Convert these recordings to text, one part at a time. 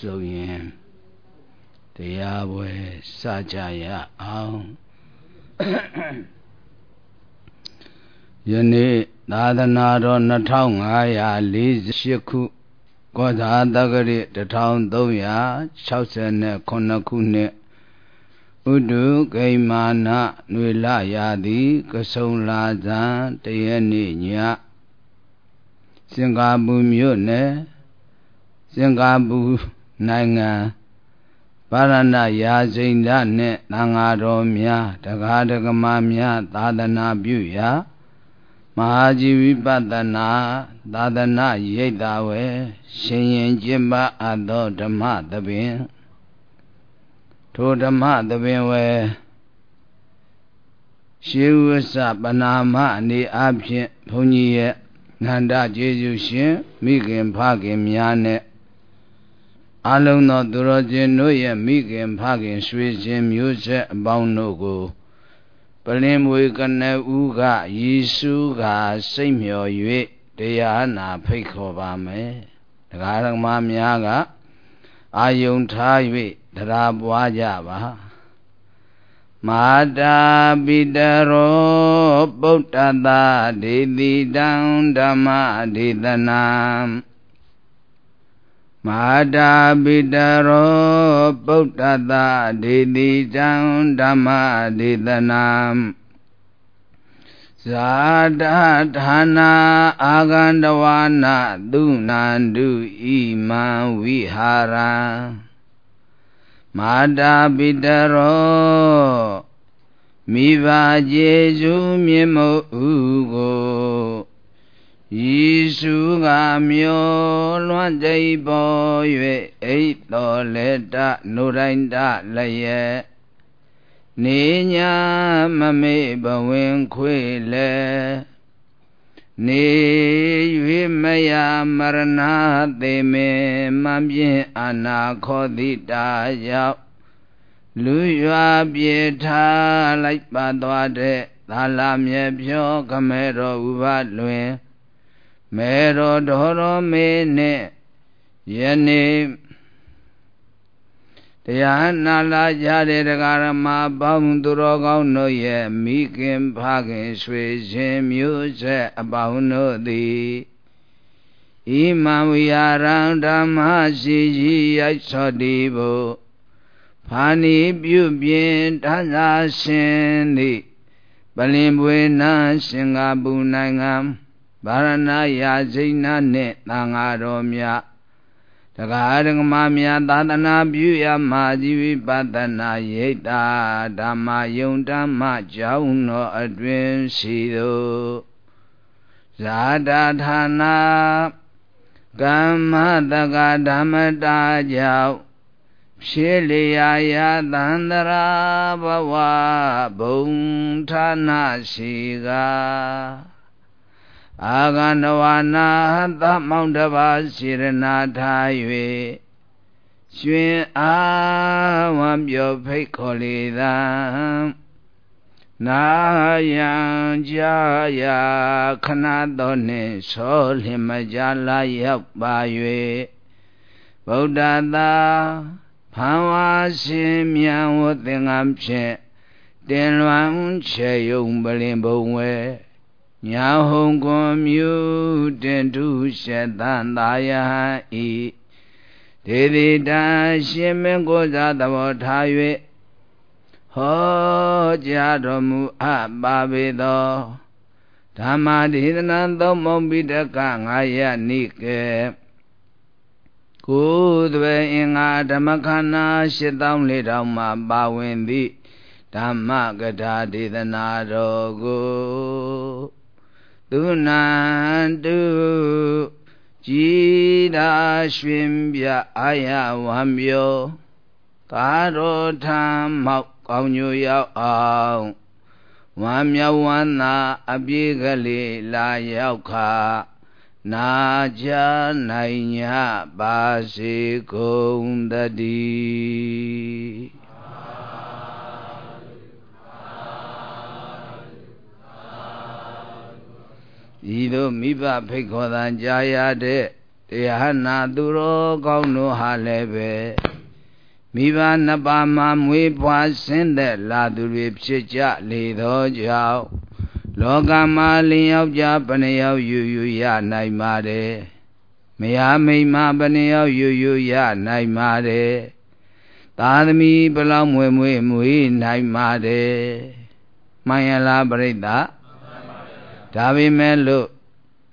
ဆိုရင်တရားပွဲစကြရအောင်ယနေ့သာသနာတော်2548ခုကောဇာတက္ကရာ1369ခုနှစ်ဥဒုကိမာနຫນွေလရာသည်ကဆုံလာဇံတရနေ့ညစင်ကာပူမြို့နယ်စင်ကာပူ နိုင်ငံပါရဏရာဇိန္ဒနှင့်သံဃာတော်များတက္ကဒကမများသာသနာပြုရာမဟာကြီးဝိပဿနာသာသနာရိပ်သာဝဲရှင်ရင်ကျင့်ပါအပ်သောဓမ္မသဘင်ထိုဓမ္မသဘင်ဝဲရှေးဝဆပနာမအနေအဖြင့်ဘုန်းကြီးရဲ့နန္ဒကျေးဇူးရှင်မိခင်ဖခင်များနဲ့ အလုံးသောသူတော်ရှင်တို့ရဲ့မိခင်ဖခင်ရွှေရှင်မျိုးဆက်အပေါင်းတို့ကိုပလင်မွေကနဦးကယေရှုကစိတ်မျှော်၍တရားနာဖိတ်ခေါ်ပါမယ်တရားဓမ္မများကအာယုံထား၍တရားပွားကြပါမာတာပိတရောပုတ္တတာဒေတိတံဓမ္မဒေသနာ မာတာပိတရောပုတ္တတာဒေတိတံဓမ္မဒေသနာဇာတဌာနာအာဂန္တဝါနာသူနန္တုဣမံဝိဟာရံမာတာပိတရောမိဘကျေစုမြင့်မို့ဥကို ယေရှုကမျောလွန်တိပေါ်၍အိတ်တော်လက်တနုတိုင်းတလည်းရဲ့နေညာမမေ့ဘဝင်ခွေလဲနေ၍မယမရဏသေမေမပြင်းအနာခောတိတာရောက်လူရွာပြေထားလိုက်ပါသွားတဲ့သာလာမြေဖြောခမဲတော်ဥပလွင် မေတော်တော်တော်မေနဲ့ယနေ့တရားနာလာကြတဲ့တရားဓမ္မပေါင်းသူတော်ကောင်းတို့ရဲ့မိခင်ဖခင်ရွှေရှင်မျိုးဆက်အပေါင်းတို့သည်ဣမံဝိဟာရံဓမ္မရှိကြီးရိုက်စောတိဘုဖာနိပြုပြင်တန်းသာရှင်သည်ပလင်ပွေနာရှင်ကာပူနိုင်ငံ ဗာရဏယာစိဏနှင့်သံဃာတော်များတက္ကရာဓမ္မများသာသနာပြုရမှာជីဝိပဿနာရိတ်တာဓမ္မယုံဓမ္မကြောင်းတော်အတွင်ရှိသောဇာတာဌာနာကမ္မတက္ကဓမ္မတာကြောင့်ဖြေလျာယသန္တရာဘဝဘုံဌာနရှိကား အာဂန္ဓဝနာသမောင်တပါစေရနာထား၍ရွှင်အားဝံပြောဖိတ်ခေါ်လေသာနာယံကြာယာခဏတော်နှင့်ဆောလင်မကြလာရောက်ပါ၍ဗုဒ္ဓသာဖန်ဝါရှင်မြန်ဝသင်္ကံဖြင့်တင်လွန်ချေယုံပလင်ဘုံဝဲ ညာဟုံကွန်မြူတင်တုရှတန်သာယဤဒေတိတံရှင်မင်းကိုယ်သာသဘောထား၍ဟောကြားတော်မူအပ်ပါပေသောဓမ္မဒေသနာသုံးမုံပိတကငါယနိကေကိုယ်သွေအင်္ဂါဓမ္မခန္ဓာ8400မှာပါဝင်သည့်ဓမ္မကထာဒေသနာတော်ကို သူနန္တုကြည်သာရွှင်ပြအာယဝံပြောကာရောထံမောက်ကောင်းညိုရောက်အောင်ဝမ်းမြောက်ဝမ်းသာအပြေးကလေးလာရောက်ခါနာကြနိုင်ညပါစေကုန်တည်း ဤသို့မိဘဖိတ်ခေါ်သံကြားရတဲ့တရားနာသူတော်ကောင်းတို့ဟာလည်းပဲမိဘနှစ်ပါးမှာမွေးဖွားဆင်းသက်လာသူတွေဖြစ်ကြလေသောကြောင့်လောကမှာလင်ယောက်ျားဘယ်နှယောက်ယူယူရနိုင်ပါတယ်မယားမိန်းမဘယ်နှယောက်ယူယူရနိုင်ပါတယ်သာသမီဘလောက်မွေမွေမွေနိုင်ပါတယ်မှန်ရလားပြိဿ ဒါပေမဲ့လို့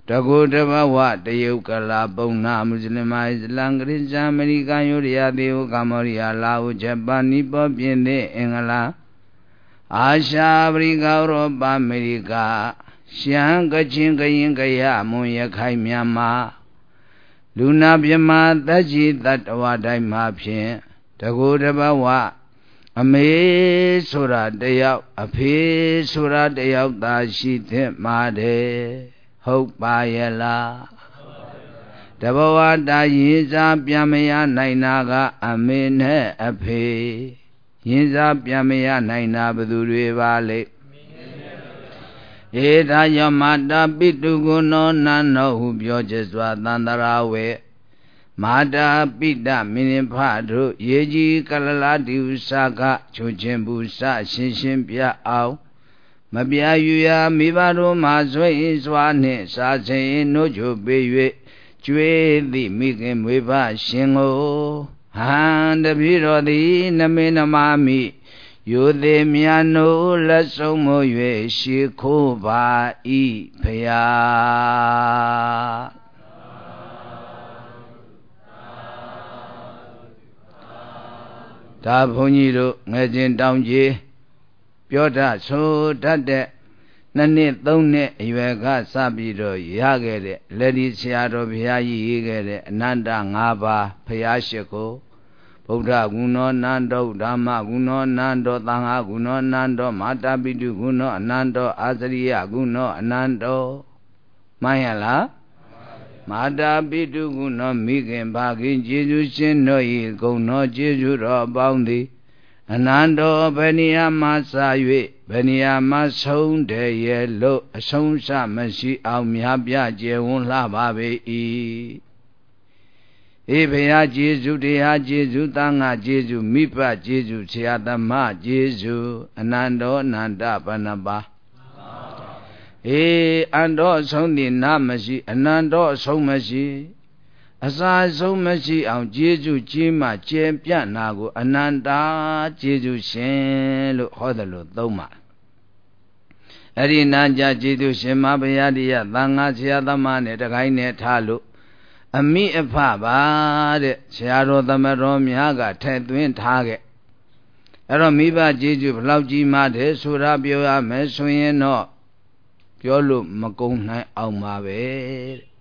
တကုတဘဝတယုတ်ကလာပုံနာမွ슬င်မာအစ္စလမ်ခရစ်ယာန်အမေရိကန်ယိုရီးယားသေဝကမ္ဘောဒီးယားလာအိုဂျပန်နီပေါပြင်သစ်အင်္ဂလန်အာရှအာဖရိကဥရောပအမေရိကရှမ်းကချင်ကရင်ကရမွန်ရခိုင်မြန်မာလူနာမြမသက်ကြီးတတဝတိုင်းမှာဖြင့်တကူတဘဝ အမေဆိုတာတယောက်အဖေဆိုတာတယောက်သာရှိသင့်ပါတယ်ဟုတ်ပါရဲ့လားတဘဝတာရင်စားပြန်မရနိုင်တာကအမေနဲ့အဖေရင်စားပြန်မရနိုင်တာဘသူတွေပါလိမ့်ဧဒါယမတာပိတုကုနောနန္နောဟုပြောချက်စွာသန္တရာဝေ မာတာပိတမင်းဖတို့ရေကြီးကလလာတိဥစကချိုချင်းဘူးစရှင်းရှင်းပြအောင်မပြယူရာမိဘတို့မှဆွေးစွာနှင့်စာစဉ်နို့ချိုပေး၍ကျွေးသည့်မိခင်မွေးဖရှင်ကိုဟန်တပြည့်တော်သည်နမေနမမိယိုသေးမြတ်နို့လက်ဆုံးမ၍ရှေခိုးပါဤဖ ဒါဘုန်းကြီးတို့ငယ်ချင်းတောင်ကြီးပြောတတ်ဆိုတတ်တဲ့နှစ်နှစ်သုံးနှစ်အရွယ်ကစပြီးတော့ရခဲ့တဲ့လက်ဒီဆရာတော်ဘုရားကြီးရေးခဲ့တဲ့အနန္တ၅ပါးဘုရားရှိခိုးဗုဒ္ဓဂုဏောနန္တောဓမ္မဂုဏောနန္တောသံဃာဂုဏောနန္တောမာတာပိတုဂုဏောအနန္တောအာသရိယဂုဏောအနန္တောမှန်ရလား မာတာပိတုဂုဏောမိခင်ဘာခင်ကျေးဇူးရှင်တို့၏ဂုဏောကျေးဇူးတော်ပေါင်းသည်အနန္တောဘယ်နေရာမှစာ၍ဘယ်နေရာမှဆုံးတယ်ရဲ့လို့အဆုံးစမရှိအောင်များပြကျယ်ဝန်းလှပါပေ၏အေးဘုရားကျေးဇူးတရားကျေးဇူးသံဃာကျေးဇူးမိဘကျေးဇူးဆရာသမားကျေးဇူးအနန္တောအနန္တဘဏ္ဍပါ အေးအန္တောအဆုံးသည်နာမရှိအနန္တောအဆုံးမရှိအစာဆုံးမရှိအောင်ကျေးဇူးကြီးမှကျယ်ပြန့်နာကိုအနန္တာကျေးဇူးရှင်လို့ဟောတယ်လို့သုံးပါအဲ့ဒီနာကြကျေးဇူးရှင်မဘုရားတရားသံဃာဆရာသမားနဲ့တခိုင်းနဲ့ထားလို့အမိအဖပါတဲ့ဆရာတော်သမတော်များကထဲ့သွင်းထားခဲ့အဲ့တော့မိဘကျေးဇူးဘလောက်ကြီးမှတဲ့ဆိုတာပြောရမယ်ဆိုရင်တော့ ပြောလို့မကုန်နိုင်အောင်ပါပဲတဲ့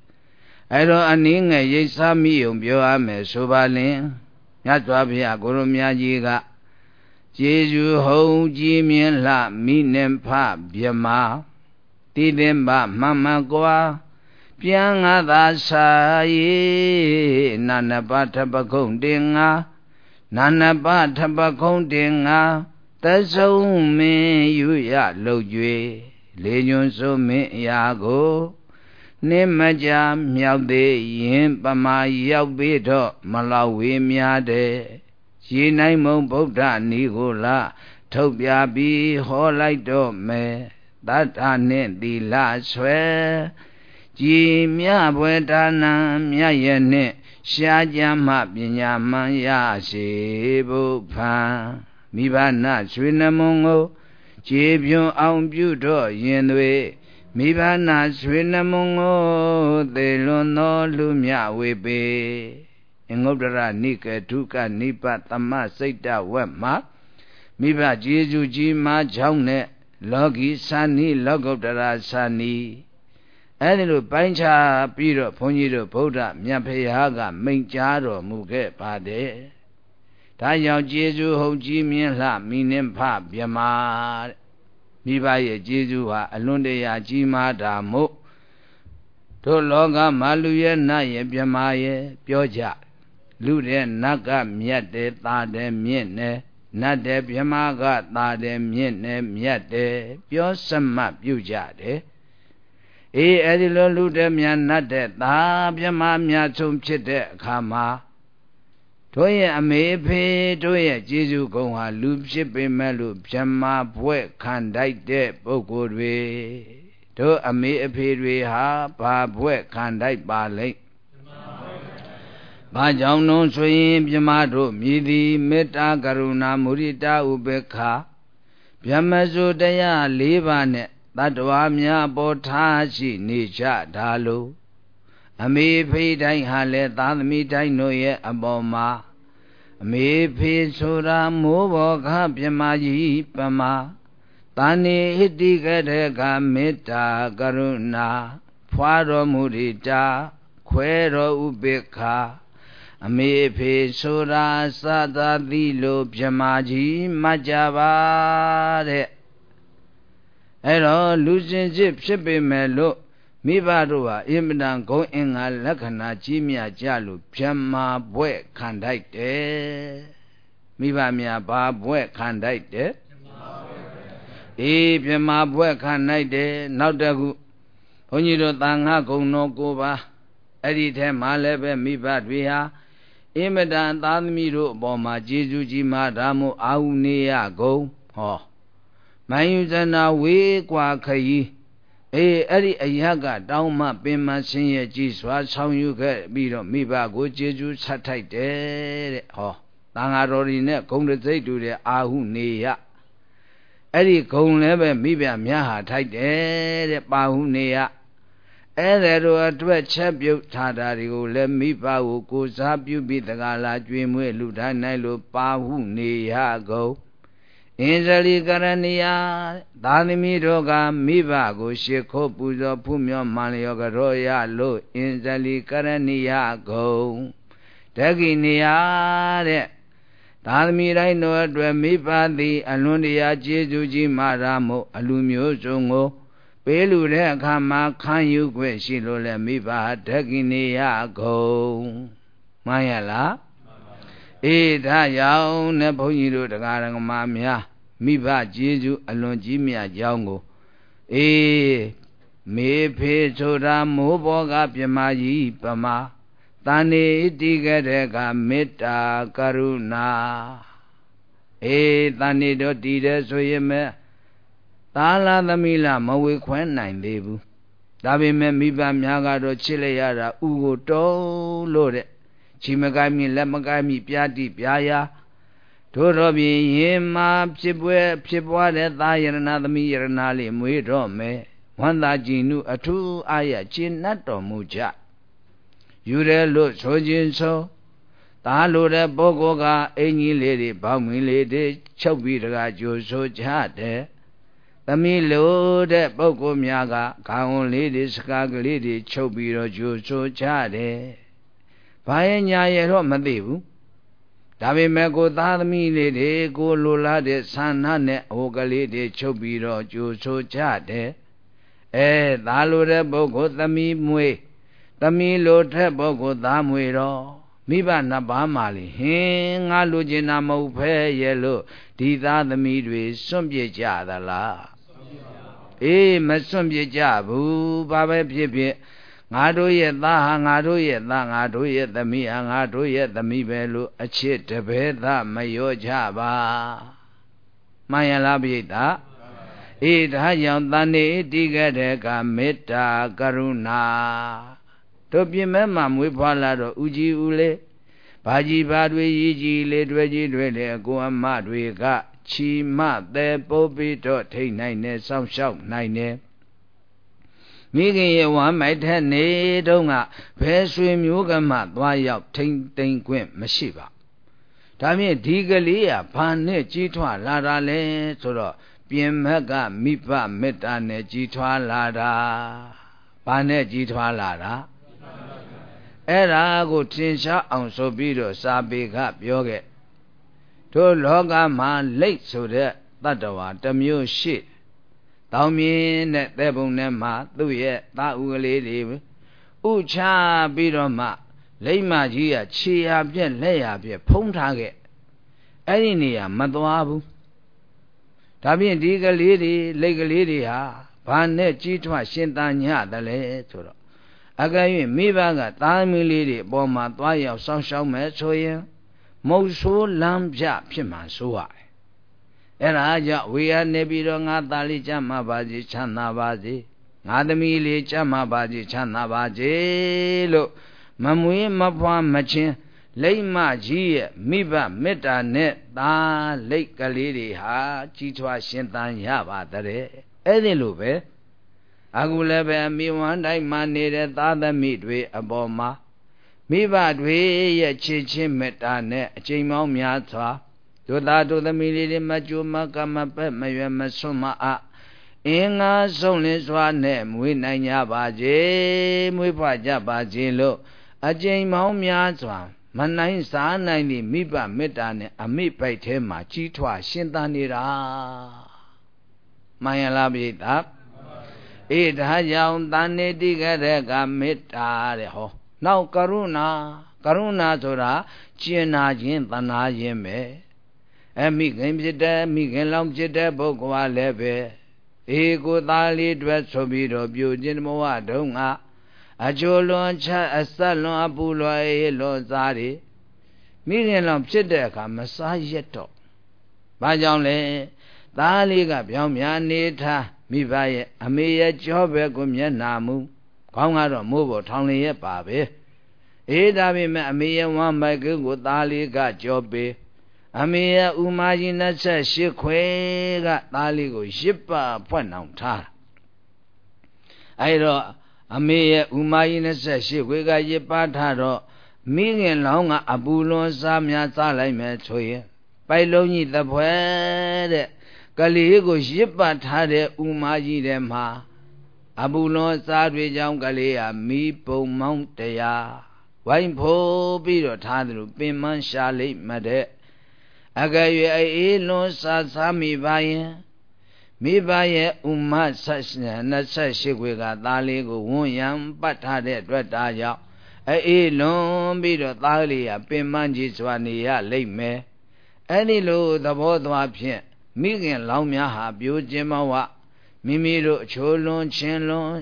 အဲ့တော့အနည်းငယ်ရိတ်စားမိုံပြောရမယ်ဆိုပါလင်မြတ်စွာဘုရားကိုရမကြီးကကျေးဇူးဟုံကြည်မြင်လှမိနေဖဗျမတည်တင်ပါမှန်မှန်ကွာပြန်ငါသာစာယေနာနပထပခုံတင်ငါနာနပထပခုံတင်ငါသဆုံးမင်းယူရလှုပ်ကြွေ လေညွန်စုမင်းအရာကိုနှင်းမကြမြောက်သေးရင်ပမာရောက်ပြီးတော့မလောက်ဝေးများတဲ့ရေနိုင်မုံဗုဒ္ဓနီကိုလာထုတ်ပြပြီးဟောလိုက်တော့မယ်တတ္ထနှင့်သီလဆွဲကြည်မြဘွယ်ဒါနံမြတ်ရဲ့နှင့်ရှားကြမှပညာမှန်ရရှိဘုဖန်မိဘနာရွှေနှမုံကို ခြေပြွန်အောင်ပြုတော့ရင်တွေမိဘနာရွှေနှမုံကိုသေလွန်သောလူမြဝေပေအငုတ္တရနိကေဒုက္ခနိပသမစိတ်တဝက်မှာမိဘကျေးဇူးကြီးမှာကြောင်းနဲ့လောကီသာနိလောကုတ္တရာသာနိအဲဒီလိုပိုင်းခြားပြီးတော့ဘုန်းကြီးတို့ဗုဒ္ဓမြတ်ဖရာကမိန့်ကြားတော်မူခဲ့ပါတယ် ဒါကြောင့်ကျေးဇူးဟုတ်ကြီးမြင်လှမိနှင်းဖမြမာတဲ့မိဘရဲ့ကျေးဇူးဟာအလွန်တရာကြီးမားတာမို့တို့လောကမှာလူရဲ့နတ်ရဲ့မြမာရဲ့ပြောကြလူတဲ့နတ်ကမြတ်တယ်သားတယ်မြင့်တယ်နတ်တယ်မြမာကသားတယ်မြင့်တယ်မြတ်တယ်ပြောစမတ်ပြုကြတယ်အေးအဲ့ဒီလိုလူတဲ့မြန်နတ်တဲ့သာပြမများဆုံးဖြစ်တဲ့အခါမှာ တို့ရဲ့အမေဖေတို့ရဲ့ကျေးဇူးကုံဟာလူဖြစ်ပေမဲ့လို့ပြမဘွဲ့ခံတိုက်တဲ့ပုဂ္ဂိုလ်တွေတို့အမေအဖေတွေဟာဘာဘွဲ့ခံတိုက်ပါလိမ့်ဘာကြောင့်လို့ဆိုရင်ပြမတို့မြည်သည်မေတ္တာကရုဏာမုရိတာဥပေက္ခဗျမစုတရား၄ပါးနဲ့တတ္တဝါများပေါ်ထားရှိနေကြတာလို့ အမေဖေးတိုင်းဟာလဲသာသမီတိုင်းတို့ရဲ့အပေါ်မှာအမေဖေးဆိုတာမိုးဘောခပြမကြီးပမာတာနေဟိတိကတဲ့ကမေတ္တာကရုဏာဖွာတော်မူရိတာခွဲတော်ဥပေက္ခအမေဖေဆိုတာသသာတိလို့ပြမကြီးမှတ်ကြပါတဲ့အဲ့တော့လူစင်စစ်ဖြစ်ပေမဲ့လို့ မိဘတို့ဟာအင်မတန်ဂုံအင်္ဂါလက္ခဏာကြီးမြတ်ကြလို့ပြမာဘွဲ့ခံတိုက်တယ်မိဘများဘာဘွဲ့ခံတိုက်တယ်အေးပြမာဘွဲ့ခံနိုင်တယ်နောက်တခုဘုန်းကြီးတို့တန်ခါကုံတော်ကိုပါအဲ့ဒီထဲမှာလည်းပဲမိဘတွေဟာအင်မတန်သားသမီးတို့အပေါ်မှာကျေးဇူးကြီးမှာဒါမို့အာဟုနေရကုန်ဟောမယုဇနာဝေးกว่าခရီး အေးအဲ့ဒီအရကတောင်းမှပင်မဆင်းရဲကြည်စွာဆောင်ယူခဲ့ပြီးတော့မိဘကိုကျေးဇူးဆက်ထိုက်တယ်တဲ့ဟောတန်ဃာတော်တွေနဲ့ဂုံတစိတ်တူတဲ့အာဟုနေရအဲ့ဒီဂုံလည်းပဲမိဘများဟာထိုက်တယ်တဲ့ပါဟုနေရအဲ့ဒါတို့အတွက်ချက်ပြုတ်ထားတာတွေကိုလည်းမိဘကိုကိုစားပြုပြီးတကားလာကြွေမွေးလူတိုင်းနိုင်လို့ပါဟုနေရကုန် အင်းဇလီကရဏီယသာသမီတို့ကမိဘကိုရှ िख ိုးပူဇော်ဖူးမြော်မှန်လျောကရောရလို့အင်းဇလီကရဏီယဂုံတက္ကိနေယတဲ့သာသမီတိုင်းတို့အတွက်မိဘသည်အလွန်တရာကျေးဇူးကြီးမာရမို့အလူမျိုးစုံကိုပေးလူတဲ့အခါမှာခံယူခွင့်ရှိလို့လဲမိဘတက္ကိနေယဂုံမှန်ရလားအေးဒါကြောင့်နဲ့ဘုန်းကြီးတို့တရားဓမ္မများ မိဘကျေးဇူးအလွန်ကြီးမြတ်ကြောင်းကိုအေးမေဖေဆိုတာမိုးဘောကပြမကြီးပမာတန်နေတိကတဲ့ကမေတ္တာကရုဏာအေးတန်နေတော့တည်တယ်ဆိုရင်မဲ့သာလာသမီးလားမဝေခွဲနိုင်သေးဘူးဒါပေမဲ့မိဘများကတော့ချစ်လိုက်ရတာဥကိုတုံးလို့တဲ့ချီမကိုင်းမြလက်မကိုင်းမြပြာတိပြာယာ တို့တော့ပြင်ရင်မာဖြစ်ပွဲဖြစ်ပွားတဲ့သာယရဏသမီးယရဏလေးမွေးတော့မယ်ဝန္တာကြည်နုအထူးအာရကျင့်တ်တော်မူကြယူရဲလို့ဆိုခြင်းဆိုသာလိုတဲ့ပုဂ္ဂိုလ်ကအင်ကြီးလေးတွေဘောင်းမင်းလေးတွေချုပ်ပြီးတကားကြိုဆိုကြတယ်သမီးလိုတဲ့ပုဂ္ဂိုလ်များကခေါင်းလေးတွေစကားကလေးတွေချုပ်ပြီးတော့ကြိုဆိုကြတယ်ဘာရဲ့ညာရဲ့တော့မသိဘူး ဒါပေမဲ့ကိုသားသမီးလေးတွေကိုလိုလားတဲ့ဆန္ဒနဲ့ဟိုကလေးတွေချုပ်ပြီးတော့ကြိုဆိုကြတယ်အဲသားလိုတဲ့ပုဂ္ဂိုလ်သမီးမွေးသမီးလိုတဲ့ပုဂ္ဂိုလ်သားမွေတော့မိဘနှစ်ပါးမှလေဟင်းငါလိုချင်တာမဟုတ်ဖဲရဲ့လို့ဒီသားသမီးတွေစွန့်ပြစ်ကြသလားအေးမစွန့်ပြစ်ကြဘူးဘာပဲဖြစ်ဖြစ် ငါတို့ရဲ့သားဟာငါတို့ရဲ့သားငါတို့ရဲ့သမီးဟာငါတို့ရဲ့သမီးပဲလို့အချစ်တပည့်သားမရောကြပါမှန်ရလားပြိတ္တာအေးဒါကြောင့်တန်နေတိကတဲ့ကမေတ္တာကရုဏာတို့ပြင်မဲ့မှာမွေးဖွားလာတော့ဥကြီးဦးလေဘာကြီးဘာတွေရည်ကြီးလေတွေ့ကြီးတွေ့လေအကိုအမတွေကချီမတဲ့ပုပ်ပြီးတော့ထိတ်နိုင်နေစောင့်ရှောက်နိုင်နေ မိခင်ရဲ့ဝမ်းမိုက်ထက်နေတုန်းကဘယ်ဆွေမျိုးကမှသွားရောက်ထိမ့်သိမ့်ခွင့်မရှိပါဒါဖြင့်ဒီကလေးကဘာနဲ့ကြီးထွားလာတာလဲဆိုတော့ပြင်မက်ကမိဘမေတ္တာနဲ့ကြီးထွားလာတာဘာနဲ့ကြီးထွားလာတာအဲ့ဒါကိုထင်ရှားအောင်ဆိုပြီးတော့စာပေကပြောခဲ့တို့လောကမှာလိတ်ဆိုတဲ့တတ္တဝါတစ်မျိုးရှိ တောင်းမြင်းတဲ့သဲပုံနဲ့မှသူ့ရဲ့သားဦးကလေးတွေဥချပြီးတော့မှလိမ့်မကြီးကခြေရပြက်လက်ရပြက်ဖုံးထားခဲ့အဲ့ဒီနေရာမသွားဘူးဒါဖြင့်ဒီကလေးတွေလိတ်ကလေးတွေဟာဘာနဲ့ကြီးထွားရှင်သန်ညတယ်လဲဆိုတော့အကယ်၍မိဘကသားမီးလေးတွေအပေါ်မှာသွားရောက်စောင့်ရှောက်မယ်ဆိုရင်မုတ်ဆိုးလမ်းပြဖြစ်မှဆိုရတယ် အဲ့ဒါကြောင့်ဝေယနေပြီးတော့ငါသားလေးကြမှာပါစေချမ်းသာပါစေငါသမီးလေးကြမှာပါစေချမ်းသာပါစေလို့မမွေးမဖွားမချင်းလိမ့်မကြီးရဲ့မိဘမေတ္တာနဲ့သားလိတ်ကလေးတွေဟာကြီးထွားရှင်သန်ရပါတဲ့အဲ့ဒီလိုပဲအခုလည်းပဲမိဝမ်းတိုင်းမှာနေတဲ့သားသမီးတွေအပေါ်မှာမိဘတွေရဲ့ချစ်ချင်းမေတ္တာနဲ့အချိန်ပေါင်းများစွာ တို့သားတို့သမီးလေးတွေမကြိုမကမပဲ့မရွယ်မဆွမအအင်းငါဆုံးလင်းစွာနဲ့မွေးနိုင်ကြပါစေမွေးဖွားကြပါစေလို့အကျိန်ပေါင်းများစွာမနိုင်စားနိုင်သည့်မိဘမေတ္တာနဲ့အမိပိုက်ထဲမှာကြီးထွားရှင်သန်နေတာမှန်ရလားပိဋကအေးဒါကြောင့်တန်နေတိကရကမေတ္တာတဲ့ဟောနောက်ကရုဏာကရုဏာဆိုတာကျင်နာခြင်းတဏှာခြင်းပဲ အမိခင်ဖြစ်တဲ့မိခင်လောင်ဖြစ်တဲ့ပုဂ္ဂိုလ်ကလည်းပဲအေကိုသားလေးတွေဆိုပြီးတော့ပြုခြင်းမဝတုံးကအချိုလွန်ချအဆက်လွန်အပူလွယ်လွန်စားတွေမိခင်လောင်ဖြစ်တဲ့အခါမစားရက်တော့ဘာကြောင့်လဲသားလေးကပြောင်းများနေထားမိဘရဲ့အမေရဲ့ကြောဘက်ကိုမျက်နာမူခေါင်းကတော့မိုးပေါ်ထောင်လျက်ပါပဲအေးဒါပေမဲ့အမေရဲ့ဝမ်းမိုက်ကိုသားလေးကကြောပေး အမေရဲ့ဥမာကြီး28ခွဲကသားလေးကိုရစ်ပဖွက်နှောင်ထားအဲဒါအမေရဲ့ဥမာကြီး28ခွေကရစ်ပါထားတော့မိခင်လောင်းကအပူလွန်စားများစားလိုက်မယ်ဆိုရင်ပိုက်လုံးကြီးသပွဲတဲ့ကလေးကိုရစ်ပတ်ထားတဲ့ဥမာကြီးထဲမှာအပူလွန်စားတွေကြောင့်ကလေးဟာမိပုံမောင်းတရားဝိုင်းဖို့ပြီးတော့ထားတယ်လို့ပင်မရှာလိမ့်မတဲ့ အကယ်၍အေးလွန်စားစားမိပါရင်မိဘရဲ့ဥမဆက်28ခွေကသားလေးကိုဝွန်ရံပတ်ထားတဲ့အတွက်ဒါကြောင့်အေးလွန်ပြီးတော့သားလေးကပင်မကြီးစွာနေရလိမ့်မယ်အဲ့ဒီလိုသဘောသွားဖြင့်မိခင်လောင်းများဟာပြိုခြင်းမဝမိမိတို့အချိုးလွန်ချင်းလွန်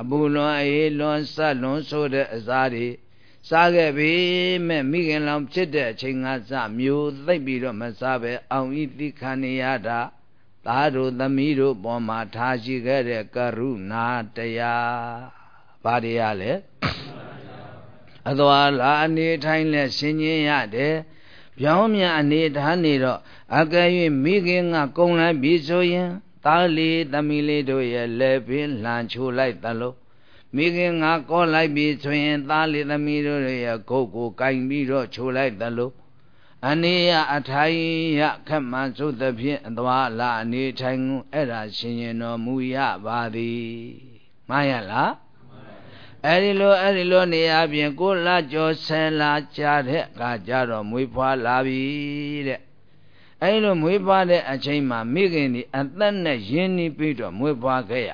အပူလွန်အေးလွန်ဆက်လွန်ဆိုတဲ့အစားတွေ စားခဲ့ပြီမဲ့မိခင်လောင်ဖြစ်တဲ့အချိန်ကစမျိုးသိပ်ပြီးတော့မစားပဲအောင်ဤသိခံနေရတာသားတို့သမီးတို့ပေါ်မှာထားရှိခဲ့တဲ့ကရုဏာတရားဘာတရားလဲအသွာလာအနေထိုင်လက်ဆင်ញင်ရတယ်ပြောင်းမြန်အနေထားနေတော့အကယ်၍မိခင်ကကုံလိုက်ပြီဆိုရင်သားလေးသမီးလေးတို့ရဲ့လက်ပင်လှန်ချိုလိုက်သလို မိခင်ကကောလိုက်ပြီဆိုရင်သားလေးသမီးတို့ရဲ့ဂုတ်ကိုကင်ပြီးတော့ချိုလိုက်သလိုအနေရအထိုင်ရခက်မှန်သုသဖြင့်အသွာလာအနေထိုင်အဲ့ဒါရှင်ရင်တော်မူရပါသည်မှားရလားအဲ့ဒီလိုအဲ့ဒီလိုနေရာပြင်ကိုလာကြောဆယ်လာကြာတဲ့အခါကျတော့မွေးဖွားလာပြီတဲ့အဲ့လိုမွေးဖွားတဲ့အချိန်မှာမိခင်ဒီအသက်နဲ့ရင်းနှီးပြီးတော့မွေးဖွားခဲ့ရ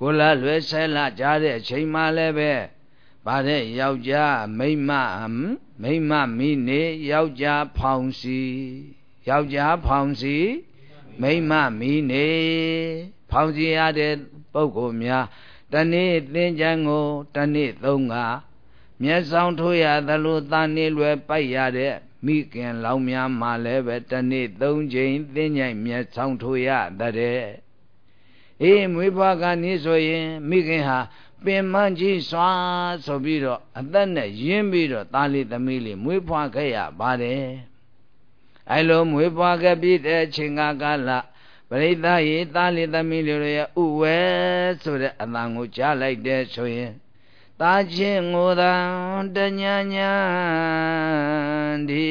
ကိုလာလွယ်ဆယ်လာကြာတဲ့အချိန်မှလည်းပဲဗါတဲ့ယောက်ျားမိမမိမမိနေယောက်ျားဖောင်စီယောက်ျားဖောင်စီမိမမိနေဖောင်စီရတဲ့ပုဂ္ဂိုလ်များတနေ့သင်္ကြန်ကိုတနေ့သုံးကမျက်ဆောင်ထိုးရသလိုသာနေလွယ်ပိုက်ရတဲ့မိခင်လောင်များမှလည်းပဲတနေ့သုံးချိန်သင်္ကြန်မျက်ဆောင်ထိုးရတဲ့ အေးမွေးဖွားကနေဆိုရင်မိခင်ဟာပင်မကြီးစွာဆိုပြီးတော့အသက်နဲ့ရင်းပြီးတော့သားလေးသမီးလေးမွေးဖွားခဲ့ရပါတယ်အဲလိုမွေးဖွားခဲ့ပြီးတဲ့အချိန်ကာလပရိသတ်ရေသားလေးသမီးလေးတွေရဲ့ဥဝဲဆိုတဲ့အတန်ကိုကြားလိုက်တဲ့ဆိုရင်သားချင်းငိုတံတညာညာဒီ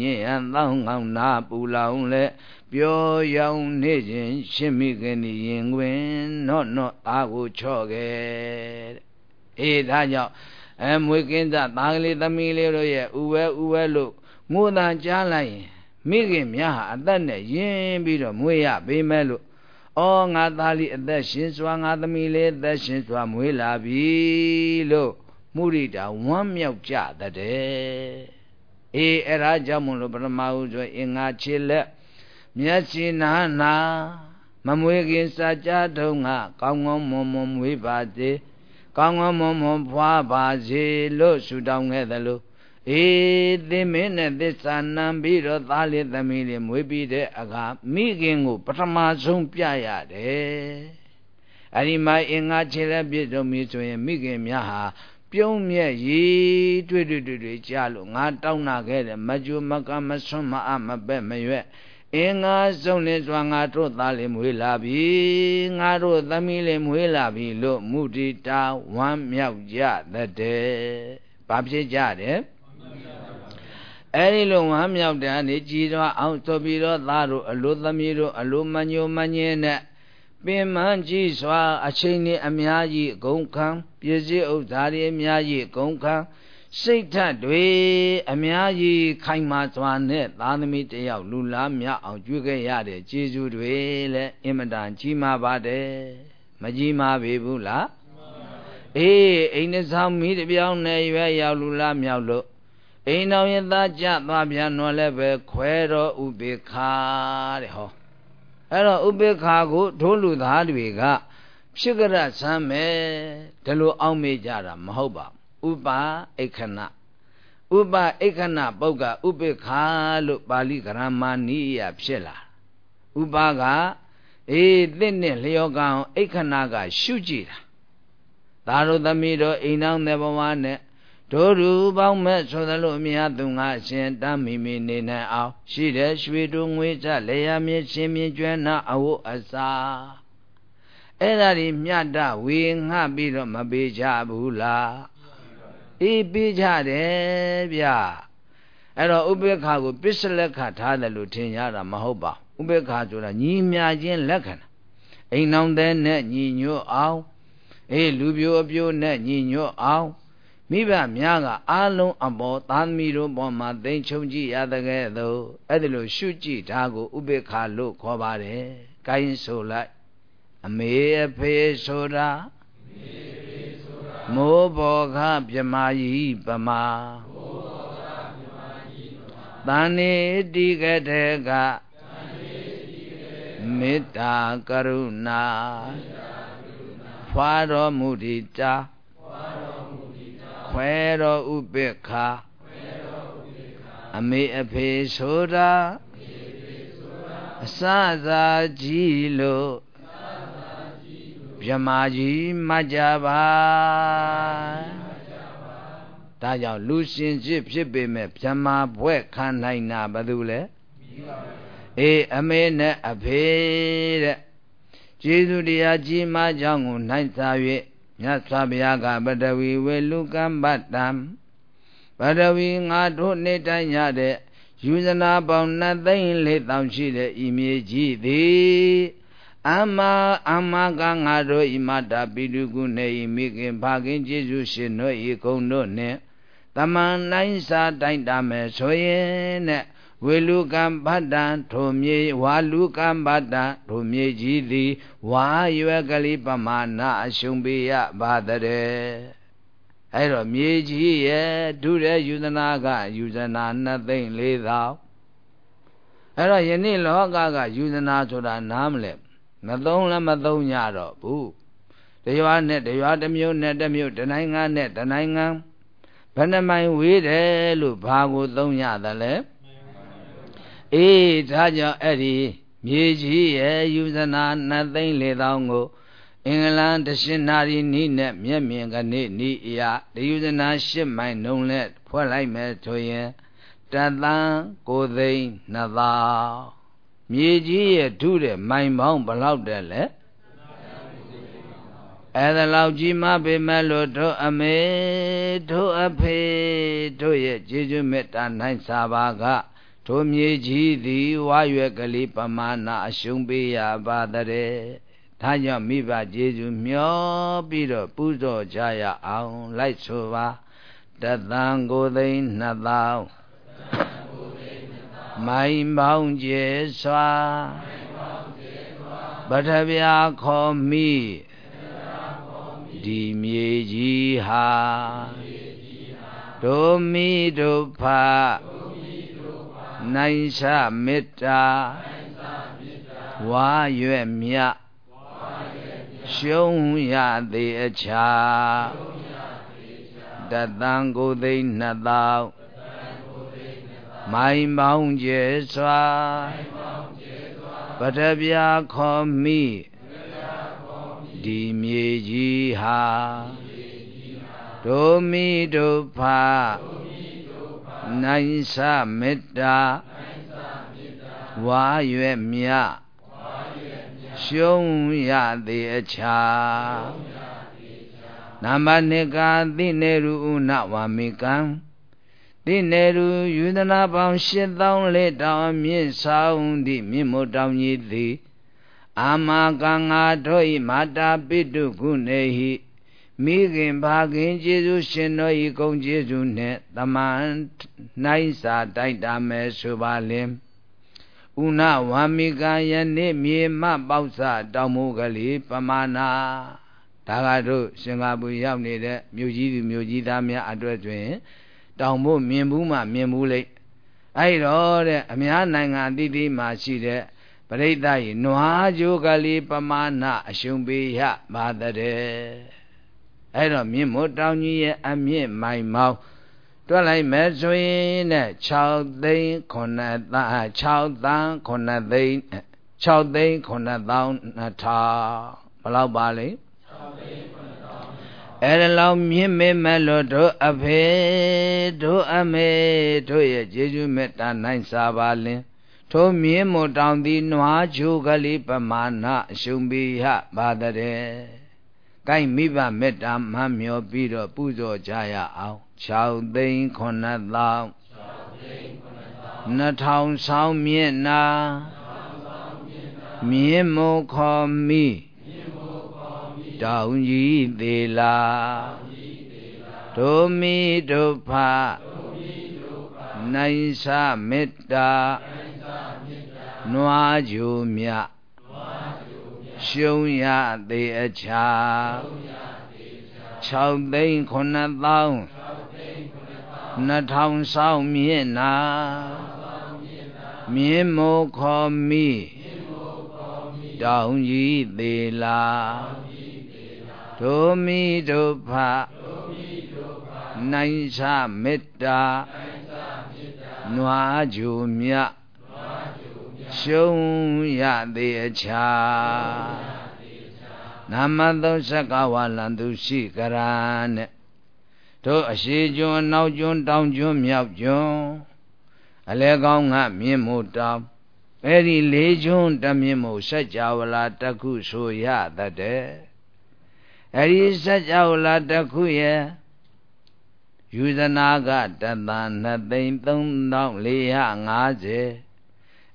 ညင်အသောင်းကောင်းနာပူလောင်လဲ ပြောရောင်နေခြင်းရှင်မိခင်ဒီရင်ခွင်နော့နော့အာကိုချော့ခဲ့တဲ့အေးဒါကြောင့်အမွေကင်းသားသားကလေးသမီးလေးတို့ရဲ့ဥဝဲဥဝဲလို့ငိုတံကြားလိုက်ရင်မိခင်များဟာအသက်နဲ့ယင်းပြီးတော့မွေးရပေးမဲ့လို့ဩငါသားလေးအသက်ရှင်စွာငါသမီးလေးအသက်ရှင်စွာမွေးလာပြီလို့မုရိတာဝမ်းမြောက်ကြတဲ့အေးအဲ့ဒါကြောင့်မလို့ပရမဟုဆိုအင်္ဂါခြေလက် မျက်စိနာနာမမွေခင်စာကြတုံးကကောင်းကောင်းမွန်မွန်မွေးပါစေကောင်းကောင်းမွန်မွန်ဖွာပါစေလို့ဆုတောင်းခဲ့သလိုအေးသင်မင်းနဲ့သစ္စာနံပြီးတော့သားလေးသမီးလေးမွေးပြီးတဲ့အခါမိခင်ကို ပထမဆုံးပြရတယ်အဲ့ဒီမှာအင်္ဂါခြေလက်ပြည့်စုံပြီဆိုရင်မိခင်များဟာပြုံးမြက်ရည်တွေ့တွေ့တွေ့တွေ့ကြားလို့ငါတောင်းနာခဲ့တယ်မကြိုမကမဆွမ်းမအမပဲ့မရွက် အင်္ဂါဆုံးလင်းစွာငါတို့သားလေးမွေးလာပြီငါတို့သမီးလေးမွေးလာပြီလို့မုဒိတာဝမ်းမြောက်ကြတဲ့ဘာဖြစ်ကြတယ်အဲ့ဒီလိုဝမ်းမြောက်တဲ့အနေကြည်တော့အောင်ဆိုပြီးတော့သားတို့အလိုသမီးတို့အလိုမညိုမညင်းနဲ့ပင်မကြည့်စွာအချိန်နဲ့အများကြီးအကုန်ခံပြည့်စည်ဥစ္စာတွေအများကြီးအကုန်ခံ စိတ်ဓာတ်တွေအများကြီးခိုင်မာစွာနဲ့သာသမီတယောက်လူလားမြအောင်ကြွေးခဲ့ရတဲ့ကျေးဇူးတွေလည်းအင်မတန်ကြီးမားပါတယ်မကြီးမားပေဘူးလားအေးအိမ်ဆောင်မိတပြောင်းနဲ့ရွယ်ရောက်လူလားမြောက်လို့အိမ်တော်ရင်သားကြသွားပြန်တော့လည်းပဲခွဲတော်ဥပေခါတဲ့ဟောအဲ့တော့ဥပေက္ခာကိုဒိုးလူသားတွေကဖြစ်ကြရဆမ်းမယ်ဒီလိုအောက်မေ့ကြတာမဟုတ်ပါ ဥပါအိခဏဥပအိခဏပုဂ္ဂဥပေက္ခာလို့ပါဠိဂရမနိယဖြစ်လာဥပါကအေးသင့်နဲ့လျောကံအိခဏကရှုကြည့်တာသာတို့သမီးတို့အိမ်တော်တဲ့ဘဝနဲ့တို့ရူပေါင်းမဲ့ဆိုသလိုအမြတ်သူငါရှင်တမ်းမိမိနေနိုင်အောင်ရှိတဲ့ရွှေတို့ငွေကြလေယာမြင့်ရှင်မြင့်ကျွမ်းနာအဝတ်အစားအဲ့ဒါတွေမြတ်တဝေငှပြီးတော့မပေးကြဘူးလား အေးပေးကြတယ်ဗျအဲ့တော့ဥပေက္ခကိုပစ္စလက်ခထားတယ်လို့ထင်ရတာမဟုတ်ပါဥပေက္ခဆိုတာညီမြခြင်းလက္ခဏာအိမ်အောင်တဲ့နဲ့ညီညွတ်အောင်အေးလူပြိုအပြိုနဲ့ညီညွတ်အောင်မိဘများကအာလုံးအပေါ်သာသမီတို့ပေါ်မှာသိမ့်ချုံကြည့်ရတဲ့ကဲ့သို့အဲ့ဒီလိုရှုကြည့်တာကိုဥပေက္ခလို့ခေါ်ပါတယ်။ကိုင်းဆိုလိုက်အမေအဖေဆိုတာမိုး ဘောခပြမကြီးပမာတန်နေတိကတေကမေတ္တာကရုဏာဖွာတော်မူတည်တာခွဲတော်ဥပိ္ခာအမေအဖေဆိုတာအစသာကြီးလို့ မြမကြီးမကြပါဒါကြောင့်လူရှင်ဖြစ်ဖြစ်ပေမဲ့မြမဘွဲ့ခံနိုင်တာဘာလို့လဲအေးအမေနဲ့အဖေတဲ့ကျေးဇူးတရားကြီးမားကြောင်းကိုနိုင်သာ၍မြတ်စွာဘုရားကပတဝီဝေလူကံပတ္တံပတဝီငါတို့နေတိုင်းရတဲ့ယူဇနာပေါင်းနှစ်သိန်းလေးတောင်ရှိတဲ့ဤမြေကြီးသည် အမအမကငါတို့ဤမတာပိတုကုနေဤမိခင်ဖခင်ကျေးဇူးရှင်တို့ဤကုံတို့နှင့်တမန်တိုင်းစာတိုင်းတာမယ်ဆိုရင်တဲ့ဝေလူကံဗတ္တံထိုမြေဝါလူကံဗတ္တံထိုမြေကြီးသည်ဝါရွယ်ကလေးပမာဏအရှုံးပေးရပါတဲ့အဲ့တော့မြေကြီးရဲ့ဒုရဲယူဇနာကယူဇနာ2သိန်း4သောင်းအဲ့တော့ယနေ့လောကကယူဇနာဆိုတာနားမလဲ မသုံးလည်းမသုံးကြတော့ဘူးတရွာနဲ့တရွာတစ်မျိုးနဲ့တစ်မျိုးတနိုင်ငံနဲ့တနိုင်ငံဘယ်နှမိုင်ဝေးတယ်လို့ဘာကိုသုံးရသလဲအေးဒါကြောင့်အဲ့ဒီမြေကြီးရဲ့ယူဇနာ2သိန်း4သောင်းကိုအင်္ဂလန်တရှင်နာရီနီးနဲ့မျက်မြင်ကနေ့နီးအရာတယူဇနာ8မိုင်နှုံနဲ့ဖွဲ့လိုက်မယ်ဆိုရင်တသန်း9သိန်း2သောင်း မြေကြီးရဲ့ထုတဲ့မိုင်ပေါင်းဘယ်လောက်တဲ့လဲအဲ့ဒါလောက်ကြီးမပေမဲ့လို့တို့အမေတို့အဖေတို့ရဲ့ကျေးဇူးမေတ္တာနိုင်စာပါကထိုမြေကြီးသည်ဝါရွယ်ကလေးပမာဏအရှုံးပေးရပါတဲ့ဒါကြောင့်မိဘကျေးဇူးမျောပြီးတော့ပူဇော်ကြရအောင်လိုက်ဆိုပါတသံကိုသိန်းနှစ်သောင်း မိုင်ပေါင်းကျဲစွာပထဗျာခေါ်မိဒီမြေကြီးဟာဒုမိဒုဖနိုင်စမေတ္တာဝဝါရွက်မြရှုံးရသေးအချာတတန်ကိုသိန်းနှစ်သောင်း မိုင်ပေါင်းကျဲစွာပထဗျာခေါ်မိဒီမြေကြီးဟာဒုမိဒုဖာနိုင်စမေတ္တာဝါရွယ်မြရှုံးရသည်အချာနာမနိကာသိနေရုဥနဝါမိကံ သိနေရုယူဒနာပေါင်း8000လေးတောင်မြင့်ဆောင်သည့်မြင့်မို့တောင်ကြီးသည်အာမကံငါတို့ဤမာတာပိတုခုနေဟိမိခင်ဘာခင်ကျေးဇူးရှင်တော်ဤကုံကျေးဇူးနှင့်တမန်နိုင်စာတိုက်တာမယ်ဆိုပါလင်ဥနဝါမိကယနေ့မြေမပေါက်စတောင်မိုးကလေးပမာဏဒါကတို့စင်ကာပူရောက်နေတဲ့မြို့ကြီးသူမြို့ကြီးသားများအတွက်တွင် တောင်မိုးမြင်ဘူးမှမြင်ဘူးလိမ့်အဲ့တော့တဲ့အများနိုင်ငံအသီးသီးမှာရှိတဲ့ပရိသတ်ဤနွားကြိုးကလေးပမာဏအရှုံပေးရပါတဲ့အဲ့တော့မြင့်မို့တောင်ကြီးရဲ့အမြင့်မိုင်မောင်းတွက်လိုက်မယ်ဆိုရင်တဲ့6သိန်း9သန်း6သန်း9သိန်း6သိန်း9သောင်း2000ဘယ်လောက်ပါလဲ6သိန်း အဲ့ဒါလောက်မြင့်မေမဲ့လို့တို့အဖေတို့အမေတို့ရဲ့ကျေးဇူးမေတ္တာနိုင်စားပါလင်ထိုမြင်းမတောင်သည်နွားချိုကလေးပမာဏအရှုံပေဟပါတဲ့။ကိုင်းမိဘမေတ္တာမှန်မျောပြီးတော့ပူဇော်ကြရအောင်6သိန်း9သောင်း2000ဆောင်းမြင့်နာမြင်းမခေါ်မိ တောင်ကြီးသေးလားဒုမိဒုဖနိုင်စမေတ္တာနွားကြိုမြရှုံးရသေးအချာ6သိန်း9သောင်း2000ဆောင်းမြင့်နာမြင်းမိုးခေါ်မိတောင်ကြီးသေးလား ဒုမိဒုဖနိုင်စမေတ္တာနွားကြိုမြရှုံးရသေးအချာနာမသောစကဝါလံသူရှိကရာနဲ့တို့အရှိကျွန်းအနောက်ကျွန်းတောင်ကျွန်းမြောက်ကျွန်းအလဲကောင်းကမြင့်မို့တောင်အဲ့ဒီလေးကျွန်းတမြင့်မို့စัจ java လာတခုဆိုရတတ်တယ် အဲ့ဒီစัจ java လာတခုရဲ့ယူဇနာကတသနှစ်သိန်း3450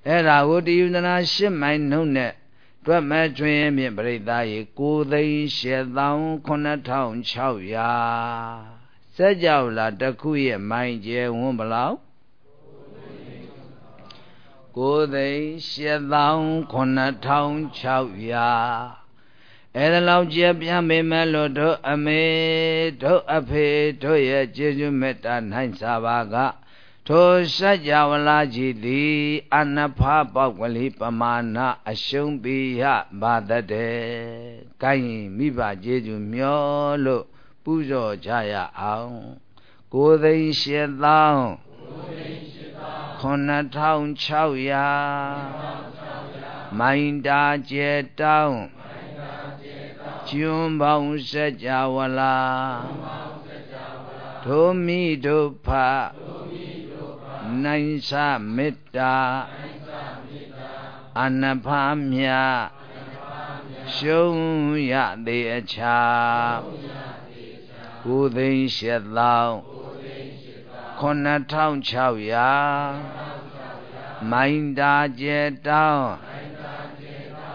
အဲ့ဒါကိုတယူဇနာ8မိုင်နှုတ်နဲ့တွက်မဲ့ကျွင်းမြင့်ပြိဿရေ9သိန်း8600စက်ကြောလာတခုရဲ့မိုင်ကျဲဝန်းဘလောက်9သိန်း8600 အဲ့ဒါလောက်ကြပြမေမဲ့လို့တို့အမေတို့အဖေတို့ရဲ့ကျေးဇူးမေတ္တာနိုင်စားပါကထိုစัจ java လာကြီးသည်အနဖပေါက်ကလေးပမာဏအရှုံးပိယဘာတတဲ့။ကိုင်းမိဘကျေးဇူးမျောလို့ပူဇော်ကြရအောင်။ကိုသိန်းရှစ်သောင်း9600မိုင်တာကျဲတောင်း ကျွန်းပေါင်းစัจ java လာဒုမိဒုဖနိုင်စမေတ္တာအနဖာမြရှုံးရသေးအချာကိုသိန်းရှစ်သောင်း9600မိုင်တာကျဲတောင်း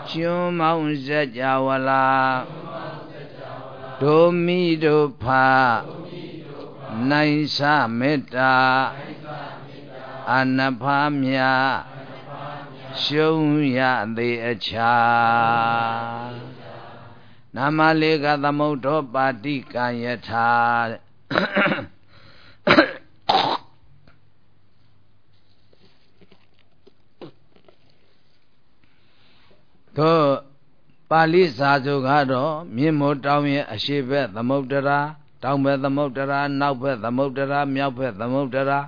ကျွန်းမောင်းစကြဝဠာ ဒုမိဒုဖာနိုင်စမေတ္တာအနဖာမြရှုံးရသေးအချာနာမလေးကသမုဒ္ဒောပါတိကံယထာတို့ ပါဠိစာစုကတော့မြင့်မို့တောင်းရဲ့အရှိဘက်သမုဒ္ဒရာတောင်ဘက်သမုဒ္ဒရာနောက်ဘက်သမုဒ္ဒရာမြောက်ဘက်သမုဒ္ဒရာ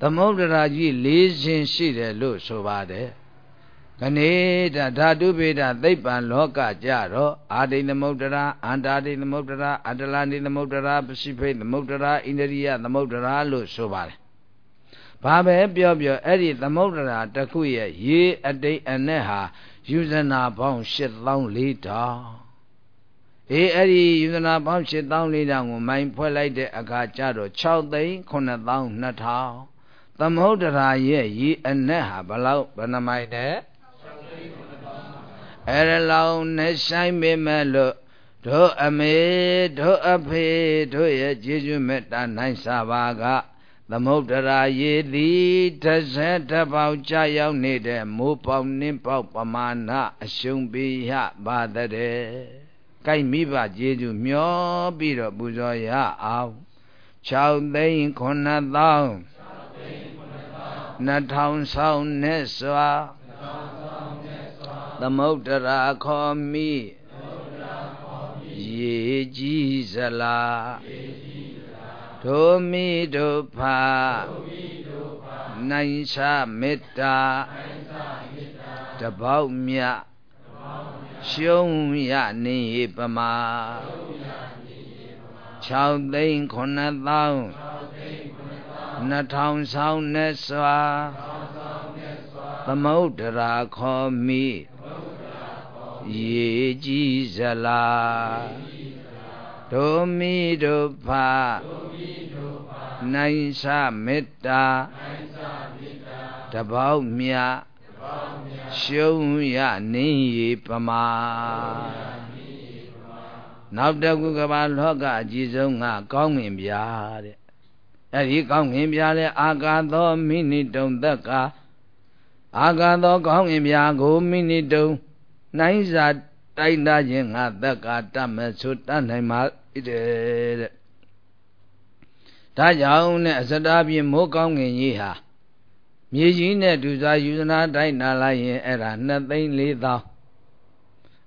သမုဒ္ဒရာကြီး၄ရှင်ရှိတယ်လို့ဆိုပါတယ်ခဏိတဓာတုပေဒသိပ္ပံလောကကြတော့အာဒိသမုဒ္ဒရာအန္တာဒိသမုဒ္ဒရာအတ္တလန္တိသမုဒ္ဒရာပစိဖိတ်သမုဒ္ဒရာဣန္ဒရိယသမုဒ္ဒရာလို့ဆိုပါတယ်ဘာပဲပြောပြောအဲ့ဒီသမုဒ္ဒရာတစ်ခုရဲ့ရေအတိတ်အနဲ့ဟာ ယူဇနာပေါင်း8400တောင်အေးအဲ့ဒီယူဇနာပေါင်း8400တောင်ကိုမိုင်းဖွဲ့လိုက်တဲ့အခါကျတော့6သိန်း9200သမုဒ္ဒရာရဲ့ရေအနဲ့ဟာဘလောက်ဘယ်နှမိုင်တဲ့အဲ့ဒါလောင်းနဲ့ဆိုင်မိမဲ့လို့တို့အမေတို့အဖေတို့ရဲ့ကျေးဇူးမေတ္တာနိုင်စာပါက သမုဒ္ဒရာရေသည်တစ်ဆက်တစ်ပေါက်ကြာရောက်နေတဲ့မိုးပေါက်နှင်းပေါက်ပမာဏအရှုံးပေးရပါတဲ့။ကိုက်မိဘကျေးဇူးမျောပြီးတော့ပူဇော်ရအောင်6သိန်း9000 2000ဆောင်နဲ့စွာသမုဒ္ဒရာခေါ်မိရေကြီးစလား ဒုမိဒုဖာနိုင်ချမေတ္တာတပေါက်မြရှုံးရနေပမာ6သိန်း9000 2000ဆောင်နဲ့စွာသမုဒ္ဒရာခေါ်မိရေကြီးစလား ဒုမိဒုဖာနိုင်စမေတ္တာတပေါက်မြရှုံးရနေပမာနောက်တကူကဘာလောကအကြည့်ဆုံးကကောင်းငင်ပြာတဲ့အဲ့ဒီကောင်းငင်ပြာလဲအာကာသောမိနိတုံသက်ကာအာကာသောကောင်းငင်ပြာကိုမိနိတုံနိုင်စာတိုက်တာခြင်းငါသက်ကာတတ်မဲ့ဆိုတတ်နိုင်မှာ တဲ့တဲ့ဒါကြောင့်နဲ့အစတာပြင်းမိုးကောင်းငင်ကြီးဟာမြေကြီးနဲ့ဒုစားယူဇနာတိုက်နာလိုက်ရင်အဲ့ဒါ2သိန်း4သောင်း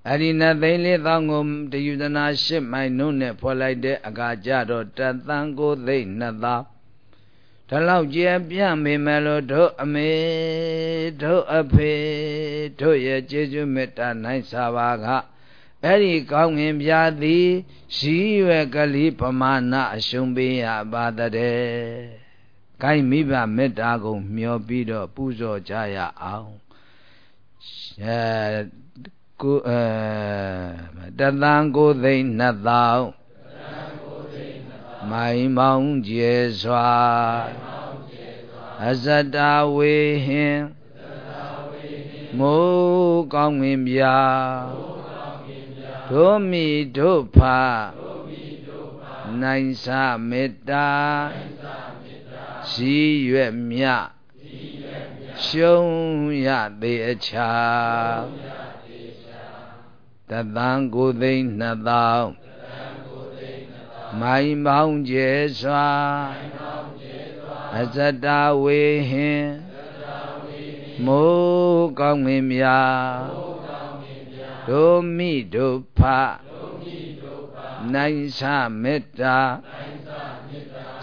အဲ့ဒီ2သိန်း4သောင်းကိုတယူဇနာ8မိုင်နှုတ်နဲ့ဖွက်လိုက်တဲ့အခါကျတော့တသန်း9သိန်း2သောင်းဒါလောက်ကျဲပြန့်မိမယ်လို့တို့အမေတို့အဖေတို့ရဲ့ကျေးဇူးမေတ္တာနိုင်စာပါက အဲ့ဒီကောင်းငင်ပြာသည်ရှိရွယ်ကလေးပမာဏအရှုံးပေးရပါတဲ့။ကိုင်းမိဘမေတ္တာကိုမျှော်ပြီးတော့ပူဇော်ကြရအောင်။အဲကိုအဲတသံကိုသိမ့်နှစ်သောင်းမိုင်မောင်ကျေစွာအဇတဝေဟင်မိုးကောင်းငင်ပြာ ဒုမိဒုဖာနိုင်စမေတ္တာရှိရွက်မြရှုံးရသေးအချာတသံကိုသိန်းနှစ်သောင်းမိုင်ပေါင်းကျဲစွာအဇတဝေဟင်မိုးကောင်းငင်များ ဒုမိဒုဖနိုင်စမေတ္တာ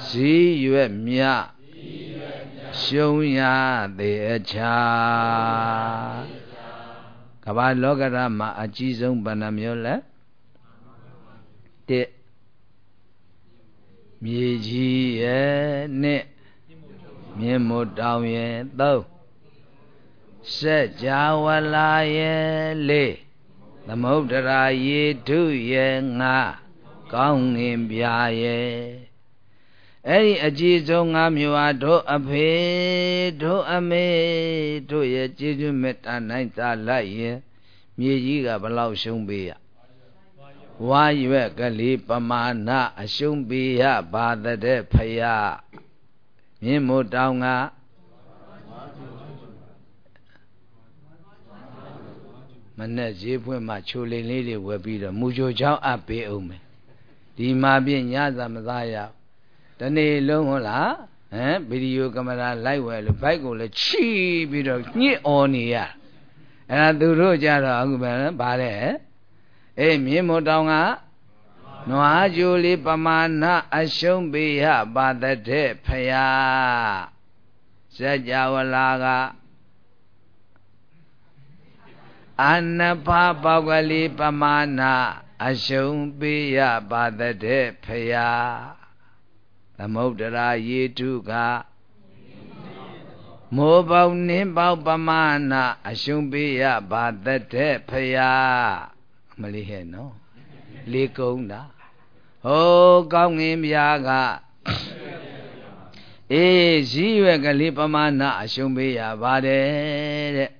ဇီးရွက်မြရှုံးရသေးအချာကမ္ဘာလောကရမှာအကြီးဆုံးဗန္နမျိုးလဲတစ်မြေကြီးရဲ့နှစ်မြင့်မို့တောင်ရဲ့သုံးစัจ java လာရဲ့လေး သမုဒ္ဒရာရေထုရဲ့ငါကောင်းငင်ပြရဲ့အဲ့ဒီအကြည်ဆုံးငါမျိုးဟာတို့အဖေတို့အမေတို့ရဲ့ကျေးဇူးမေတ္တာနိုင်သာလိုက်ရင်မြေကြီးကဘလောက်ရှုံးပေးရဝါရွက်ကလေးပမာဏအရှုံးပေးရပါတဲ့ဖယားမြင့်မို့တောင်းက မနဲ့ဈေးဖွင့်မှချိုလိန်လေးတွေဝယ်ပြီးတော့မူကြိုချောင်းအပ်ပေးအောင်မယ်ဒီမှာပြညစာမသားရတနေ့လုံးဟုတ်လားဟမ်ဗီဒီယိုကင်မရာလိုက်ဝယ်လို့ဘိုက်ကိုလည်းချီပြီးတော့ညှစ်អော်နေရအဲ့ဒါသူတို့ကြတော့အခုပဲဗါတဲ့အေးမြင်းမို့တောင်ကနွားကြိုလေးပမာဏအရှုံးပေးရပါတဲ့ဖယားစัจ java လာက အနဖပေါကလေးပမာဏအရှုံးပေးရပါတဲ့ဖယားသမုဒ္ဒရာယေတုကမိုးပေါနင်းပေါပမာဏအရှုံးပေးရပါတဲ့ဖယားမလေးဟဲ့နော်လေးကုန်းတာဟိုးကောင်းငင်ပြားကအေးရည်ရွယ်ကလေးပမာဏအရှုံးပေးရပါတယ်တဲ့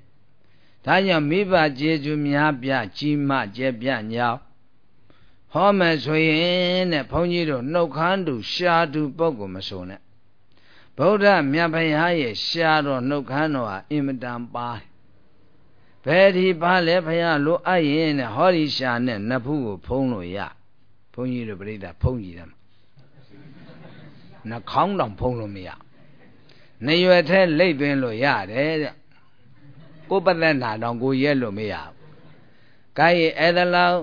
ဒါကြောင့်မိဘကျေးဇူးများပြကြီးမကျက်ပြညောင်းဟောမယ်ဆိုရင်တဲ့ဘုန်းကြီးတို့နှုတ်ခမ်းတူရှာတူပုဂ္ဂိုလ်မဆိုနဲ့ဗုဒ္ဓမြတ်ဘုရားရဲ့ရှာတော်နှုတ်ခမ်းတော်ဟာအင်မတန်ပါဘယ်ဒီပါလဲဘုရားလိုအပ်ရင်တဲ့ဟောဒီရှာနဲ့နဖူးကိုဖုံးလို့ရဘုန်းကြီးတို့ပြိဿဖုံးကြည့်တယ်နှာခေါင်းတောင်ဖုံးလို့မရနေရွယ်ထဲလိတ်သွင်းလို့ရတယ်တဲ့ ကိုပသက်နာတောင်ကိုရဲလို့မရဘူး။ကိုင်းအဲ့ဒါလောက်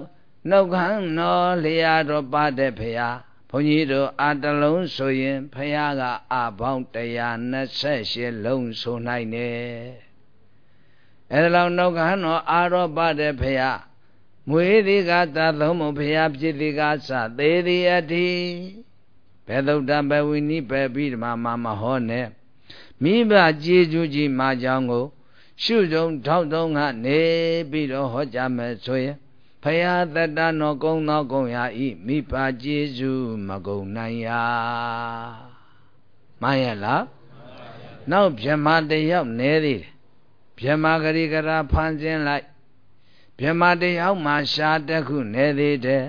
နှုတ်ခမ်းတော်လျာတော်ပါတဲ့ဖရာဘုန်းကြီးတို့အာတလုံးဆိုရင်ဖရာကအပေါင်း128လုံးဆိုနိုင်တယ်။အဲ့ဒါလောက်နှုတ်ခမ်းတော်အာရောပါတဲ့ဖရာမွေးသည်ကသာသုံးမဖရာဖြစ်သည်ကစသေးသည်အတည်းဘယ်သုဒ္ဓဘယ်ဝိနိဘယ်ပြီးဓမ္မမမဟောနဲ့မိဘကျေးဇူးကြီးမှာကြောင်းကို ရှုစုံထောက်သုံးကနေပြီးတော့ဟောကြားမယ်ဆိုရင်ဖယားတတနောကုံသောကုံရာဤမိဘကျေးဇူးမကုံနိုင်ရာမှန်ရဲ့လားနောက်ဗြဟ္မာတယောက်နဲသေးတယ်ဗြဟ္မာဂရိကရာဖန်ဆင်းလိုက်ဗြဟ္မာတယောက်မှာရှားတခုနဲသေးတယ်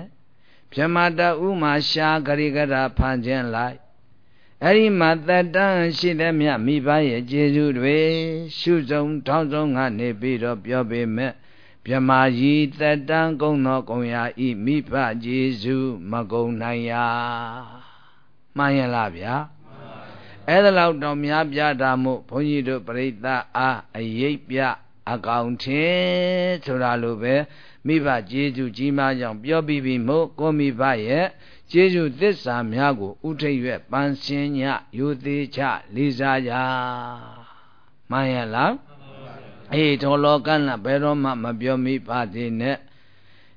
ဗြဟ္မာတဥမှာရှားဂရိကရာဖန်ဆင်းလိုက် အဲ့ဒီမှာတတန်းရှိတဲ့မြမိဘရဲ့ကျေးဇူးတွေရှုစုံထောင်းဆုံးကနေပြီးတော့ပြောပေမဲ့မြမာကြီးတတန်းကုံသောကုံရာဤမိဘကျေးဇူးမကုံနိုင်ရာမှန်ရလားဗျာအဲ့ဒါလောက်တော့များပြတာမို့ဘုန်းကြီးတို့ပြိဿအားအယိတ်ပြအကောင်ထင်းဆိုတာလိုပဲမိဘကျေးဇူးကြီးမားကြောင့်ပြောပြီးပြီမို့ကိုမိဘရဲ့ ကျေးဇူးသစ္စာများကိုဥထိတ်ရွက်ပန်းစင်ညယူသေးချလေးစားကြမှန်ရလားအေးတော်လောကနဘယ်တော့မှမပြောမိပါသေးနဲ့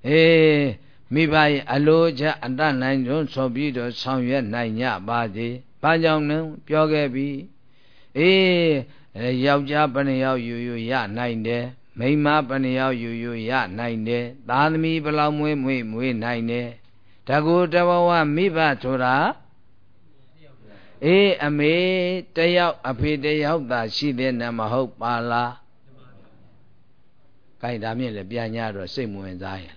အေးမိဘရဲ့အလိုချက်အတတ်နိုင်ဆုံးဆိုပြီးတော့ဆောင်ရွက်နိုင်ကြပါစေ။ဘာကြောင့်လဲပြောခဲ့ပြီ။အေးယောက်ျားဘယ်နှယောက်ယူယူရနိုင်တယ်။မိန်းမဘယ်နှယောက်ယူယူရနိုင်တယ်။သားသမီးဘယ်လောက်မွေးမွေးမွေးနိုင်တယ်။ တကူတဘဝမိဘဆိုတာအေးအမေတယောက်အဖေတယောက်သာရှိတဲ့နမဟုတ်ပါလား။ကြိုက်ဒါမြင့်လည်းပြန်냐တော့စိတ်မဝင်စားရင်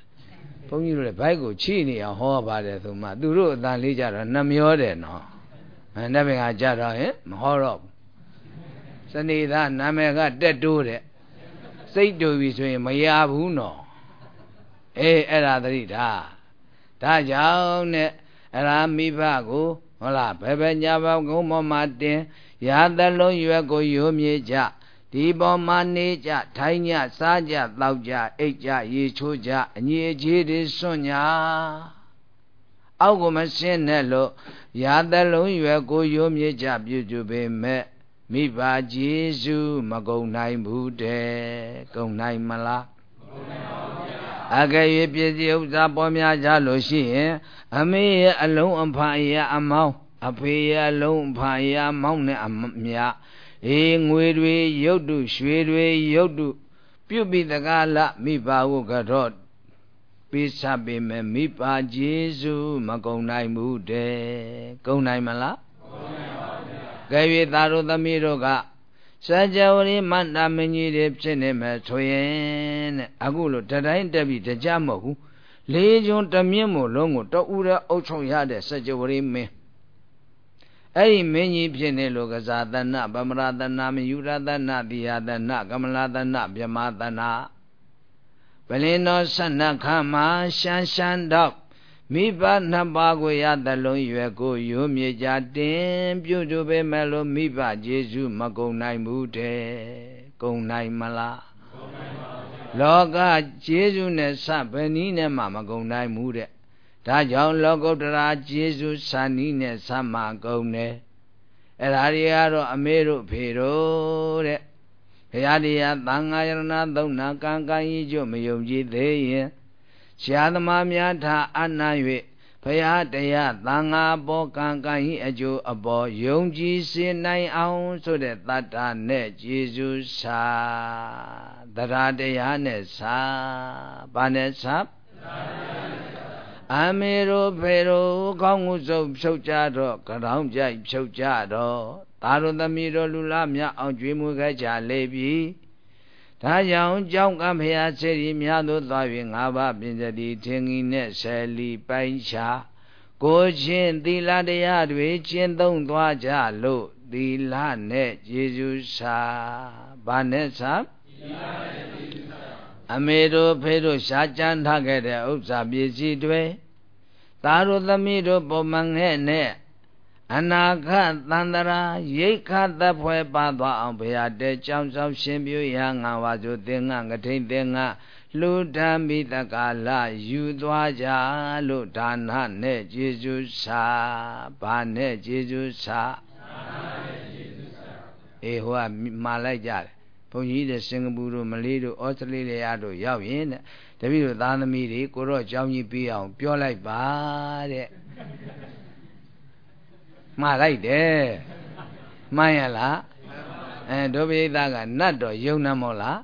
ဘုန်းကြီးတို့လည်းဘိုက်ကိုချိနေအောင်ဟောပါတယ်ဆိုမှသူတို့အတန်လေးကြတော့နှမျောတယ်နော်။အဲနှစ်ပင်ကကြတော့ဟင်မဟောတော့ဘူး။စနေသားနာမည်ကတက်တိုးတဲ့စိတ်တူပြီဆိုရင်မရဘူးနော်။အေးအဲ့ဒါသတိထား ဒါကြောင့်နဲ့အရာမိဘကိုဟုတ်လားဘယ်ဘယ်ညာဘကုန်းပေါ်မှာတင်ရာသလုံးရွက်ကိုယိုမြေကြဒီပေါ်မှာနေကြထိုင်ညစားကြတောက်ကြအိတ်ကြရေချိုးကြအညီအကျေးတွေစွန့်ညာအောက်ကိုမရှင်းနဲ့လို့ရာသလုံးရွယ်ကိုယိုမြေကြပြုစုပေမဲ့မိဘကျေးဇူးမကုံနိုင်ဘူးတဲ့ကုံနိုင်မလားကုံနိုင်ပါဘူး အကယ်၍ပစ္စည်းဥစ္စာပေါ်များကြလို့ရှိရင်အမေရဲ့အလုံးအဖာရအမောင်းအဖေရဲ့အလုံးအဖာရမောင်းနဲ့အမြအေးငွေတွေရုပ်တုရွှေတွေရုပ်တုပြုတ်ပြီးတကားလမိဘဟုကတော့ပေးချပေမဲ့မိဘကျေးဇူးမကုံနိုင်ဘူးတဲ့ကုံနိုင်မလားကုံနိုင်ပါဗျာကဲ၍သာတို့သမီးတို့က စัจ java ရိမန္တာမင်းကြီးတွေဖြစ်နေမယ်ဆိုရင်တဲ့အခုလို့တတိုင်းတက်ပြီးတကြမဟုတ်ဘူးလေးကျွန်းတမြင့်မို့လုံးကိုတအူရအုပ်ချုပ်ရတဲ့စัจ java ရိမင်းအဲ့ဒီမင်းကြီးဖြစ်နေလို့ကစားတဏဗမရတဏမယူရတဏတိယတဏကမလာတဏဗြမတဏပလင်တော်ဆန္ဒခမှာရှမ်းရှမ်းတော့ မိဘနှစ်ပါးကိုရသလုံးရွယ်ကိုရိုးမြေကြတင်ပြုစုပေမဲ့လို့မိဘကျေစုမကုံနိုင်ဘူးတဲ့ကုံနိုင်မလားကုံနိုင်ပါဗျလောကကျေးဇူးနဲ့စဘယ်နည်းနဲ့မှမကုန်နိုင်ဘူးတဲ့ဒါကြောင့်လောကုတ္တရာကျေးဇူးစံနည်းနဲ့စမှကုန်တယ်အဲ့ဒါတွေကတော့အမေတို့ဖေတို့တဲ့ဘုရားတရားသံဃာယရဏသုံးနာကံကံဤကျွမယုံကြည်သေးရင် ရှားသမားများထားအနာ၍ဘုရားတရားသံဃာဘောကံကံဤအကျိုးအပေါ်ယုံကြည်စေနိုင်အောင်ဆိုတဲ့တတ္တာနဲ့ကျေစုစာတရားတရားနဲ့စာဘာနဲ့စာအမေတို့ဖေတို့ကောင်းမှုစုပ်ဖြုတ်ကြတော့ကြောင်ကြိုက်ဖြုတ်ကြတော့သာတို့သမီးတို့လူလားမြအောင်ကြွေးမွေးခဲ့ကြလေပြီ ဒါကြောင့်ကြောင်းကံဖျားစေရီများတို့သွား၍ငါးပါးပြင်စတိထင်ကြီးနဲ့ဆယ်လီပိုင်းချာကိုချင်းသီလတရားတွေကျင့်သုံးသွားကြလို့သီလနဲ့ယေရှုစာဘာနဲ့စာအမေတို့ဖေတို့ရှားကြမ်းထားခဲ့တဲ့ဥစ္စာပစ္စည်းတွေသားတို့သမီးတို့ပုံမှန်ခဲ့နဲ့ အနာခသန္တရာရိတ်ခသဖွယ်ပါသွားအောင်ဘုရားတဲကြောင်းဆောင်ရှင်ပြုရာငါဝါဆိုသင်္ငကထိန်သင်္ငလူဓမ္မိတကာလယူသွားကြလို့ဒါနနဲ့ကျေးဇူးစာဘာနဲ့ကျေးဇူးစာအေးဟိုကမှာလိုက်ကြတယ်ဘုန်းကြီးတဲ့စင်ကာပူတို့မလေးတို့ဩစတြေးလျတို့ရောက်ရင်တဲ့တပည့်တို့သားသမီးတွေကိုတော့ကြောင်းကြီးပြီးအောင်ပြောလိုက်ပါတဲ့ မှားလိုက်တယ်မှန်ရလားအဲဒုပိသကနတ်တော့ယုံနေမို့လား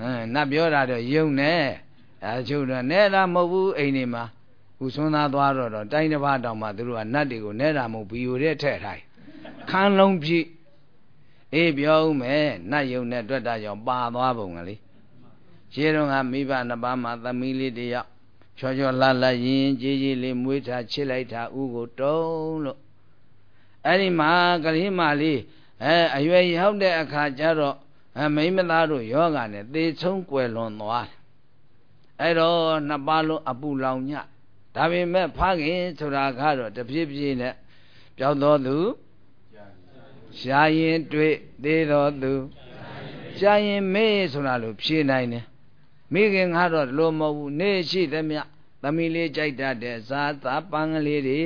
အဲနတ်ပြောတာတော့ယုံနေအဲချုပ်တော့နဲတာမဟုတ်ဘူးအိမ်နေမှာခုဆွမ်းသားသွားတော့တော့တိုင်းတစ်ပါးတောင်မှသူတို့ကနတ်တွေကိုနဲတာမဟုတ်ဘီယိုတဲ့ထည့်ထားခန်းလုံးပြည့်အေးပြောဦးမယ်နတ်ယုံနဲ့တွေ့တာကြောင့်ပါသွားပုံကလေးရှင်းတော့ကမိဘနှစ်ပါးမှာသမီးလေးတယောက်ချောချောလှလှရင်ကြီးကြီးလေးမွေးထားချစ်လိုက်တာဥကိုတုံးလို့ အဲ့ဒီမှာကလေးမလေးအဲအရွယ်ရောက်တဲ့အခါကျတော့အမိမသားတို့ယောဂနဲ့သေဆုံးကွယ်လွန်သွားတယ်အဲ့တော့နှစ်ပါးလုံးအပူလောင်ညဒါပေမဲ့ဖခင်ဆိုတာကတော့တပြည့်ပြည့်နဲ့ပြောင်းတော်သူရှားရင်တွေ့သေးတော်သူရှားရင်မေးဆိုတာလို့ဖြေနိုင်တယ်မိခင်ကတော့လို့မဟုတ်ဘူးနေရှိသမျှသမီးလေးကြိုက်တတ်တဲ့ဇာသာပန်းကလေးတွေ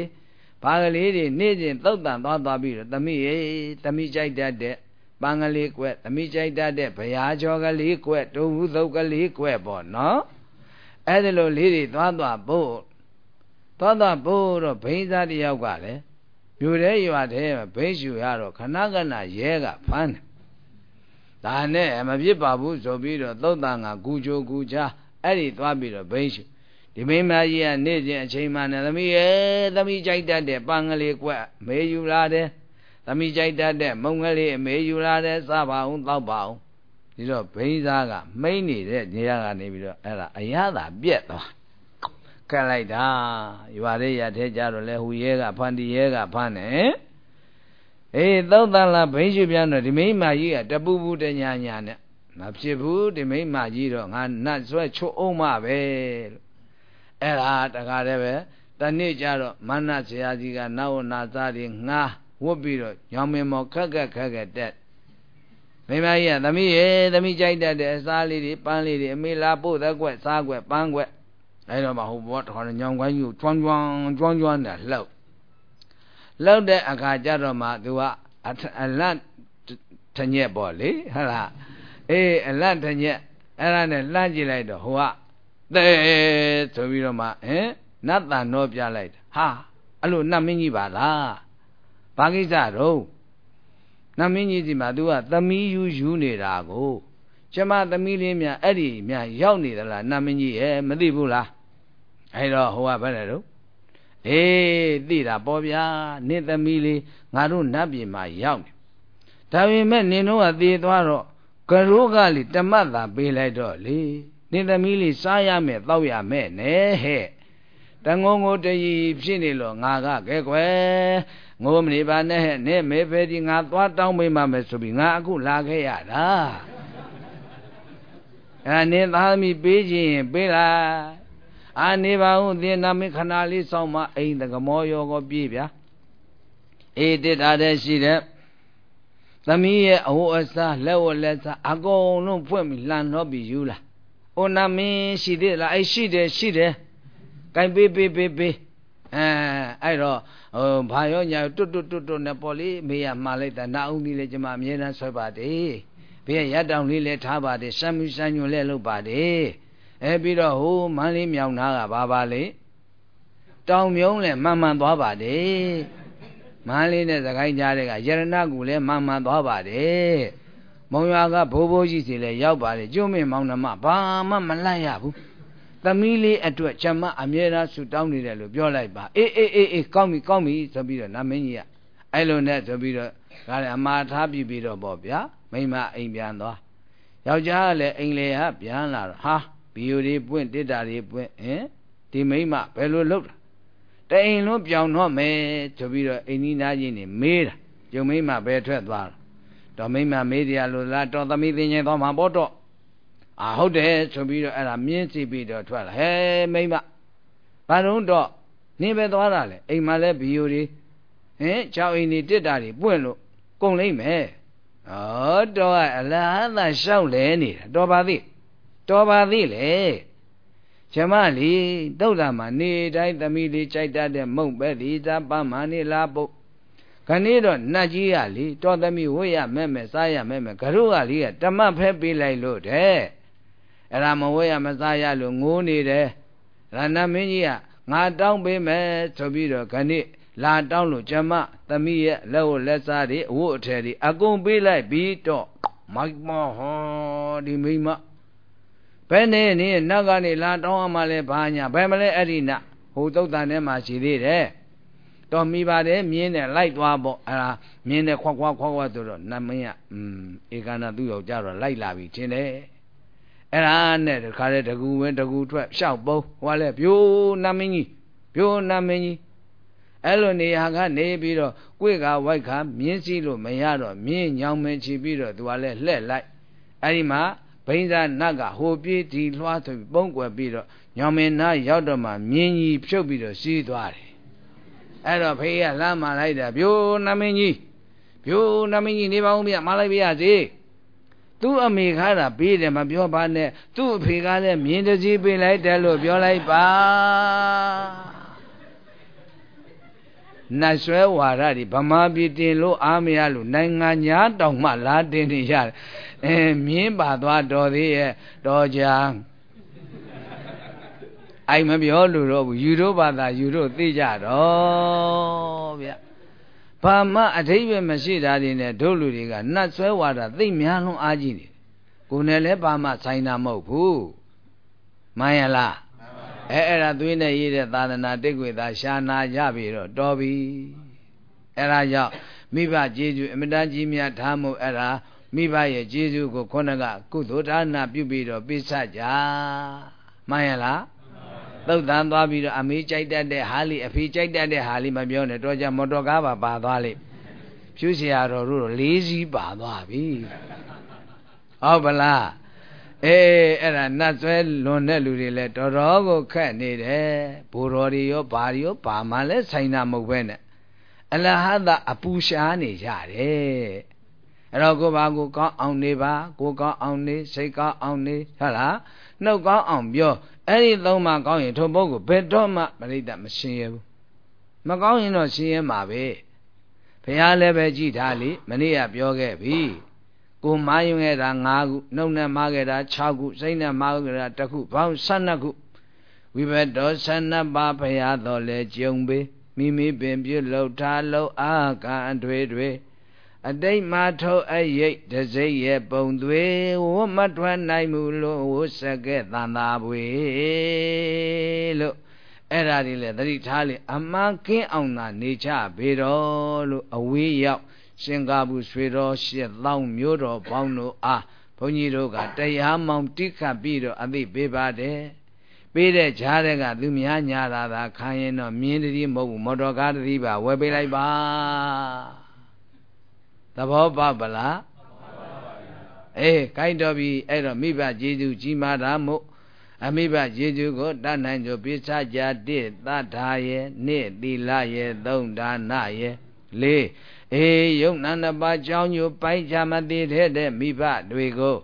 ဘာကလေးတွေနေ့စဉ်သုတ်တန်သွားသွားပြီးတော့သမီးရေသမီးကြိုက်တတ်တဲ့ပန်းကလေးကွက်သမီးကြိုက်တတ်တဲ့ဘရားကျော်ကလေးကွက်ဒုဟုသုတ်ကလေးကွက်ပေါ့နော်အဲ့ဒီလိုလေးတွေသွားသွားဖို့သွားသွားဖို့တော့ဘိန်းစားတယောက်ကလည်းမြို့ထဲရွာထဲဘိန်းရှူရတော့ခဏခဏရဲကဖမ်းတယ်ဒါနဲ့မဖြစ်ပါဘူးဆိုပြီးတော့သုတ်တန်ကဂူချိုဂူချာအဲ့ဒီသွားပြီးတော့ဘိန်းရှူ ဒီမိမကြီးကနေ့စဉ်အချိန်မှနဲ့သမီးရဲ့သမီးကြိုက်တတ်တဲ့ပန်းကလေးကွက်မေးယူလာတယ်သမီးကြိုက်တတ်တဲ့မုံကလေးအမေးယူလာတယ်စပါအောင်တောက်ပါအောင်ဒီတော့ဘိန်းစားကမိမ့်နေတဲ့နေရာကနေပြီးတော့အဲ့ဒါအရသာပြက်သွားကတ်လိုက်တာရွာလေးရထဲကြတော့လဲဟူရဲကဖန်တီရဲကဖမ်းတယ်အေးသောတန်လာဘိန်းရှိပြန်တော့ဒီမိမကြီးကတပူပူတညာညာနဲ့မဖြစ်ဘူးဒီမိမကြီးတော့ငါနတ်ဆွဲချိုးအောင်မပဲလို့ အဲ့ဒါတခါတည်းပဲတနေ့ကျတော့မန္နဆရာကြီးကနာဝနာသားတွေငှားဝတ်ပြီးတော့ညောင်မင်းမောခက်ခက်ခက်ခက်တက်မိမကြီးကသမီးရေသမီးကြိုက်တတ်တဲ့အစားလေးတွေပန်းလေးတွေအမေလာပို့သက်ကွက်စားကွက်ပန်းကွက်အဲ့တော့မှဟိုဘောတခါညောင်ကိုင်းကြီးကိုကျွမ်းကျွမ်းကျွမ်းကျွမ်းနဲ့လှုပ်လှုပ်တဲ့အခါကျတော့မှသူကအလန့်ထညက်ပေါ့လေဟုတ်လားအေးအလန့်ထညက်အဲ့ဒါနဲ့လှမ်းကြည့်လိုက်တော့ဟိုက သဲဆိုပြီးတော့မှဟင်နတ်တန်တော့ပြလိုက်တာဟာအဲ့လိုနတ်မင်းကြီးပါလားဘာကိစ္စတော့နတ်မင်းကြီးစီမှာ तू ကသမီးယူယူနေတာကိုကျမသမီးလေးများအဲ့ဒီများရောက်နေသလားနတ်မင်းကြီးရဲ့မသိဘူးလားအဲ့တော့ဟိုကဘယ်လဲတော့အေးသိတာပေါ့ဗျာနင့်သမီးလေးငါတို့နတ်ပြည်မှာရောက်နေဒါပေမဲ့နင်တို့ကသေသွားတော့ကရိုးကလေတမတ်သာပေးလိုက်တော့လေ နင်သမီးလေးစားရမယ်တောက်ရမယ်နဲ့ဟဲ့တငုံကိုတရီဖြစ်နေလို့ငါကကဲကွယ်ငိုမနေပါနဲ့ဟဲ့နဲ့မေဖေဒီငါသွားတောင်းပေးမှမယ်ဆိုပြီးငါအခုလာခဲ့ရတာအဲနင်သားသမီးပေးခြင်းပေးလိုက်အာနေပါဦးသင်နာမခဏလေးစောင့်မအိမ်တကမောရောကိုပြေးဗျာအေးတစ်တာတဲ့ရှိတဲ့သမီးရဲ့အဝတ်အစားလက်ဝတ်လက်စားအကုန်လုံးဖွင့်ပြီးလှန်တော့ပြီးယူလာ အိုနာမင်းရှိသေးလားအဲ့ရှိတယ်ရှိတယ်ကိုင်ပေးပေးပေးပေးအဲအဲ့တော့ဟိုဘာရောညာတွတ်တွတ်တွတ်တွတ်နဲ့ပေါ်လေးမေးရမှာလိုက်တာနာဦးကြီးလည်းကျမအမြဲတမ်းဆွဲပါတယ်ဘေးရတောင်လေးလည်းထားပါတယ်စမ်းမှုစမ်းညွန်လည်းလုပ်ပါတယ်အဲပြီးတော့ဟိုမန်းလေးမြောင်သားကဘာပါလေတောင်မြုံလည်းမှန်မှန်သွားပါတယ်မန်းလေးနဲ့သခိုင်းကြားတဲ့ကယရဏကူလည်းမှန်မှန်သွားပါတယ် မုံရွာကဘိုးဘိုးကြီးစီလည်းရောက်ပါတယ်ကျွန်းမင်းမောင်နှမဘာမှမလိုက်ရဘူးသမီးလေးအတွက်ကျမအမြဲတမ်းဆူတောင်းနေတယ်လို့ပြောလိုက်ပါအေးအေးအေးအေးကောင်းပြီကောင်းပြီဆိုပြီးတော့နမင်းကြီးကအဲ့လိုနဲ့ဆိုပြီးတော့ဒါလည်းအမှားထားပြီးပြီးတော့ပေါ့ဗျာမိမအိမ်ပြန်သွားယောက်ျားကလည်းအိမ်လေဟာပြန်လာတော့ဟာဘီယိုတွေပွင့်တစ်တာတွေပွင့်ဟင်ဒီမိမဘယ်လိုလုပ်တာတအိမ်လုံးပြောင်းတော့မယ်ဆိုပြီးတော့အိမ်ကြီးသားချင်းနေမေးတာကျုံမိမဘယ်ထွက်သွားတော့ မိမမေးတရားလို့လားတော်သမီးသိငယ်သွားမှာပေါ့တော့အာဟုတ်တယ်ဆိုပြီးတော့အဲ့ဒါမြင်းစီပြီးတော့ထွက်လာဟဲမိမဘာလို့တော့နင်းပဲသွားတာလေအိမ်မှာလဲဘီယိုတွေဟင်ကြောက်အိမ်တွေတစ်တာတွေပွင့်လို့ကုန်လိမ့်မယ်ဩတော့အလားသာရှောက်လဲနေတာတော်ပါသေးတော်ပါသေးလေကျမလီတုတ်တာမှာနေတိုင်းသမီးလေးကြိုက်တတ်တဲ့မုံပဲဒီသာပမနေလားပုတ် ခဏိတော့နတ်ကြီးကလေတော်သမီးဝိရမဲ့မဲ့စားရမဲ့မဲ့ဂရုကလေးကတမတ်ဖဲပေးလိုက်လို့တဲ့အဲ့ဒါမဝဲရမစားရလို့ငိုးနေတယ်ရဏမင်းကြီးကငါတောင်းပေးမယ်ဆိုပြီးတော့ခဏိလာတောင်းလို့ကျမသမီးရဲ့လက်ဝလက်စားတွေအဝတ်အထည်တွေအကုန်ပေးလိုက်ပြီးတော့မိုက်မောဟောဒီမိမဘယ်နဲ့နင်းနောက်ကနေလာတောင်းရမှလဲဘာညာဘယ်မလဲအဲ့ဒီနဟိုသုတ်တန်ထဲမှာရှိသေးတယ် တော်မိပါတယ်မြင်းနဲ့လိုက်သွားပေါ့အဲ့ဒါမြင်းနဲ့ခွာခွာခွာခွာဆိုတော့နတ်မင်းကอืมဧကနာသူ့ယောက်ျားတော့လိုက်လာပြီထင်တယ်အဲ့ဒါနဲ့တခါလေတကူဝင်တကူထွက်ရှောက်ပုံးဟိုကလည်းပြိုးနမင်းကြီးပြိုးနမင်းကြီးအဲ့လိုနေရာကနေပြီးတော့ကိုယ်ကဝိုက်ခါမြင်းစည်းလို့မရတော့မြင်းညောင်မင်းချီပြီးတော့သူကလည်းလှက်လိုက်အဲ့ဒီမှာဘိန်းစားနတ်ကဟိုပြေးဒီလွှားဆိုပြီးပုံကွယ်ပြီးတော့ညောင်မင်းနားရောက်တော့မှမြင်းကြီးဖြုတ်ပြီးတော့စီးသွားတယ် အဲ့တော့ဖေးကလမ်းမာလိုက်တာပြိုးနမင်းကြီးပြိုးနမင်းကြီးနေပါဦးဗျမလိုက်ပါရစေသူ့အမေခါတာပေးတယ်မပြောပါနဲ့သူ့အဖေကလည်းမြင်းတစည်းပေးလိုက်တယ်လို့ပြောလိုက်ပါနတ်ဆွဲဝါရတွေဗမာပြည်တင်လို့အားမရလို့နိုင်ငံညာတောင်မှလာတင်နေရတယ်အဲမြင်းပါသွားတော်သေးရဲ့တော်ကြာ အိုင်မပြောလို့တော့ဘူးယူတို့ဘာသာယူတို့သိကြတော့ဗျဘာမှအထိပ္ပယ်မရှိတာတွေနဲ့တို့လူတွေကနတ်ဆွဲဝါဒသိများလွန်အားကြီးနေကိုယ်နဲ့လည်းဘာမှဆိုင်တာမဟုတ်ဘူးမှန်ရလားအဲအဲ့ဒါသွေးနဲ့ရေးတဲ့သာသနာတိတ်ွေသာရှာနာကြပြီတော့တော်ပြီအဲ့ဒါကြောင့်မိဘကျေးဇူးအမတန်ကြီးမြတ်ထားမှုအဲ့ဒါမိဘရဲ့ကျေးဇူးကိုခေါင်းကကုသိုလ်ဒါနပြုပြီးတော့ပိစကြမှန်ရလား သုတ်တန်သွားပြီးတော့အမေးကြိုက်တတ်တဲ့ဟာလီအဖေးကြိုက်တတ်တဲ့ဟာလီမပြောနဲ့တော့ကြမော်တော်ကားပါပါသွားလိမ့်ဖြူစရာတော်တို့လေးစီးပါသွားပြီဟုတ်ပလားအေးအဲ့ဒါနတ်ဆွဲလွန်တဲ့လူတွေလည်းတော်တော်ကိုခက်နေတယ်ဘူတော်တွေရောဘာတွေရောဘာမှလည်းဆိုင်တာမဟုတ်ပဲနဲ့အလဟသအပူရှားနေကြတယ် အဲ့တော့ကိုဘာကိုကောင်းအောင်နေပါကိုကောင်းအောင်နေစိတ်ကောင်းအောင်နေဟုတ်လားနှုတ်ကောင်းအောင်ပြောအဲ့ဒီသုံးပါကောင်းရင်ထိုပုဂ္ဂိုလ်ဘယ်တော့မှပရိသတ်မရှင်းရဘူးမကောင်းရင်တော့ရှင်းရမှာပဲဘုရားလည်းပဲကြည်ထားလေမနေ့ကပြောခဲ့ပြီကိုမာယုံခဲ့တာ၅ခုနှုတ်နဲ့မားခဲ့တာ6ခုစိတ်နဲ့မားခဲ့တာ1ခုဘောင်း12ခုဝိဘတ်တော်12ပါးဘုရားတော်လဲကြုံပေမိမိပင်ပြုလုပ်ထားလို့အာကံအထွေတွေ အတိတ်မှာထုတ်အရိတ်တစိမ့်ရဲ့ပုံသွေဝမထွက်နိုင်မှုလို့ဝစကဲ့တန်သာပွေလို့အဲ့ဒါတွေလေသတိထားလေအမှန်ကင်းအောင်သာနေကြပေတော်လို့အဝေးရောက်ရှင်ကာဘူးရွှေတော်ရှစ်သောင်းမျိုးတော်ပေါင်းတို့အားဘုန်းကြီးတို့ကတရားမောင်တိခတ်ပြီးတော့အသိပေးပါတယ်ပေးတဲ့ဈာတဲ့ကသူများညာတာသာခံရင်တော့မြင်းတည်းမဟုတ်ဘူးမော်တော်ကားတည်းပါဝယ်ပေးလိုက်ပါ သဘောပေါက်ပလားအေးကိုင်းတော်ပြီအဲ့တော့မိဘကျေးဇူးကြီးမားတာမို့အမိဘကျေးဇူးကိုတတ်နိုင်ကြပိစကြတိသတ္ထာယေနိသီလယေသုံးဒါနယေလေးအေးယုံနာနှစ်ပါးကြောင်းညိုပိုင်းချမသိတဲ့မိဘတွေကို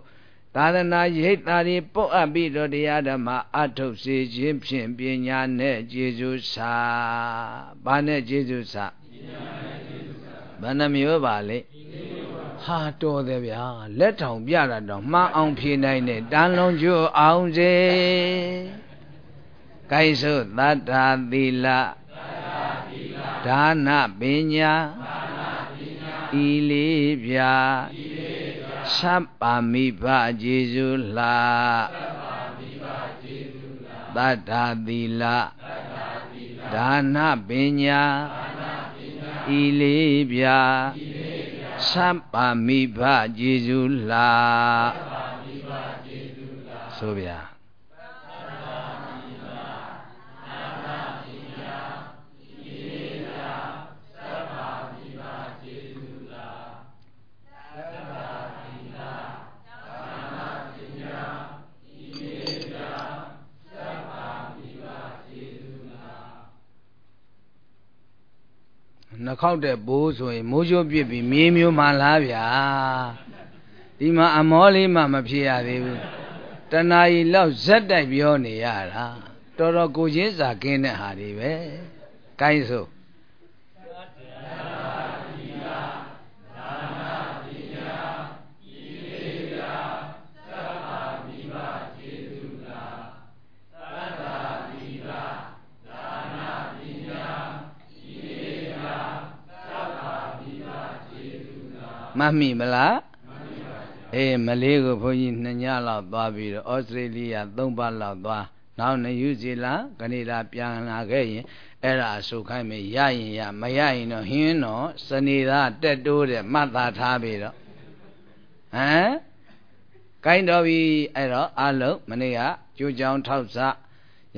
သာသနာရိပ်သာတွေပုတ်အပ်ပြီးတော့တရားဓမ္မအထုတ်စေခြင်းဖြင့်ပညာနဲ့ကျေစုစာဘာနဲ့ကျေစုစာ ဘယ်နှမျိုးပါလဲဟာတော်တယ်ဗျာလက်ထောင်ပြတာတော့မှားအောင်ဖြေနိုင်တဲ့တန်လုံးကျိုးအောင်စေကိုင်းစုသတ္တာသီလဒါနပညာဤလေးပြသဗ္ဗမိဘကျေစုလာသတ္တာသီလဒါနပညာ ဤလေးပြသဗ္ဗမိဘကျေစုလာဆိုဗျာ နှခောက်တဲ့ဘိုးဆိုရင်မိုးချိုးပြစ်ပြီးမြေမျိုးမှလားဗျာဒီမှာအမောလေးမှမဖြစ်ရသေးဘူးတဏှာကြီးလောက်ဇက်တိုက်ပြောနေရတာတော်တော်ကိုချင်းစာကင်းတဲ့ဟာတွေပဲကိုင်းစို့ မှတ်မိမလားအေးမလေးကိုဘုန်းကြီးနှစ်ညလောက်သွားပြီးတော့ဩစတြေးလျသုံးပတ်လောက်သွားနောက်နယူးဇီလန်ကနေဒါပြန်လာခဲ့ရင်အဲ့ဒါအဆုခိုင်းမယ်ရရင်ရမရရင်တော့ဟင်းတော့စနေသားတက်တိုးတဲ့မှတ်သားထားပြီးတော့ဟမ်ကိုင်းတော်ပြီအဲ့တော့အလုံးမနေ့ကကြိုးကြောင်ထောက်စယ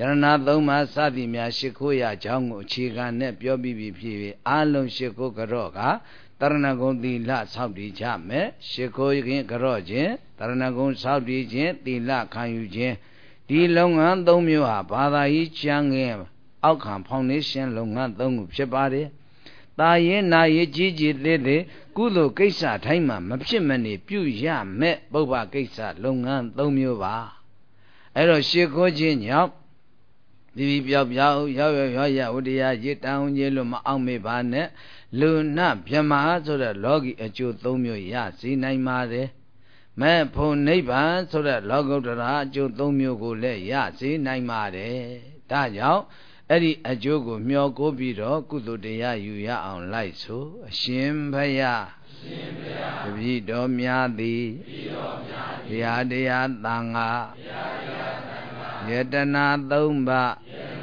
ရဏသုံးပါးစသည်များရှ िख ိုးရအကြောင်းကိုအခြေခံနဲ့ပြောပြီးပြီဖြစ်ပြီးအလုံးရှ िख ိုးကြော့က တရဏဂုံသီလဆောက်တည်ကြမယ်ရှ िख ိုးခင်ကြော့ခြင်းတရဏဂုံဆောက်တည်ခြင်းသီလခံယူခြင်းဒီလုပ်ငန်း၃မျိုးဟာဘာသာရေးကျမ်းငယ်အောက်ခံဖောင်ဒေးရှင်းလုပ်ငန်း၃ခုဖြစ်ပါတယ်။တာရင်နာရင်ကြီးကြီးသေးသေးကုသိုလ်ကိစ္စတိုင်းမှာမဖြစ်မနေပြုရမဲ့ပုဗ္ဗကိစ္စလုပ်ငန်း၃မျိုးပါ။အဲ့တော့ရှ िख ိုးခြင်းကြောင့်ဒီပြီးပြောက်ပြောက်ရောက်ရောက်ရောက်ရဝတ္တရားရစ်တန်ကြီးလို့မအောင်မေပါနဲ့ လူနာမြမဆိုတဲ့လောကီအကျိုး၃မျိုးရစီနိုင်ပါတယ်မဲ့ဖို့နိဗ္ဗာန်ဆိုတဲ့လောကုတ္တရာအကျိုး၃မျိုးကိုလည်းရစေနိုင်ပါတယ်ဒါကြောင့်အဲ့ဒီအကျိုးကိုမျှော်ကိုပြီးတော့ကုသိုလ်တရားယူရအောင်လိုက်ဆိုအရှင်ဘုရားရှင်ဘုရားတပည့်တော်များသည်တပည့်တော်များသည်ဘုရားတရားသံဃာဘုရားတရားသံဃာယတနာ၃ပါးယတနာ၃ပါး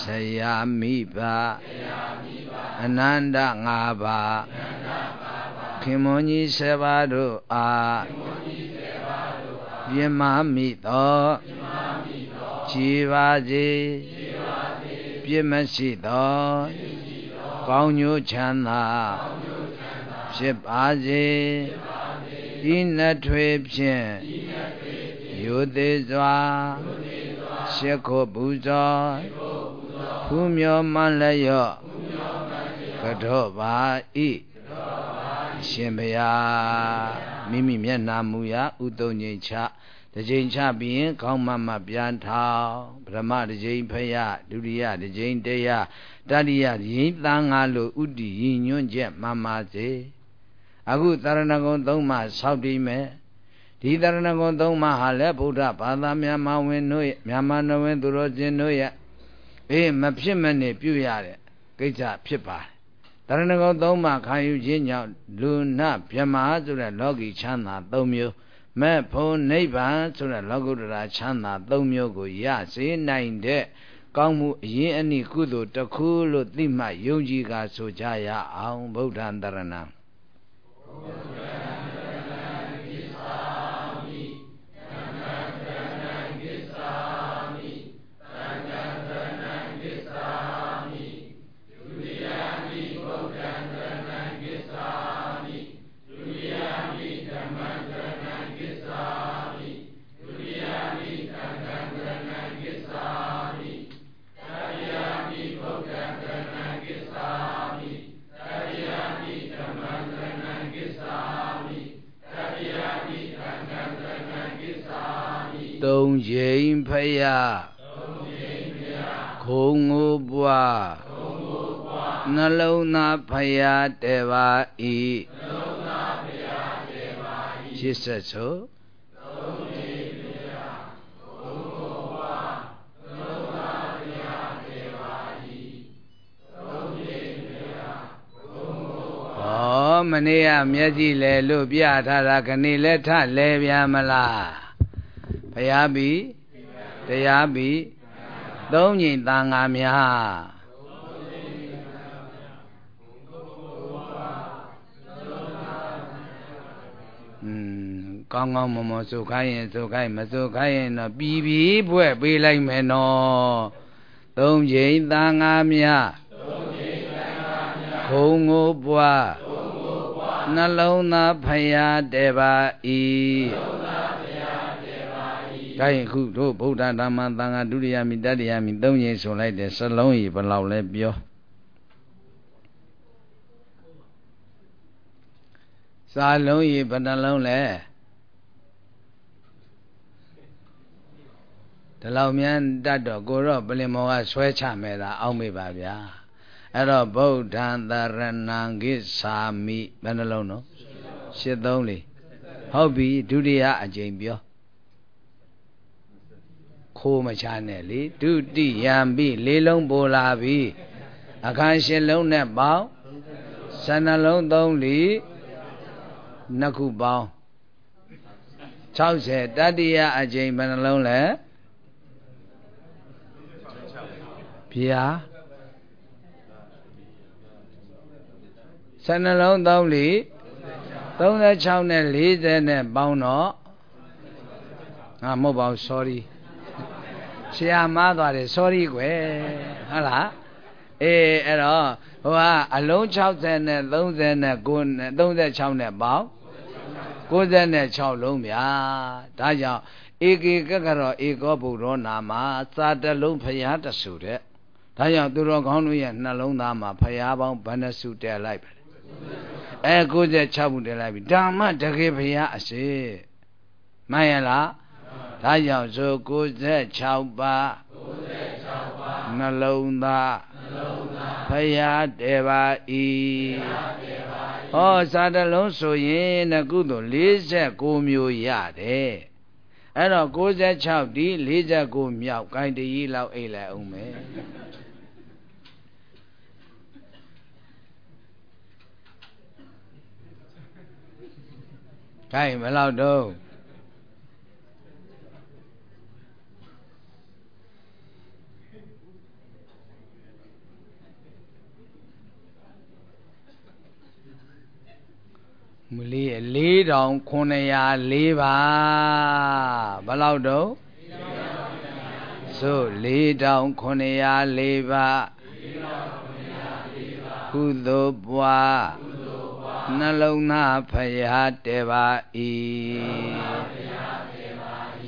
ဆရာမိဘဆရာမိဘအနန္တ၅ပါးအနန္တ၅ပါးခင်မွန်ကြီး7ပါးတို့အားခင်မွန်ကြီး7ပါးတို့အားပြမမိသောပြမမိသောခြေပါစေခြေပါစေပြည့်မရှိသောပြည့်မရှိသောကောင်းညိုချမ်းသာကောင်းညိုချမ်းသာဖြစ်ပါစေဖြစ်ပါစေဤနှစ်ထွေဖြင့်ဤနှစ်ထွေဖြင့်ယုသေးစွာယုသေးစွာရှ िख ိုပူဇော် ရှ िख ိုပူဇော်ဖူးမြော်မှလျော့ဖူးမြော်မှလျော့ကတော့ပါဤရှင်ဘုရားမိမိမျက်နာမူရာဥတုံငိမ်ချတကြိမ်ချပြီးရင်ခေါင်းမမပြန်ထောင်ပထမတကြိမ်ဖယဒုတိယတကြိမ်တရားတတိယရင်းသားငါလို့ဥတည်ရညွန့်ချက်မှန်ပါစေအခုတရဏဂုံသုံးပါးဆောက်တည်မယ်ဒီတရဏဂုံသုံးပါးဟာလည်းဗုဒ္ဓဘာသာမြန်မာဝင်တို့ရဲ့မြန်မာနဝင်သူတော်စင်တို့ရဲ့ အေးမဖြစ်မနေပြုရတဲ့ကိစ္စဖြစ်ပါတယ်တရဏဂုံသုံးပါးခံယူခြင်းကြောင့်လူနာမြမဆိုတဲ့လောကီချမ်းသာ၃မျိုးမဲ့ဖို့နိဗ္ဗာန်ဆိုတဲ့လောကုတ္တရာချမ်းသာ၃မျိုးကိုရစေနိုင်တဲ့ကောင်းမှုအရင်အနည်းကုသိုလ်တစ်ခုလို့သိမှယုံကြည်ကဆိုကြရအောင်ဗုဒ္ဓံတရဏံ သုံးချိန်ဖယားခုံငိုပွားနှလုံးသားဖယားတေပါဤရှစ်ဆက်ဆိုဩမနေ့ကမျက်စိလဲလို့ပြထားတာခဏလဲထလဲပြန်မလား ဘုရားပြီတရားပြီသုံးညင်တန်ငါများอืมကောင်းကောင်းမမစုခိုင်းရင်စုခိုင်းမစုခိုင်းရင်တော့ပြီးပြီးဘွဲ့ပေးလိုက်မယ်နော်သုံးချိန်တန်ငါများသုံးချိန်တန်ငါများခုံကိုပွားနှလုံးသားဖယားတေပါဤ ဒါရင်ခုတို့ဗုဒ္ဓဓမ္မသံဃာဒုတိယမိတတိယမိသုံးရင်ဆိုလိုက်တယ်စလုံးကြီးဘယ်လောက်လဲပြောစာလုံးကြီးဘယ်နှလုံးလဲဒီလောက်မြန်တတ်တော့ကိုတော့ပလင်မောကဆွဲချမယ်လားအောက်မေပါဗျာအဲ့တော့ဗုဒ္ဓံတရဏံကိသာမိဘယ်နှလုံးနော်ရှစ်သုံးလေဟုတ်ပြီဒုတိယအကြိမ်ပြော ခိုးမချနဲ့လေဒုတိယံပြီလေးလုံးပေါ်လာပြီအခန်းရှစ်လုံးနဲ့ပေါင်းဆယ်နှလုံးသုံးလီနှစ်ခုပေါင်း60တတိယအကြိမ်ဘယ်နှလုံးလဲဗျာဆယ်နှလုံးသုံးလီ36နဲ့40နဲ့ပေါင်းတော့ငါမဟုတ်ပါဘူး sorry ဆရာမားသွားတယ် sorry ကွယ်ဟုတ်လားအေးအဲ့တော့ဟိုကအလုံး60နဲ့30နဲ့9နဲ့36နဲ့ပေါင်း96လုံးဗျာဒါကြောင့်ဧကေကကရောဧကောဗုဒ္ဓောနာမှာစာတလုံးဖရာတဆူတဲ့ဒါကြောင့်သူတော်ကောင်းတို့ရဲ့နှလုံးသားမှာဖရာပေါင်းဘယ်နှစုတည်လိုက်ပဲအဲ96ခုတည်လိုက်ပြီဒါမှတကယ်ဖရာအစေမှန်ရလား ဒါကြောင့်ဆို96ပါ96ပါနှလုံးသားနှလုံးသားဖရာတည်ပါ၏ဟောစာတလုံးဆိုရင်ငကုသိုလ်49မျိုးရတယ်အဲ့တော့66ဒီ49မြောက်ဂိုင်းတကြီးလောက်အိတ်လိုက်အောင်မယ်ဂိုင်းဘယ်လောက်တော့ မလေး4904ပါဘယ်လောက်တော့ဆို4904ပါကုသိုလ်ပွားနှလုံးသားဖရာတေပါဤ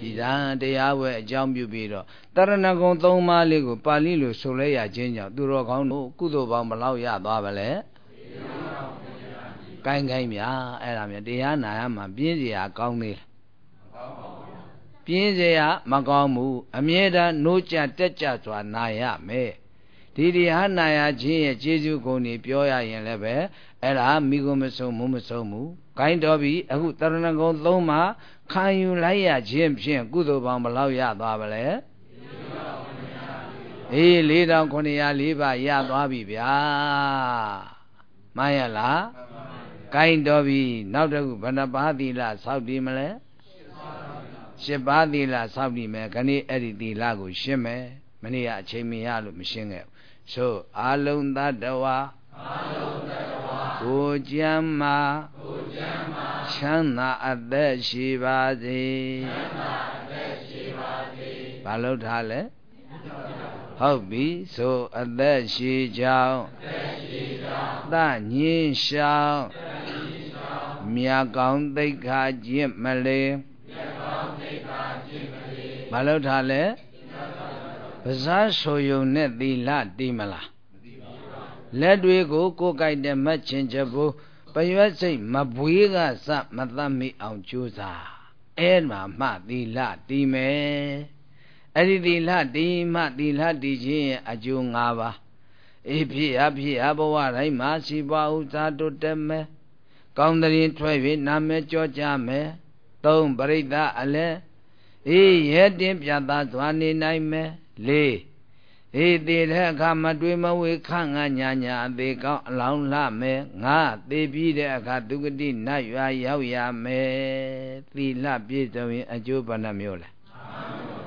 ဒီသာတရားဝဲအကြောင်းပြုပြီးတော့တရဏဂုံ၃ပါးလေးကိုပါဠိလိုဆိုလဲရခြင်းကြောင့်သူတော်ကောင်းတို့ကုသိုလ်ပေါင်းဘလောက်ရသွားပါလဲ ကိုင်းကိုင်းမြာအဲ့ဒါမြတရားနာရမှာပြင်းစရာကောင်းသေးလားပြင်းစရာမကောင်းဘူးအမြဲတမ်းနိုးကြတက်ကြစွာနာရမယ်ဒီတရားနာရခြင်းရဲ့ကျေးဇူးဂုဏ်တွေပြောရရင်လည်းပဲအဲ့ဒါမိကုမဆုံးမမဆုံးဘူးကိုင်းတော်ပြီအခုတရဏဂုံသုံးမှာခံယူလိုက်ရခြင်းဖြင့်ကုသိုလ်ပေါင်းဘယ်လောက်ရသွားပါလဲအေး4904ပါရသွားပြီဗျာမှန်ရလား ကိုင်းတော်ပြီနောက်တစ်ခုဘယ်နှပါးသီလစောက်တည်မလဲရှစ်ပါးသီလစောက်တည်မယ်ခဏအဲ့ဒီသီလကိုရှင်းမယ်မနေ့ကအချိန်မရလို့မရှင်းခဲ့ဘူးဆိုအာလုံတတဝါအာလုံတတဝါကိုကြမ်းမာကိုကြမ်းမာချမ်းသာအသက်ရှိပါစေချမ်းသာအသက်ရှိပါစေဘာလို့ထားလဲ ဟုတ်ပြီဆိုအသက်ရှိကြောင်းအသက်ရှိကြောင်းသညင်းရှောင်းမြတ်ကောင်းသိက္ခာကျင့်မလေမြတ်ကောင်းသိက္ခာကျင့်မလေဘာလို့ထားလဲပဇာဆိုယုံနဲ့သီလတည်မလားလက်တွေကိုကိုယ်ကြိုက်တဲ့မတ်ချင်းချက်ဖို့ပရွက်စိတ်မဘွေးကစမသတ်မိအောင်ကြိုးစားအဲ့မှာမှသီလတည်မယ် အဲ့ဒီသီလတည်မှသီလတည်ခြင်းရဲ့အကျိုး၅ပါးအေးဖြစ်အဖြစ်အဘဝတိုင်းမှာစီပွားဥစ္စာတိုးတက်မယ်ကောင်းတဲ့ထွက်၍နာမည်ကြောကြမယ်သုံးပရိသအလဲအေးရဲတင်ပြတာသွားနေနိုင်မယ်လေးအေးသေးတဲ့အခါမတွေးမဝေခန့်ငါညာညာအသေးကောင်းအလောင်းလှမယ်ငါသေပြီးတဲ့အခါဒုက္တိနတ်ရွာရောက်ရမယ်သီလပြည့်စုံရင်အကျိုးဘဏ္ဍမျိုးလဲငါးမျိုး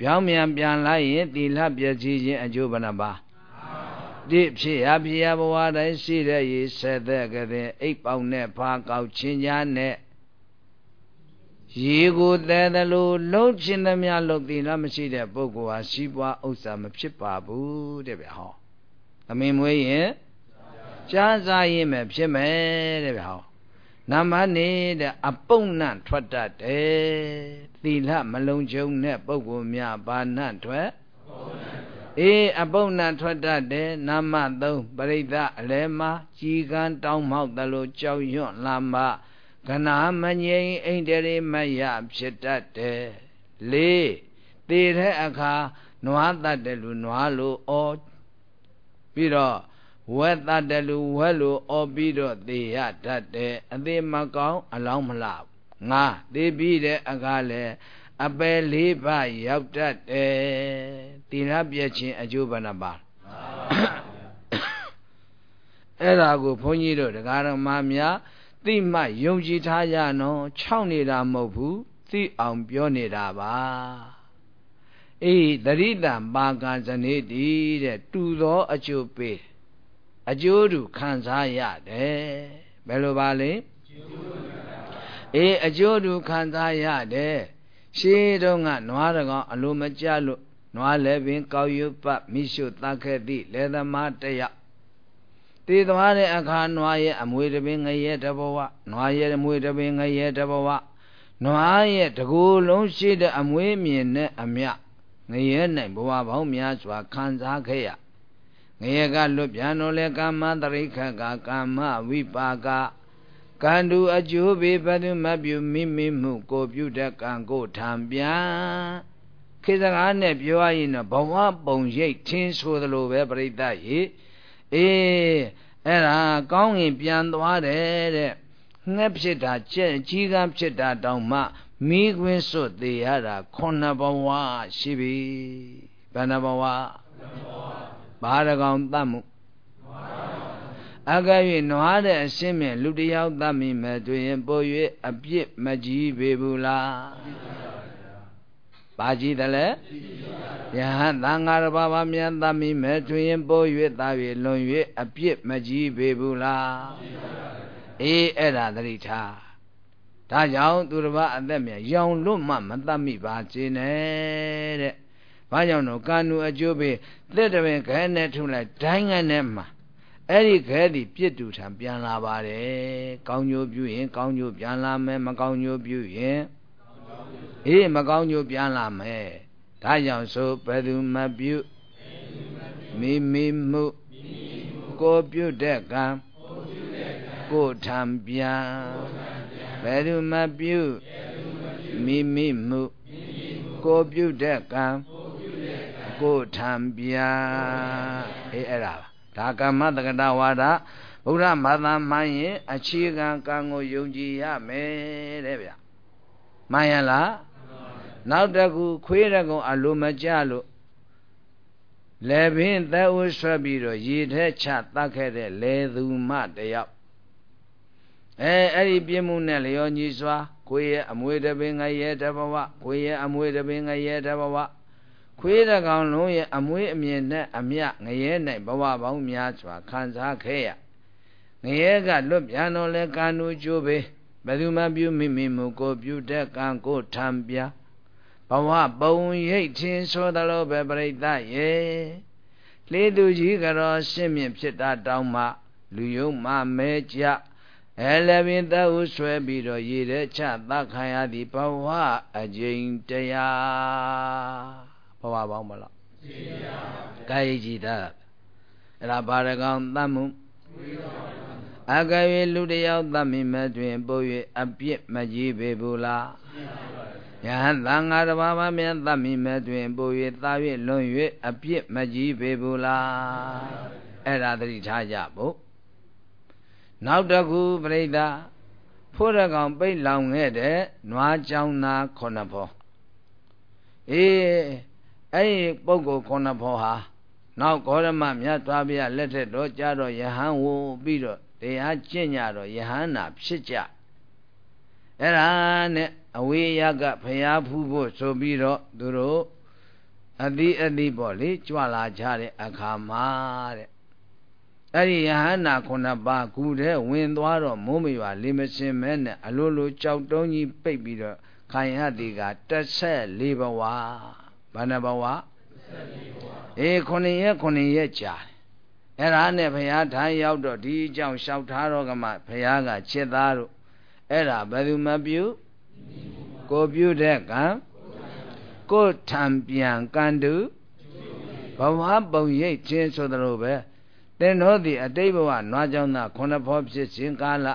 ပြောင်းမြန်ပြန်လိုက်ရင်သီလပြည့်စည်ခြင်းအကျိုးဘဏ္ဍပါတိဖြစ်ရဖြစ်ရဘဝတိုင်းရှိတဲ့ရေဆက်တဲ့ကတဲ့အိပ်ပေါင်းနဲ့ဖာကောက်ချင်းကြားနဲ့ရေကိုသဲသလိုလုံးချင်သမျှလုံးသီလမရှိတဲ့ပုဂ္ဂိုလ်ဟာရှိပွားဥစ္စာမဖြစ်ပါဘူးတဲ့ဗျဟောသမင်မွေးရင်ကြားစားရင်ပဲဖြစ်မယ်တဲ့ဗျဟော နမနေတဲ့အပုပ်နံ့ထွက်တတ်တယ်သီလမလုံးကျုံတဲ့ပုဂ္ဂိုလ်များဘာနံ့ထွက်အေးအပုပ်နံ့ထွက်တတ်တယ်နာမသုံးပရိသအလဲမှာကြီးကန်းတောင်းမောက်သလိုကြောက်ရွံ့လာမှကနာမငြိမ်အိန္ဒြေမယဖြစ်တတ်တယ်လေးတည်တဲ့အခါနွားတတ်တယ်လူနွားလိုဩပြီးတော့ ဝက်တတ်တယ်လူဝက်လိုဩပြီးတော့သေရတတ်တယ်အသေးမကောင်းအလောင်းမလားငါသေပြီးတဲ့အခါလဲအပယ်လေးပါးရောက်တတ်တယ်တိရပြည့်ခြင်းအကျိုးဘဏ္ဍပါအဲ့ဒါကိုဘုန်းကြီးတို့တရားတော်မှာများသိမှယုံကြည်ထားရနော်ခြောက်နေတာမဟုတ်ဘူးသိအောင်ပြောနေတာပါအေးတရိတံပါကံဇနေတိတဲ့တူသောအကျိုးပေး အကျိုးတူခံစားရတယ်ဘယ်လိုပါလဲအေးအကျိုးတူခံစားရတယ်ရှေးတုန်းကနွားတကောင်အလိုမကျလို့နွားလည်းပင်ကောက်ရွတ်ပတ်မိရှုတတ်ခဲ့သည့်လေသမားတယောက်တည်သွားတဲ့အခါနွားရဲ့အမွေတပင်ငရဲတဘဝနွားရဲ့အမွေတပင်ငရဲတဘဝနွားရဲ့တကူလုံးရှိတဲ့အမွေမြင်နဲ့အမြငရဲနိုင်ဘဝပေါင်းများစွာခံစားခဲ့ရ ငရဲကလွတ်ပြန်တော့လေကာမတရိခကကာမဝိပါကကံတူအကျိုးပေဘသူမပြုမိမိမှုကိုပြုတဲ့ကံကိုထံပြန်ခေစကားနဲ့ပြောရရင်တော့ဘဝပုံရိပ်ထင်းဆိုသလိုပဲပြိတ္တရေအေးအဲ့ဒါကောင်းရင်ပြန်သွားတယ်တဲ့ငှက်ဖြစ်တာကြက်ကြီးကန်းဖြစ်တာတောင်မှမိခွင်းစွတ်သေးရတာခုနှစ်ဘဝရှိပြီဘယ်နှဘဝ ဘာရကောင်တတ်မှုအကဲ၍နွားတဲ့အရှင်းမြလူတယောက်တတ်မိမဲ့တွင်ပို့၍အပြစ်မကြီးပေဘူးလားဘာကြီးတယ်လဲယဟန်သံဃာတစ်ပါးပါမြန်သမိမဲ့တွင်ပိုး၍သာ၍လွန်၍အပြစ်မကြီးပေဘူးလားအေးအဲ့ဒါသတိထားဒါကြောင့်သူတစ်ပါးအသက်မြတ်ရောင်လွတ်မှမတတ်မိပါစေနဲ့တဲ့ ဘာကြောင့်တော့ကာနုအကျိုးပေးလက်တပင်ခဲနဲ့ထုလိုက်ဒိုင်းငန်းနဲ့မှာအဲ့ဒီခဲသည်ပြစ်တူထံပြန်လာပါတယ်ကောင်းညိုပြုရင် ကောင်းညိုပြန်လာမယ်မကောင်းညိုပြုရင်အေးမကောင်းညိုပြန်လာမယ်ဒါကြောင့်ဆိုဘယ်သူမပြုမိမိမှုကိုပြုတဲ့ကံကိုထံပြန်ဘယ်သူမပြုမိမိမှုကိုပြုတဲ့ကံကို ထံပြန်အေးအဲ့ဒါဒါကမ္မတက္ကတဝါဒဗုဒ္ဓဘာသာမှန်ရင်အခြေခံကံကိုယုံကြည်ရမယ်တဲ့ဗျမှန်ရလားနောက်တကူခွေးတကုံအလိုမကြလို့လေပင်သဲဝဆွဲပြီးတော့ရေထဲချတတ်ခဲ့တဲ့လေသူမတယောက်အဲအဲ့ဒီပြင်းမှုနဲ့လျောညီစွာခွေးရဲ့အမွေတပင်ငရဲတဘဝခွေးရဲ့အမွေတပင်ငရဲတဘဝ ခွေးတကောင်လုံးရဲ့အမွေအမြင်နဲ့အမြငရဲ၌ဘဝပေါင်းများစွာခံစားခဲ့ရငရဲကလွတ်ပြန်တော့လဲကာနူကျိုးပဲဘယ်သူမှပြုမိမိမူကိုပြုတဲ့ကံကိုထံပြဘဝပုံရိတ်ချင်းဆိုသလိုပဲပြိတ္တရေလေးသူကြီးကတော်ရှင်းမြင့်ဖြစ်တာတောင်းမှလူယုံမမဲကြအဲလည်းပင်တဟုဆွဲပြီးတော့ရည်တဲ့ချသခံရသည်ဘဝအကျဉ်တရား ဘဝပေါင်းမလားကာယကြည်တာအဲ့ဒါဘာရကောင်တတ်မှုအကယ်၍လူတယောက်သတ်မိမဲ့တွင်ပို့၍အပြစ်မကြီးပေဘူးလားယဟန်သံဃာတစ်ပါးပါမြတ်သတ်မိမဲ့တွင်ပို့၍သာ၍လွန်၍အပြစ်မကြီးပေဘူးလားအဲ့ဒါသတိထားကြဖို့နောက်တစ်ခုပြိဿဖို့ရကောင်ပိတ်လောင်ခဲ့တဲ့နွားကြောင်းသားခုနှစ်ဖော်အေး အဲ့ဒီပုဂ္ဂိုလ်ခုနှစ်ဖော်ဟာနောက်ဂေါရမမြတ်သွားပြလက်ထက်တော့ကြတော့ယဟန်ဝပြီးတော့တရားကျင့်ကြတော့ယဟန်နာဖြစ်ကြအဲ့ဒါနဲ့အဝေးရကဖျားဖူးဖို့ဆိုပြီးတော့သူတို့အတိအတိပေါ့လေကြွလာကြတဲ့အခါမှာတဲ့အဲ့ဒီယဟန္တာခုနှစ်ပါးကူတဲ့ဝင်သွားတော့မိုးမရွာလေမစင်မဲနဲ့အလိုလိုကြောက်တုံးကြီးပိတ်ပြီးတော့ခိုင်ဟတိက14ဘဝ ဘာနှဘဝအေးခုနှစ်ရက်ခုနှစ်ရက်ကြာအဲ့ဒါနဲ့ဘုရားထိုင်ရောက်တော့ဒီအကြောင်းလျှောက်ထားတော့ကမှဘုရားကချစ်သားတို့အဲ့ဒါဘယ်သူမပြုကိုပြုတဲ့ကံကိုထံပြန်ကံတုဘဝပုံရိပ်ခြင်းဆိုသလိုပဲသင်တို့သည်အတိတ်ဘဝနွားကြောင့်သာခုနှစ်ဖောဖြစ်ခြင်းကာလ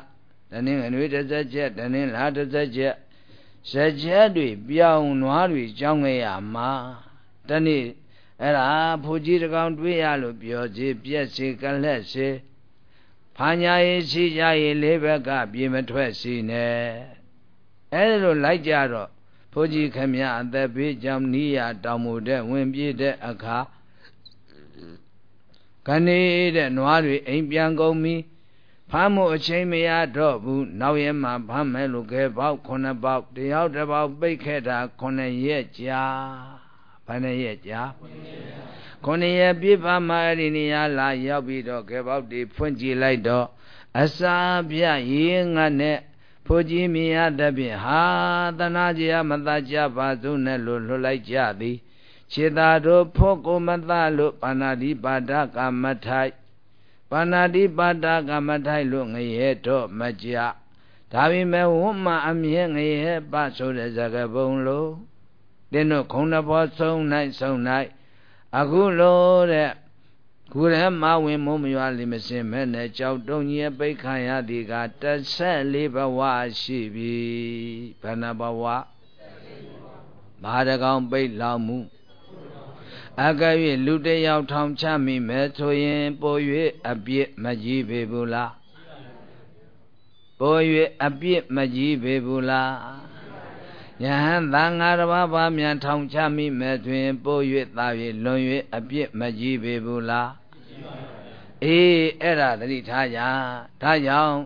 တနင်္ဂနွေတစ်ဆက်ချက်တနင်္လာတစ်ဆက်ချက် ဇချက်တွေပြောင်းနွားတွေကြောင်းခဲ့ရမှာတနေ့အဲ့ဒါဘုကြီးတကောင်တွေးရလို့ပြောစီပြက်စီကလက်စီဖာညာရေးရှိကြရေးလေးဘက်ကပြေမထွက်စီနဲ့အဲ့လိုလိုက်ကြတော့ဘုကြီးခမရအသက်ဘေးကြောင့်နီးရတောင်မူတဲ့ဝင်ပြေးတဲ့အခါခဏေးတဲ့နွားတွေအိမ်ပြန်ကုန်ပြီ ဖမ်းမှုအချိန်မရတော့ဘူးနောက်ရဲမှာဖမ်းမယ်လို့ခဲပေါက်ခုနှစ်ပေါက်တယောက်တစ်ပေါက်ပိတ်ခဲ့တာခုနှစ်ရက်ကြာဘယ်နှစ်ရက်ကြာခုနှစ်ရက်ပြည့်ပါမှအဲ့ဒီနေရာလာရောက်ပြီးတော့ခဲပေါက်တွေဖွင့်ကြည့်လိုက်တော့အစာပြရေးငတ်နဲ့ဖို့ကြီးမြင်ရတဲ့ဖြင့်ဟာတနာကြရမတကြပါစုနဲ့လို့လွတ်လိုက်ကြသည်ခြေသာတို့ဖို့ကိုမသလို့ပါဏာတိပါဒကာမထိုက် ပါဏာတိပါဒကာမထိုက်လို့ငရဲတော့မကြဒါပေမဲ့ဝမအမြဲငရဲပဆိုတဲ့ဇဂပုံလို့တင်းတို့ခုံတဘောဆုံး၌ဆုံး၌အခုလို့တဲ့ခုရဲမဝင်မုံမရွာလိမစင်မဲ့နဲ့ကြောက်တုံကြီးပိတ်ခံရသည်က14ဘဝရှိပြီဘယ်နှဘဝဘာတကောင်ပိတ်လောင်မှု အကဲ့၍လူတယောက်ထောင်ချမိမယ်ဆိုရင်ပို၍အပြစ်မကြီးပေဘူးလားပို၍အပြစ်မကြီးပေဘူးလားယဟန်သံဃာတစ်ပါးပါမြန်ထောင်ချမိမယ်တွင်ပို၍သာ၍လွန်၍အပြစ်မကြီးပေဘူးလားအေးအဲ့ဒါသတိထားကြဒါကြောင့်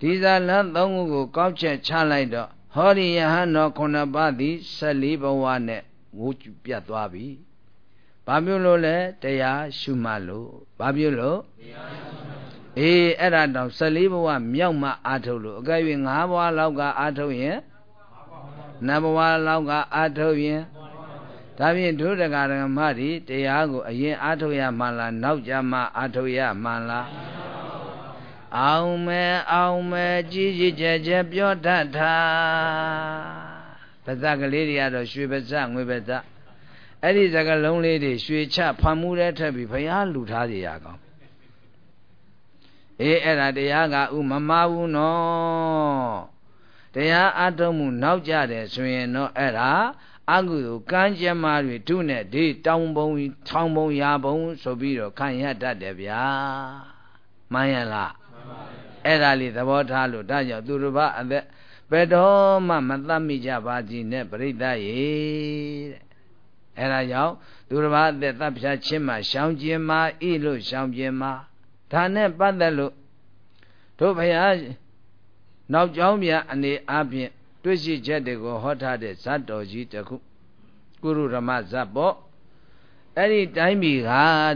ဒီဇာလန်းသုံးခုကိုကောက်ချက်ချလိုက်တော့ဟောဒီယဟန်တော်ခုနှစ်ပါးသည်14ဘဝနဲ့ဝုပြတ်သွားပြီ ဘာပြုလို့လဲတရားရှုမှတ်လို့ဘာပြုလို့တရားရှုမှတ်အေးအဲ့ဒါတောင်14ဘဝမြောက်မှအာထုတ်လို့အကယ်၍9ဘဝလောက်ကအာထုတ်ရင်နဘဝလောက်ကအာထုတ်ရင်ဒါဖြင့်ဒုဒကာရမတွေတရားကိုအရင်အာထုတ်ရမှလားနောက်ကြမှအာထုတ်ရမှလားအောင်မဲအောင်မဲကြီးကြီးကျယ်ကျယ်ပြောတတ်တာပါဇက်ကလေးတွေကတော့ရွှေပါဇက်ငွေပါဇက် အဲ့ဒီစကလုံးလေးတွေရွှေချဖန်မှုတဲ့ထက်ပြီးဘုရားလူထားစီရကောင်အေးအဲ့ဒါတရားကဥမမဘူးနော်တရားအထုံးမှုနောက်ကြတယ်ဆိုရင်တော့အဲ့ဒါအကုသိုလ်ကံကြမ္မာတွေထုနဲ့ဒီတောင်ပုံထောင်ပုံရာပုံဆိုပြီးတော့ခံရတတ်တယ်ဗျာမှန်ရလားအဲ့ဒါလေးသဘောထားလို့ဒါကြောင့်သူတစ်ပါးအသက်ဘယ်တော့မှမသတ်မိကြပါကြည်နဲ့ပြိဿရေတဲ့ အဲ့ဒါကြောင့်သူတစ်ပါးအသက်သတ်ဖြတ်ခြင်းမှာရှောင်ကျင်မှာဤလို့ရှောင်ကျင်မှာဒါနဲ့ပတ်သက်လို့တို့ဘုရားနောက်ကျောင်းပြန်အနေအချင်းတွေ့ရှိချက်တွေကိုဟောထားတဲ့ဇတ်တော်ကြီးတခုကုရုဓမ္မဇတ်ပေါ့အဲ့ဒီတိုင်းပြည်က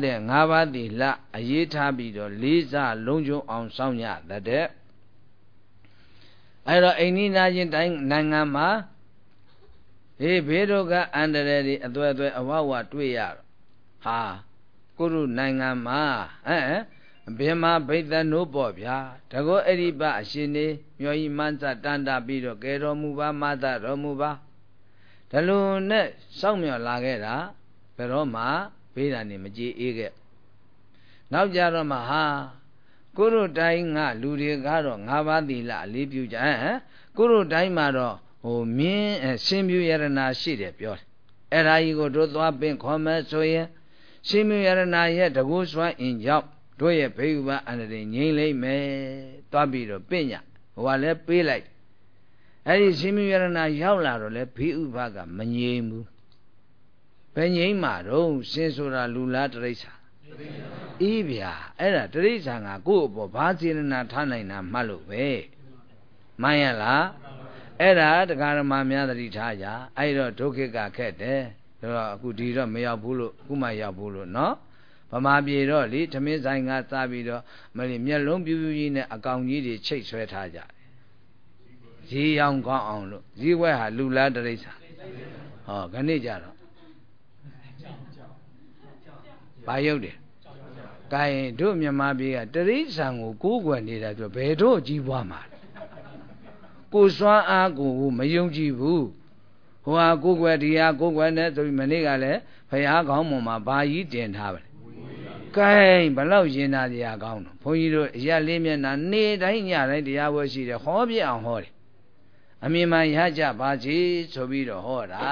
တဲ့ငါးပါးတိလအရေးထားပြီးတော့လေးစားလုံးကျုံအောင်စောင့်ရတဲ့အဲ့တော့အိန္ဒိနာချင်းတိုင်းနိုင်ငံမှာ ဟေးဘေးတို့ကအန္တရာယ်တွေအသွဲအသွဲအဝဝတွေ့ရတော့ဟာကုရုနိုင်ငံမှာအဲဘင်မာဘိသနိုးပေါ့ဗျာတကောအဲ့ဒီပအရှင်နေမျောဤမန်းစတန်တာပြီးတော့ကဲတော်မူပါမသတော်မူပါဒါလိုနဲ့စောင့်မျှော်လာခဲ့တာဘယ်တော့မှဘေးဒဏ်နေမကြည်အေးခဲ့နောက်ကြတော့မှဟာကိုတို့တိုင်းကလူတွေကတော့၅ပါးသီလအလေးပြုကြဟမ်ကိုတို့တိုင်းမှာတော့ ဟိုမင်းရှင်ပြူယရနာရှိတယ်ပြောတယ်အဲ့ဒါကြီးကိုတို့သွားပင်ခေါ်မယ်ဆိုရင်ရှင်ပြူယရနာရဲ့တကူစွမ်းအင်ကြောင့်တို့ရဲ့ဘေဥပအန္တရာယ်ငြိမ့်လိမ့်မယ်သွားပြီးတော့ပြညဟိုကလည်းပေးလိုက်အဲ့ဒီရှင်ပြူယရနာရောက်လာတော့လေဘေဥပကမငြိမ်ဘူးဘယ်ငြိမ်မှာတော့ရှင်ဆိုတာလူလားတရိစ္ဆာအေးဗျာအဲ့ဒါတရိစ္ဆာန်ကကိုယ့်အပေါ်ဘာစေရနာထားနိုင်တာမှတ်လို့ပဲမှန်ရလား အဲ့ဒါတရားဓမ္မများသတိထားကြအဲ့တော့ဒုက္ခကခက်တယ်ဒါတော့အခုဒီတော့မရောက်ဘူးလို့အခုမှရောက်ဘူးလို့နော်ဗမာပြည်တော့လေသမင်းဆိုင်ကစပြီးတော့မလီမျက်လုံးပြူးပြူးကြီးနဲ့အကောင်ကြီးတွေချိတ်ဆွဲထားကြတယ်ဈေးရောင်ကောင်းအောင်လို့ဈေးဝဲဟာလူလားတရိစ္ဆာဟောခဏကြတော့ဘာရုပ်တယ်ကဲတို့မြန်မာပြည်ကတရိစ္ဆာန်ကိုကိုးကွယ်နေတာဆိုဘယ်တော့ကြီးပွားမှာ ကိုစွမ်းအားကိုမယုံကြည်ဘူးဟိုဟာကိုကွယ်ဒီဟာကိုကွယ်နဲ့ဆိုပြီးမနေ့ကလည်းဖရာကောင်းမွန်မှာဘာကြီးတင်ထားပါလဲကဲဘလောက်ရင်နာတရားကောင်းတော့ဘုန်းကြီးတို့အရလေးမျက်နှာနေတိုင်းညတိုင်းတရားပွဲရှိတယ်ဟောပြအောင်ဟောတယ်အမြင်မှန်ရကြပါစီဆိုပြီးတော့ဟောတာ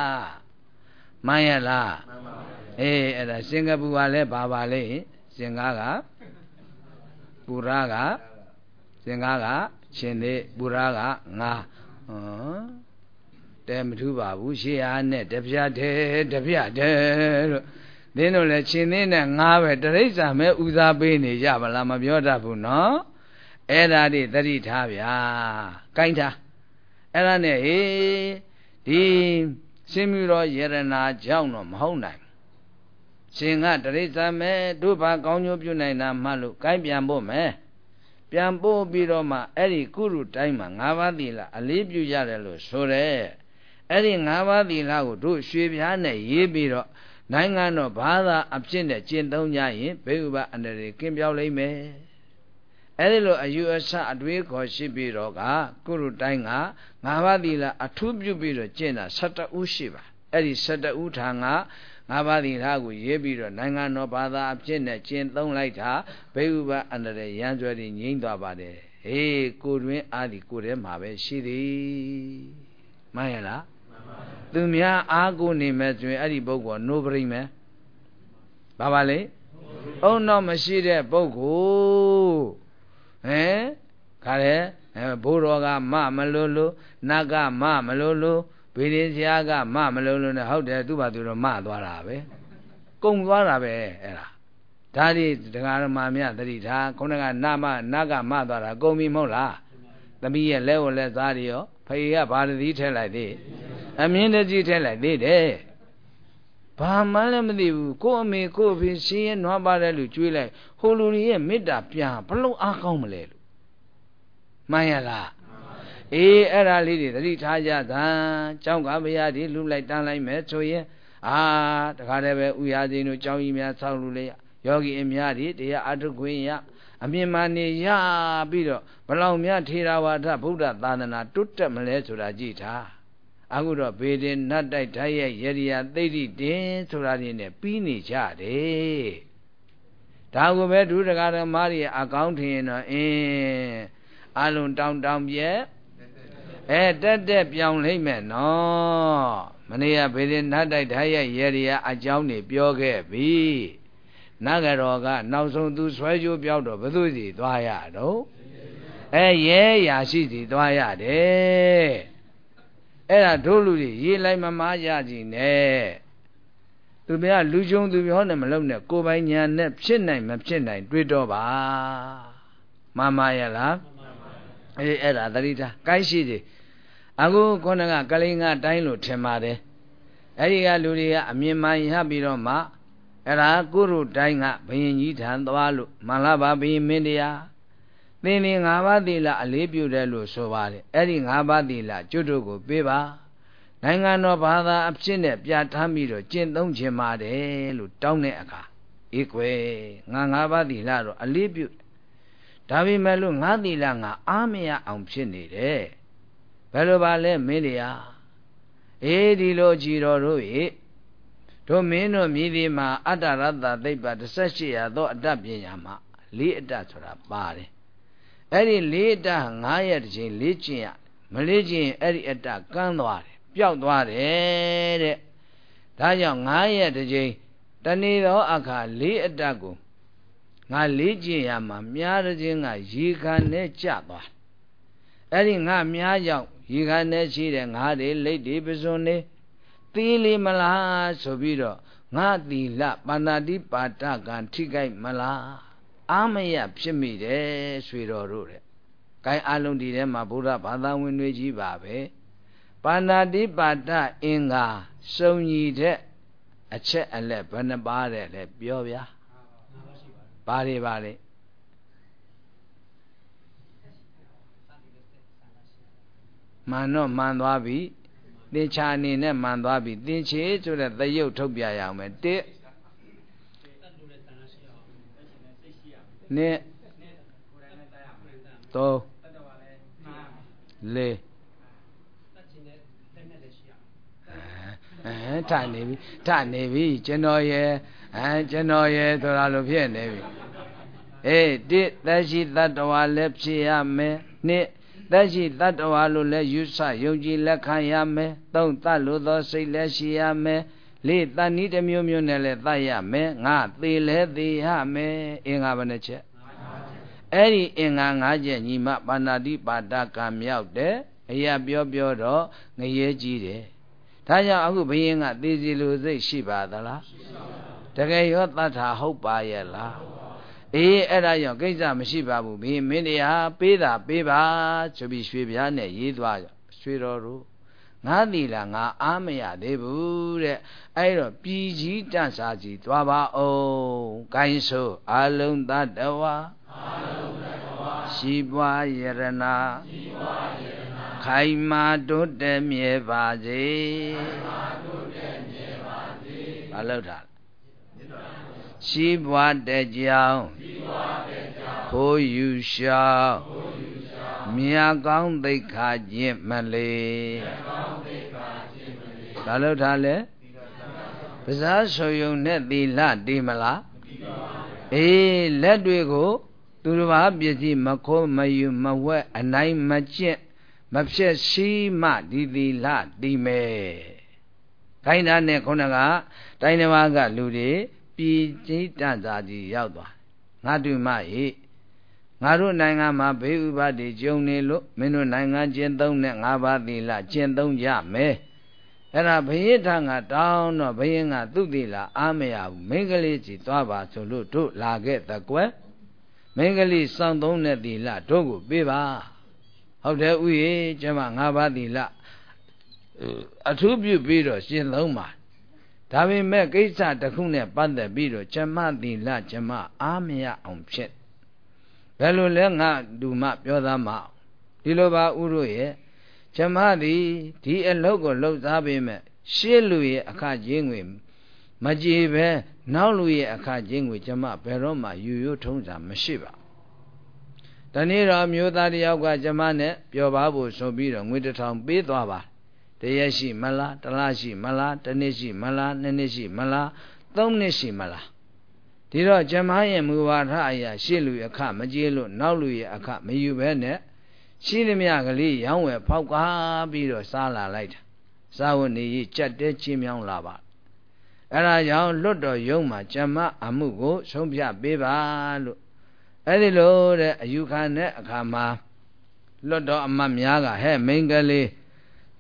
မှန်ရလားမှန်ပါဘူးအေးအဲ့ဒါစင်ကာပူကလည်းဘာပါလဲစင်ကားကပူရာကစင်ကားက ရှင်သေးပူရာကငါဟောတဲမထူးပါဘူးရှေးအားနဲ့တပြတ်တယ်တပြတ်တယ်လို့သင်းတို့လည်းရှင်သေးနဲ့ငါပဲတရိစ္ဆာန်ပဲဥစားပေးနေကြပါလားမပြောတတ်ဘူးနော်အဲ့ဒါတွေသတိထားဗျာကိုင်းထားအဲ့ဒါနဲ့ဟေးဒီရှင်မြူတော်ယရနာကြောင့်တော့မဟုတ်နိုင်ရှင်ကတရိစ္ဆာန်ပဲတို့ဘာကောင်းကျိုးပြုနိုင်တာမှလို့ကိုင်းပြန်ဖို့မယ် ပြန်ပို့ပြီးတော့မှအဲ့ဒီကုရုတိုင်းမှာ၅ပါးသီလအလေးပြုရတယ်လို့ဆိုရဲအဲ့ဒီ၅ပါးသီလကိုတို့ရွှေပြားနဲ့ရေးပြီးတော့နိုင်ငံတော်ဘာသာအဖြစ်နဲ့ကျင့်သုံးကြရင်ဘေဥပအန္တရာယ်ကင်းပြောင်းလိမ့်မယ်အဲ့ဒီလိုအယူအဆအတွေးခေါ်ရှိပြီးတော့ကကုရုတိုင်းက၅ပါးသီလအထူးပြုပြီးတော့ကျင့်တာ၁၇ဦးရှိပါအဲ့ဒီ၁၇ဦးထာငါ ငါးပါးသီလကိုရေးပြီးတော့နိုင်ငံတော်ဘာသာအဖြစ်နဲ့ကျင့်သုံးလိုက်တာဘေဥပအန္တရာယ်ရန်ကြွယ်ငြိမ့်သွားပါတယ်ဟေးကိုတွင်အာဒီကိုထဲမှာပဲရှိသည်မှန်ရလားသူများအားကိုနေမဲ့ဆိုရင်အဲ့ဒီပုဂ္ဂိုလ်နိုးပရိမယ်ဘာပါလဲအုံတော့မရှိတဲ့ပုဂ္ဂိုလ်ဟမ်ခါတယ်ဘိုးတော်ကမမလို့လို့နတ်ကမမလို့လို့ ဗေဒင်ဆရာကမမလုံးလုံးနဲ့ဟုတ်တယ်သူ့ဘာသူတော့မသွားတာပဲကုံသွားတာပဲအဲ့ဒါဒါဒီဒကာရမမြသတိထားခုနကနာမနာကမသွားတာကုံပြီမဟုတ်လားသမီးရဲ့လက်ဝလက်သားတွေရောဖေကဘာတတိထဲလိုက်သေးအမြင်တကြီးထဲလိုက်သေးတယ်ဘာမှလည်းမသိဘူးကို့အမေကို့အဖေရှင်းရနွားပါတယ်လို့ကြွေးလိုက်ဟိုလူတွေရဲ့မေတ္တာပြန်ဘလို့အားကောင်းမလဲလို့မှန်ရလား အေးအဲ့ဒါလေးတွေသတိထားကြသာကျောင်းကဘုရားဒီလူလိုက်တန်းလိုက်မယ်ဆိုရင်အာတခါတည်းပဲဥရသိန်းတို့ကျောင်းကြီးများဆောက်လို့လေယောဂီအများတွေတရားအထုခွင့်ရအမြင်မှနေရပြီးတော့ဘလောင်များထေရဝါဒဗုဒ္ဓသာသနာတွတ်တက်မလဲဆိုတာကြည့်ထားအခုတော့ဘေဒင်နတ်တိုက်ထိုက်ရဲ့ယရိယာသိတိတင်ဆိုတာတွေနဲ့ပြီးနေကြတယ်ဒါကိုပဲဒုဒကာဓမ္မတွေအကောင်းထင်ရင်တော့အင်းအလုံးတောင်းတောင်းပြဲ အဲတက်တက်ပြောင်းလိမ့်မယ်နော်မနေ့ကဘေဒင်နတ်တိုက်ထားရဲ့ရေရီယာအကြောင်းနေပြောခဲ့ပြီနဂရောကနောက်ဆုံးသူဆွဲကြိုးပြောက်တော့ဘသူစီသွားရတော့အဲရဲရာရှိစီသွားရတယ်အဲ့ဒါတို့လူတွေရေးလိုက်မမားရကြည်နဲ့သူများလူချုံသူပြောနဲ့မလုံးနဲ့ကိုယ်ပိုင်ညာနဲ့ဖြစ်နိုင်မဖြစ်နိုင် တွေးတော့ပါမှန်ပါရဲ့လားအေးအဲ့ဒါသတိထားကိုင်းရှိတယ် အခုခုနကကလိန်ကတိုင်းလို့ထင်ပါတယ်အဲ့ဒီကလူတွေကအမြင်မှန်ရပြီးတော့မှအဲ့ဒါကုရုတိုင်းကဘယင်ကြီးထံသွားလို့မန္လဘာဘယင်မင်းတရားသင်္နေ၅ပါးသီလအလေးပြုတယ်လို့ဆိုပါတယ်အဲ့ဒီ၅ပါးသီလကျွတ်တို့ကိုပေးပါနိုင်ငံတော်ဘာသာအဖြစ်နဲ့ပြဋ္ဌာန်းပြီးတော့ကျင့်သုံးခြင်းပါတယ်လို့တောင်းတဲ့အခါအေးကွယ်ငါ၅ပါးသီလတော့အလေးပြုဒါပေမဲ့လို့ငါသီလငါအားမရအောင်ဖြစ်နေတယ် ဘယ်လိုပါလဲမင်းတရားအေးဒီလိုကြည်တော်တို့၏တို့မင်းတို့မြည်ဒီမှာအတ္တရတ္တသိပ္ပ18ရာသောအတ္တပညာမှာလေးအတ္တဆိုတာပါတယ်အဲ့ဒီလေးအတ္တ9ရက်တစ်ချိန်လေးကျင့်ရမလေးကျင့်အဲ့ဒီအတ္တကန်းသွားတယ်ပျောက်သွားတယ်တဲ့ဒါကြောင့်9ရက်တစ်ချိန်တဏီသောအခါလေးအတ္တကိုငါလေးကျင့်ရမှာမြားတဲ့ခြင်းကရေခံနဲ့ကြသွားအဲ့ဒီငါမြားကြောင့် ရေခံနဲ့ရှိတဲ့ငါတွေလိတ်တွေပစွန်တွေသီးလေးမလားဆိုပြီးတော့ငါသီလပါဏာတိပါဒကံထိခိုက်မလားအာမယဖြစ်မိတယ်ဆွေတော်တို့တဲ့။ကိုင်းအလုံးဒီထဲမှာဘုရားဘာသာဝင်တွေကြီးပါပဲ။ပါဏာတိပါဒအင်္ဂါစုံညီတဲ့အချက်အလက်ဘယ်နှပါးတဲ့လဲပြောဗျာ။ဘာတွေပါလဲ။ မှန်တော့မှန်သွားပြီ။သင်္ချာအနေနဲ့မှန်သွားပြီသင်္ချေဆိုတဲ့သရုပ်ထုတ်ပြရအောင်မယ်တစ်နှစ်သုံးလေးအဲထနေပြီထနေပြီကျွန်တော်ရဲ့အဲကျွန်တော်ရဲ့ဆိုတာလိုဖြစ်နေပြီအေးတစ်သက်ရှိတတ္တဝါလည်းဖြစ်ရမယ်နှစ် သက်ရှိတတ္တဝါလို့လည်းယူဆယုံကြည်လက်ခံရမယ်သုံးတတ်လို့သောစိတ်လည်းရှိရမယ်လေးတဏှိတစ်မျိုးမျိုးနဲ့လည်းတတ်ရမယ်ငါသေလဲသေရမယ်အင်္ဂါဘယ်နှချက်အဲ့ဒီအင်္ဂါ၅ချက်ညီမပါဏာတိပါဒကံမြောက်တယ်အရာပြောပြောတော့ငရဲကြီးတယ်ဒါကြောင့်အခုဘယင်းကသေစီလိုစိတ်ရှိပါသလားတကယ်ရောတတ်တာဟုတ်ပါရဲ့လား အေးအဲ့ဒါကြောင့်ကိစ္စမရှိပါဘူးဘင်းမင်းတရားပေးတာပေးပါဆိုပြီးရွှေပြားနဲ့ရေးသွားရွှေတော်တို့ငါသီလာငါအားမရသေးဘူးတဲ့အဲ့တော့ပြည်ကြီးတန့်စာကြီးသွားပါအောင်ဂိုင်းဆိုအလုံးသတ္တဝါအလုံးသတ္တဝါရှိပွားယရနာရှိပွားယရနာခိုင်မာတိုးတက်မြဲပါစေခိုင်မာတိုးတက်မြဲပါစေဘာလို့ထား ရှိပွားတဲ့ကြောင်းခိုးယူရှောင်းမြတ်ကောင်းသိခါခြင်းမလေးဘာလို့ထားလဲပဇာဆိုယုံနဲ့သီလတည်မလားအေးလက်တွေကို သူတစ်ပါးပစ္စည်းမခိုးမယူမဝက်အနိုင်မကျင့်မဖြစ်ရှိမှဒီသီလတည်မယ်ခိုင်းတာနဲ့ခုနကတိုင်းတစ်ပါးကလူတွေ ပြည်ကြီးတန်စာကြီးရောက်သွားငါတို့မဟိငါတို့နိုင်ငံမှာဘေးဥပါဒိကျုံနေလို့မင်းတို့နိုင်ငံကျင့်သုံးနဲ့ငါးပါးသီလကျင့်သုံးကြမယ်အဲ့ဒါဘယင်းထံကတောင်းတော့ဘယင်းကသူ့သီလအားမရဘူးမိန်းကလေးကြီးသွားပါဆိုလို့တို့လာခဲ့တကွယ်မိန်းကလေးစောင့်သုံးတဲ့သီလတို့ကိုပေးပါဟုတ်တယ်ဥယေကျမငါးပါးသီလအထူးပြုပြီးတော့ရှင်းသုံးပါ ဒါပေမဲ့ကိစ္စတစ်ခုနဲ့ပတ်သက်ပြီးတော့ကျမသီလကျမအားမရအောင်ဖြစ်ဘယ်လိုလဲငါဒူမပြောသားမဒီလိုပါဥတို့ရဲ့ကျမသည်ဒီအလုပ်ကိုလှုပ်သားပေမဲ့ရှေ့လူရဲ့အခချင်းငွေမကြည်ပဲနောက်လူရဲ့အခချင်းငွေကျမဘယ်တော့မှယူရွထုံးစာမရှိပါတနေ့တော့မျိုးသားတယောက်ကကျမနဲ့ပျော်ပါဖို့ဆိုပြီးတော့ငွေတစ်ထောင်ပေးသွားပါ တရက်ရှိမလားတလရှိမလားတစ်နှစ်ရှိမလားနှစ်နှစ်ရှိမလားသုံးနှစ်ရှိမလားဒီတော့ကျမရဲ့မူဝါဒအရာရှေ့လူအခမကြေးလို့နောက်လူရဲ့အခမယူဘဲနဲ့ရှိသမျှကလေးရောင်းဝယ်ဖောက်ကားပြီးတော့စားလာလိုက်တာစားဝတ်နေကြီးကြက်တဲချင်းမြောင်းလာပါအဲ့ဒါကြောင့်လွတ်တော်ယုံမှာကျမအမှုကိုဆုံးဖြတ်ပေးပါလို့အဲ့ဒီလိုတဲ့အယူခံတဲ့အခါမှာလွတ်တော်အမတ်များကဟဲ့မိန်ကလေး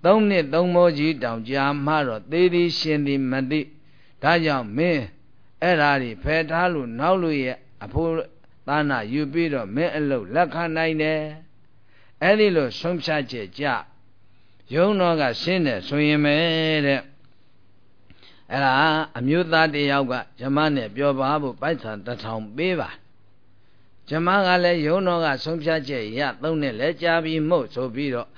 သုံးနှစ်သုံးမိုးကြီးတောင်ကြာမှတော့သေသည်ရှင်သည်မသိဒါကြောင့်မင်းအဲ့ဓာတွေဖယ်ထားလို့နောက်လို့ရဲ့အဖိုးသာနာယူပြီးတော့မင်းအလုပ်လက်ခံနိုင်တယ်အဲ့ဒီလိုဆုံးဖြတ်ချက်ကြယုံတော်ကရှင်းတယ်ဆိုရင်ပဲတဲ့အဲ့ဒါအမျိုးသားတယောက်ကဇမနဲ့ပြောပါဖို့ပိုက်ဆံတစ်ထောင်ပေးပါဇမကလည်းယုံတော်ကဆုံးဖြတ်ချက်ရသုံးနဲ့လဲကြာပြီးမို့ဆိုပြီးတော့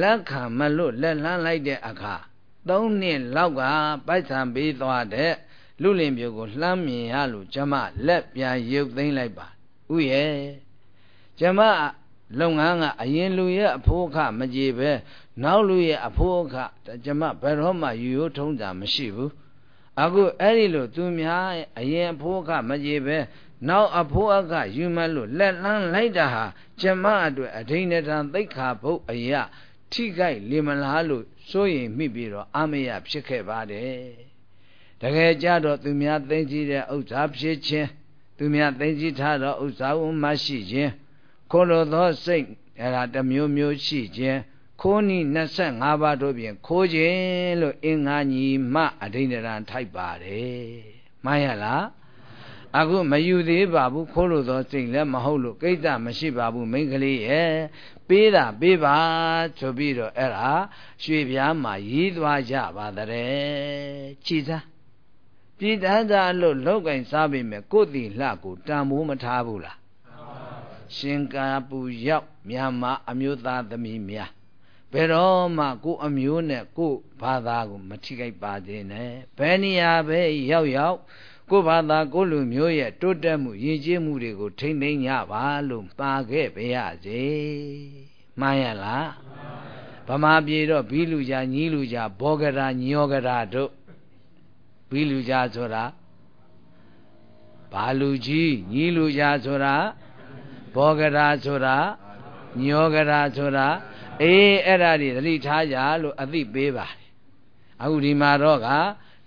လက်ခံမလို့လက်လှမ်းလိုက်တဲ့အခါသုံးနှစ်လောက်ကပိုက်ဆံပေးသွားတဲ့လူလင်ပြိုကိုလှမ်းမြင်ရလို့ကျမလက်ပြန်ရုပ်သိမ်းလိုက်ပါဥရဲ့ကျမလုပ်ငန်းကအရင်လူရဲ့အဖိုးအခမကြေပဲနောက်လူရဲ့အဖိုးအခကျမဘယ်တော့မှယူရိုးထုံးတာမရှိဘူးအခုအဲ့ဒီလိုသူများအရင်အဖိုးအခမကြေပဲနောက်အဖိုးအကယူမလို့လက်လန်းလိုက်တာဟာကျမအတွက်အဒိဏတံသိက္ခာဘုတ်အရာ ထိခိုက်လေမလားလို့စိုးရင်မိပြီးတော့အမယဖြစ်ခဲ့ပါတယ်တကယ်ကြတော့သူများသိသိတဲ့ဥစ္စာဖြစ်ခြင်းသူများသိသိထားတော့ဥစ္စာဝမရှိခြင်းခိုးလိုသောစိတ်အဲ့ဒါတစ်မျိုးမျိုးရှိခြင်းခိုးနီ25ပါးတို့ဖြင့်ခိုးခြင်းလို့အင်္ဂါညီမအဒိဏရံထိုက်ပါတယ်မှန်ရလားအခုမယူသေးပါဘူးခိုးလို့သောစိတ်လည်းမဟုတ်လို့ကိစ္စမရှိပါဘူးမိန်းကလေးရဲ့ ပေးတာပေးပါဆိုပြီးတော့အဲ့ဒါရွှေပြားမှာရီးသွားကြပါတဲ့ကြည်သားပြည်သားသားလို့လောက်ကင်စားပြီမဲ့ကိုယ်တီလှကိုတန်မိုးမထားဘူးလားရှင်ကာပူရောက်မြန်မာအမျိုးသားသမီးများဘယ်တော့မှကိုအမျိုးနဲ့ကိုဘာသာကိုမထိခိုက်ပါသေးနဲ့ဘယ်နေရာပဲရောက်ရောက် ကိုဘာသာကိုလူမျိုးရဲ့တိုးတက်မှုရည်ကြည်မှုတွေကိုထိမ့်သိမ်းကြပါလို့ပါခဲ့ပါရစေမှန်ရလားဗမာပြည်တော့ဘီလူကြညီးလူကြဘောဂရာညောဂရာတို့ဘီလူကြဆိုတာဘာလူကြီးညီးလူကြဆိုတာဘောဂရာဆိုတာညောဂရာဆိုတာအေးအဲ့ဒါတွေသတိထားကြလို့အသိပေးပါတယ်အခုဒီမှာတော့က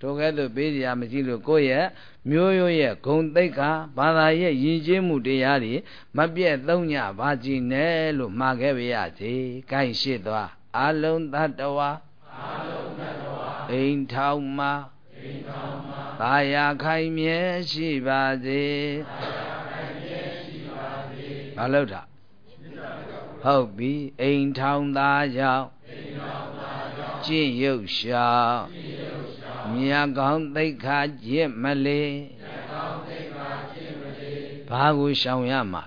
ထိုကဲ့သို့ပေးကြမရှိလို့ကိုယ့်ရဲ့ မျိုးရိုးရဲ့ဂုံသိက္ခာဘာသာရဲ့ယဉ်ကျေးမှုတရားတွေမပြတ်သုံးညပါကြည်နဲ့လို့မှာခဲ့ပါရစေ။ကိုင်းရှိသွားအလုံးသတ္တဝါအလုံးသတ္တဝါအိမ်ထောင်မှာအိမ်ထောင်မှာသာယာခိုင်မြဲရှိပါစေသာယာခိုင်မြဲရှိပါစေဘာလို့တာဟုတ်ပြီအိမ်ထောင်သားကြောင့်အိမ်ထောင်သားကြောင့်ကျင့်ရုပ်ရှောင်ကျင့်ရုပ် မြတ်ကောင်းသိက္ခာကျင့်မလေးမြတ်ကောင်းသိက္ခာကျင့်မလေးဘာကိုရှောင်ရမှာ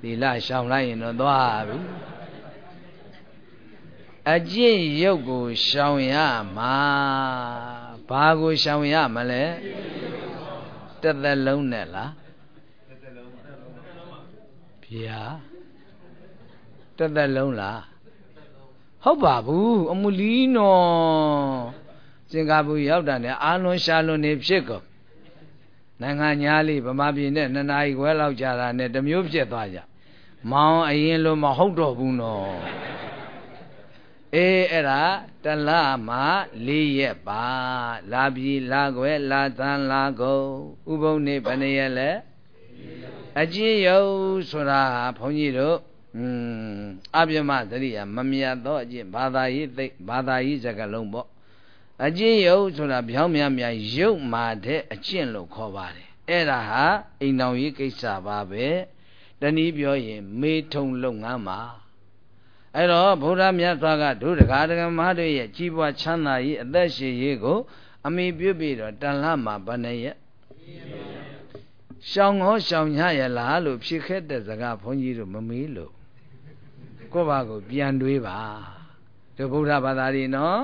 သီလရှောင်လိုက်ရင်တော့သွားပြီအကျင့်ရုပ်ကိုရှောင်ရမှာဘာကိုရှောင်ရမလဲတသက်လုံးနဲ့လားဗျာတသက်လုံးလား ဟုတ်ပါဘူးအမူလီနော်စင်ကာပူရောက်တာနဲ့အာလွန်ရှာလွန်နေဖြစ်ကုန်နိုင်ငံညာလေးဗမာပြည်နဲ့နှစ်နာရီခွဲလောက်ကြာတာနဲ့တမျိုးဖြစ်သွားကြမောင်အရင်လိုမဟုတ်တော့ဘူးနော်အေးအဲ့ဒါတလမှာ၄ရက်ပါလာပြီလာခွဲလာသန်လာကုန်ဥပုံနေဘယ်နှရက်လဲအကြည့်ရုပ်ဆိုတာဘုန်းကြီးတို့ อืมအပြမသတိယမမြတ်သောအကျင့်ဘာသာရေးသိဘာသာရေးစကားလုံးပေါ့အကျင့်ယုတ်ဆိုတာဗျောင်းများများရုပ်မာတဲ့အကျင့်လို့ခေါ်ပါတယ်အဲ့ဒါဟာအိမ်တော်ရေးကိစ္စပါပဲတနည်းပြောရင် မေထုံလုပ်ငန်းမှာအဲ့တော့ဗုဒ္ဓမြတ်စွာကဒုဒကာဒကမတို့ရဲ့ကြီးပွားချမ်းသာရေးအသက်ရှင်ရေးကို အမိပြုပြီးတော့တန်လမှာဗဏ္ဍရဲ့ရှောင်းဟောရှောင်းညရလားလို့ဖြစ်ခဲ့တဲ့စကားဘုန်းကြီးတို့မမေးလို့ ကိုယ့်ဘာကိုပြန်တွေးပါတို့ဗုဒ္ဓဘာသာတွေနော်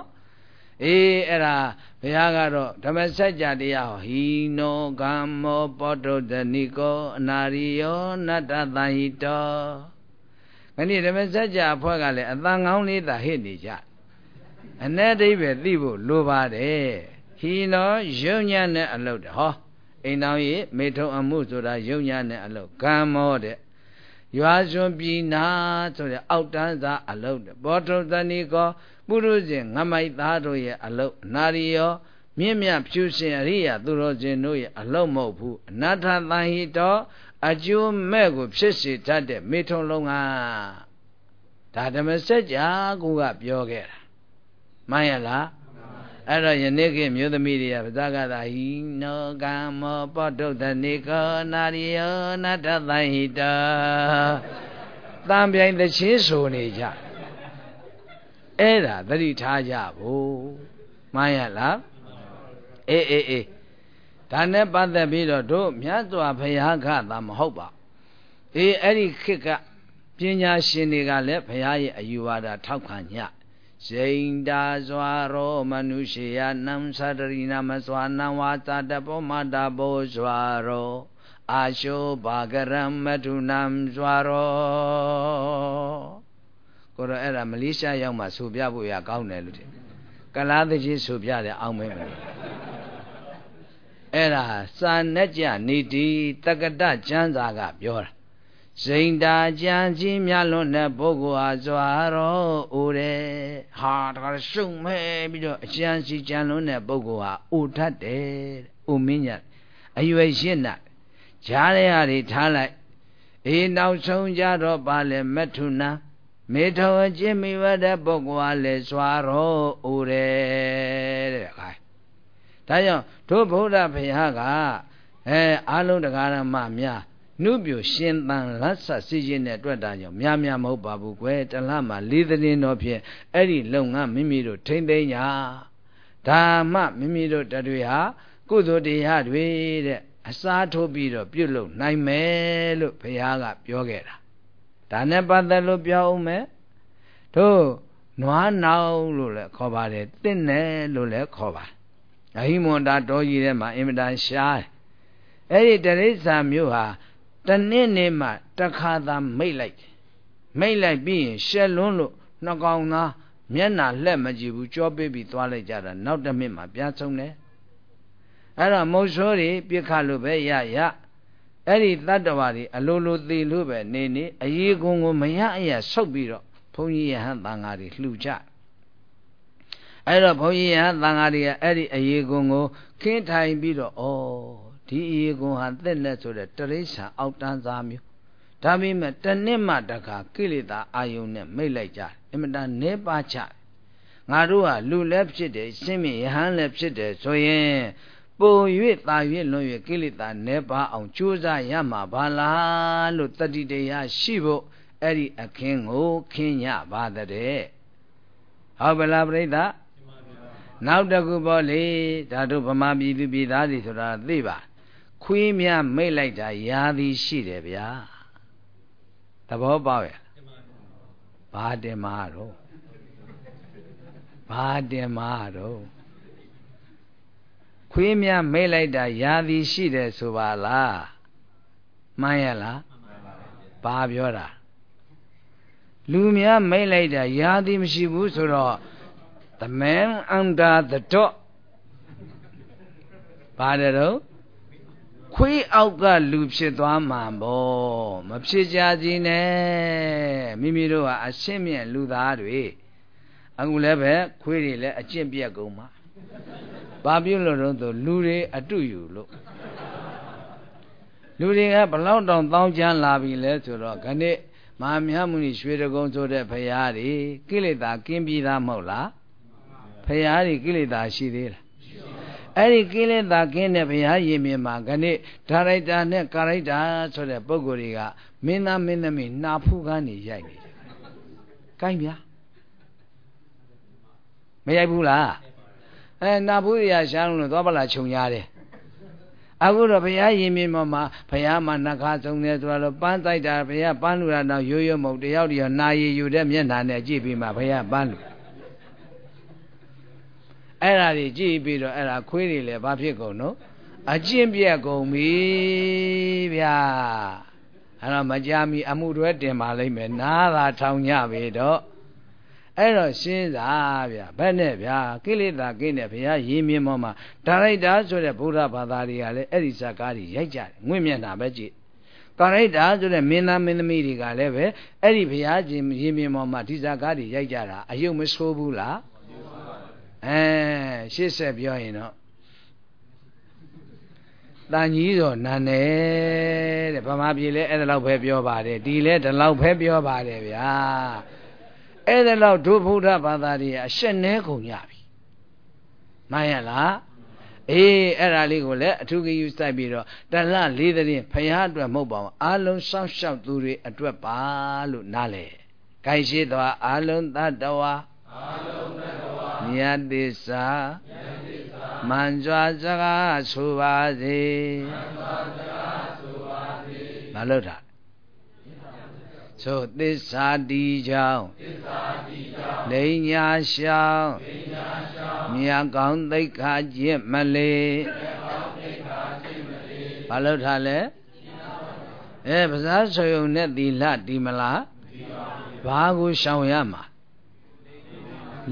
အေးအဲ့ဒါဘုရားကတော့ဓမ္မစကြာတရားဟောဟိနောကမ္မောပောတုတနိကောအနာရိယောနတ္တသံဟိတောခဏိဓမ္မစကြာအဖွဲ့ကလည်းအတန်ကောင်းလေးသာဟစ်နေကြအ내အိဗယ်သိဖို့လိုပါတယ်ဟိနောယုံညာနဲ့အလုတ်ဟောအိမ်တော်ကြီးမေထုံအမှုဆိုတာယုံညာနဲ့အလုတ်ကမ္မောတဲ့ ရွာစွန်ပြည်နာဆိုတဲ့အောက်တန်းစားအလုတ်ဘောထုတဏီကောပုရုဇဉ်ငမိုက်သားတို့ရဲ့အလုတ်နာရီယောမြင့်မြတ်ဖြူရှင်အရိယာသူတော်စင်တို့ရဲ့အလုတ်မဟုတ်ဘူးအနာထသံဟိတောအကျိုးမဲ့ကို ဖြစ်စေတတ်တဲ့မေထုံလုံးကဒါဓမ္မစကြာကိုကပြောခဲ့တာမှန်ရလား အဲ့တော့ယနေ့ခေတ်မြို့သမီးတွေကပဇာကသာဟိနောကမ္မောပောတုတနေကောနာရိယောနတ္တသံဟိတတံပြိုင်သချင်းဆိုနေကြအဲ့ဒါသတိထားကြဖို့မှန်ရလားအေးအေးအေးဒါနဲ့ပတ်သက်ပြီးတော့တို့မြတ်စွာဘုရားကသာမဟုတ်ပါအေးအဲ့ဒီခေတ်ကပညာရှင်တွေကလည်းဘုရားရဲ့အယူဝါဒထောက်ခံည ဇိန္တာစွာရောမနုရှိယနံသတရိနာမစွာနံဝါသတပောမတာဘောစွာရောအာရှုဘာဂရမထုနံစွာရောကိုတော့အဲ့ဒါမလေးရှားရောက်မှဆိုပြဖို့ရကောင်းတယ်လို့ထင်ကလားတကြီးဆိုပြတယ်အောင်မင်းမယ်အဲ့ဒါစာနဲ့ကြနေတီတက္ကတကျမ်းစာကပြောတာ ဇိန်တာကြံကြီးမြလွန်တဲ့ပုဂ္ဂိုလ်ဟာဇွာတော်အိုတယ်ဟာတခါရှုံမဲ့ပြီးတော့အကျံစီကြံလွန်တဲ့ပုဂ္ဂိုလ်ဟာအိုထတ်တယ်အိုမင်းညအရွယ်ရှင်းတာဂျားရရတွေထားလိုက်အေးနောက်ဆုံးကြတော့ပါလေမထုနာမေထောအကျင့်မိဝတဲ့ပုဂ္ဂိုလ်ဟာလေဇွာတော်အိုတယ်တဲ့ခါဒါကြောင့်တို့ဗုဒ္ဓဘုရားကအဲအလုံးတရားဓမ္မများ နှုပြရှင်တန်လက်ဆက်စီရင်တဲ့အတွက်ဒါကြောင့်များများမဟုတ်ပါဘူးကွယ်တလားမှာလေးသတင်းတော်ဖြင့်အဲ့ဒီလုံငန်းမိမိတို့ထိမ့်သိမ်းညာဒါမှမိမိတို့တတွေဟာကုသိုလ်တရားတွေတဲ့အစားထိုးပြီးတော့ပြုတ်လုံနိုင်မယ်လို့ဘုရားကပြောခဲ့တာဒါနဲ့ပတ်သက်လို့ပြောအောင်မယ်တို့နွားနောက်လို့လည်းခေါ်ပါတယ်တင့်တယ်လို့လည်းခေါ်ပါတယ်အဟိမွန်တာတော်ကြီးထဲမှာအင်မတန်ရှားတယ်အဲ့ဒီတရိစ္ဆာမျိုးဟာ တနေ့နေ့မှတစ်ခါသာမိတ်လိုက်မိတ်လိုက်ပြီးရင်ရှက်လွန်းလို့နှကောင်သားမျက်နာလှက်မကြည့်ဘူးကြောပေးပြီးသွားလိုက်ကြတာနောက်တစ်မိနစ်မှပြန်ဆုံးတယ်အဲ့တော့မုတ်ဆိုးတွေပြစ်ခတ်လို့ပဲရရအဲ့ဒီတတ္တဝါတွေအလိုလိုသေလို့ပဲနေနေအရေးကုံကိုမရအရဆုတ်ပြီးတော့ဘုန်းကြီးယဟန်တန်ဃာတွေလှူကြအဲ့တော့ဘုန်းကြီးယဟန်တန်ဃာတွေကအဲ့ဒီအရေးကုံကိုခင်းထိုင်ပြီးတော့ဩ ဒီအရေးကုံဟာသက်လက်ဆိုတဲ့တရိษံအောက်တန်းစားမျိုးဒါပေမဲ့တနစ်မှတခါကိလေသာအာယုန်နဲ့မိတ်လိုက်ကြတယ်အင်မတန်နေပါချငါတို့ဟာလူလည်းဖြစ်တယ်ရှင်းမြယဟန်လည်းဖြစ်တယ်ဆိုရင်ပုံ၍တာ၍လွန်၍ကိလေသာနေပါအောင်ကြိုးစားရမှာပါလားလို့တတိတရားရှိဖို့အဲ့ဒီအခင်းကိုခင်းညပါတဲ့ဟုတ်ပါလားပြိဿနောက်တကူပေါ့လေဓာတုဗမာပြည်သူပြည်သားတွေဆိုတာသိပါ ခွေးများမိတ်လိုက်တာရာသည်ရှိတယ်ဗျာသဘောပေါက်ရဲ့ဘာတင်မာတော့ဘာတင်မာတော့ခွေးများမိတ်လိုက်တာရာသည်ရှိတယ်ဆိုပါလားမှန်ရလားဘာပြောတာလူများမိတ်လိုက်တာရာသည်မရှိဘူးဆိုတော့ the man under the dot ပါတယ်တော့ ခွေးအောက်ကလူဖြစ်သွားမှာပေါ့မဖြစ်ကြစီနဲ့မိမိတို့ဟာအရှင်းမြင့်လူသားတွေအခုလည်းပဲခွေးတွေလည်းအကျင့်ပြက်ကုန်မှာဘာပြုလို့တော့သူလူတွေအတုယူလို့လူတွေကဘလောက်တောင်တောင်းချမ်းလာပြီလဲဆိုတော့ခဏိမဟာမြတ်မုနီရွှေတကုံဆိုတဲ့ဘုရားတွေကိလေသာကင်းပြီးသားမဟုတ်လားဘုရားတွေကိလေသာရှိသေးလား အဲ့ဒီကိလေသာကင်းတဲ့ဘုရားရင်မြင်မှာခဏိဒါရိုက်တာနဲ့ကာရိုက်တာဆိုတဲ့ပုံကိုယ်တွေကမင်းသားမင်းသမီးနှာဖူးကန်းနေရိုက်နေတယ်။ကိုင်းဗျာမရိုက်ဘူးလားအဲနှာဖူးရရှားလို့သွားပလာခြုံရတယ်အခုတော့ဘုရားရင်မြင်ပေါ်မှာဘုရားမှာနှခါဆုံးတယ်ဆိုတော့ပန်းတိုက်တာဘုရားပန်းလူတာတော့ရိုးရိုးမဟုတ်တယောက်တယောက်နာရည်ယူတဲ့မျက်နှာနဲ့ကြည့်ပြီးမှဘုရားပန်းလူ အဲ့ဒါတွေကြည့်ပြီးတော့အဲ့ဒါခွေးတွေလည်းဘာဖြစ်ကုန်နော်အကျင့်ပြက်ကုန်ပြီဗျာအဲ့တော့မကြမီအမှုတွေတင်ပါလိမ့်မယ်နားသာထောင်ညပြီတော့အဲ့တော့ရှင်းသာဗျာဘယ်နဲ့ဗျာကိလေသာကိနဲ့ဘုရားရည်မြင်မောမှာဒါရိုက်တာဆိုတဲ့ဗုဒ္ဓဘာသာတွေကလည်းအဲ့ဒီဇာကားတွေရိုက်ကြတယ်ငွေ့မျက်နှာပဲကြည့်ကာရိုက်တာဆိုတဲ့မင်းသားမင်းသမီးတွေကလည်းပဲအဲ့ဒီဘုရားရှင်ရည်မြင်မောမှာဒီဇာကားတွေရိုက်ကြတာအယုတ်မဆိုးဘူးလား အဲရှေ့ဆက်ပြောရင်တော့တန်ကြီးတော်နန်းတယ်တဲ့ဗမာပြည်လဲအဲ့ဒါလောက်ပဲပြောပါတယ်ဒီလဲဒီလောက်ပဲပြောပါတယ်ဗျာအဲ့ဒါလောက်ဒုဗုဒ္ဓဘာသာတွေအရှက်နဲကုန်ကြပြီမှန်ရလားအေးအဲ့ဒါလေးကိုလည်းအထုကယူစိုက်ပြီးတော့တလလေးတဲ့ဖရာအတွက်မဟုတ်ပါဘူးအာလုံးစောင့်ရှောက်သူတွေအတွက်ပါလို့နားလေ။ခိုင်ရှိသွားအာလုံးတတဝါအာလုံးတတဝါ မြတ်သစ္စာမြတ်သစ္စာမှန်စွာစကားဆိုပါစေမှန်စွာစကားဆိုပါစေမလုပ်တာသို့သစ္စာတီကြောင့်သစ္စာတီကြောင့်လိညာရှောင်းလိညာရှောင်းမြတ်ကောင်းသိက္ခာကျင့်မလေးမြတ်ကောင်းသိက္ခာကျင့်မလေးဘာလို့ထားလဲအဲပဇာဆိုယုံနဲ့သီလတီမလားဘာကိုရှောင်ရမှာ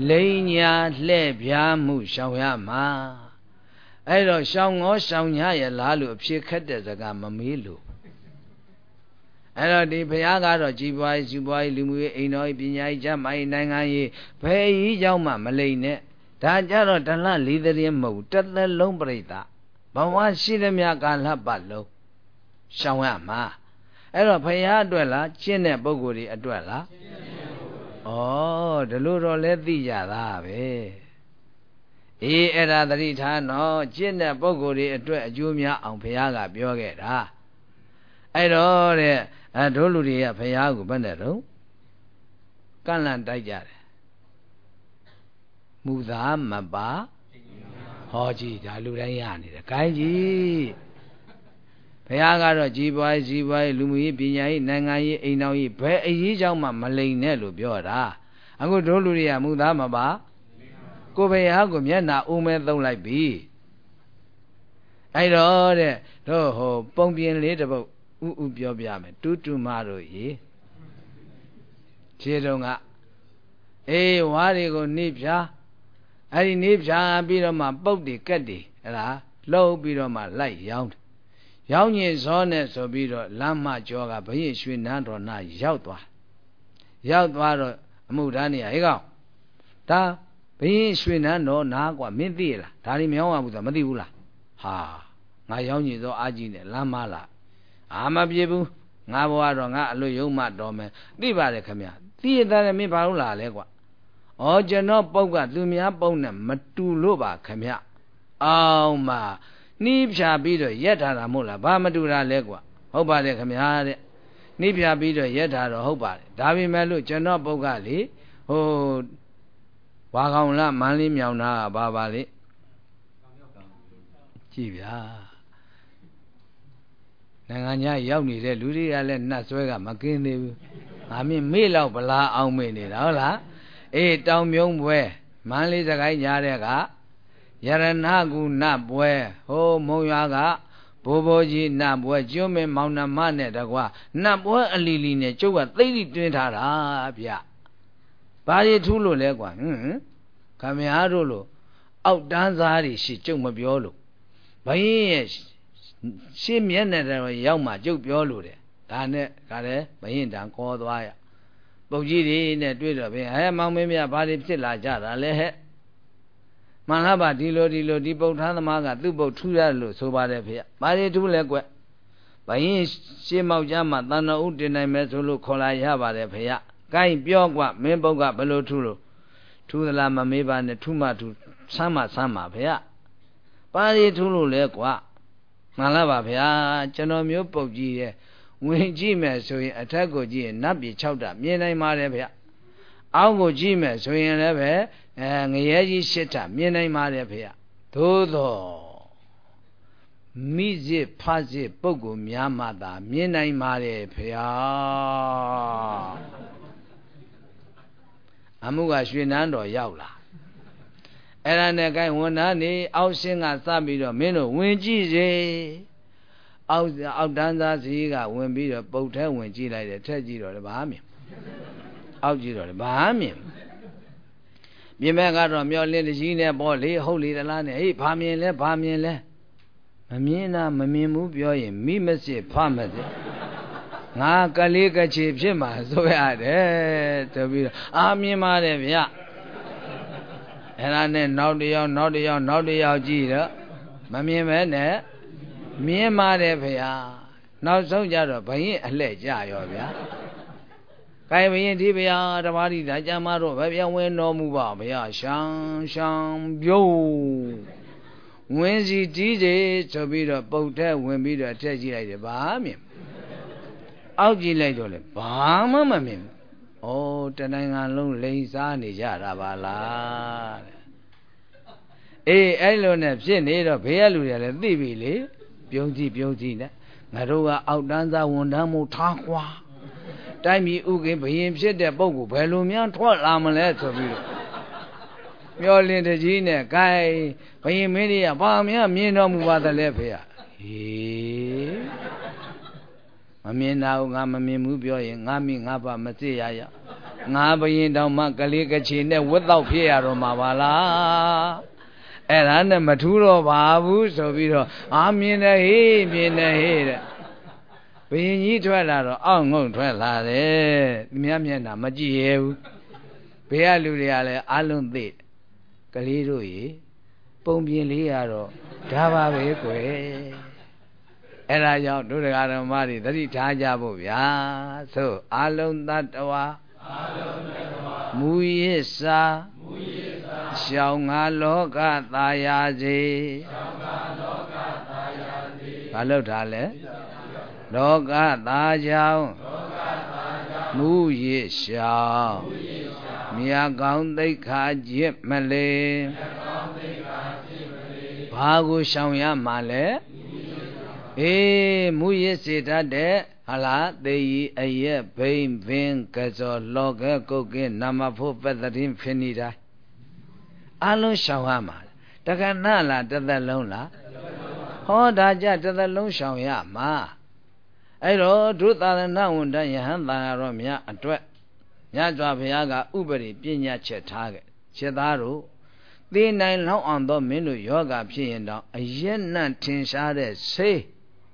လိညာလှဲ့ပြားမှုရှောင်ရမှာအဲ့တော့ရှောင်းငေါရှောင်းညရလားလို့အဖြစ်ခက်တဲ့စကားမမေးလို့အဲ့တော့ဒီဘုရားကတော့ကြည်ပွားရေးစုပွားရေးလူမှုရေးအိမ်တော်ရေးပညာရေးကျမ်းမာရေးနိုင်ငံရေးဘယ်ကြီးကြောင့်မှမလိမ့်နဲ့ဒါကြတော့တလလေးသတင်းမဟုတ်တစ်သက်လုံးပြိတ္တာဘဝရှိသမျှကာလပတ်လုံးရှောင်ရမှာအဲ့တော့ဘုရားအတွက်လားကျင့်တဲ့ပုဂ္ဂိုလ်တွေအတွက်လား ဩဒီလိုတော့လဲသိကြတာပဲအေးအဲ့ဒါသတိထားနော်ကျင့်တဲ့ပုဂ္ဂိုလ်တွေအတွက်အကျိုးများအောင်ဘုရားကပြောခဲ့တာအဲ့တော့တဲ့အဲတို့လူတွေကဘုရားကိုဘယ်နဲ့တော့ကန့်လန့်တိုက်ကြတယ်မူသားမပါဟောကြည့်ဒါလူတိုင်းရနေတယ်ခိုင်းကြည့် ဘုရားကတော့ကြီးပွားကြီးပွားလူမှုရေးပညာရေးနိုင်ငံရေးအိမ်တော်ရေးဘယ်အရေးကြောင့်မှမလိမ်နဲ့လို့ပြောတာအခုတို့လူတွေကမူသားမပါကိုဘုရားကိုမျက်နာအိုးမဲသုံးလိုက်ပြီအဲ့တော့တဲ့တို့ဟိုပုံပြင်လေးတစ်ပုတ်ဥဥပြောပြမယ်တူတူမတို့ရေခြေတုံကအေးဝါးတွေကိုနှိဖြာအဲ့ဒီနှိဖြာပြီးတော့မှပုတ်တွေကက်တွေအဲ့ဒါလှုပ်ပြီးတော့မှလိုက်ရောင်း ရောင်ညင်စောနဲ့ဆိုပြီးတော့လမ်းမကျော်ကဘရင်ရွှေနန်းတော်နာရောက်သွားရောက်သွားတော့အမှုဒါနေရဟေးကောင်ဒါဘရင်ရွှေနန်းတော်နာကွာမင်းသိရလားဒါရီမြောင်းရဘူးဆိုမသိဘူးလားဟာငါရောင်ညင်စောအာကြီးနဲ့လမ်းမလားအာမပြေဘူးငါဘဝတော့ငါအလွတ်ရုံမှတော်မယ်သိပါတယ်ခမညာသိရတဲ့မင်းဘာလို့လာလဲကွာဩကျွန်တော်ပုတ်ကသူများပုတ်နဲ့မတူလို့ပါခမညာအောင်မှာ နှီးဖြာပြီးတော့ရက်ထားတာမဟုတ်လားဘာမတူတာလဲကွာဟုတ်ပါတယ်ခမတဲ့နှီးဖြာပြီးတော့ရက်ထားတော့ဟုတ်ပါတယ်ဒါပေမဲ့လို့ကျွန်တော်ပုတ်ကလေဟိုဝါကောင်လားမန်းလေးမြောင်နာဘာပါလေကြည့်ဗျာနိုင်ငံခြားရောက်နေတဲ့လူတွေကလည်းနှတ်ဆွဲကမကင်းသေးဘူးငါမင်းမေ့လောက်ဗလားအောင်မေ့နေတာဟုတ်လားအေးတောင်မြုံပွဲမန်းလေးစကိုင်းညာတဲ့က ယရဏကုနပွဲဟိုမုံရွာကဘိုးဘိုးကြီးနတ်ပွဲကျွန်းမင်းမောင်နှမနဲ့တကွာနတ်ပွဲအလီလီနဲ့ကျုပ်ကသိသိတွင်းထားတာဗျဘာတွေထူးလို့လဲကွာဟင်ခမည်းတော်လို့အောက်တန်းစားတွေရှိကျုပ်မပြောလို့ဘယင်းရဲ့ရှင်းမျက်နှာတော်ရောက်မှကျုပ်ပြောလို့တယ်ဒါနဲ့ကလည်းမရင်တန်ကောသွားရပုတ်ကြီးတွေနဲ့တွေ့တော့ဘယ်ဟဲမောင်မင်းမြဘာတွေဖြစ်လာကြတာလဲဟဲ့ မှန်လားပါဒီလိုဒီလိုဒီပုတ်ထားသမားကသူ့ပုတ်ထူရလို့ဆိုပါတယ်ဖေ။ဘာတွေထူးလဲကွ။ဘယင်းရှင်းမောက်ကြမှာတန်တော်ဥတင်နိုင်မယ်ဆိုလို့ခေါ်လာရပါတယ်ဖေ။ကိုင်းပြောကွမင်းပုတ်ကဘယ်လိုထူးလို့ထူးသလားမမေးပါနဲ့ထူးမှထူးဆမ်းမှဆမ်းပါဖေ။ဘာတွေထူးလို့လဲကွ။မှန်လားပါဗျာကျွန်တော်မျိုးပုတ်ကြီးရဲ့ဝင်ကြည့်မယ်ဆိုရင်အထက်ကိုကြည့်ရင်နတ်ပြည်6တာမြင်နိုင်ပါတယ်ဗျအောက်ကိုကြည့်မယ်ဆိုရင်လည်းပဲ အဲငရဲကြီး8တာမြင်နိုင်ပါတယ်ဗျသို့တော့မိစစ်ဖစစ်ပုဂ္ဂိုလ်များမှသာမြင်နိုင်ပါတယ်ဗျာအမှုကရွှေနန်းတော်ရောက်လာအဲ့ဒါနဲ့ကိုင်းဝန်သားနေအောက်ရှင်းကစပြီးတော့မင်းတို့ဝင်ကြည့်စေအောက်အောက်တန်းသားစီကဝင်ပြီးတော့ပုတ်ထဲဝင်ကြည့်လိုက်တယ်ထက်ကြည့်တော့လည်းဘာမြင်အောက်ကြည့်တော့လည်းဘာမြင် ပြင်မဲ့ကတော့မျောလင်းတကြီးနဲ့ပေါ့လေဟုတ်လေတလားနဲ့ဟေးဘာမြင်လဲဘာမြင်လဲမမြင်တာမမြင်ဘူးပြောရင်မိမစစ်ဖမစစ်ငါကလေးကချေဖြစ်မှာဆိုရတယ်ဆိုပြီးတော့အာမြင်ပါတယ်ဗျအဲ့ဒါနဲ့နောက်တစ်ယောက်နောက်တစ်ယောက်နောက်တစ်ယောက်ကြည့်တော့မမြင်ပဲနဲ့မြင်ပါတယ်ဖေဟာနောက်ဆုံးကြတော့ဘယင်အလှဲ့ကြရောဗျာ ကဲဘယင်ဒီဗျာဓမ္မတိဒါကြမှာတော့ဘယ်ပြန်ဝင်တော်မူပါဗျာရှောင်းရှောင်းပြုံးဝင်စီတီးစေဆိုပြီးတော့ပုတ်ထဲဝင်ပြီးတော့အထက်ကြည့်လိုက်တယ်ဘာမြင်အောက်ကြည့်လိုက်တော့လေဘာမှမမြင်ဘူးဩတနိုင်ငံလုံးလိန်စားနေကြတာပါလားတဲ့အေးအဲ့လိုနဲ့ဖြစ်နေတော့ဘေးကလူတွေလည်းသိပြီလေပြုံးကြည့်ပြုံးကြည့်နဲ့ငါတို့ကအောက်တန်းသားဝန်တန်းမှုထားခွာ တိုင်းပြည်ဥကိဘယင်ဖြစ်တဲ့ပုံကိုဘယ်လိုများထွက်လာမလဲဆိုပြီးတော့မျောလင်းတကြီးနဲ့ဂိုင်းဘယင်မင်းကြီးကဘာများမြင်တော်မူပါသလဲဖေဟေးမမြင်တာကိုငါမမြင်ဘူးပြောရင်ငါမိငါပါမသိရရငါဘယင်တောင်မှကလေးကချေနဲ့ဝတ်တော့ဖြစ်ရတော့မှာပါလားအဲ့ဒါနဲ့မထူးတော့ပါဘူးဆိုပြီးတော့အာမြင်တယ်ဟေးမြင်တယ်ဟေးတဲ့ ဘယင်ကြီးထွက်လာတော့အောက်ငုံထွက်လာတယ်သူများမျက်နှာမကြည့်ရဘူးဘေးကလူတွေကလည်းအလုံးသိကလေးတို့ရေပုံပြင်လေးရတော့ဒါပါပဲကွယ်အဲ့ဒါကြောင့်ဒုဒကာဓမ္မတွေသတိထားကြဖို့ဗျာဆိုအလုံးတတ္တဝါအလုံးတတ္တဝါမူရစ်စာမူရစ်စာရှောင်းငါလောကသာယာစေရှောင်းငါလောကသာယာစေဘာလို့ထားလဲ လောကသာကြောင့်မူရရှောင်မြတ်ကောင်းသိခါจิตမလေဘာကိုရှောင်ရမှာလဲအေးမူရစေတတ်တဲ့ဟလားတေယီအရက်ဘိမ့်ဘင်းကစောလောကကုတ်ကင်းနာမဖို့ပသတိဖြစ်နေတာအလုံးရှောင်ရမှာတက္ကနာလားတသက်လုံးလားဟောဒါကြတသက်လုံးရှောင်ရမှာ အဲ့တော့ဒုသာရဏဝန်တယဟန်သာရောမြတ်အတွက်ညကြွားဘုရားကဥပရိပညာချက်ထားခဲ့ချက်သားတို့သေနိုင်လောက်အောင်သောမင်းတို့ယောဂဖြစ်ရင်တော့အရက်နံ့ထင်ရှားတဲ့ဆေး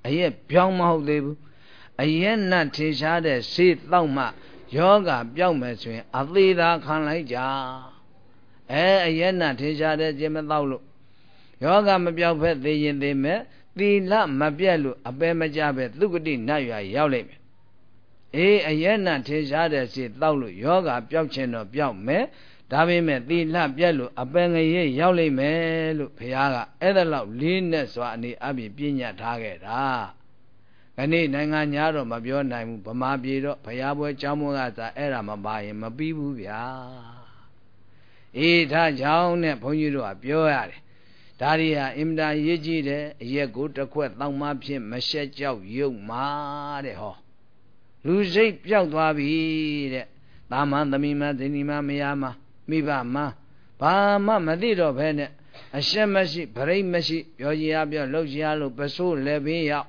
အရက်ပြောင်းမဟုတ်သေးဘူးအရက်နတ်ထင်ရှားတဲ့ဆေးတောက်မှယောဂပြောက်မယ်ဆိုရင် အသေးသာခံလိုက်ကြအဲအရက်နတ်ထင်ရှားတဲ့ခြင်းမတောက်လို့ယောဂမပြောက်ဖက်သေးရင်သေးမယ် သီလမပြတ်လို့အပဲမကြပဲသုကတိနတ်ရွာရောက်လိုက်မယ်အေးအရက်နတ်ထင်ရှားတဲ့ဆေးတောက်လို့ယောဂပြောက်ခြင်းတော့ပြောက်မယ်ဒါပေမဲ့သီလပြတ်လို့အပယ်ငရဲရောက်လိမ့်မယ်လို့ဘုရားကအဲ့ဒါလောက်လေးနဲ့စွာအနေအပြည့်ပြညတ်ထားခဲ့တာခဏနိုင်ငံညာတော့မပြောနိုင်ဘူးဗမာပြည်တော့ဘုရားပွဲကျောင်းမွန်းကသာအဲ့ဒါမပါရင်မပြီးဘူးဗျာအေးဒါကြောင့်နဲ့ဘုန်းကြီးတို့ကပြောရတယ် ဒါရီဟာအင်တာရေးကြည့်တယ်အရက်ကိုတစ်ခွက်တောင်းမှဖြစ်မရှက်ကြောက်ရုပ်မာတဲ့ဟောလူစိတ်ပျောက်သွားပြီတဲ့တာမန်သမီးမဇနီးမမယားမမိဘမဘာမှမသိတော့ဘဲနဲ့အရှက်မရှိဗရိတ်မရှိပြောကြရပြောလှုပ်ရှားလို့ပစိုးလည်းပင်ရောက်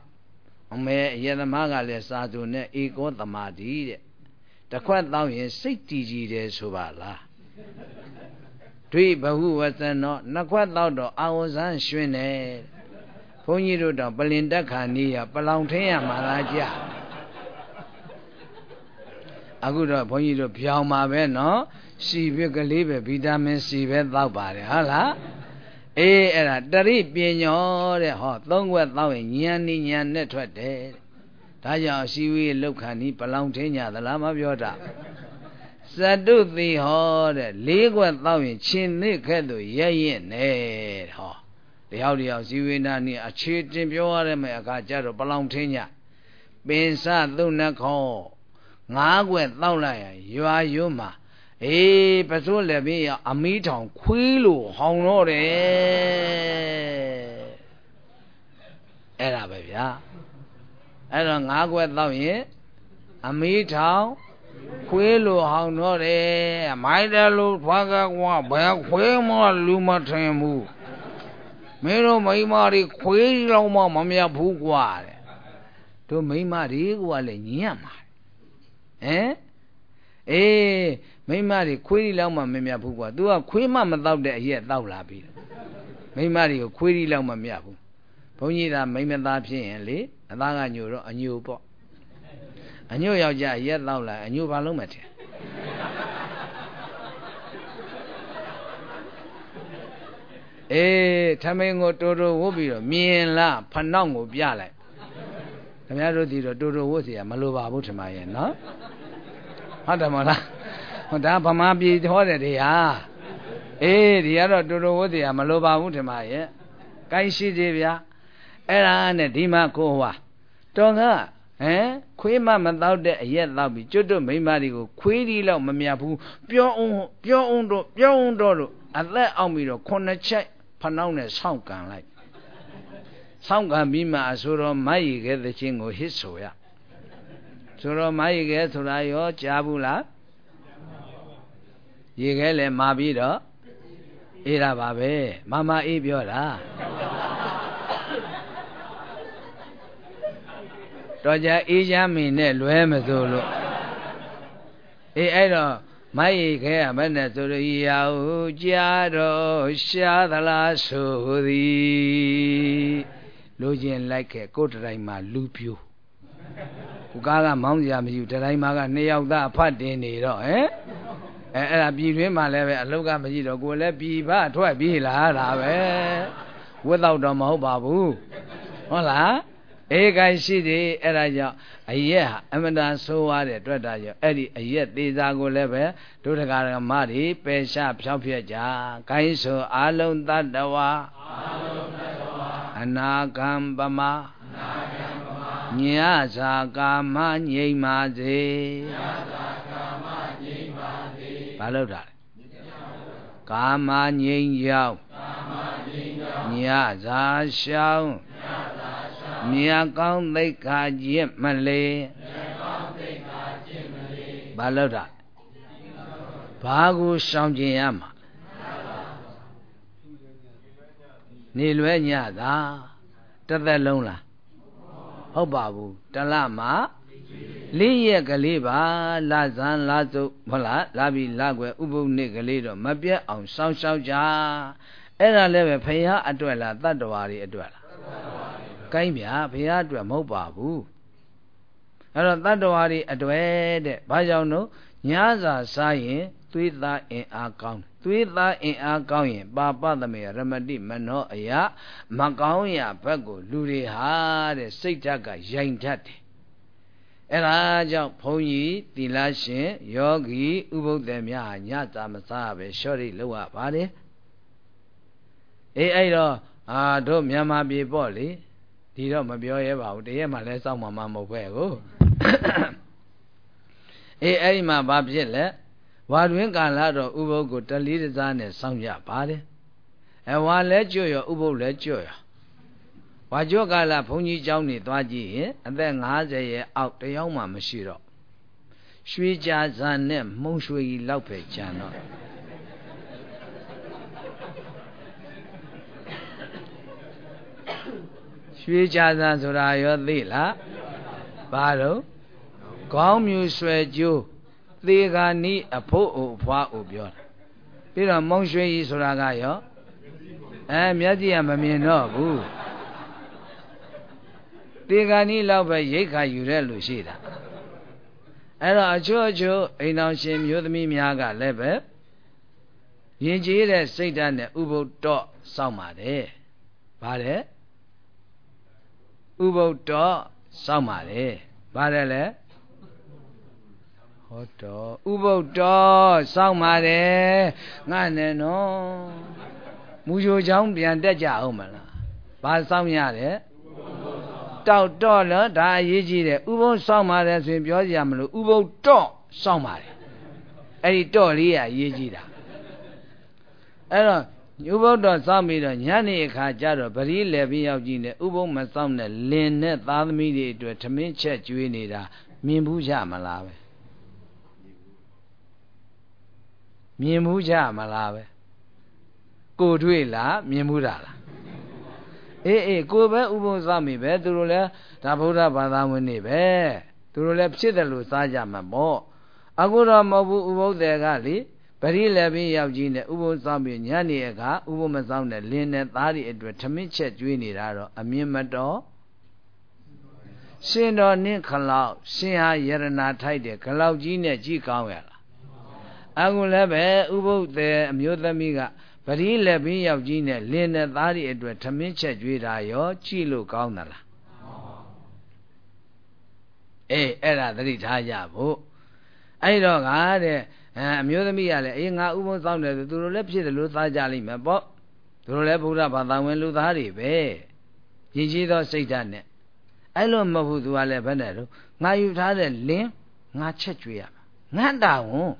အမေအယသမားကလည်းစာသူနဲ့ဧကောသမာတိတဲ့တခွက်တောင်းရင်စိတ်တည်ကြည်တယ်ဆိုပါလား တွေ့ဘဟုဝဇနောနှစ်ခွက်တောက်တော့အာဝဇန်ရွှင်တယ်ဘုန်းကြီးတို့တော့ပလင်တက်ခါနီးရပလောင်ထင်းရမှာလားကြအခုတော့ဘုန်းကြီးတို့ပြောင်းပါပဲနော်စီပြကလေးပဲဗီတာမင်စီပဲတောက်ပါတယ်ဟုတ်လားအေးအဲ့ဒါတရိပညောတဲ့ဟောသုံးခွက်တောက်ရင်ဉာဏ်နိဉာဏ်နဲ့ထွက်တယ်ဒါကြောင့်ရှိဝေးလောက်ခဏီပလောင်ထင်းညာသလားမပြောတာ ဇတုတိဟောတဲ့လေးခွက်တောက်ရင်ရှင်နစ်ခဲ့သူရဲ့ရင်နဲ့ဟောတယောက်တယောက်ဇီဝေနာနိအခြေတင်ပြောရတဲ့မဲ့အခါကျတော့ပလောင်ထင်းညာပင်စသုနခောငါးခွက်တောက်လိုက်ရင်ရွာရွမှာအေးပစိုးလည်းပြင်းရအမီးထောင်ခွေးလို့ဟောင်တော့တယ်အဲ့ဒါပဲဗျာအဲ့တော့ငါးခွက်တော့ရင်အမီးထောင် ခွေးလို့ဟောင်တော့တယ်မိုက်တယ်လို့ဖွာကကွာဘယ်ခွေးမှလူမထင်ဘူးမင်းတို့မိမတွေခွေးလောက်မှမမြတ်ဘူးကွာတဲ့တို့မိမတွေကလည်းညံ့မှာဟမ်အေးမိမတွေခွေးရီလောက်မှမမြတ်ဘူးကွာ तू ကခွေးမှမတော့တဲ့အရက်တောက်လာပြီမိမတွေကိုခွေးရီလောက်မှမမြတ်ဘူးဘုန်းကြီးသာမိမသားဖြစ်ရင်လေအသားကညိုတော့အညိုပေါ့ အညိုယောက်ျားရက်တောက်လာအညိုဘာလုံးမထင်အေးထမင်းကိုတိုးတိုးဝုတ်ပြီးတော့မြင်လားဖနှောက်ကိုပြလိုက်ခင်ဗျားတို့ဒီတော့တိုးတိုးဝုတ်เสียမလိုပါဘူးထင်ပါရဲ့နော်ဟုတ်တယ်မလားဟောဒါဗမာပြည်ဟောတဲ့တရားအေးဒီကတော့တူတူဝတ်တရားမလိုပါဘူးထင်ပါရဲ့ကိုင်းရှိသေးဗျာအဲ့ဒါနဲ့ဒီမှာကိုဟွာတော်က ဟမ်ခွေးမမတော့တဲ့အရက်တော့ပြီးကျွတ်တို့မိမတွေကိုခွေးဒီလောက်မမြတ်ဘူးပြောအောင်ပြောအောင်တော့ပြောအောင်တော့လို့အသက်အောင်ပြီးတော့ခုနှစ်ချက်ဖနှောင်းနဲ့ဆောင်းကန်လိုက်ဆောင်းကန်ပြီးမှအဆိုတော်မယီခဲတဲ့ချင်းကိုဟစ်ဆိုရဆိုတော့မယီခဲဆိုတာရောကြားဘူးလားရေခဲလည်းမာပြီးတော့အေးတာပါပဲမမအေးပြောတာ တော့ကြအေးချမ်းမင်းနဲ့လွဲမစိုးလို့အေးအဲ့တော့မိုက်ခဲမနဲ့ဆိုရရောက်ကြာတော့ရှားသလားဆိုသည်လူချင်းလိုက်ခဲ့ကိုယ်တိုင်မှာလူပြိုကိုကားကမောင်းစရာမရှိဘူးတိုင်မှာကနှစ်ယောက်သားအဖတ်တင်နေတော့ဟမ်အဲအဲ့ဒါပြည်တွင်းမှာလည်းပဲအလုတ်ကမရှိတော့ကိုယ်လည်းပြည်ဖထွက်ပြေးလာတာပဲဝတ်တော့တော့မဟုတ်ပါဘူးဟုတ်လား အေကိုင်ရှိတယ်အဲ့ဒါကြောင့်အရက်ဟာအမတန်ဆိုးရတဲ့အတွက်ဒါကြောင့်အဲ့ဒီအရက်သေးစားကိုလည်းပဲဒုဒကာရမတွေပယ်ရှားဖြောက်ပြက်ကြကိုင်းဆိုအာလုံးတတဝါအာလုံးတတဝါအနာဂံပမအနာဂံပမညစာကာမငြိမ်ပါစေညစာကာမငြိမ်ပါစေဘာလို့တာလဲကာမငြိမ်ကြောင်းကာမငြိမ်ကြောင်းညစာရှောင်းညစာ မြတ်ကောင်းသိက္ခာကျင့်မလေမြတ်ကောင်းသိက္ခာကျင့်မလေဘာလို့တာဘာကိုရှောင်ကျင်ရမှာနေလွဲညသာတသက်လုံးလားဟုတ်ပါဘူးတလမှာလေးရက်ကလေးပါလာဇန်လာစုပ်ဟုတ်လားလာပြီလာွယ်ဥပုပ်နေ့ကလေးတော့မပြတ်အောင်စောင့်ရှောက်ကြအဲ့ဒါလည်းပဲဖရာအတွက်လားတတ္တဝါတွေအတွက်လား ကိုင်းဗျာဘုရားအတွက်မဟုတ်ပါဘူးအဲ့တော့တတ္တဝါတွေအတွေ့တဲ့ဘာကြောင့်လို့ညာစာစားရင်သွေးသားအင်အားကောင်းသွေးသားအင်အားကောင်းရင်ပါပသမေရမတိမနောအယမကောင်းရာဘက်ကိုလူတွေဟာတဲ့စိတ်ဓာတ်ကရိုင်တတ်တယ်အဲ့ဒါကြောင့်ဘုန်းကြီးသီလရှင်ယောဂီဥပုဒ္ဒေများညစာမစားပဲရှော့ရိလောက်ရပါတယ်အေးအဲ့တော့အာတို့မြန်မာပြည်ပေါ့လေ ဒီတော့မပြောရဲပါဘူးတရက်မှလည်းစောင့်မှမမဟုတ်ပဲကိုအေးအဲ့ဒီမှာဘာဖြစ်လဲဝါတွင်ကာလတော့ဥပုပ်ကိုတလီတစားနဲ့စောင့်ကြပါတယ်အဲဝါလဲကြွရောဥပုပ်လဲကြွရောဝါကြွကာလဘုန်းကြီးเจ้าနေသွားကြည့်ရင်အသက်50ရဲ့အောက်တယောက်မှမရှိတော့ရွှေကြာဇန်နဲ့မှုံရွှေကြီးလောက်ပဲကြံတော့ ရွှေကြသာဆိုတာရောသိလားဘာတော့ခေါင်းမြူဆွဲကျိုးသေခာနီးအဖို့အဖွားအိုပြောတာပြီးတော့မုံရွှေကြီးဆိုတာကရောအဲမျက်စိကမမြင်တော့ဘူးသေခာနီးလောက်ပဲရိတ်ခါယူတဲ့လူရှိတာအဲ့တော့အချို့အချို့အိမ်တော်ရှင်မျိုးသမီးများကလည်းပဲရင်ကျေးတဲ့စိတ်ဓာတ်နဲ့ဥပုဒ်တော့စောင့်ပါတယ်ဗါတယ် ဥပုဒ္ဒောစောင့်ပါလေဗါတယ်လေဟောတော်ဥပုဒ္ဒောစောင့်ပါတယ်ငါနဲ့နော်မူချိုချောင်းပြန်တက်ကြအောင်မလားဘာစောင့်ရတယ်တောက်တော့လို့ဒါအရေးကြီးတယ်ဥပုဒ်စောင့်ပါတယ်ဆိုရင်ပြောကြရမလို့ဥပုဒ်တော့စောင့်ပါတယ်အဲ့ဒီတော့လေးကအရေးကြီးတာအဲ့တော့ ဥပုဒ္ဒောစောင့်ပြီးတော့ညနေအခါကျတော့ပရိလေပြီးရောက်ကြည့်နေဥပုဒ်မစောင့်နဲ့လင်နဲ့သားသမီးတွေအတွက်ထမင်းချက်ကျွေးနေတာမြင်ဘူးကြမလားပဲမြင်ဘူးကြမလားပဲကိုတွေ့လားမြင်ဘူးတာလားအေးအေးကိုပဲဥပုသ်စောင့်ပြီပဲသူတို့လည်းဒါဗုဒ္ဓဘာသာဝင်နေပဲသူတို့လည်းဖြစ်တယ်လို့စားကြမှာပေါ့အခုတော့မဟုတ်ဘူးဥပုသ်တွေကလေ ပရိလည်းပင်ယောက်ကြီးနဲ့ဥပုသ်ဆောင်ပြီးညနေအခါဥပုမဆောင်တဲ့လင်းနဲ့သားတွေအတွက်ထမင်းချက်ကျွေးနေတာတော့အမြင်မတော်ရှင်တော်နင့်ခလောက်ရှင်ဟာယရနာထိုက်တယ်ခလောက်ကြီးနဲ့ကြည်ကောင်းရလားအခုလည်းပဲဥပုသ်တဲ့အမျိုးသမီးကပရိလည်းပင်ယောက်ကြီးနဲ့လင်းနဲ့သားတွေအတွက်ထမင်းချက်ကျွေးတာရောကြည်လို့ကောင်းသလားအေးအဲ့ဒါသတိထားကြဖို့အဲ့တော့ကတဲ့ အဲအမျိုးသမီးကလည်းအေးငါဥပုံစောင့်တယ်ဆိုသူတို့လည်းဖြစ်တယ်လို့သားကြလိမ့်မယ်ပေါ့သူတို့လည်းဗုဒ္ဓဘာသာဝင်လူသားတွေပဲရည်ကြီးသောစိတ်ဓာတ်နဲ့အဲ့လိုမဟုတ်ဘူးသူကလည်းဘယ်နဲ့တော့ငါယူထားတဲ့လင်းငါချက်ကျွေးရမှာငါတာဝန်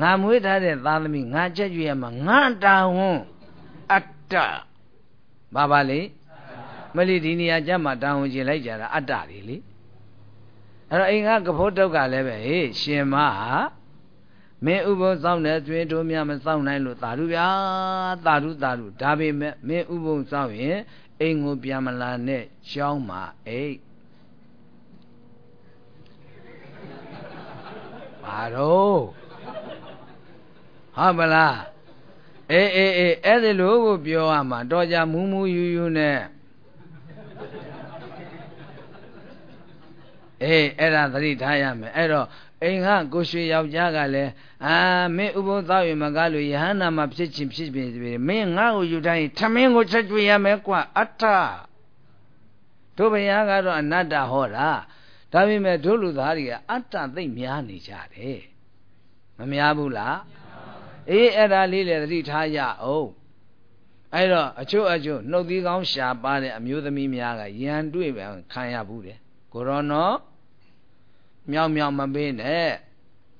ငါမွေးထားတဲ့သားသမီးငါချက်ကျွေးရမှာငါတာဝန်အတ္တဘာပါလေမလီဒီနေရာကျမှတာဝန်ကျင်လိုက်ကြတာအတ္တတွေလေအဲ့တော့အိမ်ကကဖို့တုတ်ကလည်းပဲဟေးရှင်မဟာ မင်းဥပုသ်စောင့်တဲ့တွင်တို့များမစောင့်နိုင်လို့သာဓုဗျာသာဓုသာဓုဒါပေမဲ့မင်းဥပုသ်စောင့်ရင်အိမ်ကိုပြန်မလာနဲ့ရှောင်းမှာအိတ်ဘာတော့ဟုတ်ပလားအေးအေးအေးအဲ့ဒီလိုကိုပြောရမှာတော့ကြမူးမူးယူယူနဲ့အေးအဲ့ဒါသတိထားရမယ်အဲ့တော့ အိမ်ကကိုရွှေယောက်ျားကလည်းအာမင်းဥပုသ်သောရမကလို့ယဟန္တာမှာဖြစ်ချင်းဖြစ်ပြီမင်းငါ့ကိုယူတိုင်းထမင်းကိုချက်ကျွေးရမယ်ကွာအတ္တတို့ဘုရားကတော့အနတ္တဟောတာဒါပေမဲ့တို့လူသားတွေကအတ္တသိမ့်များနေကြတယ်မများဘူးလားအေးအဲ့ဒါလေးလည်းသတိထားရအောင်အဲ့တော့အချို့အချို့နှုတ်သီးကောင်းရှာပါတဲ့အမျိုးသမီးများကရန်တွေ့ပဲခံရဘူးတယ်ကိုရောနော် မြောင်မြောင်မပေးနဲ့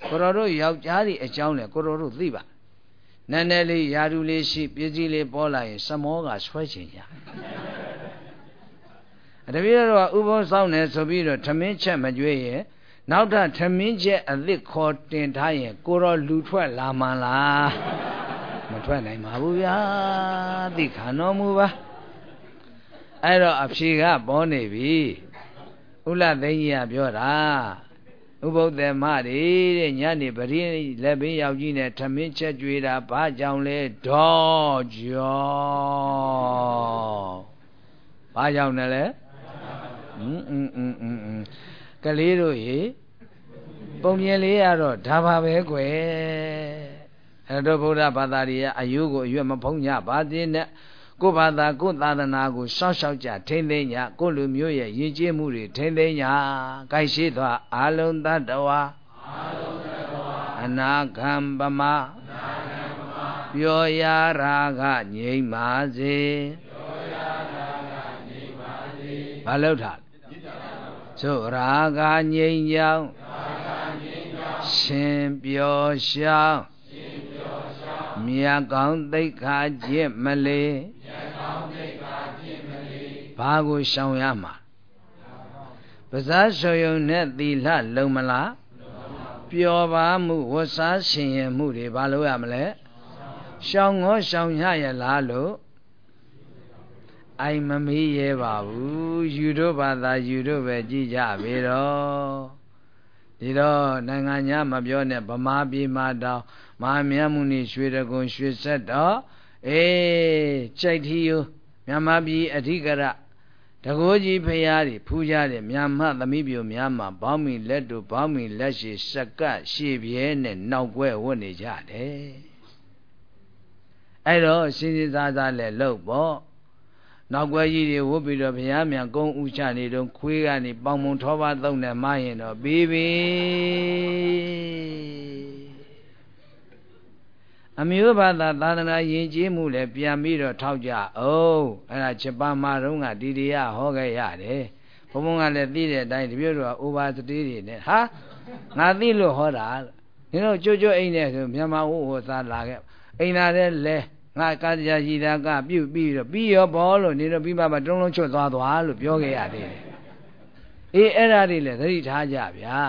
ကိုရောတို့ယောက်ျားတွေအကြောင်းလေကိုရောတို့သိပါနည်းနည်းလေးယာရုလေးရှိပစ္စည်းလေးပေါ်လာရင်စမောကဆွဲချင်ကြအတပည့်တော်ကဥပုံဆောင်နေဆိုပြီးတော့ထမင်းချက်မကြွေးရင်နောက်ထပ်ထမင်းချက်အသစ်ခေါ်တင်ထားရင်ကိုရောလူထွက်လာမှန်လားမထွက်နိုင်ပါဘူးဗျာသိခါတော်မူပါအဲ့တော့အဖြေကပေါ်နေပြီဥလသိန်းကြီးကပြောတာ ဥပုသ္တမတွေတဲ့ညနေပရိလက်ပင်ရောက်ကြီးနဲ့ထမင်းချက်ကြွေတာဘာကြောင့်လဲဒေါ်ကြောဘာကြောင့်လဲလဲအင်းအင်းအင်းအင်းကလေးတို့ရေပုံမြင်လေးရတော့ဒါပါပဲကွယ်အဲ့တော့ဗုဒ္ဓဘာသာတွေကအယုကိုအရွက်မဖုံးညပါသေးနဲ့ ကိုဘာသာကိုသာသနာကိုစောင့်ရှောက်ကြထိမ့်သိညာကိုလူမျိုးရဲ့ယဉ်ကျေးမှုတွေထိမ့်သိညာကိုက်ရှိသွားအာလုံးတတဝါအာလုံးတတဝါအနာဂံပမအနာဂံပမပျော်ရာရာဂငြိမ့်ပါစေပျော်ရာရာဂငြိမ့်ပါစေဘာလို့ထားဆိုရာဂငြိမ့်ကြောင်းရာဂငြိမ့်ကြောင်းရှင်ပျော်ရှောင်းရှင်ပျော်ရှောင်းမြတ်ကောင်းသိက္ခာကျင့်မလေး ဘာကိုရှောင်ရမှာပဇာဆိုယုံနဲ့သီလလုံမလားပျော်ပါမှုဝဆားရှင်ရမှုတွေဘာလို့ရမလဲရှောင်ငေါရှောင်ရရလားလို့အိုင်မမေးရဲပါဘူးယူတို့ဘာသာယူတို့ပဲကြည်ကြပြီတော့ဒီတော့နိုင်ငံ냐မပြောနဲ့ဗမာပြည်မှာတောင်မဟာမြတ်မုနီရွှေတကုံရွှေဆက်တော့အေးကြိုက်ထီယမြန်မာပြည်အဓိကရ တကိုးကြီးဖရာတွေဖူးကြတဲ့မြန်မာသမီးပြိုများမှာဘောင်းမီလက်တို့ဘောင်းမီလက်ရှိစကတ်ရှေပြဲနဲ့နောက်ွယ်ဝတ်နေကြတယ်အဲ့တော့စင်စင်စားစားလဲလှုပ်ပေါ့နောက်ွယ်ကြီးတွေဝတ်ပြီးတော့ဘုရားမြန်ကုန်းဥချနေတော့ခွေးကနေပေါင်မုံထောပါသုံးတယ်မရင်တော့ပြီးပြီ အမျိုးဘာသာသာသနာယဉ်ကျေးမှုလည်းပြန်ပြီးတော့ထောက်ကြအောင်အဲ့ဒါဂျပန်မှာတုန်းကဒီဒီယဟောခဲ့ရတယ်ဘုံဘုံကလည်းသိတဲ့အတိုင်းတပြည့်တော့ဥပါစတိတွေနဲ့ဟာငါသိလို့ဟောတာနင်တို့ကြွကြွအိမ်နဲ့ဆိုမြန်မာဝဟောစားလာခဲ့အိမ်လာတဲ့လဲငါကာကြရည်တာကပြုတ်ပြီးတော့ပြီးရောဘောလို့နေတော့ပြီးမှမတုံးလုံးချွတ်သွားသွားလို့ပြောခဲ့ရသေးတယ်အေးအဲ့ဒါတွေလည်းသတိထားကြဗျာ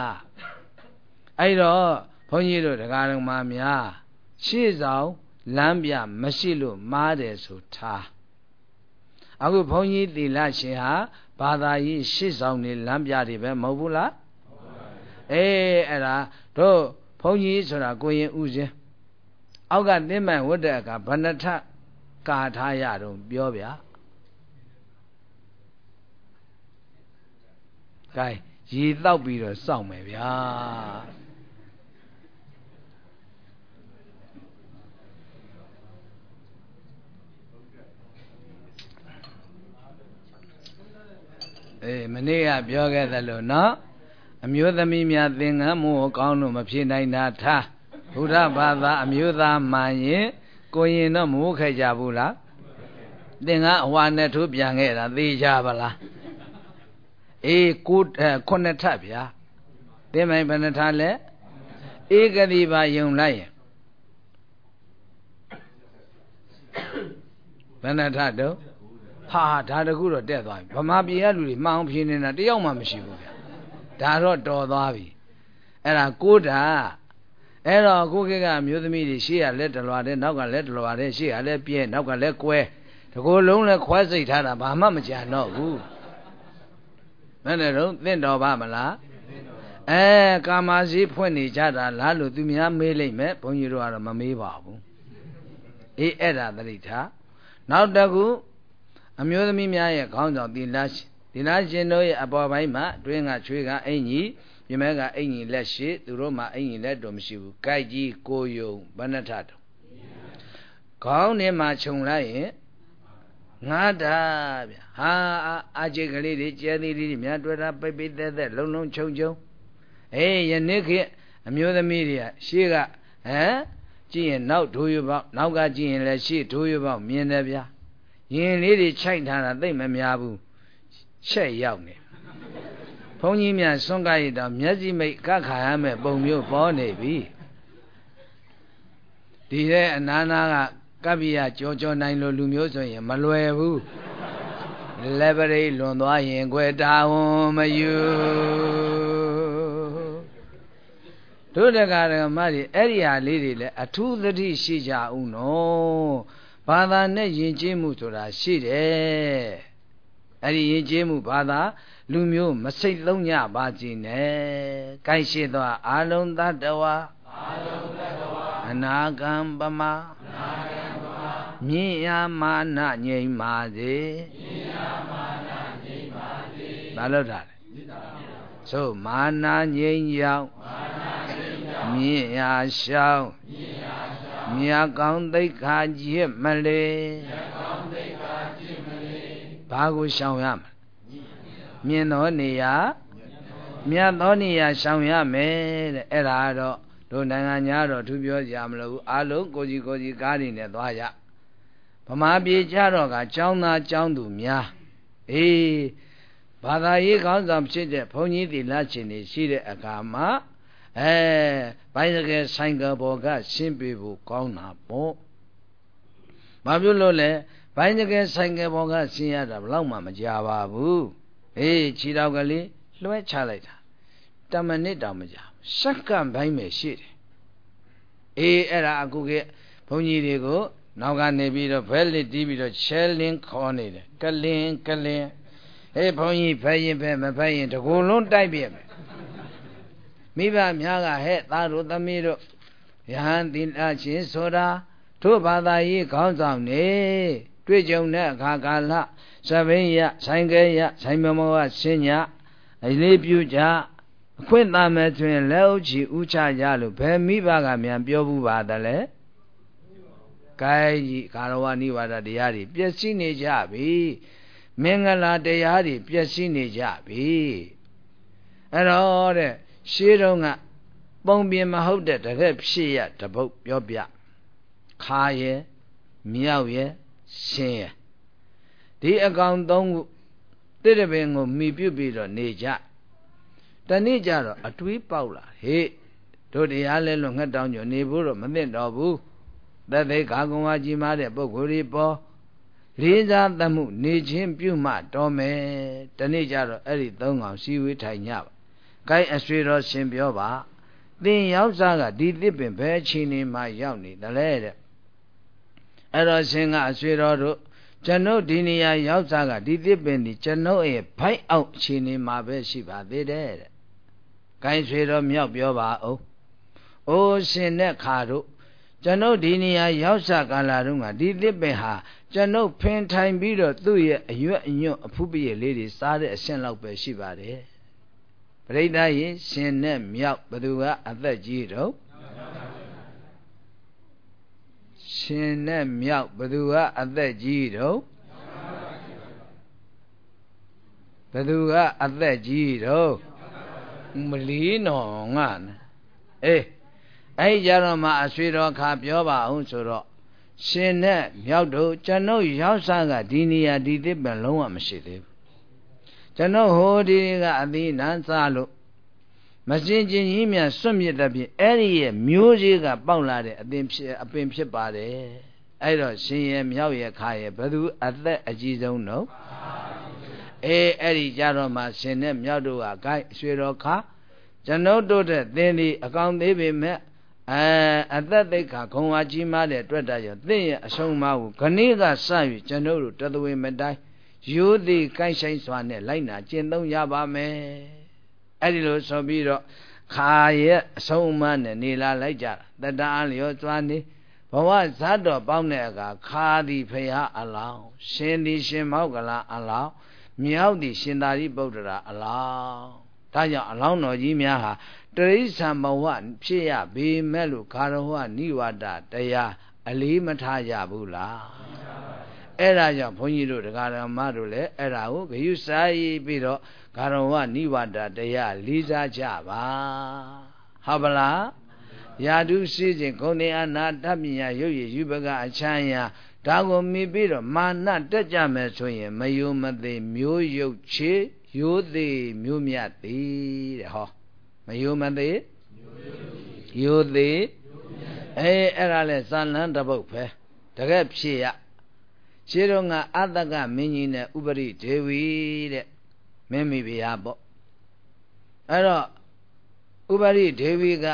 အဲ့တော့ဘုန်းကြီးတို့တရားတော်မှာများ ရှေ့ဆောင်လမ်းပြမရှိလို့မားတယ်ဆိုထားအခုဘုန်းကြီးသီလရှင်ဟာဘာသာရေးရှေ့ဆောင်နေလမ်းပြတွေပဲမဟုတ်ဘူးလားအေးအဲ့ဒါတို့ဘုန်းကြီးဆိုတာကိုရင်ဥစဉ်အောက်ကသင်းမှန်ဝတ်တဲ့အခါဘဏ္ဍထကာထားရတော့ပြောဗျာကဲရေတောက်ပြီးတော့စောင့်မယ်ဗျာ အေးမနေ့ကပြောခဲ့သလိုနော်အမျိုးသမီးများသင်္ကန်းမို့ကောင်းလို့မဖြစ်နိုင်တာထားဘုရားဘာသာအမျိုးသားမှန်ရင်ကိုရင်တော့မိုးခဲ့ကြဘူးလားသင်္ကန်းအဝါနဲ့ထိုးပြန်ခဲ့တာသိကြပါလားအေးကိုခုနှစ်ထပ်ဗျာသင်မိုင်ဘယ်နှထလဲဧကတိပါယုံလိုက်ရင်ဘယ်နှထတော့ ဟာဒါတခုတော့တက်သွားပြီဗမာပြည်ကလူတွေမှောင်ဖြင်းနေတာတယောက်မှမရှိဘူးဗျဒါတော့တော်သွားပြီအဲ့ဒါကိုတာအဲ့တော့ကိုကိကမျိုးသမီးတွေရှေ့ကလက်တလွာတဲ့နောက်ကလက်တလွာတဲ့ရှေ့ကလည်းပြဲနောက်ကလည်းကွဲတကိုယ်လုံးလည်းခွဲစိတ်ထားတာဘာမှမကြံတော့ဘူးဘယ်နဲ့တော့သင့်တော်ပါမလားအဲကာမစည်းဖွင့်နေကြတာလားလို့သူများမေးလိုက်မယ်ဘုန်းကြီးတို့ကတော့မမေးပါဘူးအေးအဲ့ဒါသတိထားနောက်တစ်ခု အမျိုးသမီးများရဲ့ခေါင်းဆောင်သီလရှင်သီလရှင်တို့ရဲ့အပေါ်ပိုင်းမှာတွင်းကချွေးကအင်ကြီးပြမဲကအင်ကြီးလက်ရှိသူတို့မှာအင်ကြီးလက်တော်မရှိဘူးကြိုက်ကြီးကိုယုံဘဏ္ဍထတော်ခေါင်းထဲမှာခြုံလိုက်ရင်ငါတာဗျဟာအာချေကလေးတွေကျဲသေးလေးတွေများတွေ့တာပိတ်ပိတ်သက်သက်လုံလုံချုံချုံအေးယနေ့ခေတ်အမျိုးသမီးတွေကရှေ့ကဟမ်ကြည့်ရင်နောက်ဒိုးရပေါက်နောက်ကကြည့်ရင်လည်းရှေ့ဒိုးရပေါက်မြင်တယ်ဗျာ ရင်လေးတွေခြိုက်ထားတာသိမများဘူးချက်ရောက်နေဘုန်းကြီးများစွန့်ကြရတော့မျက်စိမိတ်ကခါရမယ်ပုံမျိုးပေါ်နေပြီဒီတဲ့အနာနာကကပ္ပိယကြောကြောနိုင်လို့လူမျိုးဆိုရင်မလွယ်ဘူးလက်ပရိလွန်သွားရင်ခွဲတာဝန်မယူတို့တက္ကရာမတွေအဲ့ဒီဟာလေးတွေလည်းအထူးသတိရှိကြအောင်နော် ဘာသာနဲ့ယဉ်ကျေးမှုဆိုတာရှိတယ်အဲ့ဒီယဉ်ကျေးမှုဘာသာလူမျိုးမစိတ်လုံးညပါကြည်နဲ့။ကိုင်ရှိသောအာလုံးသတ္တဝါအာလုံးသတ္တဝါအနာကံပမအနာကံပမမြင့်ရမာနငြိမ်ပါစေမြင့်ရမာနငြိမ်ပါစေဘာလို့ထားလဲဆိုမာနငြိမ်ရောက်မာနငြိမ်ရောက်မြင့်ရရှောင်းမြင့်ရရှောင်း မြတ်ကောင်းသိက္ခာကျင့်မလေမြတ်ကောင်းသိက္ခာကျင့်မလေဘာကိုရှောင်ရမလဲမြင်သောနေရာမြတ်သောနေရာရှောင်ရမယ်တဲ့အဲ့ဒါတော့တို့နိုင်ငံညာတော့သူပြောကြမလို့အလုံးကိုကြီးကိုကြီးကားနေနဲ့သွားရဗမာပြည်ကြတော့ကကျောင်းသားကျောင်းသူများအေးဘာသာရေးခေါင်းဆောင်ဖြစ်တဲ့ဘုန်းကြီးတိလက်ရှင်တွေရှိတဲ့အခါမှာ အဲဘိုင်းစကယ်ဆိုင်ကဘော်ကရှင်းပြဖို့ကောင်းတာပေါ့ဘာဖြစ်လို့လဲဘိုင်းစကယ်ဆိုင်ကဘော်ကရှင်းရတာဘလောက်မှမကြပါဘူးအေးခြေတော်ကလေးလွှဲချလိုက်တာတမနစ်တောင်မကြစက္ကန့်ပိုင်းပဲရှိတယ်အေးအဲ့ဒါအကူကဘုန်းကြီးတွေကိုနောက်ကနေပြီးတော့ဖဲလစ်တီးပြီးတော့ချဲလင်းခေါ်နေတယ်ကလင်းကလင်းဟေးဘုန်းကြီးဖဲရင်ဖဲမဖဲရင်တကူလုံးတိုက်ပြမယ် မိဘများကဟဲ့သားတို့သမီးတို့ယဟန်တိလချင်းဆိုတာတို့ဘာသာရေးခေါင်းဆောင်နေတွေ့ကြုံတဲ့အခါကာလသဗ္ဗိယဆိုင်ကဲယဆိုင်မမောကဆင်းညအလေးပြုကြအခွင့်သာမဲ့တွင်လက်ဥချီဥချကြလို့ဘယ်မိဘကမြန်ပြောဘူးပါတလဲကိုင်းကြီးကာရဝနိဝါဒတရားတွေပျက်စီးနေကြပြီမင်္ဂလာတရားတွေပျက်စီးနေကြပြီအဲ့တော့တဲ့ ရှေးတုန်းကပုံပြင်မဟုတ်တဲ့တကယ်ဖြစ်ရတပုတ်ပြောပြခါရဲ့မြောက်ရဲ့ရှင်ရဲ့ဒီအကောင်သုံးခုတိရပင်ကိုမိပြုတ်ပြီးတော့နေကြတနေ့ကျတော့အတွေးပေါက်လာဟေ့တို့တရားလဲလို့ငှက်တောင်းညနေဖို့တော့မသိတော့ဘူးသက်သိခါကုံဝါကြီးမားတဲ့ပုဂ္ဂိုလ်တွေပေါ်လေးစားသမှုနေခြင်းပြုမှတော်မယ်တနေ့ကျတော့အဲ့ဒီသုံးကောင်စီဝေးထိုင်ညပါ ကိုင်းအဆွေတော်ရှင်ပြောပါသင်ရောက်စားကဒီသစ်ပင်ဘယ်အချိန်နေမှရောက်နေတယ်လဲတဲ့အဲ့တော့ရှင်ကအဆွေတော်တို့ကျွန်ုပ်ဒီနေရာရောက်စားကဒီသစ်ပင်ဒီကျွန်ုပ်ရဲ့ဘိုက်အောက်ခြေနေမှာပဲရှိပါသေးတယ်တဲ့။ကိုင်းဆွေတော်မြောက်ပြောပါအောင်။အိုးရှင်တဲ့ခါတို့ကျွန်ုပ်ဒီနေရာရောက်စားကာလာတုန်းကဒီသစ်ပင်ဟာကျွန်ုပ်ဖင်ထိုင်ပြီးတော့သူ့ရဲ့အရွက်အညွတ်အဖူးပြည့်လေးတွေစားတဲ့အဆင့်လောက်ပဲရှိပါတယ်။ ပရိသတ်ရင်ရှင်နဲ့မြောက်ဘသူကအသက်ကြီးတော့ရှင်နဲ့မြောက်ဘသူကအသက်ကြီးတော့ဘသူကအသက်ကြီးတော့မလီနော်ငါအေးအဲ့ကြတော့မှအဆွေတော်ခါပြောပါအောင်ဆိုတော့ရှင်နဲ့မြောက်တို့ကျွန်ုပ်ရောက်စားကဒီနေရာဒီသစ်ပင်လုံးဝမရှိသေးဘူး ကျွန်ုပ်ဟိုဒီကအသီးနန်းစားလို့မစင်ကျင်ကြီးမြစွန့်မြစ်တဲ့ဖြင့်အဲ့ဒီရဲ့မျိုးစေ့ကပေါက်လာတဲ့အပင်ဖြစ်အပင်ဖြစ်ပါတယ်အဲ့တော့ရှင်ရဲ့မြောက်ရဲ့ခါရဲ့ဘယ်သူအသက်အကြီးဆုံးတော့အေးအဲ့ဒီကြတော့မှရှင်နဲ့မြောက်တို့ကဂိုက်ရွှေတော်ခါကျွန်ုပ်တို့တဲ့သင်ဒီအကောင်သေးပေမဲ့အဲအသက်သိက္ခာဂုံဝါကြီးမားတဲ့အတွက်တည်းရောသင်ရဲ့အဆုံးအမကိုခဏကစ၍ကျွန်ုပ်တို့တသဝေမတိုင်း ရိုးသည်ကိုက်ဆိုင်စွာနဲ့လိုက်နာကျင့်သုံးရပါမယ်အဲ့ဒီလိုဆိုပြီးတော့ခါရဲ့အဆုံးအမနဲ့နေလာလိုက်ကြတာတတအားလျောသွားနေဘဝဇတ်တော်ပေါင်းတဲ့အခါခါသည်ဖရာအလောင်းရှင်သည်ရှင်မောက်ကလာအလောင်းမြောက်သည်ရှင်သာရိပုတ္တရာအလောင်းဒါကြောင့်အလောင်းတော်ကြီးများဟာတရိစ္ဆာန်ဘဝဖြစ်ရပေမဲ့လို့ခါရဟောနိဝတတရားအလေးမထားကြဘူးလား အဲ့ဒါကြောင့်ဘုန်းကြီးတို့တရားဓမ္မတို့လည်းအဲ့ဒါကိုဂယုစာရေးပြီးတော့ဂါရဝနိဝတတရားလေးစားကြပါဟုတ်ပါလားယာတုရှိခြင်းဂုဏ်အနာတပညာရုပ်ရည်ယူပကအချမ်းရာဒါကိုမြည်ပြီးတော့မာနတက်ကြမယ်ဆိုရင်မယုံမသေးမျိုးရုပ်ချေရိုးသေးမျိုးမြတ်သေးတဲ့ဟောမယုံမသေးရိုးသေးအဲအဲ့ဒါလဲဇာလန်းတပုတ်ပဲတကယ်ဖြစ်ရ ရှင်းတော့ကအတ္တကမင်းကြီးနဲ့ဥပရိဒေဝီတဲ့မင်းမိဖုရားပေါ့အဲ့တော့ဥပရိဒေဝီက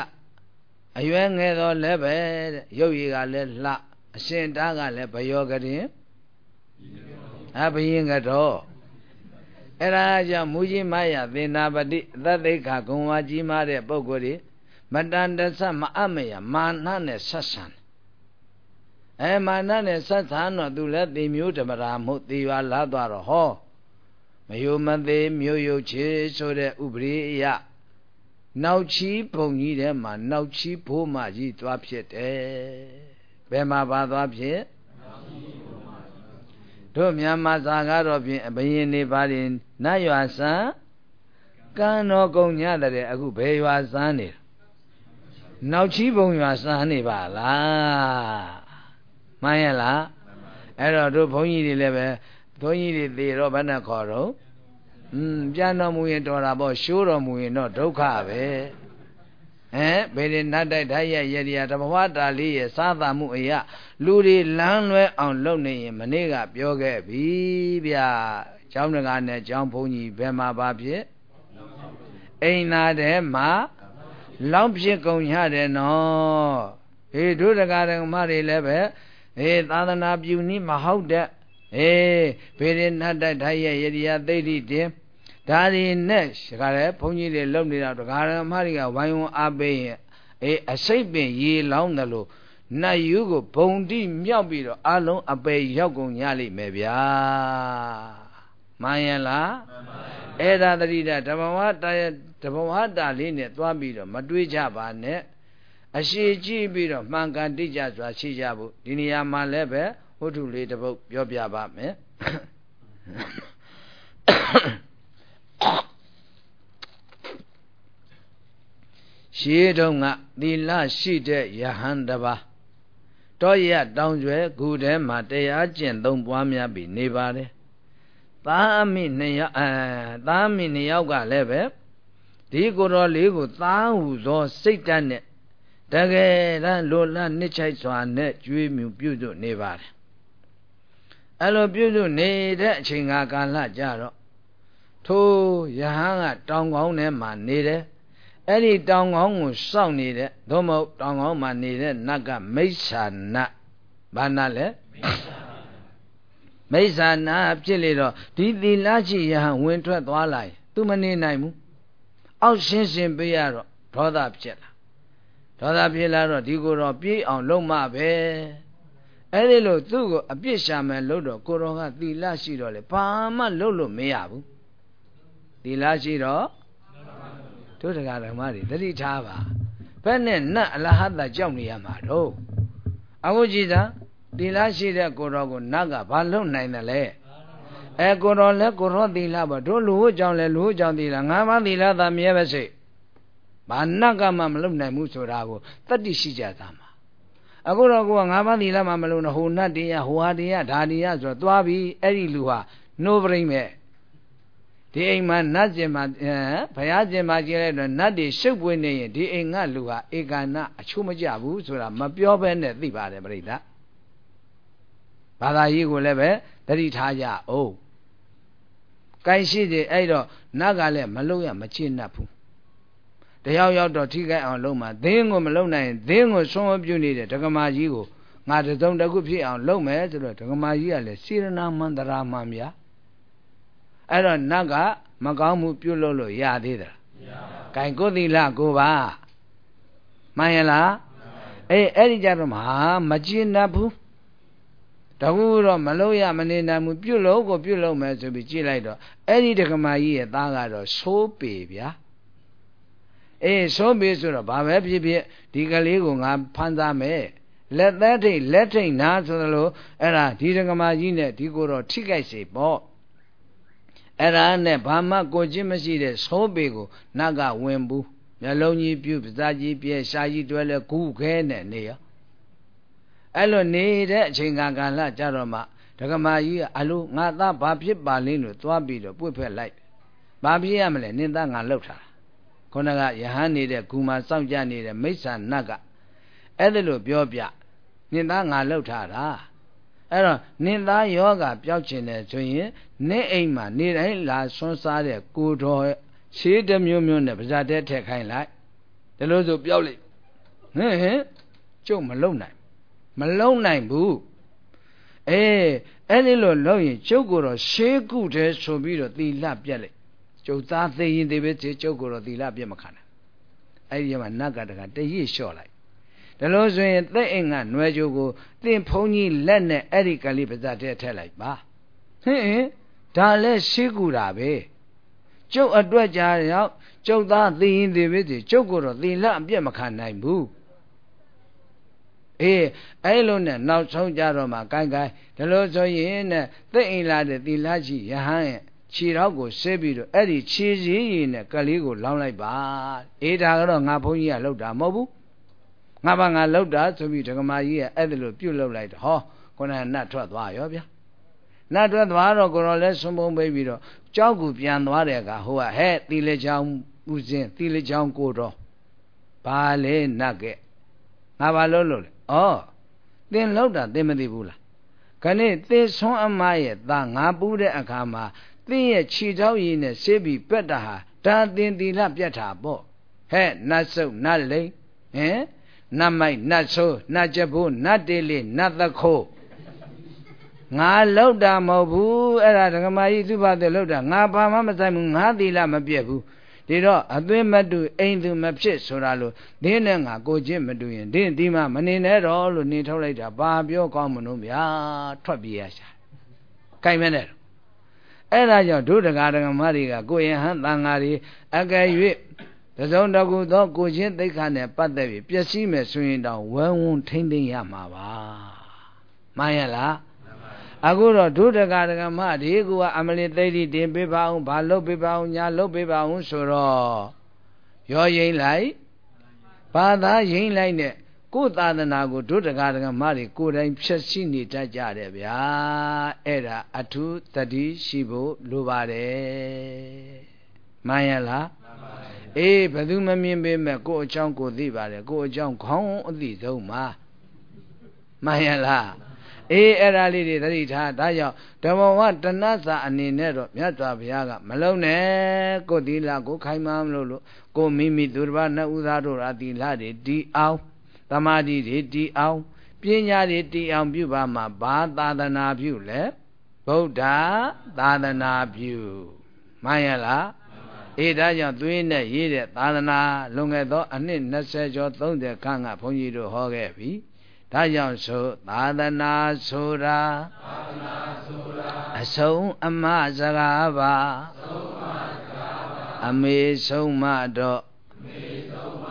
အရွယ်ငယ်တော့လည်းပဲတဲ့ရုပ်ရည်ကလည်းလှအရှင်တားကလည်းဘယောကရင်အဘယင်ကတော့အဲ့ဒါကြောင့်မူကြီးမယသေနာပတိသတ္တိခဂုံဝါကြီးမားတဲ့ပုဂ္ဂိုလ်တွေမတန်တဆမအမယမာနနဲ့ဆက်ဆံ အဲမာနနဲ့ဆက်ဆံတော့သူလည်းသေမျိုးဓမ္မရာမှုသေရွာလာသွားတော့ဟောမယုံမသေးမျိုးယုတ်ချေဆိုတဲ့ဥပရိယနောက်ချီဘုံကြီးထဲမှာနောက်ချီဘိုးမကြီးသွားဖြစ်တယ်ဘယ်မှာပါသွားဖြစ်တို့မြန်မာစာကတော့ဖြင့်အဘယင်းနေပါရင်နတ်ရွာစံကံတော်ကုံညတဲ့အခုဘယ်ရွာစမ်းနေနောက်ချီဘုံရွာစမ်းနေပါလား မှန်ရဲ့လားအဲ့တော့တို့ဘုန်းကြီးတွေလည်းပဲဘုန်းကြီးတွေသေတော့ဘယ်နဲ့ခေါ်တော့อืมပြန်တော်မူရင်တော်တာပေါ့ရှိုးတော်မူရင်တော့ဒုက္ခပဲဟမ်ဘယ်ရင်နတ်တိုက်ထိုက်ရရရတဘဝတာလေးရဲ့စားသာမှုအရာလူတွေလမ်းလွဲအောင်လုပ်နေရင်မနေ့ကပြောခဲ့ပြီဗျာเจ้าငါနဲ့เจ้าဘုန်းကြီးဘယ်မှာပါဖြစ်အိမ်နာထဲမှာလောက်ဖြစ်ကုန်ရတယ်နော်ဟေးတို့တကားဓမ္မတွေလည်းပဲ ဟေးသာသနာပြုနည်းမဟုတ်တဲ့ဟေးဘေရနတ်တိုက်ထိုက်ရရရသိတိတင်ဒါတွေနဲ့ခါလဲဘုန်းကြီးတွေလုံနေတာဒကာရမတွေကဝိုင်းဝန်းအားပေးရင်အေးအစိတ်ပင်ရေလောင်းတယ်လို့နတ်ယူကိုဘုံတိမြောက်ပြီးတော့အလုံးအပေရောက်ကုန်ရလိမ့်မယ်ဗျာမှန်ရဲ့လားမှန်ပါဘူးအဲ့ဒါတတိတဓမ္မဝတ္တဓမ္မဝတ္တလေးနဲ့သွားပြီးတော့မတွေးကြပါနဲ့ အရှိကြည့်ပြီးတော့မှန်ကန်တိကျစွာရှိကြဖို့ဒီနေရာမှာလည်းပဲဝတ္ထုလေးတစ်ပုဒ်ပြောပြပါမယ်ရှေးတုန်းကသီလရှိတဲ့ယဟန်တပါတောရတောင်ကျွဲဂူထဲမှာတရားကျင့်သုံးပွားများပြီးနေပါတယ်သားအမိနှစ်ယောက်အဲသားအမိနှစ်ယောက်ကလည်းပဲဒီကိုယ်တော်လေးကိုသားဟုသောစိတ်ဓာတ်နဲ့ တကယ်တမ်းလိုလားနှစ်ချိုက်စွာနဲ့ကျွေးမြူပြုစုနေပါတယ်အဲ့လိုပြုစုနေတဲ့အချိန်ကာလကြတော့ထိုယဟန်ကတောင်ကောင်းထဲမှာနေတယ်အဲ့ဒီတောင်ကောင်းကိုစောင့်နေတဲ့သို့မဟုတ်တောင်ကောင်းမှာနေတဲ့နတ်ကမိစ္ဆာနတ်ဘာနတ်လဲမိစ္ဆာနတ်ဖြစ်လေတော့ဒီသီလရှိယဟန်ဝင်ထွက်သွားလိုက်သူမနေနိုင်ဘူးအောက်ရှင်းရှင်းပေးရတော့ဒေါသဖြစ်လာ ဒေါသဖြစ်လာတော့ဒီကိုတော့ပြေးအောင်လုံးမပဲအဲ့ဒီလိုသူ့ကိုအပြစ်ရှာမယ်လို့တော့ကိုတော်ကသီလရှိတော့လေဘာမှလုပ်လို့မရဘူးသီလရှိတော့တို့တရားဓမ္မတွေတတိထားပါဘယ်နဲ့နတ်အလဟတကြောက်နေရမှာတော့အခုကြည်သာသီလရှိတဲ့ကိုတော်ကိုနတ်ကဘာလုပ်နိုင်တယ်လဲအဲကိုတော်လဲကိုတော်သီလပါတို့လူဟုတ်ကြောင့်လဲလူဟုတ်ကြောင့်သီလငါးပါးသီလသာမြဲပါစေ ဘာနတ်ကမှမလုပ်နိုင်ဘူးဆိုတာကိုတတိရှိကြတာမှာအခုတော့ကိုကငါးပါးသီလမှမလုပ်နဲ့ဟိုနတ်တရားဟိုဟာတရားဒါတရားဆိုတော့သွားပြီးအဲ့ဒီလူဟာနိုးပရိမ့်မဲ့ဒီအိမ်မှာနတ်ကျင်မှာဘုရားကျင်မှာကျင်လိုက်တော့နတ်တွေရှုပ်ပွေးနေရင်ဒီအိမ်ကလူဟာဧကနာအချိုးမကြဘူးဆိုတာမပြောဘဲနဲ့သိပါတယ်ပြိဿဘာသာရေးကိုလည်းပဲတတိထားကြအောင်ကိုင်းရှိတယ်အဲ့တော့နတ်ကလည်းမလုံရမချစ်နတ်ဘူး တယောက်ယောက်တော့ထိခိုက်အောင်လုပ်မှာသင်းကိုမလုံနိုင်သင်းကိုဆုံးမပြုနေတဲ့ဒကမာကြီးကိုငါတစုံတစ်ခုဖြစ်အောင်လုပ်မယ်ဆိုတော့ဒကမာကြီးကလည်းစေရနာမန္တရာမှန်ဗျာအဲ့တော့နတ်ကမကောင်းမှုပြုတ်လို့လို့ရသေးသလားဂိုင်ကိုသီလကိုပါမှန်ရလားအေးအဲ့ဒီကြတော့မဟာမကျင်납ဘူးတကူတော့မလို့ရမနေနိုင်ဘူးပြုတ်လို့ကိုပြုတ်လို့မယ်ဆိုပြီးကြည့်လိုက်တော့အဲ့ဒီဒကမာကြီးရဲ့သားကတော့သိုးပေဗျာ အေးသိုးပေဆိုတော့ဘာပဲဖြစ်ဖြစ်ဒီကလေးကိုငါဖမ်းသားမယ်လက်သက်ထိတ်လက်ထိတ်နာဆိုသလိုအဲ့ဒါဒီဒကမာကြီးနဲ့ဒီကိုတော့ထိကြိုက်စေပေါ့အဲ့ဒါနဲ့ဘာမှကိုချင်းမရှိတဲ့သိုးပေကိုနတ်ကဝင်ဘူးမျက်လုံးကြီးပြုတ်ပစားကြီးပြဲရှားကြီးတွဲလဲဂုခဲနဲ့နေရောအဲ့လိုနေတဲ့အချိန်ကာလကြတော့မှဒကမာကြီးကအလိုငါသားဘာဖြစ်ပါလိမ့်လို့သွားပြီးတော့ပွေ့ဖက်လိုက်ဘာဖြစ်ရမလဲနင်းသားငါလှုပ်တာ ခုနကယဟန်နေတဲ့ဂူမှာစောင့်ကြနေတဲ့မိစ္ဆာနတ်ကအဲ့ဒါလို့ပြောပြနင်းသားငါလှုပ်ထားတာအဲ့တော့နင်းသားယောဂပျောက်ခြင်းတယ်ဆိုရင်နေအိမ်မှာနေတိုင်းလာဆွန်းစားတဲ့ကိုတော်ရှေးတစ်မျိုးမျိုးနဲ့ပါဇာတဲထည့်ခိုင်းလိုက်ဒါလို့ဆိုပျောက်လိမ့်ဟင်ဟင်ကျုပ်မလုံနိုင်မလုံနိုင်ဘူးအေးအဲ့ဒီလိုလုပ်ရင်ကျုပ်ကိုတော့ရှေးကုတဲ့ဆိုပြီးတော့သီလပြက်လိုက် ကျုပ်သားသိရင်သေးပဲကျုပ်ကိုတော့သီလပြက်မခံနိုင်အဲ့ဒီမှာနတ်ကတကတရစ်လျှော့လိုက်ဒါလို့ဆိုရင်သက်အင်ကနွယ်ကြိုကိုသင်ဖုံးကြီးလက်နဲ့အဲ့ဒီကလေးပါဇတ်ထဲထည့်လိုက်ပါဟင်ဒါလည်းရှိကူတာပဲကျုပ်အတွက်ကြာရောက်ကျုပ်သားသိရင်သိပဲစီကျုပ်ကိုတော့သီလအပြည့်မခံနိုင်ဘူးအေးအဲ့လိုနဲ့နောက်ဆုံးကြတော့မှကိုင်းကိုင်းဒါလို့ဆိုရင်နဲ့သက်အိမ်လာတဲ့သီလရှိယဟန်ရဲ့ ခြေထောက်ကိုဆဲပြီးတော့အဲ့ဒီခြေစည်းရည်နဲ့ကလေးကိုလောင်းလိုက်ပါအေးဒါကတော့ငါဘုန်းကြီးကလှုပ်တာမဟုတ်ဘူးငါဘာငါလှုပ်တာဆိုပြီးဒကမာကြီးကအဲ့ဒါလိုပြုတ်လှုပ်လိုက်တော့ဟောခုနကနတ်ထွက်သွားရောဗျာနတ်ထွက်သွားတော့ကိုရောလဲဆွန်ပုံပေးပြီးတော့ကြောက်ကူပြန်သွားတဲ့အခါဟိုကဟဲ့သီလချောင်းဥစဉ်သီလချောင်းကိုတော့ဘာလဲနတ်ကဲငါဘာလို့လို့လဲဩသင်လောက်တာသင်မသိဘူးလားခဏသင်ဆွမ်းအမရဲ့သားငါပူးတဲ့အခါမှာ သင်ရဲ့ခြေထောက်ရည်နဲ့ဆေးပြီးပက်တာဟာဒါသင်သီလပြတ်တာပေါ့ဟဲ့နတ်ဆုပ်နတ်လိန်ဟင်နတ်မိုက်နတ်ဆိုးနတ်ကြဖို့နတ်တေးလေးနတ်သခိုးငါလောက်တာမဟုတ်ဘူးအဲ့ဒါဒကမာကြီးသူ့ဘာတဲ့လောက်တာငါဘာမှမဆိုင်ဘူးငါသီလမပြည့်ဘူးဒီတော့အသွင်းမတူအိမ်သူမဖြစ်ဆိုတာလို့ဒင်းနဲ့ငါကိုချင်းမတူရင်ဒင်းဒီမှာမနေနဲ့တော့လို့နေထုတ်လိုက်တာဘာပြောကောင်းမလို့ဗျာထွက်ပြေးရရှာကြိုင်မဲနဲ့ အဲ့ဒါကြောင့်ဒုဒကာဒကမတွေကကိုရင်ဟန်တန်ဃာတွေအကယ်၍တစုံတကူသောကိုချင်းသိက္ခာနဲ့ပတ်သက်ပြီးပျက်စီးမယ်ဆိုရင်တော့ဝဲဝန်းထိမ့်သိမ့်ရမှာပါမှန်ရလားအခုတော့ဒုဒကဒကမဒီကူကအမလီသိတိတင်ပေးပါအောင်ဘာလုပ်ပေးပါအောင်ညာလုပ်ပေးပါအောင်ဆိုတော့ရောရင်လိုက်ဘာသာရင်လိုက်နဲ့ ကိုယ်သာသနာကိုဒုဒကဒကမတွေကိုယ်တိုင်ဖြည့်ဆည်းနေတတ်ကြတယ်ဗျာအဲ့ဒါအထုတတိရှိဖို့လိုပါတယ်မှန်ရလားအေးဘယ်သူမမြင်ပေမဲ့ကိုယ်အကြောင်းကိုသိပါတယ်ကိုယ်အကြောင်းခေါင်းအသိဆုံးမှာမှန်ရလားအေးအဲ့ဒါလေးတွေသတိထားဒါကြောင့်ဓမ္မဝတဏ္ဍစာအနေနဲ့တော့မြတ်စွာဘုရားကမလုံးနဲ့ကိုသီလကိုခိုင်မာမလို့လို့ကိုမိမိသူတစ်ပါးနှစ်ဦးသားတို့ရာသီလတွေတီအောင် သမာဓိတွေတီအောင်ပညာတွေတီအောင်ပြုပါမှာဘာသာသနာပြုလဲဗုဒ္ဓသာသနာပြုမှန်ရလားအေးဒါကြောင့်သွေးနဲ့ရေးတဲ့သာသနာလွန်ခဲ့သောအနှစ်20ကျော်30ခန့်ကဘုန်းကြီးတို့ဟောခဲ့ပြီဒါကြောင့်ဆိုသာသနာဆိုတာသာသနာဆိုတာအဆုံးအမစကားပါအဆုံးအမစကားပါအမေဆုံးမတော့အမေဆုံးမတော့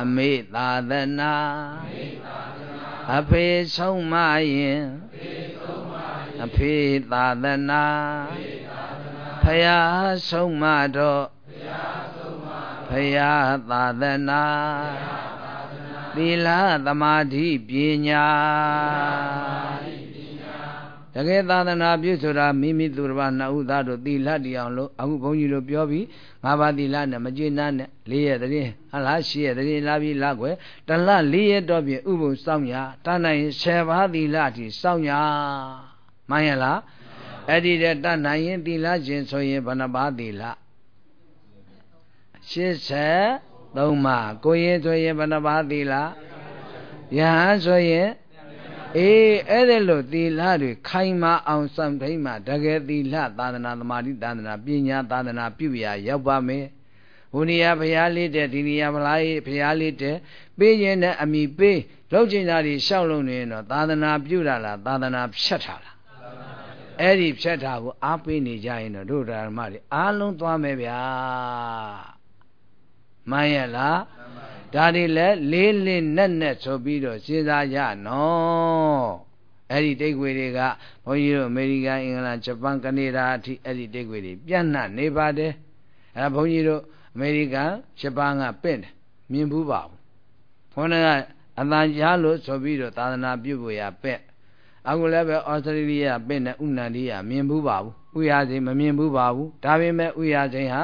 အမေသာသနာအမေသာသနာအဖေဆုံးမရင်အဖေဆုံးမရင်အဖေသာသနာအဖေသာသနာဖယားဆုံးမတော့ဖယားဆုံးမဖယားသာသနာဖယားသီလသမာဓိပညာ တကယ်သာသနာပြုဆိုတာမိမိသူတစ်ပါးနှစ်ဦးသားတို့သီလတရားလို့အခုဘုန်းကြီးတို့ပြောပြီးငါးပါးသီလနဲ့မကျေနပ်နဲ့လေးရက်တည်းဟလားရှိရက်တည်းလာပြီးလာွယ်တလလေးရက်တော့ပြင်ဥပုံစောင့်ညာတန်းနိုင်ဆယ်ပါးသီလအထိစောင့်ညာမှန်ရလားအဲ့ဒီတဲ့တတ်နိုင်ရင်သီလရှင်ဆိုရင်ဘယ်နှပါးသီလ80သုံးပါကိုရင်ဆိုရင်ဘယ်နှပါးသီလယဟန်ဆိုရင် အေးအဲ့ဒါလို့သီလတွေခိုင်မာအောင်စံထိန်မှာတကယ်သီလသာသနာသမာဓိသာသနာပညာသာသနာပြုရာရောက်ပါမယ်ဟိုနေရာဘုရားလေးတဲ့ဒီနေရာဘလားဘုရားလေးတဲ့ပေးရင်နဲ့အမိပေးလောက်ကျင်တာတွေရှောက်လို့နေရင်တော့သာသနာပြုတာလားသာသနာဖြတ်တာလားအဲ့ဒီဖြတ်တာကိုအားပေးနေကြရင်တော့တို့ဓမ္မတွေအားလုံးသွားမယ်ဗျာမှန်ရဲ့လား ဒါတွေလည်းလေးလေးနက်နက်ဆိုပြီးတော့စဉ်းစားရနော်အဲ့ဒီတိတ်ခွေတွေကဘုန်းကြီးတို့အမေရိကန်အင်္ဂလန်ဂျပန်ကနေဒါအထိအဲ့ဒီတိတ်ခွေတွေပြန့်နှံ့နေပါတယ်အဲ့ဒါဘုန်းကြီးတို့အမေရိကန်ဂျပန်ကပင့်တယ်မြင်ဘူးပါဘူးဘုန်းတော်ကအတန်ကြားလို့ဆိုပြီးတော့သာသနာပြုဖို့ရပင့်အခုလည်းပဲဩစတြေးလျပင့်တဲ့ဥနန္ဒီယမြင်ဘူးပါဘူးဥရစိမမြင်ဘူးပါဘူးဒါပေမဲ့ဥရစိဟာ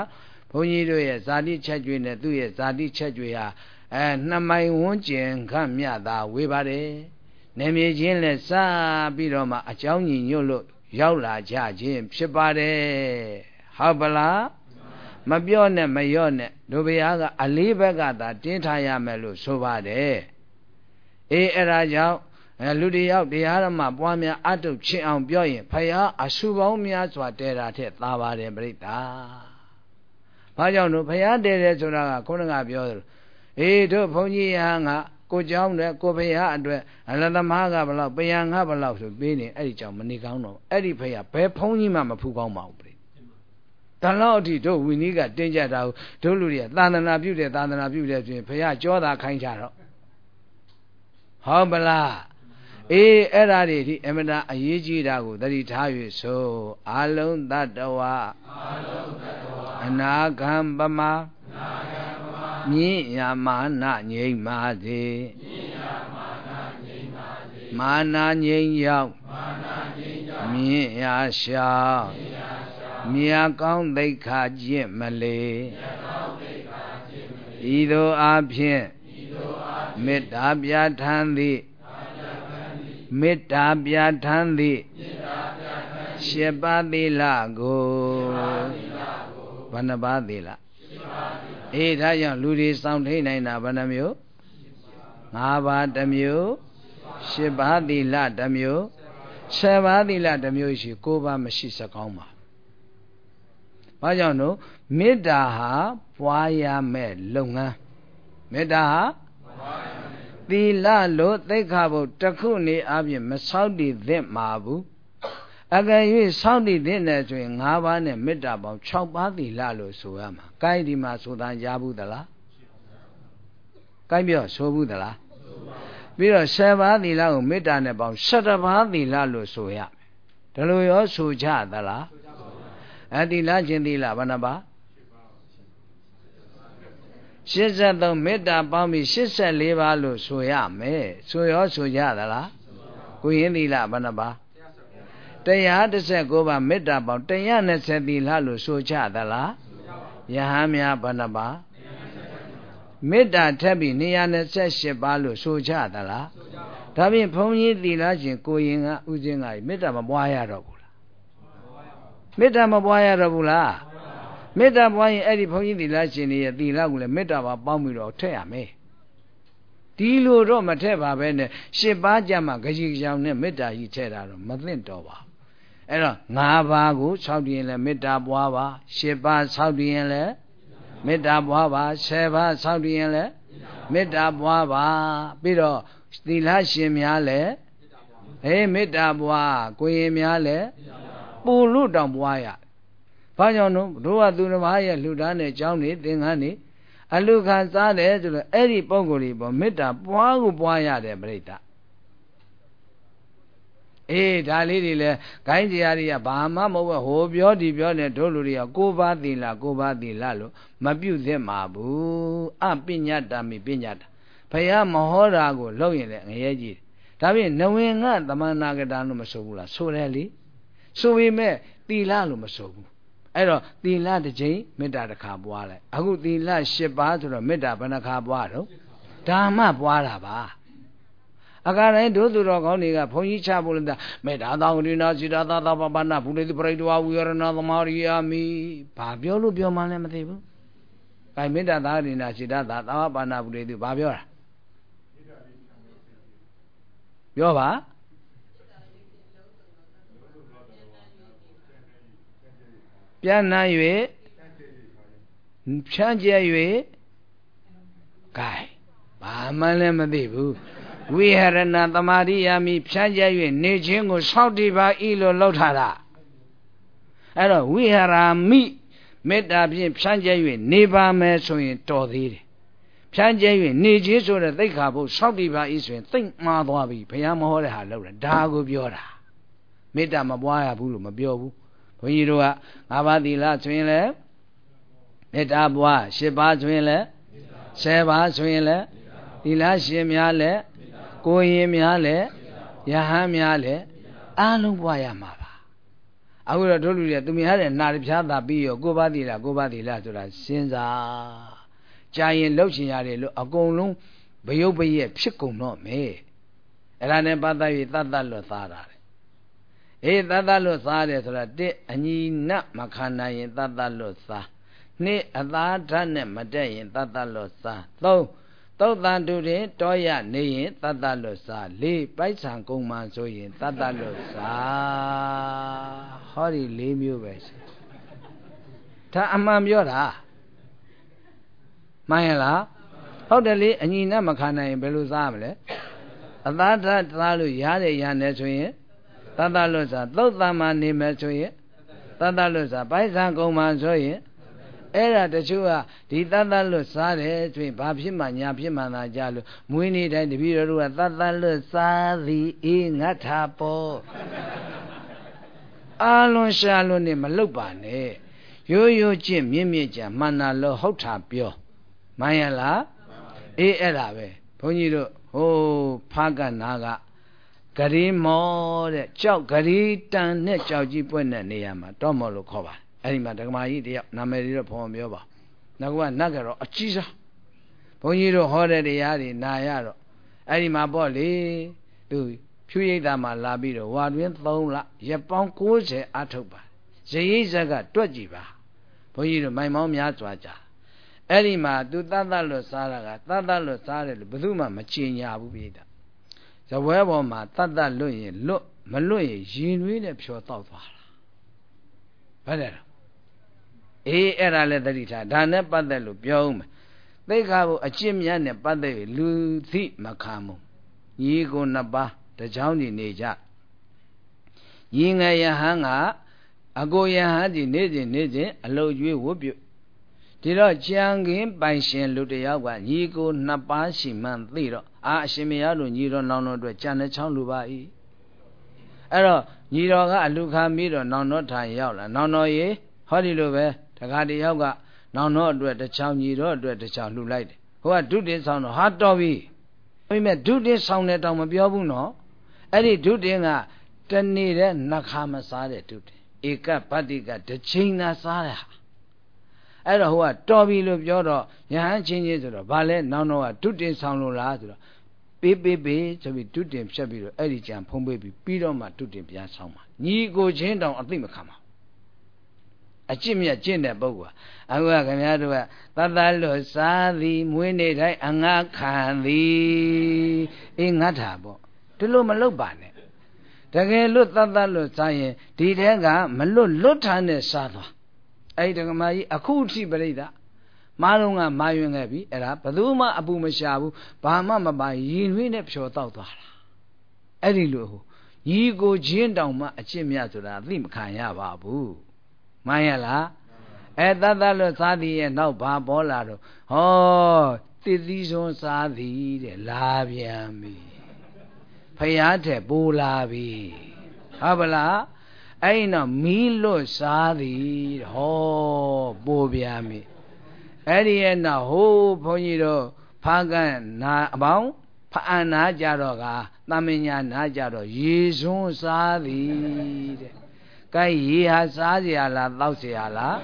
ဘုန်းကြီးတို့ရဲ့ဇာတိချက်ကျွေးနဲ့သူ့ရဲ့ဇာတိချက်ကျွေးဟာ အဲနှစ်မိုင်ဝန်းကျင်ခန့်မြသာဝေပါတယ်။နေမြေချင်းလည်းစပြီးတော့မှအကြောင်းညီညွတ်လို့ရောက်လာကြခြင်းဖြစ်ပါတယ်။ဟုတ်ပလား။မပြောနဲ့မရော့နဲ့တို့ဘုရားကအလေးဘက်ကသာတင်းထားရမယ်လို့ဆိုပါတယ်။အေးအဲ့ဒါကြောင့်လူတယောက်တရားဓမ္မပွားများအထုတ်ချင်းအောင်ပြောရင်ဖယားအဆူပေါင်းများစွာတဲတာထက်သာပါတယ်ပြိတ္တာ။ဘာကြောင့်လို့ဖယားတဲတယ်ဆိုတာကခုနကပြောသလို အေးတို့ဘုန်းကြီးဟာငါကိုเจ้าနဲ့ကိုဖယားအတွက်အလသမားကဘလောက်ပယံငါဘလောက်ဆိုပေးနေအဲ့ဒီကြောင့်မနေကောင်းတော့အဲ့ဒီဖယားဘယ်ဘုန်းကြီးမှမဖူးကောင်းပါဘူးပြိတလောက်အထိတို့ဝီနီးကတင်းကြတာကိုတို့လူတွေကသာသနာပြုတယ်သာသနာပြုတယ်ဆိုရင်ဖယားကြောတာခိုင်းကြတော့ဟုတ်ပလားအေးအဲ့ဓာတွေဒီအမတာအရေးကြီးတာကိုသတိထား၍ဆိုအာလုံးတတဝအာလုံးတတဝအနာဂံပမအနာဂံပ မမြင့်ရာမာနငြိမ့်ပါစေမြင့်ရာမာနငြိမ့်ပါစေမာနာငြိမ့်ရောက်မာနာငြိမ့်ရောက်မြင့်ရာရှောင်းမြင့်ရာရှောင်းမြတ်ကောင်းသိခါကျင့်မလေမြတ်ကောင်းသိခါကျင့်မလေဤသို့အဖြစ်ဤသို့အဖြစ်မေတ္တာပြဋ္ဌာန်းသည့်မေတ္တာပြဋ္ဌာန်းသည့်ရှစ်ပါးသီလကိုဘယ်နှပါးသီလ အေးဒါကြောင့်လူတွေစောင့်ထိန်နိုင်တာဘယ်နှမျိုး၅ပါးတစ်မျိုးရှစ်ပါးသီလတစ်မျိုးဆယ်ပါးသီလတစ်မျိုးရှိ၉ပါးမရှိစကောင်းပါဘာကြောင့်လို့မေတ္တာဟာပွားရမဲ့လုပ်ငန်းမေတ္တာဟာပွားရသီလလို့သိက္ခာပုဒ်တစ်ခုနေအပြင်မဆောက်တည်သင့်မှာဘူး အကယ်၍ဆောက်တည်သင့်တယ်ဆိုရင်၅ပါးနဲ့မေတ္တာပေါင်း6ပါးသီလလို့ဆိုရမှာ။ကိုင်းဒီမှာဆိုတာရဘူးသလား။ကိုင်းပြောဆိုဘူးသလား။ပြီးတော့10ပါးသီလကိုမေတ္တာနဲ့ပေါင်း17ပါးသီလလို့ဆိုရမယ်။ဒါလိုရောဆိုကြသလား။အသီလချင်းသီလဘယ်နှပါး83မေတ္တာပေါင်းပြီး84ပါးလို့ဆိုရမယ်ဆိုရောဆိုကြသလားကိုရင်းသီလဘယ်နှပါ 119ပါးမေတ္တာပေါင်း120သီလလို့ဆိုကြသလားယဟန်များဘယ်နှပါမေတ္တာထပ်ပြီး228ပါးလို့ဆိုကြသလားဒါဖြင့်ဘုန်းကြီးသီလရှင်ကိုရင်ကဥစဉ်ကမေတ္တာမပွားရတော့ဘူးလားမေတ္တာမပွားရတော့ဘူးလားမေတ္တာပွားရင်အဲ့ဒီဘုန်းကြီးသီလရှင်တွေရဲ့သီလကိုလည်းမေတ္တာပါပေါင်းပြီးတော့ထည့်ရမယ်ဒီလိုတော့မထည့်ပါပဲနဲ့ရှစ်ပါးကြမှာကြည်ကြောင်နဲ့မေတ္တာကြီးထည့်တာတော့မသင့်တော်ပါ အဲ့တော့၅ပါးကို၆တည်ရင်လည်းမေတ္တာပွားပါရှစ်ပါး၆တည်ရင်လည်းမေတ္တာပွားပါဆယ်ပါး၆တည်ရင်လည်းမေတ္တာပွားပါပြီးတော့သီလရှင်များလည်းဟေးမေတ္တာပွားကိုရင်များလည်းပူလို့တောင်ပွားရဘာကြောင့်လို့တို့ကသူတစ်ပါးရဲ့လှူဒါန်းတဲ့ကြောင်းနေသင်္ကန်းနေအလူခံစားတယ်ဆိုတော့အဲ့ဒီပုံကိုယ်ကြီးပေါ့မေတ္တာပွားကိုပွားရတယ်ပြိတ္တာ အေးဒါလေးတွေလဲဂိုင်းကြရာတွေကဘာမှမဟုတ်ဘူးဟိုပြောဒီပြောနေတို့လူတွေကကိုးပါးသီလကိုးပါးသီလလို့မပြုတ်သင့်ပါဘူးအပညာတမိပညာတာဘုရားမဟောတာကိုလောက်ရင်လည်းငရဲကြီးဒါဖြင့်နဝင်ကသမဏဂတလို့မဆိုဘူးလားဆိုတယ်လေဆိုပေမဲ့သီလလို့မဆိုဘူးအဲ့တော့သီလတစ်ချိန်မေတ္တာတစ်ခါပွားလိုက်အခုသီလ၈ပါးဆိုတော့မေတ္တာဘယ်နှခါပွားတော့ဒါမှပွားတာပါ အကာတိုင်းဒုသူတော်ကောင်းတွေကဘုန်းကြီးချဖို့လို့မေတ္တာသောဝိနာစိတ္တာသာပပနာဘုလေတိပရိတဝဝိရဏသမารိယာမိဘာပြောလို့ပြောမှလည်းမသိဘူး။အဲမေတ္တာသာဝိနာစိတ္တာသာသာပနာဘုလေတိဘာပြောတာပြောပါပြန်နှံ့၍ဖြန့်ကျက်၍ဂိုင်ဘာမှလည်းမသိဘူး ဝိဟရဏသမာရိယာမိဖြန့်ကျက်၍နေခြင်းကိုစောင့်တည်ပါဤလို့လောက်ထားတာအဲ့တော့ဝိဟရာမိမေတ္တာဖြင့်ဖြန့်ကျက်၍နေပါမယ်ဆိုရင်တော်သေးတယ်ဖြန့်ကျက်၍နေခြင်းဆိုတဲ့သိက္ခာပုစောင့်တည်ပါဤဆိုရင်သိမ့်မှားသွားပြီဘုရားမဟောတဲ့ဟာလောက်တယ်ဒါကိုပြောတာမေတ္တာမပွားရဘူးလို့မပြောဘူးဘုန်းကြီးတို့ကငါးပါးသီလဆိုရင်လည်းမေတ္တာပွား၈ပါးဆိုရင်လည်း၁၀ပါးဆိုရင်လည်းသီလရှင်များလည်း ကိုရင်များလည်းယဟန်များလည်းအားလုံးပွားရမှာပါအခုတော့တို့လူတွေသူများတဲ့နာရဖြားတာပြီးရောကိုပါသီလကိုပါသီလဆိုတာစဉ်းစားကြာရင်လှုပ်ရှင်ရတယ်လို့အကုန်လုံးဘယုတ်ဘရဲ့ဖြစ်ကုန်တော့မယ်အဲ့ဒါနဲ့ပတ်သက်ပြီးတတ်တတ်လွတ်သားတာတဲ့အေးတတ်တတ်လွတ်သားတယ်ဆိုတာတစ်အညီနမခန္ဓာရင်တတ်တတ်လွတ်သားနှစ်အသာဓာတ်နဲ့မတက်ရင်တတ်တတ်လွတ်သားသုံး သုတ်တန်တူရင်တောရနေရင်တတ်တတ်လွတ်စားလေးပိုက်ဆံကုံမှန်ဆိုရင်တတ်တတ်လွတ်စားဟောဒီ၄မျိုးပဲရှိဒါအမှန်ပြောတာမှန်ရလားဟုတ်တယ်လေအညီနဲ့မခံနိုင်ရင်ဘယ်လိုစားမလဲအသာဓာတ်သားလို့ရားတယ်ရနေဆိုရင်တတ်တတ်လွတ်စားသုတ်တန်မှနေမယ်ဆိုရင်တတ်တတ်လွတ်စားပိုက်ဆံကုံမှန်ဆိုရင် အဲ့ဒါတချို့ကဒီတတ်တတ်လွတ်စားတယ်ဆိုရင်ဘာဖြစ်မှညာဖြစ်မှသာကြလို့မွေးနေ့တိုင်းတပည့်တော်တို့ကတတ်တတ်လွတ်စားသည်အေးငတ်တာပေါ့အာလွန်ရှာလွန်နေမလုတ်ပါနဲ့ရိုးရိုးချင်းမြင့်မြင့်ကြမှန်တာလို့ဟုတ်တာပြောမှန်ရလားအေးအဲ့ဒါပဲဘုန်းကြီးတို့ဟိုဖားကနာကဂရီမောတဲ့ကြောက်ဂရီတန်နဲ့ကြောက်ကြီးပွက်တဲ့နေရာမှာတော့မော်လို့ခေါ်ပါ အဲ့ဒီမှာဒကမာကြီးတယောက်နာမည်လေးတော့ဘုံပြောပါနောက်ကနတ်ကတော့အကြီးစားဘုန်းကြီးတို့ဟောတဲ့တရားတွေနာရတော့အဲ့ဒီမှာပေါ့လေသူဖြူရိပ်သားမှာလာပြီးတော့ဝါတွင်3လရက်ပေါင်း90အထုတ်ပါဇရိဇက်ကတွက်ကြည့်ပါဘုန်းကြီးတို့မိုင်မောင်းများစွာကြာအဲ့ဒီမှာသူတတ်တတ်လွတ်စားတာကတတ်တတ်လွတ်စားတယ်လို့ဘယ်သူမှမချင်ညာဘူးပြိတ္တာဇဝဲပေါ်မှာတတ်တတ်လွတ်ရင်လွတ်မလွတ်ရင်ရင်နှွေးနဲ့ဖြောတောက်သွားတာဘယ်လဲ အေးအဲ့ဒါလည်းတတိထားဒါနဲ့ပတ်သက်လို့ပြောဦးမယ်သိက္ခာဘုအကျင့်မြတ်နဲ့ပတ်သက်ပြီးလူသိမခံမှုညီကိုနှစ်ပါးတကြောင်းဒီနေကြညီငယ်ယဟန်ကအကိုယဟန်ဒီနေ့စဉ်နေ့စဉ်အလုတ်ကျွေးဝတ်ပြုဒီတော့ကြံကင်းပိုင်ရှင်လူတယောက်ကညီကိုနှစ်ပါးရှိမှန်းသိတော့အာအရှင်မရတို့ညီတော်နောင်တော်အတွက်ကြံတဲ့ချောင်းလူပါ၏အဲ့တော့ညီတော်ကအလူခံပြီးတော့နောင်တော်ထိုင်ရောက်လာနောင်တော်ရေဟောဒီလိုပဲ တခါတယောက်ကနောင်တော့အတွက်တစ်ချောင်းညီတော့အတွက်တစ်ချောင်းလှူလိုက်တယ်ဟိုကဒုတင်ဆောင်တော့ဟာတော်ပြီဒါပေမဲ့ဒုတင်ဆောင်တဲ့တောင်မပြောဘူးနော်အဲ့ဒီဒုတင်ကတနေ့တဲ့နှခါမစားတဲ့ဒုတင်ဧကဗတ္တိကတစ်ချိန်သာစားတဲ့ဟာအဲ့တော့ဟိုကတော်ပြီလို့ပြောတော့ယဟန်ချင်းချင်းဆိုတော့ဘာလဲနောင်တော့ကဒုတင်ဆောင်လို့လားဆိုတော့ပေးပေးပေးဆိုပြီးဒုတင်ဖြတ်ပြီးတော့အဲ့ဒီကြံဖုံးပေးပြီးပြီးတော့မှဒုတင်ပြန်ဆောင်ပါညီကိုချင်းတောင်အသိမခံပါ အကျင့်မြတ်ကျင့်တဲ့ပုဂ္ဂိုလ်အခုကခင်ဗျားတို့ကသတ္တလွတ်စားသည်မွေးနေတိုင်းအငါခံသည်အေးငတ်တာပေါ့ဒီလိုမလုပ်ပါနဲ့တကယ်လို့သတ္တလွတ်စားရင်ဒီတဲကမလွတ်လွတ်ထမ်းနဲ့စားသွားအဲ့ဒီဒကမာကြီးအခုထိပြိဿမားလုံးကမာယွင်ခဲ့ပြီအဲ့ဒါဘယ်သူမှအပူမရှာဘူးဘာမှမပါရင်နှွေးနဲ့ဖြောတောက်သွားတာအဲ့ဒီလိုညီကိုချင်းတောင်မှအချစ်မြတ်ဆိုတာအသိမခံရပါဘူး မှန်ရလားအဲတတ်တတ်လို့စားသည်ရဲ့နောက်ဘာပေါ်လာတော့ဟောတည်သီးစွန်းစားသည်တဲ့လာပြန်ပြီဖယားတဲ့ပိုးလာပြီဟုတ်ပလားအဲ့တော့မီးလွတ်စားသည်ဟောပိုးပြန်ပြီအဲ့ဒီရဲ့နောက်ဟိုးဘုန်းကြီးတို့ဖားကန်နာအပေါင်းဖအန်နာကြတော့ကသမင်ညာနာကြတော့ရေစွန်းစားသည်တဲ့ ကဲရေဟာစားเสียလားတောက်เสียလား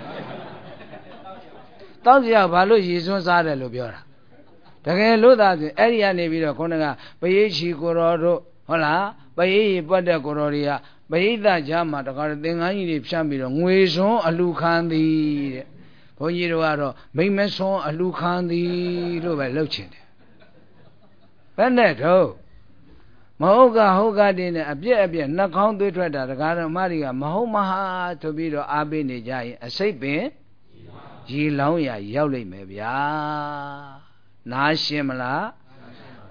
တောက်เสียဘာလို့ရေစွန်းစားတယ်လို့ပြောတာတကယ်လို့သာဆိုအဲ့ဒီကနေပြီးတော့ခုနကပရိချီကိုတော်တို့ဟုတ်လားပရိရီပတ်တဲ့ကိုတော်တွေကပရိသတ်ကြားမှာတခါသင်္ကန်းကြီးတွေဖြန့်ပြီးတော့ငွေစွန်းအလူခံသည်တဲ့ဘုန်းကြီးတို့ကတော့မိမစွန်းအလူခံသည်လို့ပဲလှုပ်ချင်တယ်ဘယ်နဲ့တော့ မဟုတ်ကဟုတ်ကတည်းနဲ့အပြက်အပြက်နှာခေါင်းသွေးထွက်တာဒကာတော်မတွေကမဟုတ်မဟာဆိုပြီးတော့အားပေးနေကြရင်အစိတ်ပင်ရေလောင်းရာရောက်လိမ့်မယ်ဗျာနားရှင်းမလား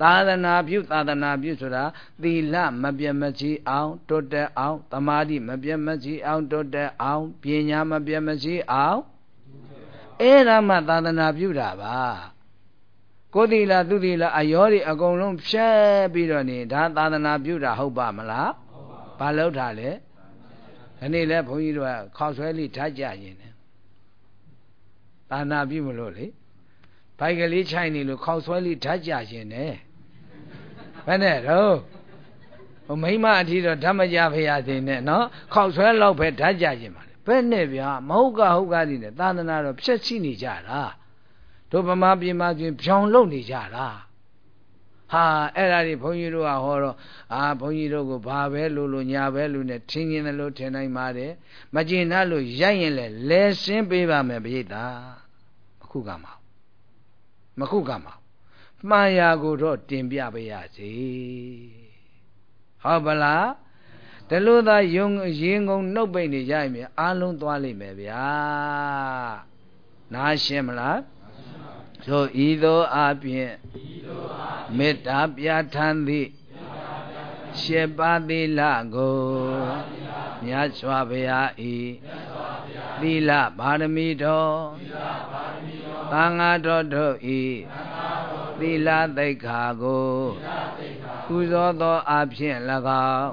သာသနာပြုသာသနာပြုဆိုတာသီလမပြတ်မချီအောင်တွတ်တက်အောင်သမာဓိမပြတ်မချီအောင်တွတ်တက်အောင်ပညာမပြတ်မချီအောင်အဲ့ဒါမှသာသနာပြုတာပါ ကိုသီလသူသီလအယောတွေအကုန်လုံးဖြတ်ပြီးတော့နေဒါသာသနာပြုတာဟုတ်ပါမလားဘာလို့ထားလဲဒီနေ့လဲဘုန်းကြီးတို့ကခေါက်ဆွဲလေးဓာတ်ကြရင်တယ်သာနာပြုမလို့လေဘိုက်ကလေးခြိုင်နေလို့ခေါက်ဆွဲလေးဓာတ်ကြရင်တယ်ဘယ်နဲ့တော့ဟိုမိမအထီတော့ဓမ္မကြဖရာသိနေနော်ခေါက်ဆွဲလောက်ပဲဓာတ်ကြရင်ပါလေဘယ်နဲ့ဗျာမဟုတ်ကဟုတ်ကားနေတယ်သာသနာတော့ဖြက်ချိနေကြတာ တို့ဗမာပြည်မှာကျင်ဖြောင်လုံနေကြတာဟာအဲ့ဒါတွေဘုန်းကြီးတို့ကဟောတော့အာဘုန်းကြီးတို့ကိုဘာပဲလို့လို့ညာပဲလို့နဲ့ထင်းရင်လည်းထင်နိုင်ပါတယ်မကျင်တတ်လို့ရိုက်ရင်လည်းလဲရှင်းပေးပါမယ်ပြိတ္တာအခုကမှာမခုကမှာမှန်ရာကိုတော့တင်ပြပေးရစီဟုတ်ပလားတလို့သာယုံရင်ကုန်နှုတ်ပိတ်နေကြရင်အားလုံးသွားလိမ့်မယ်ဗျာနားရှင်းမလား ဆိုဤသို့အပြင်မေတ္တာပြဋ္ဌာန်းသည့်ရှေပါသီလကိုမြတ်စွာဘုရားဤသီလပါရမီတော်သံဃာတော်တို့ဤသီလသိက္ခာကိုပူဇော်သောအဖြစ်၎င်း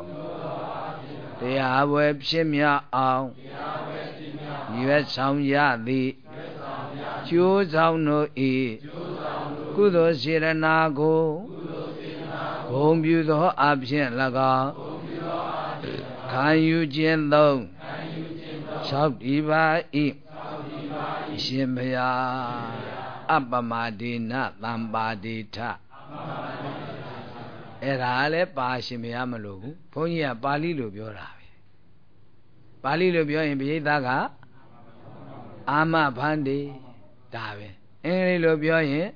တရားဝယ်ဖြစ်မြောက်အောင်ရွယ်ဆောင်ရသည် ကျိုးဆောင်တို့ဤကုသိုလ်စေရနာကိုဂုံပြုသောအဖြစ်၎င်းခံယူခြင်းသုံး၆ဒီပါဤရှင်ဘုရားအပမဒေနသံပါတိထအဲ့ဒါလည်းပါရှင်ဘုရားမလို့ဘူးဘုန်းကြီးကပါဠိလိုပြောတာပဲပါဠိလိုပြောရင်ပိဋကကအာမဗန္တိ ဒါပဲအင်္ဂလိပ်လိုပြောရင်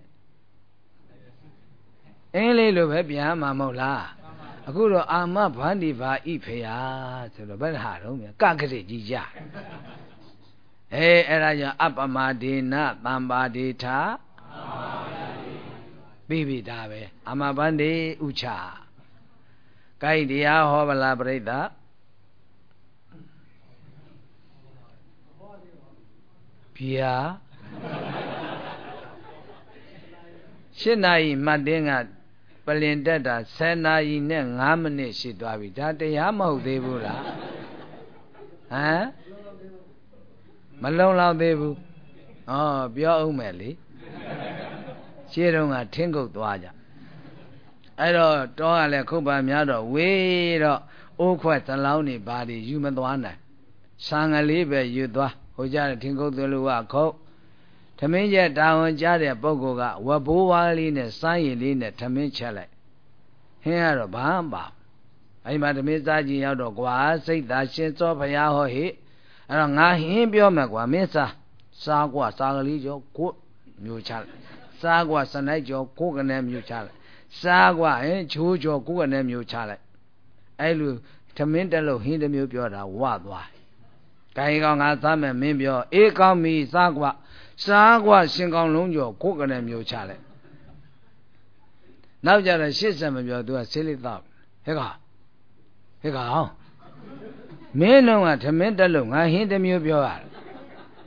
အင်္ဂလိပ်လိုပဲပြန်မှာမဟုတ်လားအခုတော့အာမဗန္ဒီဗာဣဖေယဆိုတော့ဘယ်ဟာတော့မြကကတိကြီးကြအဲအဲ့ဒါကြောင့်အပမဒေနတမ္ပါဒေထာပြပြီဒါပဲအာမဗန္ဒီဥချာကိုင်တရားဟောဗလားပြိဿပြာ 7နာရီမှတ်တင်းကပလင်တက်တာ10နာရီနဲ့5မိနစ်ရှိသွားပြီဒါတရားမဟုတ်သေးဘူးလားဟမ်မလုံလောက်သေးဘူးဩပြောအောင်မယ်လေရှင်းတော့ကထင်းကုတ်သွားကြအဲ့တော့တောကလည်းခုတ်ပါများတော့ဝေးတော့အိုးခွက်သလောင်းနေပါလေယူမသွားနိုင်ဆံကလေးပဲယူသွားဟိုကြတဲ့ထင်းကုတ်သလိုကခုတ် မင်းချက်တာဝန်ကြားတဲ့ပုဂ္ဂိုလ်ကဝဘိုးဝါးလေးနဲ့စမ်းရည်လေးနဲ့သမင်းချက်လိုက်ဟင်းရတော့ဘာမှပါအဲ့မှာသမင်းစားကြည့်ရောက်တော့ကွာစိတ်သာရှင်စောဘုရားဟောဟိအဲ့တော့ငါဟင်းပြောမယ်ကွာမင်းစားစားကွာစားကလေးကျော်ကိုမျိုးချလိုက်စားကွာစနိုက်ကျော်ကိုကနေမျိုးချလိုက်စားကွာဟင်ချိုးကျော်ကိုကနေမျိုးချလိုက်အဲ့လိုသမင်းတက်လို့ဟင်းတစ်မျိုးပြောတာဝသွားကိုင်ကောင်ငါစားမယ်မင်းပြောအေးကောင်းပြီစားကွာ စားကွာရှင်ကောင်လုံးကျော်ကိုကနေမျိုးချလိုက်နောက်ကြတော့ရှစ်ဆက်မပြောသူကဆေးလေးတော့ဟဲ့ကောင်ဟဲ့ကောင်မင်းလုံးကသမင်းတက်လို့ငါဟင်းတစ်မျိုးပြောရတယ်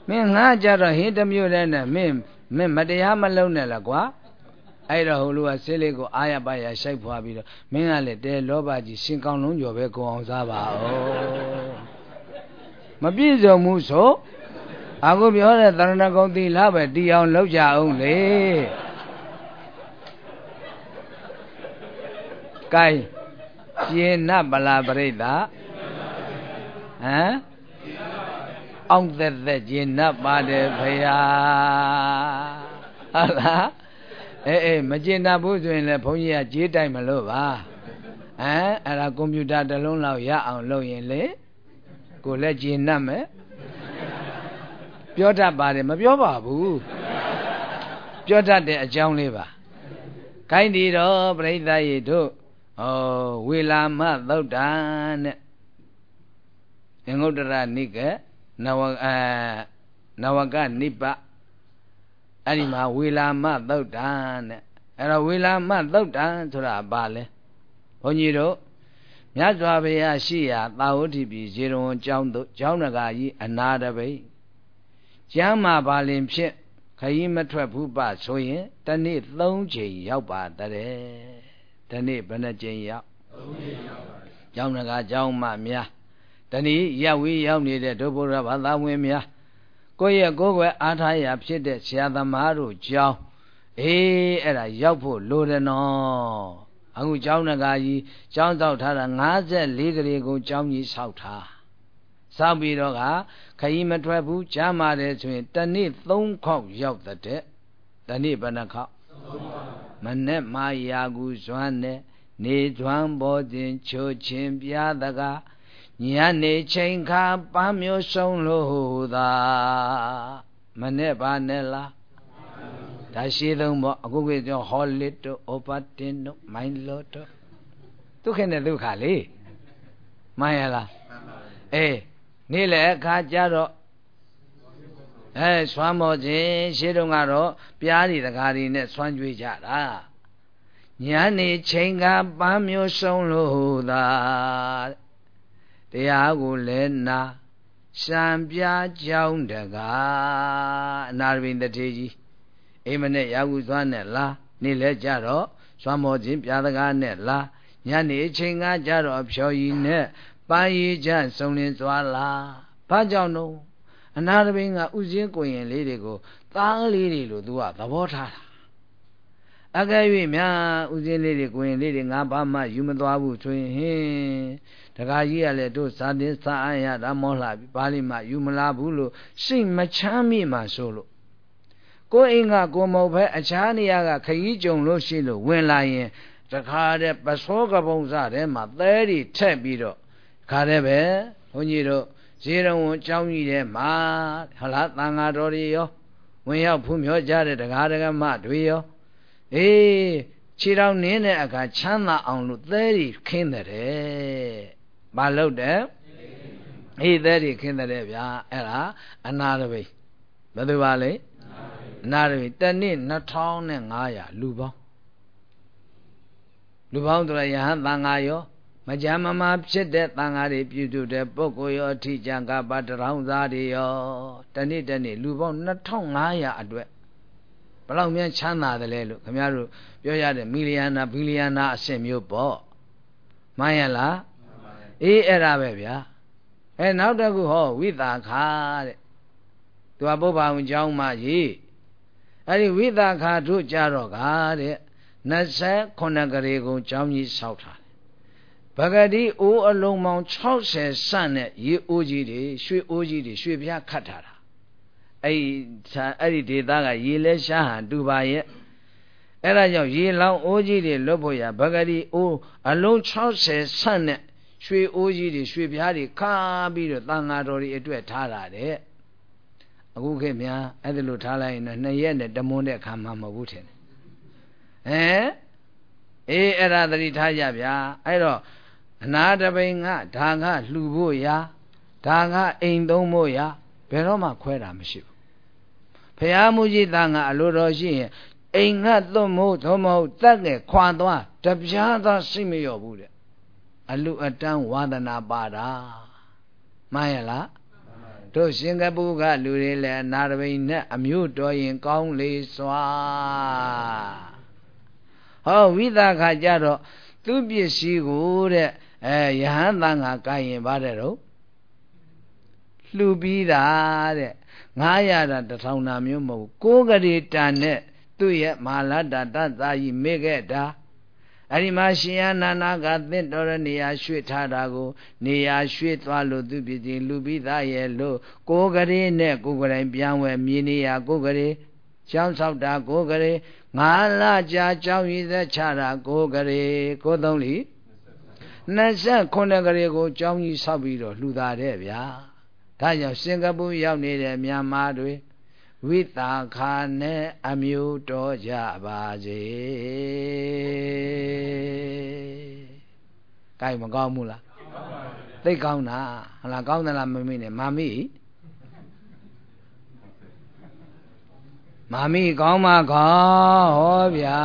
မင်းငါကြတော့ဟင်းတစ်မျိုးတည်းနဲ့မင်းမင်းမတရားမလုံးနဲ့လားကွာအဲ့တော့ဟိုလူကဆေးလေးကိုအာရပါရရှိုက်ဖွာပြီးတော့မင်းကလည်းတဲလောဘကြီးရှင်ကောင်းလုံးကျော်ပဲကိုအောင်စားပါဦးမပြည့်စုံဘူးဆို အခုပြောတဲ့သရဏဂုံသီလပဲတီအောင်လုပ်ကြအောင်လေကဲရှင်းနပလာပရိသဟမ်အောင်သက်သက်ရှင်းနပါတယ်ဖရာဟုတ်လားအေးအေးမရှင်းနဘူးဆိုရင်လည်းဘုန်းကြီးကကြေးတိုက်မလို့ပါဟမ်အဲ့ဒါကွန်ပျူတာတစ်လုံးလောက်ရအောင်လုပ်ရင်လေကိုလည်းရှင်းနမယ် ပြောတတ်ပါတယ်မပြောပါဘူးပြောတတ်တဲ့အကြောင်းလေးပါခိုင်းဒီတော့ပြိဿရေတို့ဩဝေလာမသုတ်တံတဲ့ငုတ်တရနိကနဝအဲနဝကနိပအဲ့ဒီမှာဝေလာမသုတ်တံတဲ့အဲ့တော့ဝေလာမသုတ်တံဆိုတာဘာလဲဘုန်းကြီးတို့မြတ်စွာဘုရားရှိရာသာဝတိပြည်ဇေရဝံကျောင်းတို့ကျောင်းနဂါကြီးအနာတပိတ် ကျမ်းမာပါလင်ဖြစ်ခရီးမထွက်ဘူးပဆိုရင်တနေ့၃ချိန်ရောက်ပါတဲ့တနေ့ဘယ်နှချိန်ရောက်၃ချိန်ရောက်ပါကျောင်းနဂါကျောင်းမများတနည်းရဝေးရောက်နေတဲ့ဒုဗုဒ္ဓဘာသာဝင်များကိုယ့်ရဲ့ကိုယ်ွယ်အားထားရာဖြစ်တဲ့ဆရာသမားတို့ကြောင်းအေးအဲ့ဒါရောက်ဖို့လိုတယ်နော်အခုကျောင်းနဂါကြီးကျောင်းဆောက်ထားတာ54ကလေးကိုကျောင်းကြီးဆောက်ထား ဆောက်ပြီးတော့ကခရီးမထွက်ဘူးကြားမာတယ်ဆိုရင်တနေ့3ခေါက်ရောက်တဲ့တနေ့ဘယ်နှခေါက်မနဲ့မာယာကူဇွမ်းနဲ့နေဇွမ်းပေါ်ခြင်းချိုချင်းပြားတကားညနေချိန်ခါပန်းမျိုးဆုံးလို့သာမနဲ့ပါနဲ့လားဒါရှိသုံးပေါ့အခုကကြောဟောလစ်တို့ဩပါတင်တို့မိုင်းလောတို့ဒုက္ခနဲ့ဒုက္ခလေမှန်ရလားအေး နေ့လေအခါကျတော့အဲဆွမ်းမောခြင်းရှေးတုန်းကတော့ပြားတွေတကားတွေနဲ့ဆွမ်းကြွေးကြတာညနေချိန်ကပန်းမျိုးဆုံးလို့သာတရားကိုလည်းနာရှံပြားကြောင်းတကားအနာရဘိန်တထေကြီးအိမ်မနဲ့ရာဟုသွားနဲ့လားနေ့လဲကြတော့ဆွမ်းမောခြင်းပြားတကားနဲ့လားညနေချိန်ကကြတော့ဖြော်ရည်နဲ့ ပန်းရည်ချစုံလင်သွားလားဘာကြောင့်တော့အနာတပင်ကဥစဉ်ကိုရင်လေးတွေကိုသားလေးတွေလို့သူကသဘောထားတာအကယ်၍များဥစဉ်လေးတွေကိုရင်လေးတွေငါဘာမှယူမသွားဘူးဆိုရင်ဟင်းတခါကြီးကလည်းတို့စာတင်စာအရတာမောလှပြီဘာလို့မှယူမလာဘူးလို့စိတ်မချမ်းမြေ့မှဆိုလို့ကိုအိမ်ကကိုမဟုတ်ပဲအခြားနေရာကခရီးကြုံလို့ရှိလို့ဝင်လာရင်တခါတဲ့ပစောကပုံစထဲမှာသဲတွေထက်ပြီးတော့ ခါတဲ့ပဲဘုန်းကြီးတို့ဇေရဝံအကြောင်းကြီးတဲ့မှာဟလားသံဃာတော်တွေရောဝင်ရောက်ဖူးမြော်ကြတဲ့တရားဓမ္မတွေရောအေးခြေထောက်နင်းတဲ့အခါချမ်းသာအောင်လို့သဲတွေခင်းတယ်။မလုပ်တယ်။အေးသဲတွေခင်းတယ်ဗျာအဲ့ဒါအနာတပိဘယ်သူပါလဲအနာတပိတနေ့2500လူပေါင်းလူပေါင်းတို့ရဟန်းသံဃာရော မကြမ်းမမာဖြစ်တဲ့တန်ဃာတွေပြုစုတဲ့ပုဂ္ဂိုလ်ရောအထီးကျန်ကပါတရောင်းသားတွေရောတနေ့တနေ့လူပေါင်း2500အတွက်ဘလောက်များချမ်းသာတယ်လဲလို့ခင်ဗျားတို့ပြောရတဲ့မီလီယနာဘီလီယနာအဆင့်မျိုးပေါ့မှန်ရလားအေးအဲ့ဒါပဲဗျာအဲနောက်တစ်ခုဟောဝိသာခာတဲ့သူကပုဗ္ဗာဝန်ကျောင်းမှာရေးအဲ့ဒီဝိသာခာတို့ကြတော့ကားတဲ့28ကလေးကုန်ကျောင်းကြီးဆောက်တာ ပဂတိအိုးအလုံးပေါင်း60ဆန့်နဲ့ရေအိုးကြီးတွေရွှေအိုးကြီးတွေရွှေပြားခတ်ထားတာအဲ့ဒီအဲ့ဒီဒေသကရေလဲရှားဟန်တူပါရဲ့အဲ့ဒါကြောင့်ရေလောင်အိုးကြီးတွေလွတ်ဖို့ရပဂတိအိုးအလုံး60ဆန့်နဲ့ရွှေအိုးကြီးတွေရွှေပြားတွေခါပြီးတော့တန်ဃာတော်တွေအတွက်ထားတာတဲ့အခုခေတ်များအဲ့ဒါလိုထားလိုက်ရင်တော့နှစ်ရက်နဲ့တမွန်းတဲ့ခါမှမဟုတ်ဘူးထင်တယ်ဟမ်အေးအဲ့ဒါသတိထားကြဗျာအဲ့တော့ အနာတပိန်ကဒါကလှူဖို့ရာဒါကအိမ်သုံးဖို့ရာဘယ်တော့မှခွဲတာမရှိဘူးဖရာမူကြီးသားကအလိုတော်ရှိရင်အိမ်ကသွတ်မို့သို့မဟုတ်တက်ငယ်ခွာသွားတပြားသားစိတ်မလျော့ဘူးတဲ့အလူအတန်းဝါဒနာပါတာမှန်ရလားတို့စင်ကာပူကလူတွေလည်းအနာတပိန်နဲ့အမျိုးတော်ရင်ကောင်းလေစွာဟောဝိသခါကြတော့သူပစ္စည်းကိုတဲ့ အဲယဟန်တန်ကကိုင်ရင်ဗါတဲ့တော့လှူပြီးတာတဲ့900တာတစ်ထောင်တာမျိုးမဟုတ်ကိုးကလေးတန်နဲ့သူ့ရဲ့မာလတ္တတသာကြီးမေခဲ့တာအဲ့ဒီမှာရှင်ယနာနာကသင့်တော်တဲ့နေရာရွှေ့ထားတာကို နေရာရွှေ့သွားလို့သူပြည်ချင်းလူပြီးသားရဲ့လို့ကိုးကလေးနဲ့ကိုယ်ကလေးပြန်ဝဲမြေနေရာကိုယ်ကလေးကျောင်းဆောက်တာကိုယ်ကလေးငါးလကြာကျောင်းရည်သက်ချတာကိုယ်ကလေးကိုသုံးလီ 29ကလေးကိုကျောင်းကြီးဆောက်ပြီးတော့လှူတာတဲ့ဗျာဒါကြောင့်စင်ကာပူရောက်နေတဲ့မြန်မာတွေဝိတာခာနဲ့အမျိုးတော်ကြပါစေ။ကိုင်မကောင်းဘူးလား။သိကောင်းတာဟလားကောင်းသလားမမေ့နဲ့မာမိမာမိကောင်းမကောင်းဟောဗျာ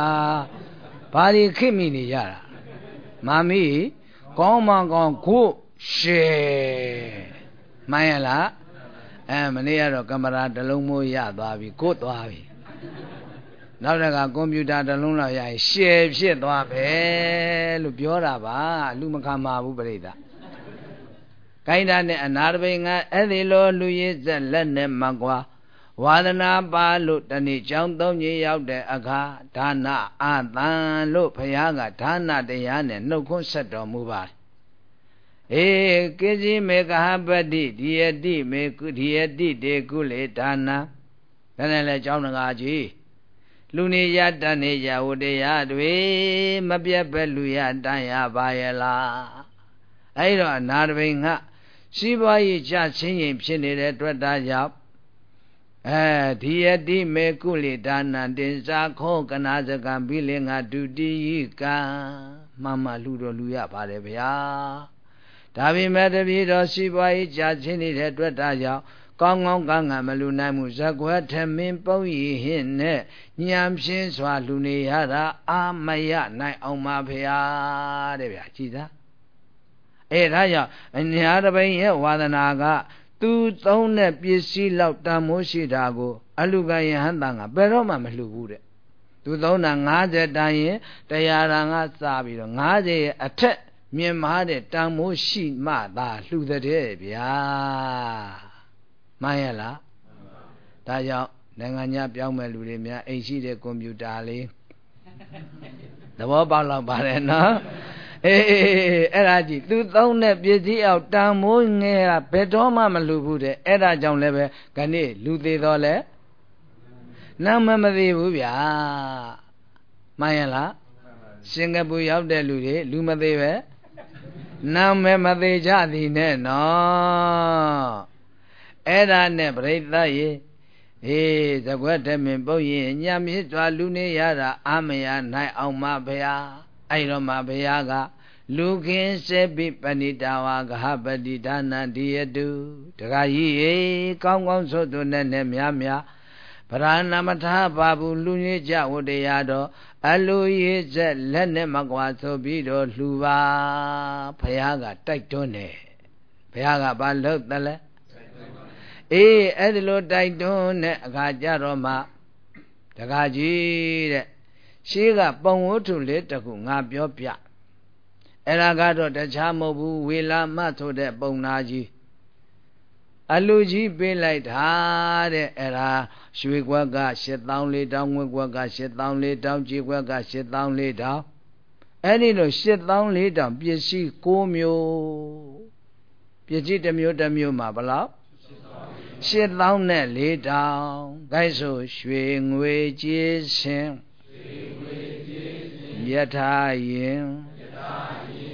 ဘာဒီခိမိနေကြတာမာမိ ကောင်းမကောင်းကိုရှေမှန်ရလားအဲမနေ့ကတော့ကင်မရာတစ်လုံးမိုးရသွားပြီကိုသွားပြီနောက်တကကွန်ပျူတာတစ်လုံးလောက်ရရင်ရှယ်ဖြစ်သွားပဲလို့ပြောတာပါလူမခံပါဘူးပြိတ္တာကိုင်းတာနဲ့အနာတပိန်ကအဲ့ဒီလိုလူရည်ဆက်လက်နဲ့မကွာ ဝါဒနာပါလို့တနေ့ကြောင်းသုံးကြီးရောက်တဲ့အခါဒါနအာသံလို့ဘုရားကဒါနတရားနဲ့နှုတ်ခွန်းဆက်တော်မူပါတယ်အေကိစီမေကဟပတိဒီယတိမေကုဒီယတိတေကုလေဒါနာဒါနဲ့လဲကြောင်းငါကြီးလူနေရတန်နေရဝတရားတွေမပြတ်ပဲလူရတန်ရပါရဲ့လားအဲ့တော့အနာတပိန်ကစီးပွားရေးကြချင်းရင်ဖြစ်နေတဲ့အတွက်ဒါကြောင့် အဲဒီယတိမေကုလိဒါနံတင်စာခောကနာစကံဘိလင်္ဂဒုတိယကံမမလူတော်လူရပါတယ်ဗျာဒါပေမဲ့တပည့်တော်စီးပွားရေးကြချင်းနေတဲ့အတွက်ဒါကြောင့်ကောင်းကောင်းကံကံမလူနိုင်မှုဇကွယ်ထမင်းပုံရည်ဟင်းနဲ့ညံဖြင်းစွာလူနေရတာအာမယနိုင်အောင်ပါဗျာတဲ့ဗျာကြည်သာအဲဒါကြောင့်အညာတပိန်ရဲ့ဝါဒနာက သူသုံးတဲ့ပစ္စည်းလောက်တန်မိုးရှိတာကို အလူကယဟန်တန်ကဘယ်တော့မှမလှူဘူးတဲ့သူသုံးတာ90တန်ရင်တရားရံကစပြီးတော့90ရဲ့အထက်မြင်မာတဲ့တန်မိုးရှိမှသာလှူတဲ့ဗျာမှန်ရလားဒါကြောင့်နိုင်ငံခြားပြောင်းမဲ့လူတွေများအိမ်ရှိတဲ့ကွန်ပျူတာလေးသဘောပေါက်လောက်ပါတယ်နော် အေးအဲ့ဒါကြည့်သူသုံးတဲ့ပစ္စည်းအောက်တန်မိုးငဲတာဘယ်တော့မှမလူဘူးတဲ့အဲ့ဒါကြောင့်လည်းပဲခဏိလူသေးတော့လဲနာမမသေးဘူးဗျာမှန်ရလားစင်ကာပူရောက်တဲ့လူတွေလူမသေးပဲနာမမသေးကြသည်နဲ့နော်အဲ့ဒါနဲ့ပြိဿရေအေးသကွက်တမင်ပုတ်ရင်ညမြစ်စွာလူနေရတာအာမယနိုင်အောင်မဗျာ အဲ့တော့မှဘုရားကလူခင်စေပိပဏိတာဝါဂဟပတိဒါနတိယတုတခါကြီးရေကောင်းကောင်းဆိုသူနဲ့နဲ့များများဗရဏမထပါဘူးလူညစ်ကြဝတရားတော်အလူရေးဆက်လက်နဲ့မကွာဆိုပြီးတော့လှူပါဘုရားကတိုက်တွန်းတယ်ဘုရားကဘာလုပ်တယ်လဲအေးအဲ့ဒီလိုတိုက်တွန်းတဲ့အခါကြတော့မှတခါကြီးတဲ့ ရှေးကပုံဝတ္ထုလေးတခုငါပြောပြအဲ့ဒါကတော့တခြားမဟုတ်ဘူးဝေလာမဆိုတဲ့ပုံနာကြီးအလူကြီးပေးလိုက်တာတဲ့အဲ့ဒါရွှေကွက်က8000လေးတောင်းငွေကွက်က8000လေးတောင်းကြေကွက်က8000လေးတောင်းအဲ့ဒီလို8000လေးတောင်းပစ္စည်း6မျိုးပစ္စည်းတစ်မျိုးတစ်မျိုးမှာဘယ်လောက်8000နဲ့4တောင်းဂိုက်ဆိုရွှေငွေကြေးရှင် ယထာယင်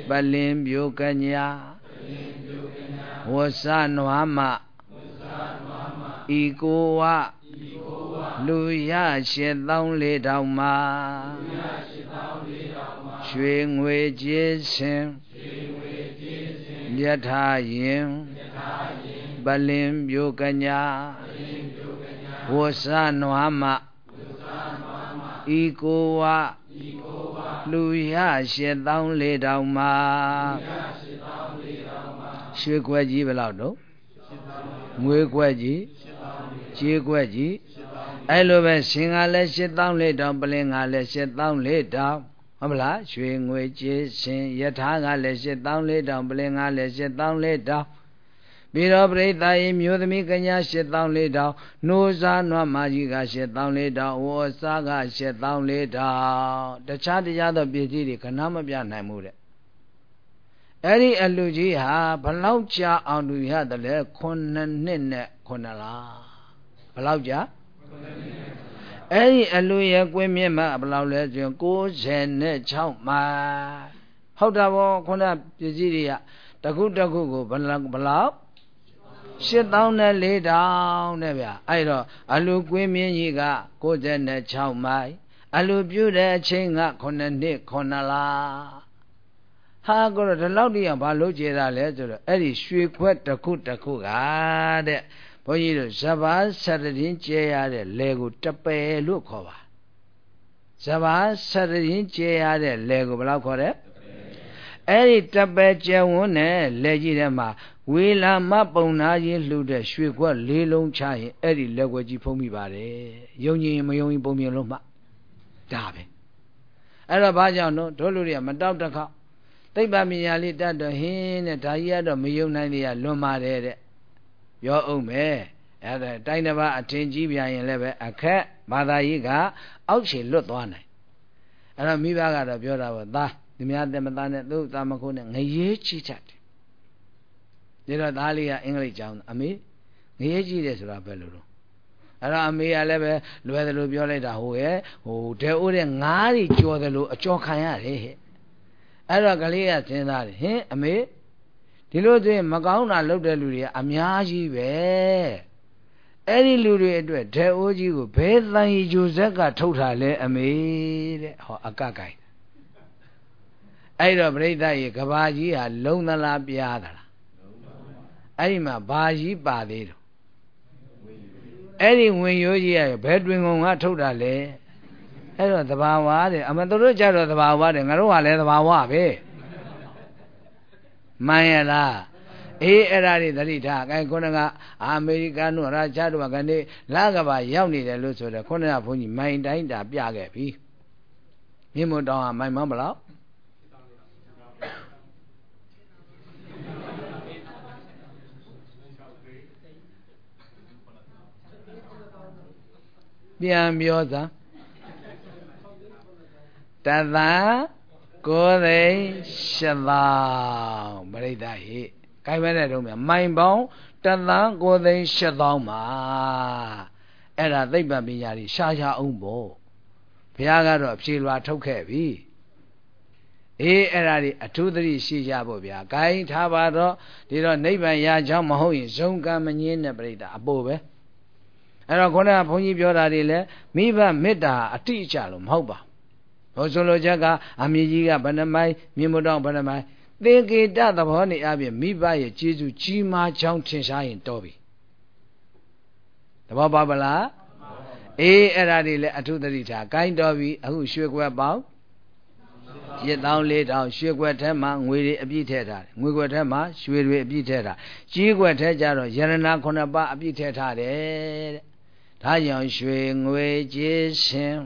ပလင်ပြိုကညာဝဆနွားမဤကိုဝလူရရှင်းသောင်းလေးတောင်မှာရွှေငွေကြေးရှင်ယထာယင်ပလင်ပြိုကညာဝဆနွားမ ဤကိုဝလူရ7400မှာရွှေခွက်ကြီးဘယ်လောက်တော့ငွေခွက်ကြီးကြေးခွက်ကြီးအဲ့လိုပဲရှင်ကလည်း7400ပလင်ကလည်း7400ဟုတ်မလားရွှေငွေကြေးရှင်ယထာကလည်း၈၄000ပလင်ကလည်း၈၄000 ပြီးတော့ပရိသတ်ဤမျိုးသမီးကညာ8400နိုးစားနွားမကြီးက8400ဝေါ်စားက8400တခြားတရားသောပစ္စည်းတွေကနားမပြနိုင်ဘူးတဲ့အဲ့ဒီအလူကြီးဟာဘလောက်ကြာအောင်လူရတယ်လဲ9နှစ်နဲ့9လဘလောက်ကြာအဲ့ဒီအလူရဲ့ကွင်းမြင့်မှာဘလောက်လဲဆိုရင်96မိုင်ဟုတ်တာဗောခုနပစ္စည်းတွေကတခုတခုကိုဘလောက်ဘလောက် 8004တောင်တဲ့ဗျအဲ့တော့အလူကွင်းမြင့်ကြီးက96မိုင်အလူပြုတဲ့အချိန်က9နှစ်9လားဟာကိုတော့ဒီလောက်တည်းအောင်ဘာလို့ကျေတာလဲဆိုတော့အဲ့ဒီရွှေခွက်တစ်ခုတစ်ခုကတဲ့ဘဘုန်းကြီးတို့ဇဘာဆရရင်ကျဲရတဲ့လေကိုတပယ်လို့ခေါ်ပါဇဘာဆရရင်ကျဲရတဲ့လေကိုဘယ်လောက်ခေါ်တဲ့အဲ့ဒီတပယ်ကျဲဝန်းနဲ့လေကြီးထဲမှာ ဝေလာမပုံနာကြီးလှူတဲ့ရွှေခွက်လေးလုံးချရင်အဲ့ဒီလက်ွက်ကြီးဖုံးမိပါတယ်ယုံကြည်ရင်မယုံရင်ပုံမြင်လို့မှဒါပဲအဲ့တော့ဘာကြောင့်တော့တို့လူတွေကမတောက်တခေါက်သိပ္ပံပညာလေးတတ်တော့ဟင်းတဲ့ဒါကြီးကတော့မယုံနိုင်သေးရလွန်ပါတယ်တဲ့ပြောအောင်မယ်အဲ့ဒါတိုင်းတစ်ပါးအထင်ကြီးပြန်ရင်လည်းပဲအခက်ဘာသာရေးကအောက်ခြေလွတ်သွားနိုင်အဲ့တော့မိဘကတော့ပြောတာပေါ့သားဒီများတဲ့မသားနဲ့သူ့သားမခိုးနဲ့ငရေချီတတ်တယ် ဒါတော့သားလေးကအင်္ဂလိပ်ကျောင်းအမေငရေကြီးတယ်ဆိုတာဘယ်လိုတော့အဲ့တော့အမေကလည်းပဲလွယ်တယ်လို့ပြောလိုက်တာဟိုရဲ့ဟိုတဲအိုးတဲ့ငားတွေကြော်တယ်လို့အကြော်ခံရတယ်ဟဲ့အဲ့တော့ကလေးကစဉ်းစားတယ်ဟင်အမေဒီလိုဆိုရင်မကောင်းတာလုပ်တဲ့လူတွေကအများကြီးပဲအဲ့ဒီလူတွေအတွက်ဒဲအိုးကြီးကိုဘယ်တန်ရီဂျိုဇက်ကထုတ်ထားလဲအမေတဲ့ဟောအကကိုင်အဲ့တော့ပြိဿရေကဘာကြီးဟာလုံသလားပြားသလား အဲ့ဒီမှာဘာကြီးပါသေးတော့အဲ့ဒီဝင်ရိုးကြီးကဘယ်တွင်ကုန်ကထုတ်တာလဲအဲ့တော့သဘာဝတဲ့အမတို့ကြတော့သဘာဝတဲ့ငါတို့ကလည်းသဘာဝပဲမှန်ရလားအေးအဲ့ဒါတွေသတိထားအဲခုနကအမေရိကန်တို့ရာချတို့ကနေလာကဘာရောက်နေတယ်လို့ဆိုတော့ခုနကဘုန်းကြီးမိုင်တိုင်းတာပြခဲ့ပြီမြင့်မတောင်းဟာမိုင်မဘလော ပြန်ပြောစမ်းတသကိုယ်သိရှသောင်းပရိသတ်ဟိကိုင်မဲတဲ့တုံးမြမိုင်ပေါင်းတသကိုယ်သိရှသောင်းမှာအဲ့ဒါသိပ္ပံပညာကြီးရှားရှားအောင်ပေါ့ဘုရားကတော့အဖြေလွာထုတ်ခဲ့ပြီအေးအဲ့ဒါဒီအထူးသတိရှိကြဖို့ဗျာဂိုင်းထားပါတော့ဒီတော့နိဗ္ဗာန်ရချောင်းမဟုတ်ရင်ဇုံကံမငင်းတဲ့ပြိတ္တာအပို့ပဲ အဲ့တော့ခုနကဘုန်းကြီးပြောတာတွေလည်းမိဘမေတ္တာအတိအကျလို့မဟုတ်ပါဟောဆိုလိုချက်ကအမြင့်ကြီးကဘယ်နှမိုင်းမြင့်မတောင်းဘယ်နှမိုင်းသင်္ကေတသဘောနေအပြင်မိဘရဲ့ကျေးဇူးကြီးမားကြောင်းထင်ရှားရင်တော်ပြီသဘောပါပလားအေးအဲ့ဒါတွေလည်းအထုသတိထားကိုင်းတော်ပြီအခုရွှေကွက်ပေါင်းရစ်တောင်းလေးတောင်းရွှေကွက်ထဲမှာငွေတွေအပြည့်ထည့်ထားတယ်ငွေကွက်ထဲမှာရွှေတွေအပြည့်ထည့်ထားကြီးကွက်ထဲကျတော့ယရနာခုနှစ်ပါးအပြည့်ထည့်ထားတယ်တဲ့ ဒါကြောင့်ရွှေငွေကြေးရှင်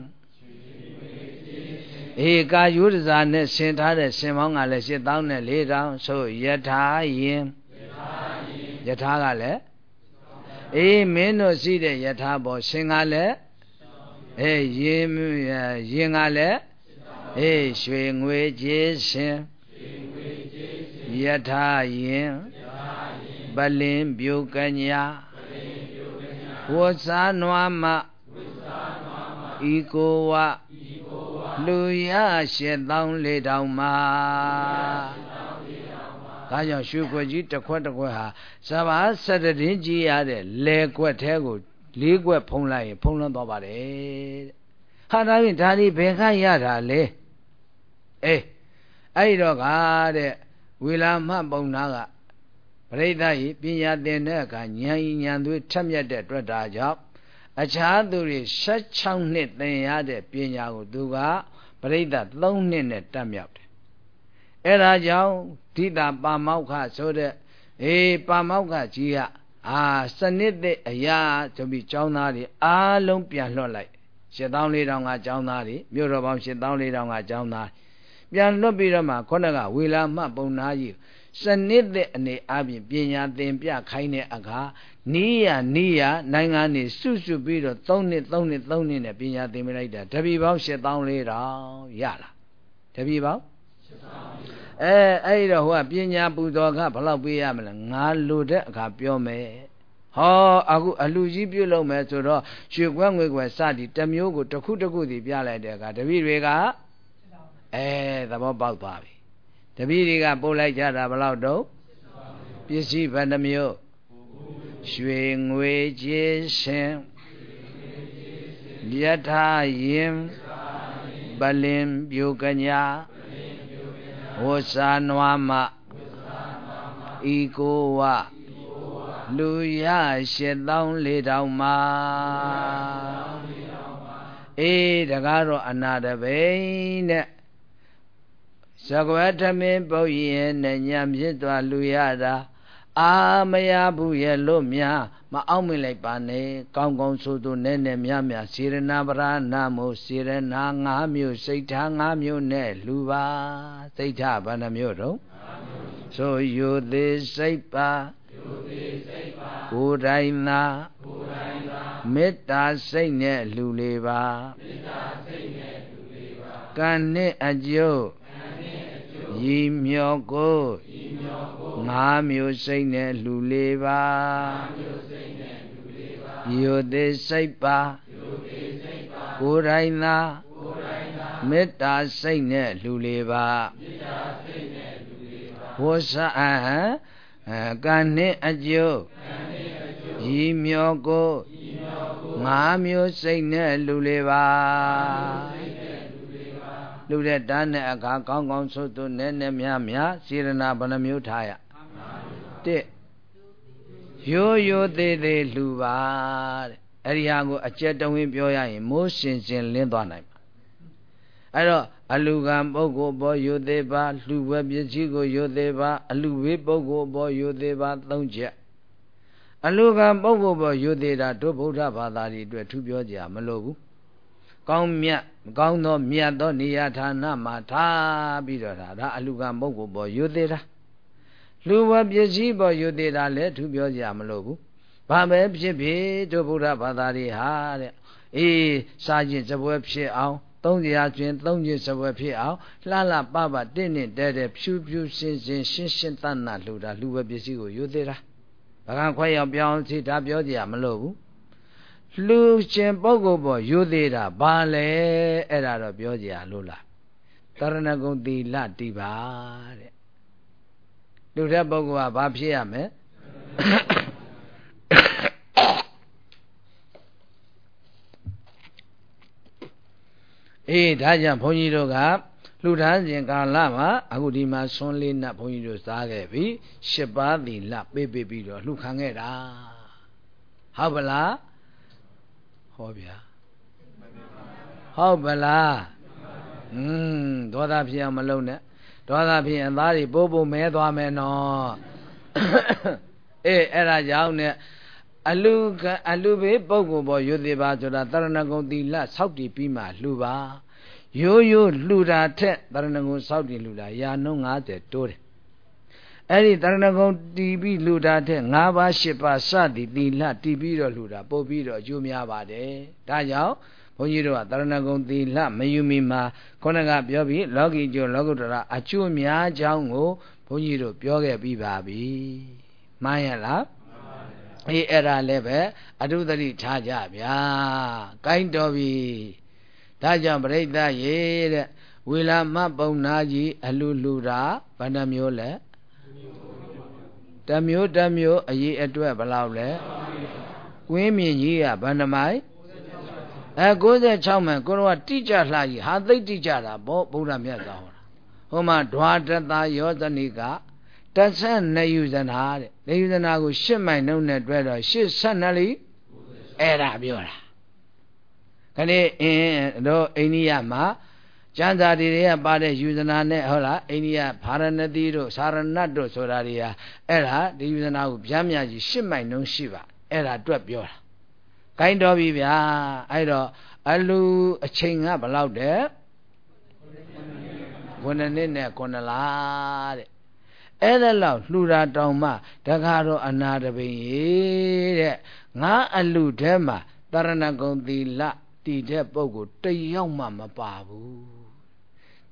အေကာယုဒဇာနဲ့ဆင်ထားတဲ့ဆင်မောင်းကလည်း8000နဲ့4000ဆိုယထာယင်ယထာကလည်းအေးမင်းတို့ရှိတဲ့ယထာပေါ်ရှင်ကလည်းအေးရင်ရင်ကလည်းအေးရွှေငွေကြေးရှင်ယထာယင်ပလင်ပြိုကညာ ဝစာနွားမဤကိုဝလူရရှစ်သောင်းလေးတောင်မှာဒါကြောင့်ရွှေခွက်ကြီးတစ်ခွက်တစ်ခွက်ဟာစဘာစတရင်ကြီးရတဲ့လေခွက်ထဲကိုလေးခွက်ဖုံးလိုက်ရင်ဖုံးလွှမ်းသွားပါတယ်ဟာဒါဖြင့်ဒါဒီဘယ်ခရတာလဲအေးအဲ့တော့ကတဲ့ဝေလာမပုံနာက ပရိသတ်ဤပညာသင်တဲ့အခါဉာဏ်ဤဉာဏ်သွေးထက်မြက်တဲ့အတွက်ဒါကြောင့်အခြားသူတွေ16နှစ်သင်ရတဲ့ပညာကိုသူကပရိသတ်3နှစ်နဲ့တတ်မြောက်တယ်အဲဒါကြောင့်ဒိတာပါမောက္ခဆိုတဲ့အေးပါမောက္ခကြီးကအာစနစ်တဲ့အရာဆိုပြီးចောင်းသားတွေအားလုံးပြန်လွှတ်လိုက်7400ကចောင်းသားတွေမြို့တော်ပေါင်း7400ကចောင်းသားပြန်လွတ်ပြီးတော့မှခေါင်းကဝေလာမှပုံနာကြီး စနစ်တဲ့အနေအပြင်ပညာသင်ပြခိုင်းတဲ့အခါနီးရနီးရနိုင်ငံနေစုစုပြီးတော့3နှစ်3နှစ်3နှစ်နဲ့ပညာသင်ပေးလိုက်တာတပည့်ပေါင်း8400ရလားတပည့်ပေါင်းအဲအဲ့တော့ဟိုကပညာပူဇော်ကဘယ်လောက်ပေးရမလဲငါလိုတဲ့အခါပြောမယ်ဟောအခုအလူကြီးပြုတ်လို့မယ်ဆိုတော့ရွှေကွက်ငွေကွက်စသည်တစ်မျိုးကိုတစ်ခုတစ်ခုစီပြလိုက်တဲ့အခါတပည့်တွေကအဲသဘောပေါက်သွားပြီ တပည့်တွေကပို့လိုက်ကြတာဘယ်လောက်တော့ပစ္စည်းဘယ်နှမျိုးရွှေငွေကြေးရှင်ယထာယင်ပလင်ပြိုကညာဝဆာနွားမဤကိုဝလူရရှစ်သောင်းလေးတောင်မှာအေးတကားတော့အနာတပိနဲ့ သကွယ်ထမင်းပုတ်ရင်နဲ့ညံဖြစ်သွားလူရတာအာမရဘူးရဲ့လို့များမအောင်မလိုက်ပါနဲ့ကောင်းကောင်းဆိုသူနဲ့နဲ့များများစေရနာပရဏမို့စေရနာ၅မျိုးစိတ်ထား၅မျိုးနဲ့လူပါစိတ်ထားဘယ်နှမျိုးတော့ဆိုယူသေးစိတ်ပါယူသေးစိတ်ပါကိုယ်တိုင်သာကိုယ်တိုင်သာမေတ္တာစိတ်နဲ့လူလေးပါမေတ္တာစိတ်နဲ့လူလေးပါကံနဲ့အကျိုးကံနဲ့အကျိုး ရည်မြော်ကိုရည်မြော်ကိုငါးမျိုးစိတ်နဲ့လူလေးပါငါးမျိုးစိတ်နဲ့လူလေးပါယူသေးစိတ်ပါယူသေးစိတ်ပါကိုယ်တိုင်သာကိုယ်တိုင်သာမေတ္တာစိတ်နဲ့လူလေးပါမေတ္တာစိတ်နဲ့လူလေးပါဝဆအဟံကံနှင့်အကျိုးရည်မြော်ကိုငါးမျိုးစိတ်နဲ့လူလေးပါ လူတဲ့တန်းနဲ့အခါကောင်းကောင်းဆိုသူနဲ့နဲ့များများစေရနာဘယ်နှမျိုးထားရတစ်ရိုးရိုးသေးသေးလူပါတဲ့အဲ့ဒီဟာကိုအကျက်တဝင်းပြောရရင်မိုးရှင်ရှင်လင်းသွားနိုင်ပါအဲ့တော့အလူကံပုဂ္ဂိုလ်ဘောယုသေးပါလှူဝဲပစ္စည်းကိုယုသေးပါအလူဝေးပုဂ္ဂိုလ်ဘောယုသေးပါသုံးချက်အလူကံပုဂ္ဂိုလ်ဘောယုသေးတာတို့ဗုဒ္ဓဘာသာတွေအတွက်ထူးပြောကြမလို့ဘူးကောင်းမြတ် ကောင်းသောမြတ်သောနေရာဌာနမှာထားပြီးတော့ဒါဒါအလူကံပုဂ္ဂိုလ်ဘောယုသေးတာလူဝပစ္စည်းဘောယုသေးတာလည်းထူးပြောကြမလို့ဘူးဘာပဲဖြစ်ဖြစ်တို့ဗုဒ္ဓဘာသာတွေဟာတဲ့အေးစာကျင်စပွဲဖြစ်အောင်သုံးစရာကျွင်သုံးခြင်းစပွဲဖြစ်အောင်လှလှပပတင့်နဲ့တဲတဲ့ဖြူဖြူရှင်းရှင်းရှင်းရှင်းတတ်နာလှူတာလူပဲပစ္စည်းကိုယူသေးတာဘာကခွဲရောက်ပြောင်းစီဒါပြောကြရမလို့ဘူး လှူခြင်းပုဂ္ဂိုလ်ပေါ်ယူသေးတာဘာလဲအဲ့ဒါတော့ပြောကြရလို့လားတရဏဂုံသီလတိပါတဲ့လူတဲ့ပုဂ္ဂိုလ်ကဘာဖြစ်ရမလဲအေးဒါကြောင့်ဘုန်းကြီးတို့ကလှူဒါန်းစဉ်ကာလမှာအခုဒီမှာဆွန်းလေးနတ်ဘုန်းကြီးတို့စားခဲ့ပြီရှစ်ပါးသီလပေးပေးပြီးတော့လှူခံခဲ့တာဟုတ်ပလား ဟောဗျာဟုတ်ပလားอืมဒေါသဖြစ်အောင်မလုပ်နဲ့ဒေါသဖြစ်ရင်သားတွေပိုးပိုးမဲသွားမယ်နော်အေးအဲ့ဒါကြောင့် ਨੇ အလူကအလူဘေးပုဂ္ဂိုလ်ပေါ်ယုသေးပါဆိုတာတရဏဂုံသီလဆောက်တည်ပြီးမှလှူပါရိုးရိုးလှူတာထက်တရဏဂုံဆောက်တည်လှူတာရာနှုံး90တိုးတယ် အဲ့ဒီတရဏဂုံတီးပြီးလှူတာထက်၅ပါး၈ပါးစသည်သီလတီးပြီးတော့လှူတာပို့ပြီးတော့အကျိုးများပါတယ်ဒါကြောင့်ဘုန်းကြီးတို့ကတရဏဂုံသီလမယူမီမှာခေါင်းကပြောပြီးလောကီကျိုးလောကုတ္တရာအကျိုးများကြောင်းကိုဘုန်းကြီးတို့ပြောခဲ့ပြီးပါပြီမှန်ရလားအေးအဲ့ဒါလည်းပဲအတုသတိထားကြဗျာကိုင်းတော်ပြီဒါကြောင့်ပြိဋ္ဌာရေတဲ့ဝေလာမပုံနာကြီးအလူလူတာဘယ်နှမျိုးလဲ တမျိုးတမျိုးအရေးအတွက်ဘယ်လောက်လဲကွင်းမြင့်ကြီးကဘယ်နှမိုင်အဲ96မိုင်ကိုတော့တိကျလှကြီးဟာသိတိကျတာဗောဗုဒ္ဓမြတ်စွာဟောတာဟိုမှာဓွာတတယောဇနိကတဆက်နှစ်ယူဇနာတဲ့နေယူဇနာကိုရှစ်မိုင်နှုတ်နဲ့တွဲတော့ရှစ်ဆက်နှစ်လီအဲ့ဒါပြောတာခဏအင်းတို့အိန္ဒိယမှာ ကျမ်းစာတွေကပါတဲ့ယူဇနာနဲ့ဟုတ်လားအိန္ဒိယဗာရဏသီတို့စာရဏတ်တို့ဆိုတာတွေဟာအဲ့ဒါဒီယူဇနာကိုဗျာမြကြီးရှစ်မိုင်နှုံးရှိပါအဲ့ဒါတွက်ပြောတာကိုင်းတော်ပြီဗျာအဲ့တော့အလူအချိန်ကဘယ်လောက်တဲ့ခုနှစ်နှစ်နဲ့ခုနှစ်လားတဲ့အဲ့ဒါလောက်လှူတာတောင်မှတကားတော့အနာတပိန်ရေးတဲ့ငါအလူထဲမှာတရဏဂုံသီလတည်တဲ့ပုဂ္ဂိုလ်တယောက်မှမပါဘူး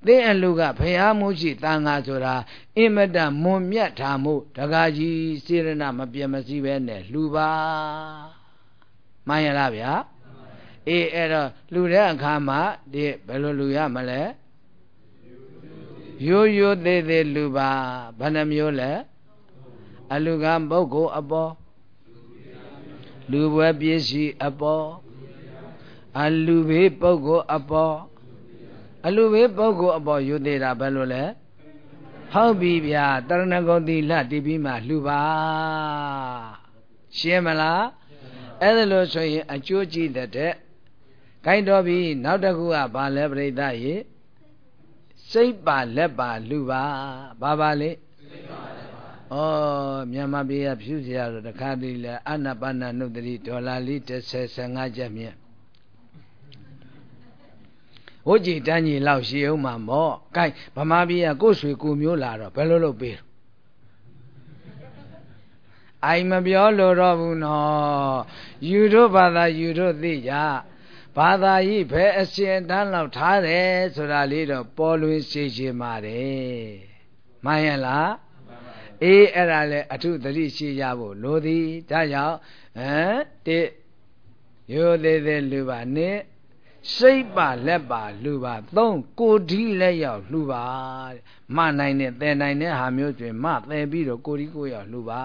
သင်အလူကဘုရားမှုရှိတန်ဃာဆိုတာအင်မတန်မွန်မြတ်ထားမှုတကားကြီးစေရနာမပြတ်မစည်းပဲနဲ့လှူပါမှန်ရလားဗျာအေးအဲ့တော့လှူတဲ့အခါမှာဒီဘယ်လိုလှူရမလဲရိုးရိုးသေးသေးလူပါဘယ်နှမျိုးလဲအလူကပုဂ္ဂိုလ်အပေါ်လူပွဲပစ္စည်းအပေါ်အလူဘေးပုဂ္ဂိုလ်အပေါ် အလူဘေးပုဂ္ဂိုလ်အပေါ်ယူသေးတာဘယ်လိုလဲဟုတ်ပြီဗျာတရဏဂုံတိလတည်ပြီးမှလှူပါရှင်းမလားအဲ့ဒါလို့ဆိုရင်အကျိုးကြည့်တဲ့ကိုင်းတော်ပြီနောက်တစ်ခုကဘာလဲပြိဿရေစိတ်ပါလက်ပါလူပါဘာပါလဲဩမြန်မာပြည်ကဖြူစရာတော့တခါတည်းလဲအနာပါဏနုတ္တိဒေါ်လာလေး30 15ကျပ်မြတ် ဝကြည်တန်းကြီးလောက်ရှိအောင်မှာမော့ကိုင်းဗမာပြည်ကကိုယ်ဆွေကိုမျိုးလာတော့ဘယ်လိုလုပ်ပေးအိုင်မပြောလို့တော့ဘူးနော်ယူတို့ဘာသာယူတို့သိကြဘာသာကြီးဘယ်အရှင်တန်းလောက်ထားတယ်ဆိုတာလေးတော့ပေါ်လွင်ရှိရှိပါတယ်မှန်ရလားအေးအဲ့ဒါလဲအထုသတိရှိကြဖို့လိုသည်ဒါကြောင့်ဟမ်တိရိုသေးသေးလူပါနဲ့စိ တ်ပါလက်ပါလူပါသုံးကိုဒီလက်ရောက်လူပါမနိုင်တဲ့တဲနိုင်တဲ့ဟာမျိုးတွင်မတဲပြီးတော့ကိုဒီကိုရောက်လူပါ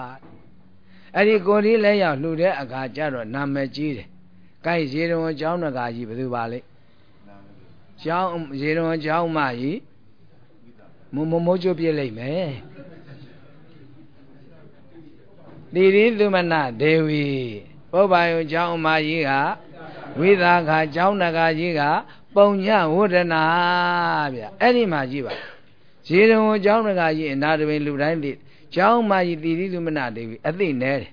အဲ့ဒီကိုဒီလက်ရောက်လူတဲ့အခါကျတော့နာမည်ကြီးတယ်။ကိုက်ရေတော်ကျောင်းတကာကြီးဘယ်သူပါလဲ။ကျောင်းရေတော်ကျောင်းမကြီးမမမိုးချိုးပြစ်လိုက်မယ်။တိရိသုမနဒေဝီပုဗ္ဗယုကျောင်းမကြီးက ဝိသာခကျောင်းတကာကြီးကပုံညဝဒနာဗျအဲ့ဒီမှာကြည့်ပါရေတော်ကျောင်းတကာကြီးအနာတပင်လူတိုင်းသိကျောင်းမကြီးတိရိသုမနဒေဝီအသိနေတယ်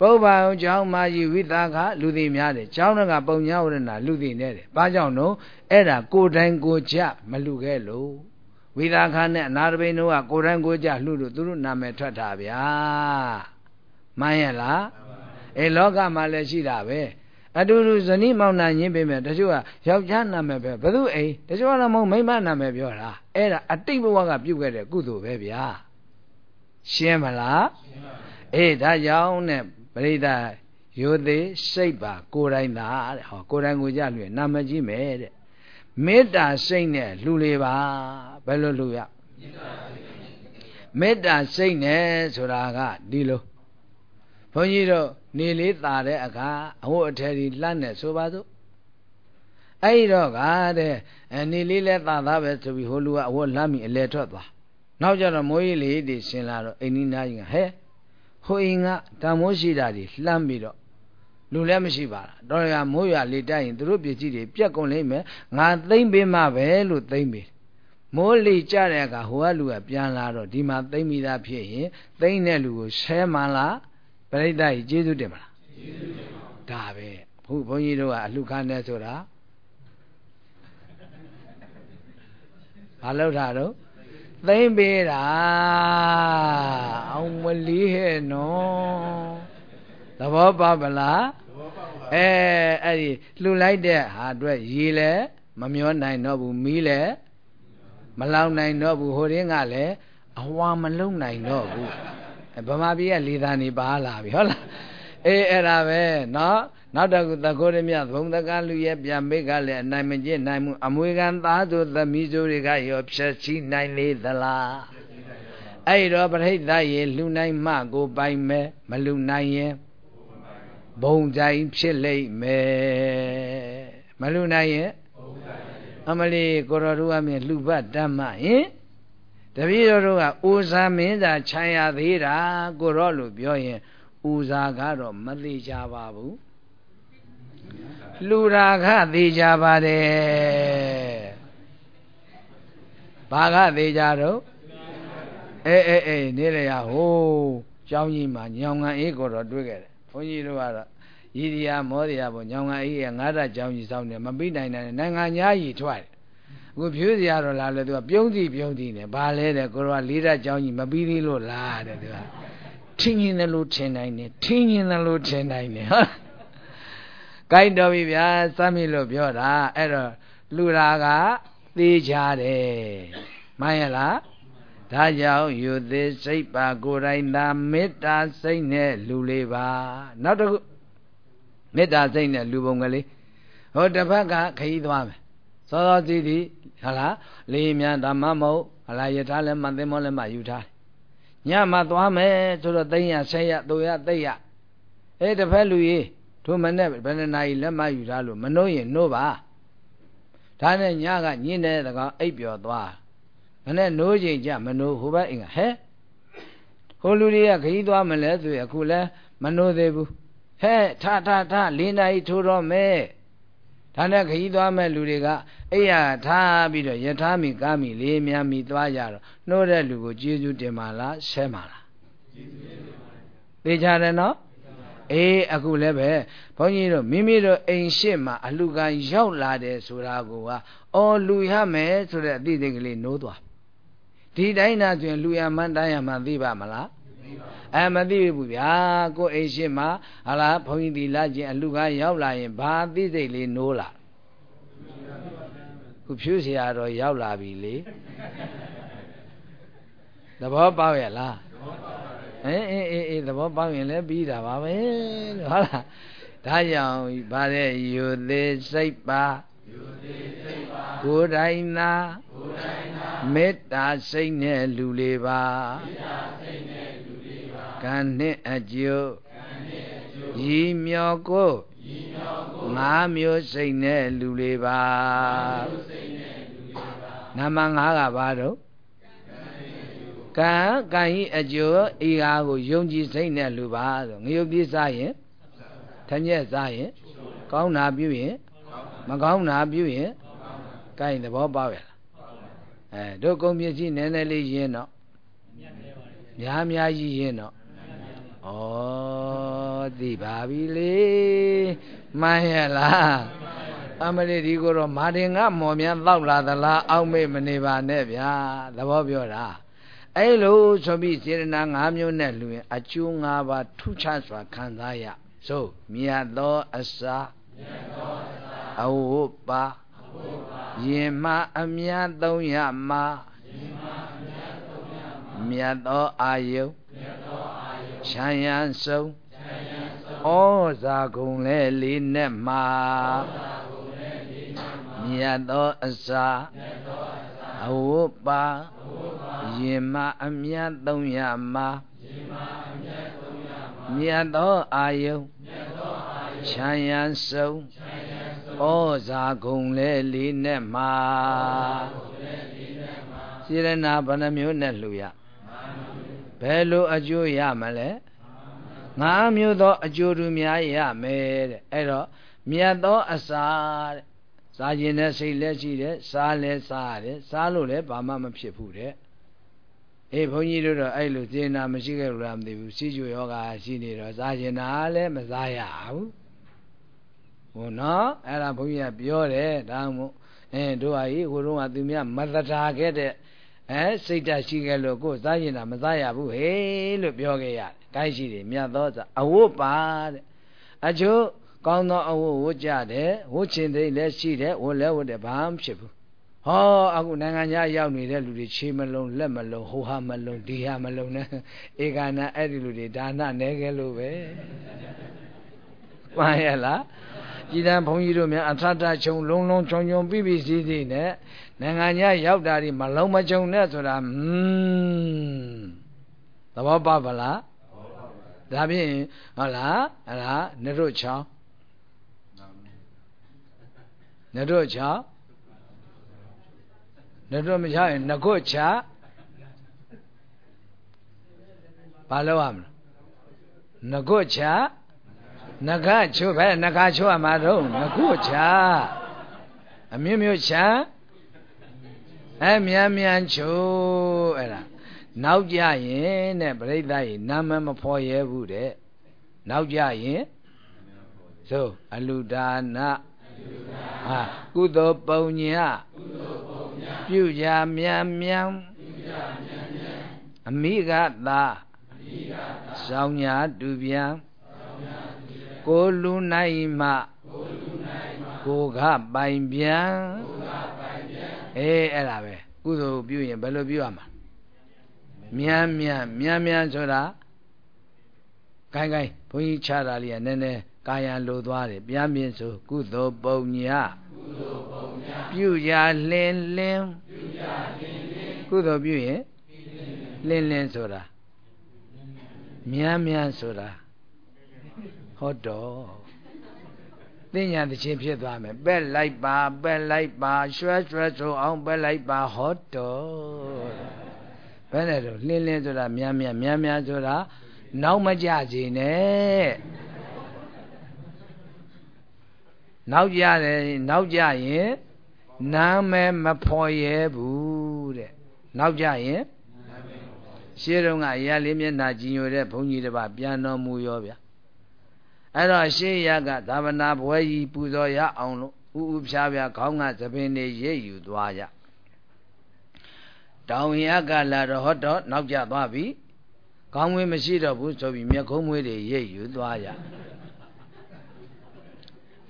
ပုဗ္ဗံကျောင်းမာကြီးဝိသကလူသိများတယ်ကျောင်းကပုံညာဝရဏလူသိနေတယ်ဘာကြောင့်လို့အဲ့ဒါကိုယ်တိုင်ကိုကြမလူခဲ့လို့ဝိသကနဲ့အနာတပိန်တို့ကကိုယ်တိုင်ကိုကြလှလို့သူတို့နာမည်ထွက်တာဗျာမှန်ရဲ့လားအဲလောကမှာလည်းရှိတာပဲ အတူတူဇနီးမောင်နှံရင်းပေးမယ်တချို့ကယောက်ျားနာမည်ပဲဘယ်သူအိမ်တချို့ကတော့မဟုတ်မိန်းမနာမည်ပြောတာအဲ့ဒါအတိတ်ဘဝကပြုတ်ခဲ့တဲ့ကုသိုလ်ပဲဗျာရှင်းမလားရှင်းပါအေးဒါကြောင့်နဲ့ပရိသတ်ရိုသေးစိတ်ပါကိုယ်တိုင်သာတဲ့ဟောကိုယ်တိုင်ကိုကြလွေနာမကြီးမယ်တဲ့မေတ္တာစိတ်နဲ့လှူလေပါဘယ်လိုလှူရမေတ္တာစိတ်နဲ့ဆိုတာကဒီလိုဘုန်းကြီးတို့နေလေးตาတဲ့အခါအဝတ်အထည်ကြီးလှမ်းနေဆိုပါစို့အဲ့တော့ကတဲ့နေလေးလဲตาသားပဲဆိုပြီးဟိုလူကအဝတ်လှမ်းပြီးအလဲထွက်သွားနောက်ကြတော့မိုးကြီးလေးတွေရှင်လာတော့အိမ်နီးနားကြီးကဟဲ့ဟိုအိမ်ကတန်မိုးရှိတာတွေလှမ်းပြီးတော့လူလည်းမရှိပါလားတော်ရမိုးရွာလေတိုက်ရင်သူတို့ပြည်ကြီးတွေပြက်ကုန်လိမ့်မယ်ငါသိမ့်ပေးမှပဲလို့သိမ့်ပေးမိုးလေကြတဲ့အခါဟိုကလူကပြန်လာတော့ဒီမှာသိမ့်မိတာဖြစ်ရင်သိမ့်တဲ့လူကိုဆဲမှလား ပြိဿကြီးကျေးဇူးတင်မလားကျေးဇူးတင်ပါဒါပဲဘုဘုန်းကြီးတို့ကအလှခါနဲ့ဆိုတာဘာလို့ထားတော့သိမ့်ပေးတာအောင်မလီးဟဲ့နော်သဘောပေါက်ပလားအဲအဲ့ဒီလှူလိုက်တဲ့ဟာအတွက်ရေလဲမမျောနိုင်တော့ဘူးမီးလဲမလောင်နိုင်တော့ဘူးဟိုရင်းကလည်းအဝါမလုံနိုင်တော့ဘူး ဗမာပြည်ကလေသာနေပါလာပြီဟုတ်လားအေးအဲ့ဒါပဲနော်နောက်တကူသခိုးရမြဘုံတကလူရဲ့ပြမိကလည်းအနိုင်မကျင့်နိုင်မှုအမွေခံသားဆိုသမီးဆိုတွေကရောဖြက်ချိနိုင်လေသလားအဲ့တော့ပရိသတ်ရေလူနိုင်မှကိုပိုင်မယ်မလူနိုင်ရင်ဘုံတိုင်းဖြစ်လိမ့်မယ်မလူနိုင်ရင်အမလီကိုရောတို့အမြင်လူပတ်တတ်မှဟင် တပည့်တော်တို့ကအိုဇာမင်းသာခြံရသေးတာကိုရောလို့ပြောရင်ဥဇာကတော့မသေးကြပါဘူးလူရာခသေးကြပါတယ်ဘာကသေးကြတော့အေးအေးအေးနေရရဟိုးကျောင်းကြီးမှာညောင်ငံအေးကိုတော့တွေ့ခဲ့တယ်ဘုန်းကြီးတို့ကတော့ရည်ရမောရပေါ့ညောင်ငံအေးကငါးဓာတ်ကျောင်းကြီးစောင်းနေမပြီးနိုင်တဲ့နိုင်ငံညာကြီးထွက်တယ် အခုဖြူးစရာတော့လာလဲသူကပြုံးစီပြုံးစီနေဘာလဲတဲ့ကိုတော့လေးဓာတ်ကျောင်းကြီးမပြီးသေးလို့လားတဲ့သူကထင်းရင်လည်းလို့ထင်နိုင်တယ်ထင်းရင်လည်းလို့ထင်နိုင်တယ်ဟုတ်ကိုက်တော်ပြီဗျာစမ်းမိလို့ပြောတာအဲ့တော့လူရာကသေးချတယ်မှန်ရလားဒါကြောင့်ယူသေးစိတ်ပါကိုယ်တိုင်သာမေတ္တာစိတ်နဲ့လူလေးပါနောက်တစ်ခုမေတ္တာစိတ်နဲ့လူပုံကလေးဟောတစ်ဖက်ကခရီးသွားမယ်စောစောစီးစီး ဟာလားလေးမြန်ဓမ္မမဟုတ်ဟာလားယထာလည်းမသိမောလည်းမယူထားညမှသွားမယ်ဆိုတော့သိရဆက်ရတို့ရသိရအဲတစ်ဖက်လူကြီးတို့မနဲ့ဘယ်နှနာရီလက်မယူထားလို့မနှိုးရင်နှိုးပါဒါနဲ့ညကညင်းတဲ့တကောင်အိပ်ပျော်သွားမနဲ့နှိုးချိန်ကြမနှိုးဟိုဘက်အင်္ဂဟဲဟိုလူတွေကခရီးသွားမလဲဆိုရင်အခုလဲမနှိုးသေးဘူးဟဲ့ထထထလေးနာရီထိုးတော့မယ် ဒါနဲ့ခရီးသွားမဲ့လူတွေကအဲ့ရထားပြီးတော့ယထာမိကာမိလေးများမိသွားကြတော့နှိုးတဲ့လူကိုကျေးဇူးတင်ပါလားဆဲပါလားကျေးဇူးတင်ပါသိကြတယ်နော်အေးအခုလည်းပဲဘုန်းကြီးတို့မိမိတို့အိမ်ရှိမှအလူကရောက်လာတယ်ဆိုတာကိုကအော်လူရမယ်ဆိုတဲ့အသိစိတ်ကလေးနိုးသွားဒီတိုင်းသာဆိုရင်လူရမှန်းတိုင်းရမှန်းသိပါမလား အဲမသိဘူးဗျာကိုအိမ်ရှိမှဟလားဘုန်းကြီးဒီလာချင်းအလူကားရောက်လာရင်ဘာသိစိတ်လေးနိုးလာခုဖြူစရာတော့ရောက်လာပြီလေသဘောပေါက်ရဲ့လားဟင်အေးအေးအေးသဘောပေါက်ရင်လည်းပြီးတာပါပဲဟုတ်လားဒါကြောင့်ဗါတဲ့ယူသေးစိတ်ပါကိုယ်တိုင်နာမေတ္တာစိတ်နဲ့လူလေးပါမေတ္တာစိတ်နဲ့ ကံနဲ့အကျိုးကံနဲ့အကျိုးဤမြောကိုဤမြောကိုငါးမျိုးစိတ်နဲ့လူလေးပါငါးမျိုးစိတ်နဲ့လူလေးပါနာမငါးကဘာတော့ကံကံဤအကျိုးဤဟာကိုယုံကြည်စိတ်နဲ့လူပါဆိုငရုတ်ပြစားရင်ထညက်စားရင်ကောင်းတာပြုရင်မကောင်းတာပြုရင်ကိုင်းသဘောပေါက်ရလားအဲတို့ကုန်ပစ္စည်းနည်းနည်းလေးရင်းတော့များများကြီးရင်းတော့ ဩသိပါပြီလေမှန်ရလားအမလေးဒီကိုတော့မာတင်ကမော်များတောက်လာသလားအောက်မေ့မနေပါနဲ့ဗျာသဘောပြောတာအဲ့လိုဆိုပြီးစေရနာ၅မျိုးနဲ့လူရင်အကျိုး၅ပါးထုချစွာခံစားရဆိုမြတ်သောအစာမြတ်သောအစာအဝုပ္ပါအဝုပ္ပါယင်မအမြတ်သုံးရမှာယင်မအမြတ်သုံးရမှာမြတ်သောအာယုမြတ် သောအာယုခြံရန်ဆုံးခြံရန်ဆုံးဩဇာကုံလဲလေးနဲ့မှာဩဇာကုံလဲလေးနဲ့မှာမြတ်သောအစာမြတ်သောအစာအဝုပ္ပါအဝုပ္ပါယင်မအမြတ်သုံးရမှာယင်မအမြတ်သုံးရမှာမြတ်သောအာယုမြတ်သောအာယုခြံရန်ဆုံးခြံရန်ဆုံးဩဇာဂုံလဲလေးနဲ့မှာစေရနာဘယ်နှမျိုးနဲ့လှူရ ဘယ်လိုအကျိုးရမလဲငါးမျိုးသောအကျိုးတူများရမယ်တဲ့အဲ့တော့မြတ်သောအစာတဲ့စားခြင်းနဲ့စိတ်လည်းရှိတယ်စားလည်းစားရတယ်စားလို့လည်းဘာမှမဖြစ်ဘူးတဲ့အေးဘုန်းကြီးတို့တော့အဲ့လိုစေနာမရှိခဲ့လို့လားမသိဘူးစီကျွယောဂါရှိနေတော့စားခြင်းနာလည်းမစားရဘူးဟိုနော်အဲ့ဒါဘုန်းကြီးကပြောတယ်ဒါမှမဟုတ်အဲတို့ဟာကြီးဟိုတုန်းကသူများမတတာခဲ့တဲ့ အဲစိတ်ဓာတ်ရှိခဲ့လို့ကိုယ်စားရင်တာမစားရဘူးဟေးလို့ပြောခဲ့ရတယ်။ကိုင်းရှိတယ်မြတ်သောစာအဝတ်ပါတဲ့အချို့ကောင်းသောအဝတ်ဝတ်ကြတယ်ဝတ်ချင်တဲ့လည်းရှိတယ်ဝတ်လည်းဝတ်တယ်ဘာမှဖြစ်ဘူး။ဟောအခုနိုင်ငံခြားရောက်နေတဲ့လူတွေခြေမလုံးလက်မလုံးဟိုဟာမလုံးဒီဟာမလုံးနဲ့ဧကနာအဲ့ဒီလူတွေဒါနနဲခဲ့လို့ပဲ။မှန်ရလား။ကြည်တန်းဘုန်းကြီးတို့များအထထချုံလုံးလုံးချုံချုံပြပြစည်းစည်းနဲ့ နိုင်ငံခြားရောက်တာဒီမလုံးမကြုံနဲ့ဆိုတာဟွန်းသဘောပါဗလားဒါဖြင့်ဟုတ်လားအဲ့ဒါနရုချောင်းနရုချောင်းနရုမချရင်ငကုတ်ချဘာလို့ရမလဲငကုတ်ချနဂချိုးပဲနဂချိုးရမှာတော့ငကုတ်ချအမြင့်မျိုးချ အဲမြန်မြန်ချိုးအဲ့ဒါနောက်ကြရင်တဲ့ပြိဿရေနာမမဖော်ရဲဘူးတဲ့နောက်ကြရင်ဆိုအလူဒါနဟာကုသိုလ်ပုံညာပြုကြမြန်မြန်အမိကသာဆောင်းညာတူပြန်ကိုလူနိုင်မှကိုကပိုင်ပြန် အေးအဲ့ဒါပဲကုသိုလ်ပြုရင်ဘယ်လိုပြုရမှာမြန်မြန်မြန်မြန်ဆိုတာကိုင်းကိုင်းဘုန်းကြီးချတာလေးကနည်းနည်းကာယံလိုသွားတယ်ပြန်ပြင်းဆိုကုသိုလ်ပုံညာကုသိုလ်ပုံညာပြုရာလင်းလင်းပြုရာလင်းလင်းကုသိုလ်ပြုရင်လင်းလင်းဆိုတာမြန်မြန်ဆိုတာဟုတ်တော့ သိညာတခြင်းဖြစ်သွားမယ်ပက်လိုက်ပါပက်လိုက်ပါရွှဲရွှဲဆိုအောင်ပက်လိုက်ပါဟောတော်ဘယ်နဲ့တော့လှင်းလင်းဆိုတာများများများများဆိုတာနောက်မကြစေနဲ့နောက်ကြတယ်နောက်ကြရင်နာမည်မဖော်ရဲဘူးတဲ့နောက်ကြရင်ရှင်းတော့ကအရာလေးမျက်နှာကြည်ညိုတဲ့ဘုန်းကြီးတစ်ပါးပြန်တော်မူရောဗျ အဲ့တော့ရှေးရကသာဝနာဘွဲကြီးပူဇော်ရအောင်လို့ဥဥဖြားဖြားခေါင်းကသပင်တွေရိပ်ယူသွားကြတောင်ရကလာတော့ဟောတော့နောက်ကျသွားပြီကောင်းမွေးမရှိတော့ဘူးဆိုပြီးမျက်ခုံးမွေးတွေရိပ်ယူသွားကြ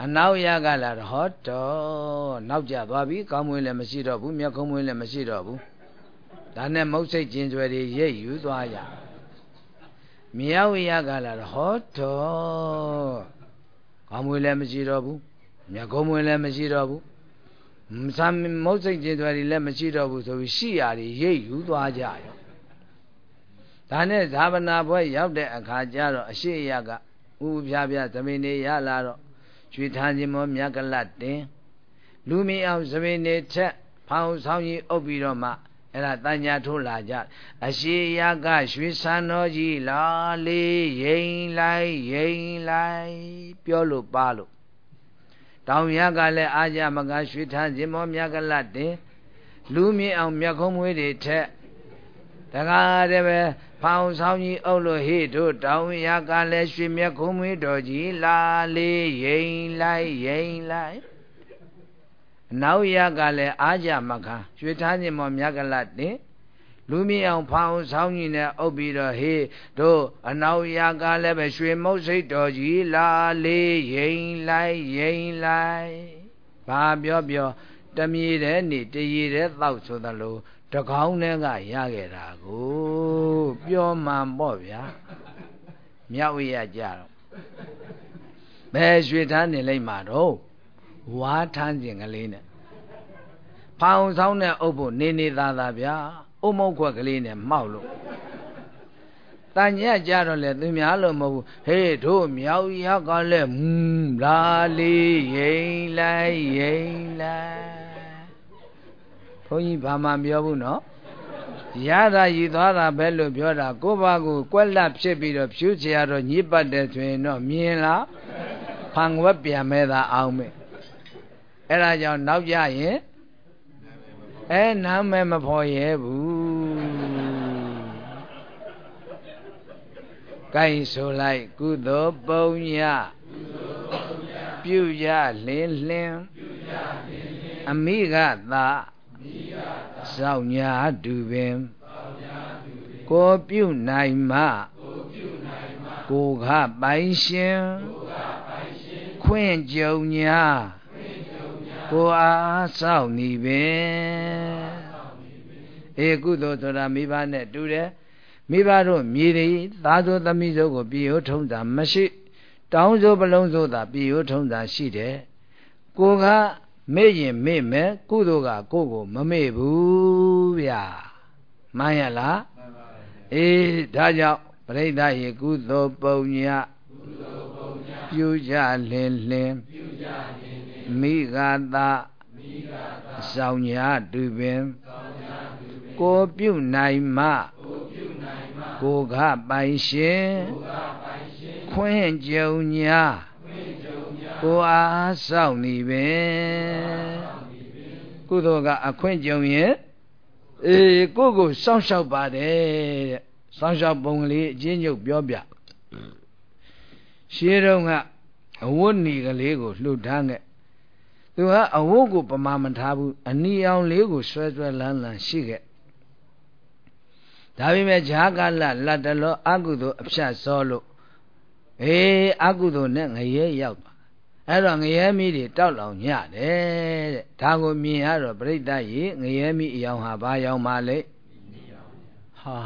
အနောက်ရကလာတော့ဟောတော့နောက်ကျသွားပြီကောင်းမွေးလည်းမရှိတော့ဘူးမျက်ခုံးမွေးလည်းမရှိတော့ဘူးဒါနဲ့မုတ်စိတ်ကျင်ကျွယ်တွေရိပ်ယူသွားကြ မြေဝရကလာတော့ဟောတော့ကောင်းမွေးလည်းမရှိတော့ဘူးမျက်ခုံးမွေးလည်းမရှိတော့ဘူးမဆမ်းမုတ်စိတ်ကျင်သွယ်တွေလည်းမရှိတော့ဘူးဆိုပြီးရှိရာတွေရိပ်ယူသွားကြရောဒါနဲ့ဇာဗနာဘွဲရောက်တဲ့အခါကျတော့အရှိရကဥပြပြသမင်းနေရလာတော့ရွှေထားခြင်းမောမြတ်ကလတ်တင်လူမီအောင်သမင်းနေထက်ဖောင်းဆောင်ကြီးအုပ်ပြီးတော့မှ အဲ့ဒါတန်ညာထိုးလာကြအရှိရကရွှေဆန်းတော်ကြီးလာလေးရင်လိုက်ရင်လိုက်ပြောလို့ပါလို့တောင်ရကလည်းအာကြမကရွှေထားခြင်းမောမြတ်ကလတ်တင်လူမြင့်အောင်မြတ်ခုံးမွေးတွေထက်တကားတည်းပဲဖောင်ဆောင်ကြီးအုပ်လို့ဟိတို့တောင်ရကလည်းရွှေမြတ်ခုံးမွေးတော်ကြီးလာလေးရင်လိုက်ရင်လိုက်အ နောက်ရကလည်းအာကြမကရွှေထားခြင်းမောမြတ်ကလတ်တင်လူမြင့်အောင်ဖောင်းဆောင်ကြီးနဲ့အုပ်ပြီးတော့ဟေးတို့အနောက်ရာကလည်းပဲရွှေမုတ်စိတ်တော်ကြီးလာလေးရင်လိုက်ရင်လိုက်ဘာပြောပြောတမြေတဲ့နေတရေတဲ့တောက်ဆိုသလိုတကောင်းနဲ့ကရခဲ့တာကိုပြောမှန်ပေါ့ဗျာမြောက်ရကြတော့ဘယ်ရွှေထမ်းနေလိုက်မှာတော့ ဝါထမ်းခြင်းကလေးနဲ့ဖောင်ဆောင်နဲ့အုပ်ဖို့နေနေသားသားဗျာအုံမောက်ခွက်ကလေးနဲ့မှောက်လို့တန်ညက်ကြတော့လေသူများလို့မဟုတ်ဘူးဟေးတို့မြောက်ရကလည်းမူးလာလေးရင်လိုက်ရင်လိုက်ဘုန်းကြီးဘာမှပြောဘူးနော်ရတာရည်သွားတာပဲလို့ပြောတာကိုယ့်ဘာကိုကွက်လက်ဖြစ်ပြီးတော့ဖြူချရတော့ညစ်ပတ်တယ်ဆိုရင်တော့မြင်လားဖန်ဝက်ပြန်မဲ့တာအောင်မဲ့ အဲ့ဒါကြောင့်နောက်ကြရင်အဲနာမည်မဖော်ရဲဘူးကိုင်းဆိုလိုက်ကုသိုလ်ပုံညပြုရလင်းလင်းအမိကသာစောင့်ညာတူပင်ကိုပြုနိုင်မှကိုခပိုင်ရှင်ခွင့်ကြုံညာ ကိုအားစောင့်နေပင်အေကုသိုလ်ဆိုတာမိဘနဲ့တူတယ်မိဘတို့မြေတွေသားတို့သမီးတို့ကိုပြည်ရိုးထုံးတာမရှိ တောင်းစိုးပလုံးစိုးတာပြည်ရိုးထုံးတာရှိတယ်ကိုကမေ့ရင်မေ့မယ်ကုသိုလ်ကကိုကိုမမေ့ဘူးဗျာမှန်ရလားမှန်ပါပါအေးဒါကြောင့်ပရိသတ်ရေကုသိုလ်ပုံညကုသိုလ်ပုံညပြုကြလင်းလင်းပြုကြလင်းလင်း မိဂတာမိဂတာဆောင်ညာတူပင်ဆောင်ညာတူပင်ကိုပြုနိုင်မှကိုပြုနိုင်မှကိုကပိုင်ရှင်ကိုကပိုင်ရှင်ခွင့်ကြုံညာကိုအားစောင့်နေပင်ကုသိုလ်ကအခွင့်ကြုံရင်အေးကိုကိုစောင့်ရှောက်ပါတယ်တဲ့စောင့်ရှောက်ပုံကလေးအချင်းချုပ်ပြောပြရှင်းတော့ကအဝတ်နီကလေးကိုလှုပ်ထားခဲ့ သူကအဝတ်ကိုပမာမထားဘူးအနီအောင်လေးကိုဆွဲဆွဲလန်းလန်းရှိခဲ့ဒါပေမဲ့ဈာကလလတ်တလောအကုသို့အဖြတ်စောလို့အေးအကုသို့နဲ့ငရဲရောက်သွားအဲ့တော့ငရဲမီးတွေတောက်လောင်ညတယ်တဲ့ဒါကိုမြင်ရတော့ပြိတ္တရေငရဲမီးအယောင်ဟာဘာယောင်ပါလဲဟာ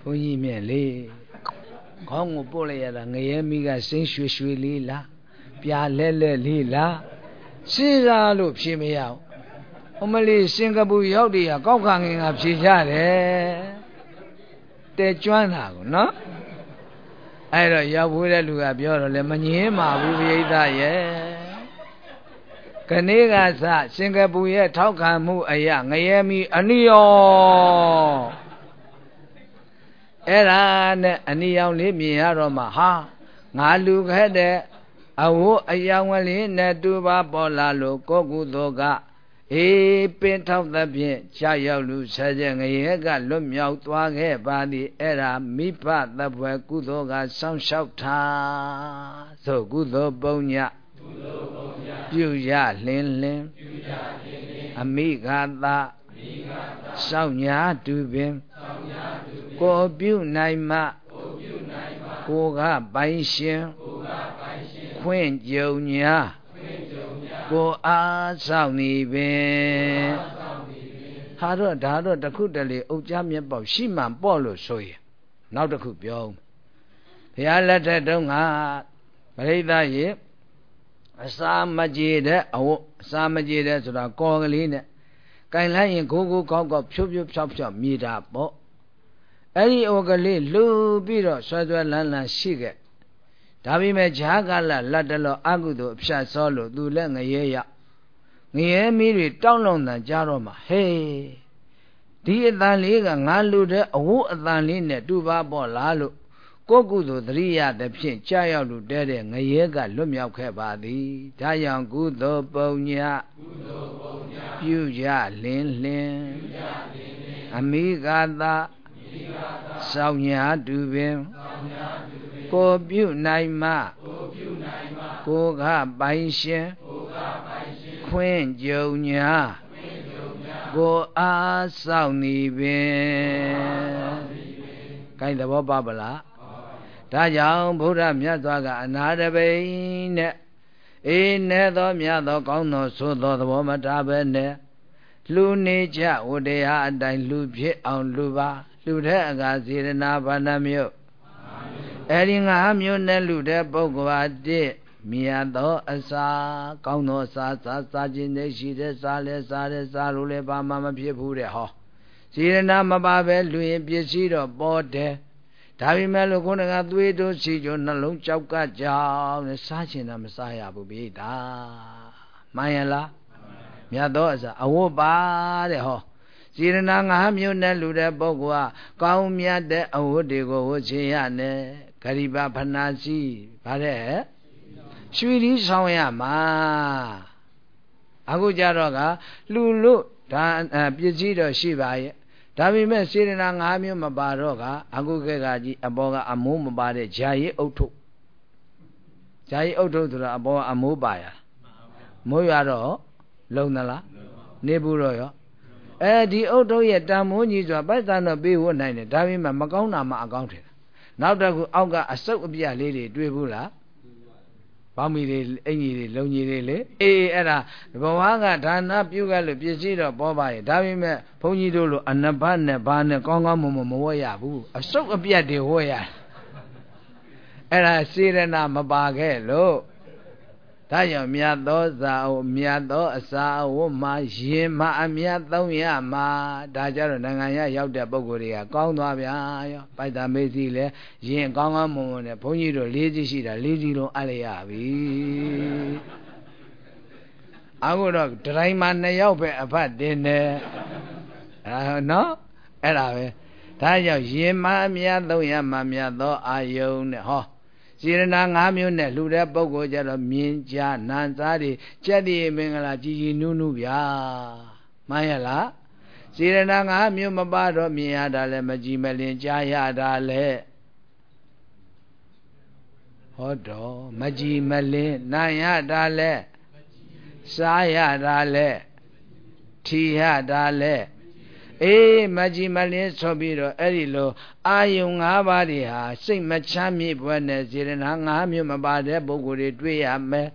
ဘုန်းကြီးမြင်လေခေါင်းကိုပို့လိုက်ရတာငရဲမီးကစိမ့်ရွှေရွှေလေးလား ပြာလဲလဲလေးလားစဉ်းစားလို့ဖြေမရဘူးအမလီစင်ကာပူရောက်တည်းကကောက်ခါငင်ကဖြေကြတယ်တဲကျွမ်းတာကိုနော်အဲ့တော့ရောက်ဖို့တဲ့လူကပြောတော့လေမငင်းပါဘူးပိဋကရဲ့ကနေ့ကစစင်ကာပူရဲ့ထောက်ခံမှုအရာငရဲမီအနိယောအဲ့ဒါနဲ့အနိယောင်လေးမြင်ရတော့မှဟာငါလူခဲ့တဲ့ အဝတ်အယောင်လေးနဲ့တူပါပေါ်လာလို့ကိုကုသိုလ်ကအေးပင်ထောက်သဖြင့်ကြာရောက်လူဆက်ချက်ငရဲကလွတ်မြောက်သွားခဲ့ပါသည်အဲ့ဒါမိဖသဘွယ်ကုသိုလ်ကစောင့်ရှောက်ထားဆိုကုသိုလ်ပုံညပြုရလင်းလင်းအမိဃသာစောင့်ညာတူပင်ကိုပြုနိုင်မှကိုကပိုင်ရှင် ခွင့်ကြုံညာကိုအားဆောင်နေပင်ဟာတော့ဒါတော့တခုတလေအုတ်ကြမျက်ပေါက်ရှိမှန်ပေါ့လို့ဆိုရင်နောက်တစ်ခုပြောဦးဘုရားလက်ထက်တုန်းကပရိသတ်ရေအစာမကြေတဲ့အဝတ်အစာမကြေတဲ့ဆိုတာကော်ကလေးနဲ့ကင်လိုက်ရင်ကိုကိုကောက်ကောက်ဖြုတ်ဖြုတ်ဖြောက်ဖြောက်မြေတာပေါ့အဲ့ဒီဩကလေးလှူပြီးတော့ဆွဲဆွဲလန်းလန်းရှိခဲ့ ဒါပေမဲ့ဈာကလလက်တလောအကုသို့အဖြတ်စောလို့သူလည်းငရဲရငရဲမီးတွေတောင်းလုံတန်ကြတော့မှဟေးဒီအတန်လေးကငါလူတဲ့အဝတ်အတန်လေးနဲ့တူပါပေါ့လားလို့ကိုကုသိုလ်သရိယသဖြင့်ကြာရောက်လူတဲတဲ့ငရဲကလွတ်မြောက်ခဲ့ပါသည်ဒါကြောင့်ကုသိုလ်ပုံညပြုကြလင်းလင်းအမိဂသာ စောင့်ညာတူပင်ကိုပြုနိုင်မှကိုကပိုင်ရှင်ခွင့်ကြုံညာကိုအားဆောင်နေပင်ကိုင်းသဘောပါပလားဒါကြောင့်ဗုဒ္ဓမြတ်စွာကအနာတပိနဲ့အေးနဲ့သောမြတ်သောကောင်းသောသို့သောသဘောမထားပဲနဲ့လူနေကြဝတရားအတိုင်းလူဖြစ်အောင်လူပါ လူတဲ့အကာစေရနာဘာနာမြို့အဲ့ဒီငါးမျိုးနဲ့လူတဲ့ပုဂ္ဂိုလ်ဟာတစ်မြတ်သောအစာကောင်းသောအစာစားစားခြင်းနဲ့ရှိတဲ့စားလဲစားတဲ့စားလို့လည်းဘာမှမဖြစ်ဘူးတဲ့ဟောစေရနာမပါပဲလူရင်ပစ္စည်းတော့ပေါ်တယ်ဒါပေမဲ့လို့ခုနကသွေးတို့စီကြနှလုံးကြောက်ကကြောင်နဲ့စားချင်တာမစားရဘူးပြေဒါမှန်ရလားမြတ်သောအစာအဝတ်ပါတဲ့ဟော စေရနာငါးမျိုးနဲ့လူတဲ့ပုဂ္ဂိုလ်ကကောင်းမြတ်တဲ့အဝတ်တွေကိုဝတ်ချင်ရနဲ့ဂရိပဖနာစီဗါတဲ့ရွှေရီဆောင်ရမှာအခုကြတော့ကလူလို့ဒါပစ္စည်းတော့ရှိပါရဲ့ဒါပေမဲ့စေရနာ၅မျိုးမပါတော့ကအခုခေတ်ကကြီးအပေါ်ကအမိုးမပါတဲ့ဂျာရီအုတ်ထုဂျာရီအုတ်ထုဆိုတာအပေါ်ကအမိုးပါရမိုးရတော့လုံသလားနေဘူးတော့ရော အဲဒီအုတ်ထုရဲ့တန်မိုးကြီးဆိုတာပိုက်ဆံတော့ပေးဝတ်နိုင်တယ်ဒါပေမဲ့မကောင်းတာမှအကောင်းတယ်နောက်တစ်ခုအောက်ကအစုပ်အပြတ်လေးတွေတွေ့ဘူးလားဘောင်းမီတွေအင်ကြီးတွေလုံကြီးတွေလေအေးအဲ့ဒါဘဝကဒါနပြုခဲ့လို့ပစ္စည်းတော့ပေါ်ပါရဲ့ဒါပေမဲ့ဘုန်းကြီးတို့လိုအနဘတ်နဲ့ဘာနဲ့ကောင်းကောင်းမွန်မွန်မဝတ်ရဘူးအစုပ်အပြတ်တွေဝတ်ရအဲ့ဒါစေရနာမပါခဲ့လို့ ဒါကြောင့်မြတ်သောဇာအမြတ်သောအစာအဝတ်မှာရင်မအမြတ်သုံးရမှာဒါကြတော့နိုင်ငံရရောက်တဲ့ပုံကိုယ်တွေကကောင်းသွားဗျာရောပိုက်တာမေးစီလဲရင်ကောင်းကောင်းမွန်မွန်နဲ့ဘုန်းကြီးတို့လေးစီရှိတာလေးစီလုံးအပ်ရရပြီအခုတော့ဒတိုင်းမှာနှစ်ယောက်ပဲအဖတ်တင်တယ်အဲနော်အဲ့ဒါပဲဒါကြောင့်ရင်မအမြတ်သုံးရမှာမြတ်သောအာယုံနဲ့ဟော စေရနာ၅မျိုးနဲ့လှူတဲ့ပုဂ္ဂိုလ်ကြတော့မြင်ကြနံစားတွေကြက်တည်မင်္ဂလာကြည်ကြည်နုနုဗျာမှန်ရလားစေရနာ၅မျိုးမပါတော့မြင်ရတာလဲမကြည်မလင်ကြားရတာလဲဟောတော့မကြည်မလင်နာရတာလဲစားရတာလဲထီရတာလဲ အေးမကြီးမလင်းဆိုပြီးတော့အဲ့ဒီလိုအာယုံ၅ပါးတွေဟာစိတ်မချမ်းမြေ့ဘွယ်နဲ့စေရနာ၅မျိုးမပါတဲ့ပုဂ္ဂိုလ်တွေတွေ့ရမယ်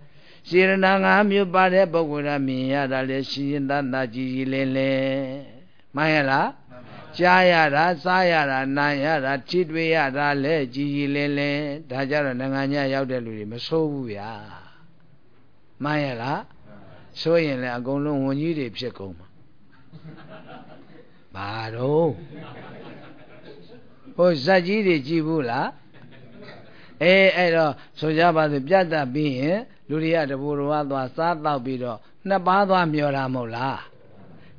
စေရနာ၅မျိုးပါတဲ့ပုဂ္ဂိုလ်ကမြင်ရတာလေရှင်ရင်သာသာကြည်ကြည်လင်းလင်းမှန်ရလားကြားရတာစားရတာနားရတာထိတွေ့ရတာလဲကြည်ကြည်လင်းလင်းဒါကြတော့နိုင်ငံညရောက်တဲ့လူတွေမဆိုးဘူးဗျာမှန်ရလားဆိုရင်လည်းအကုန်လုံးဝန်ကြီးတွေဖြစ်ကုန်မှာ ဘာတော့ဟိုဇက်ကြီးတွေကြည်ဘူးလားအေးအဲ့တော့ဆိုကြပါစို့ပြတ်တတ်ပြီးရင်လူတွေကတဘူတော်သွားစားတော့ပြီးတော့နှစ်ပါးသွားမျောတာမဟုတ်လား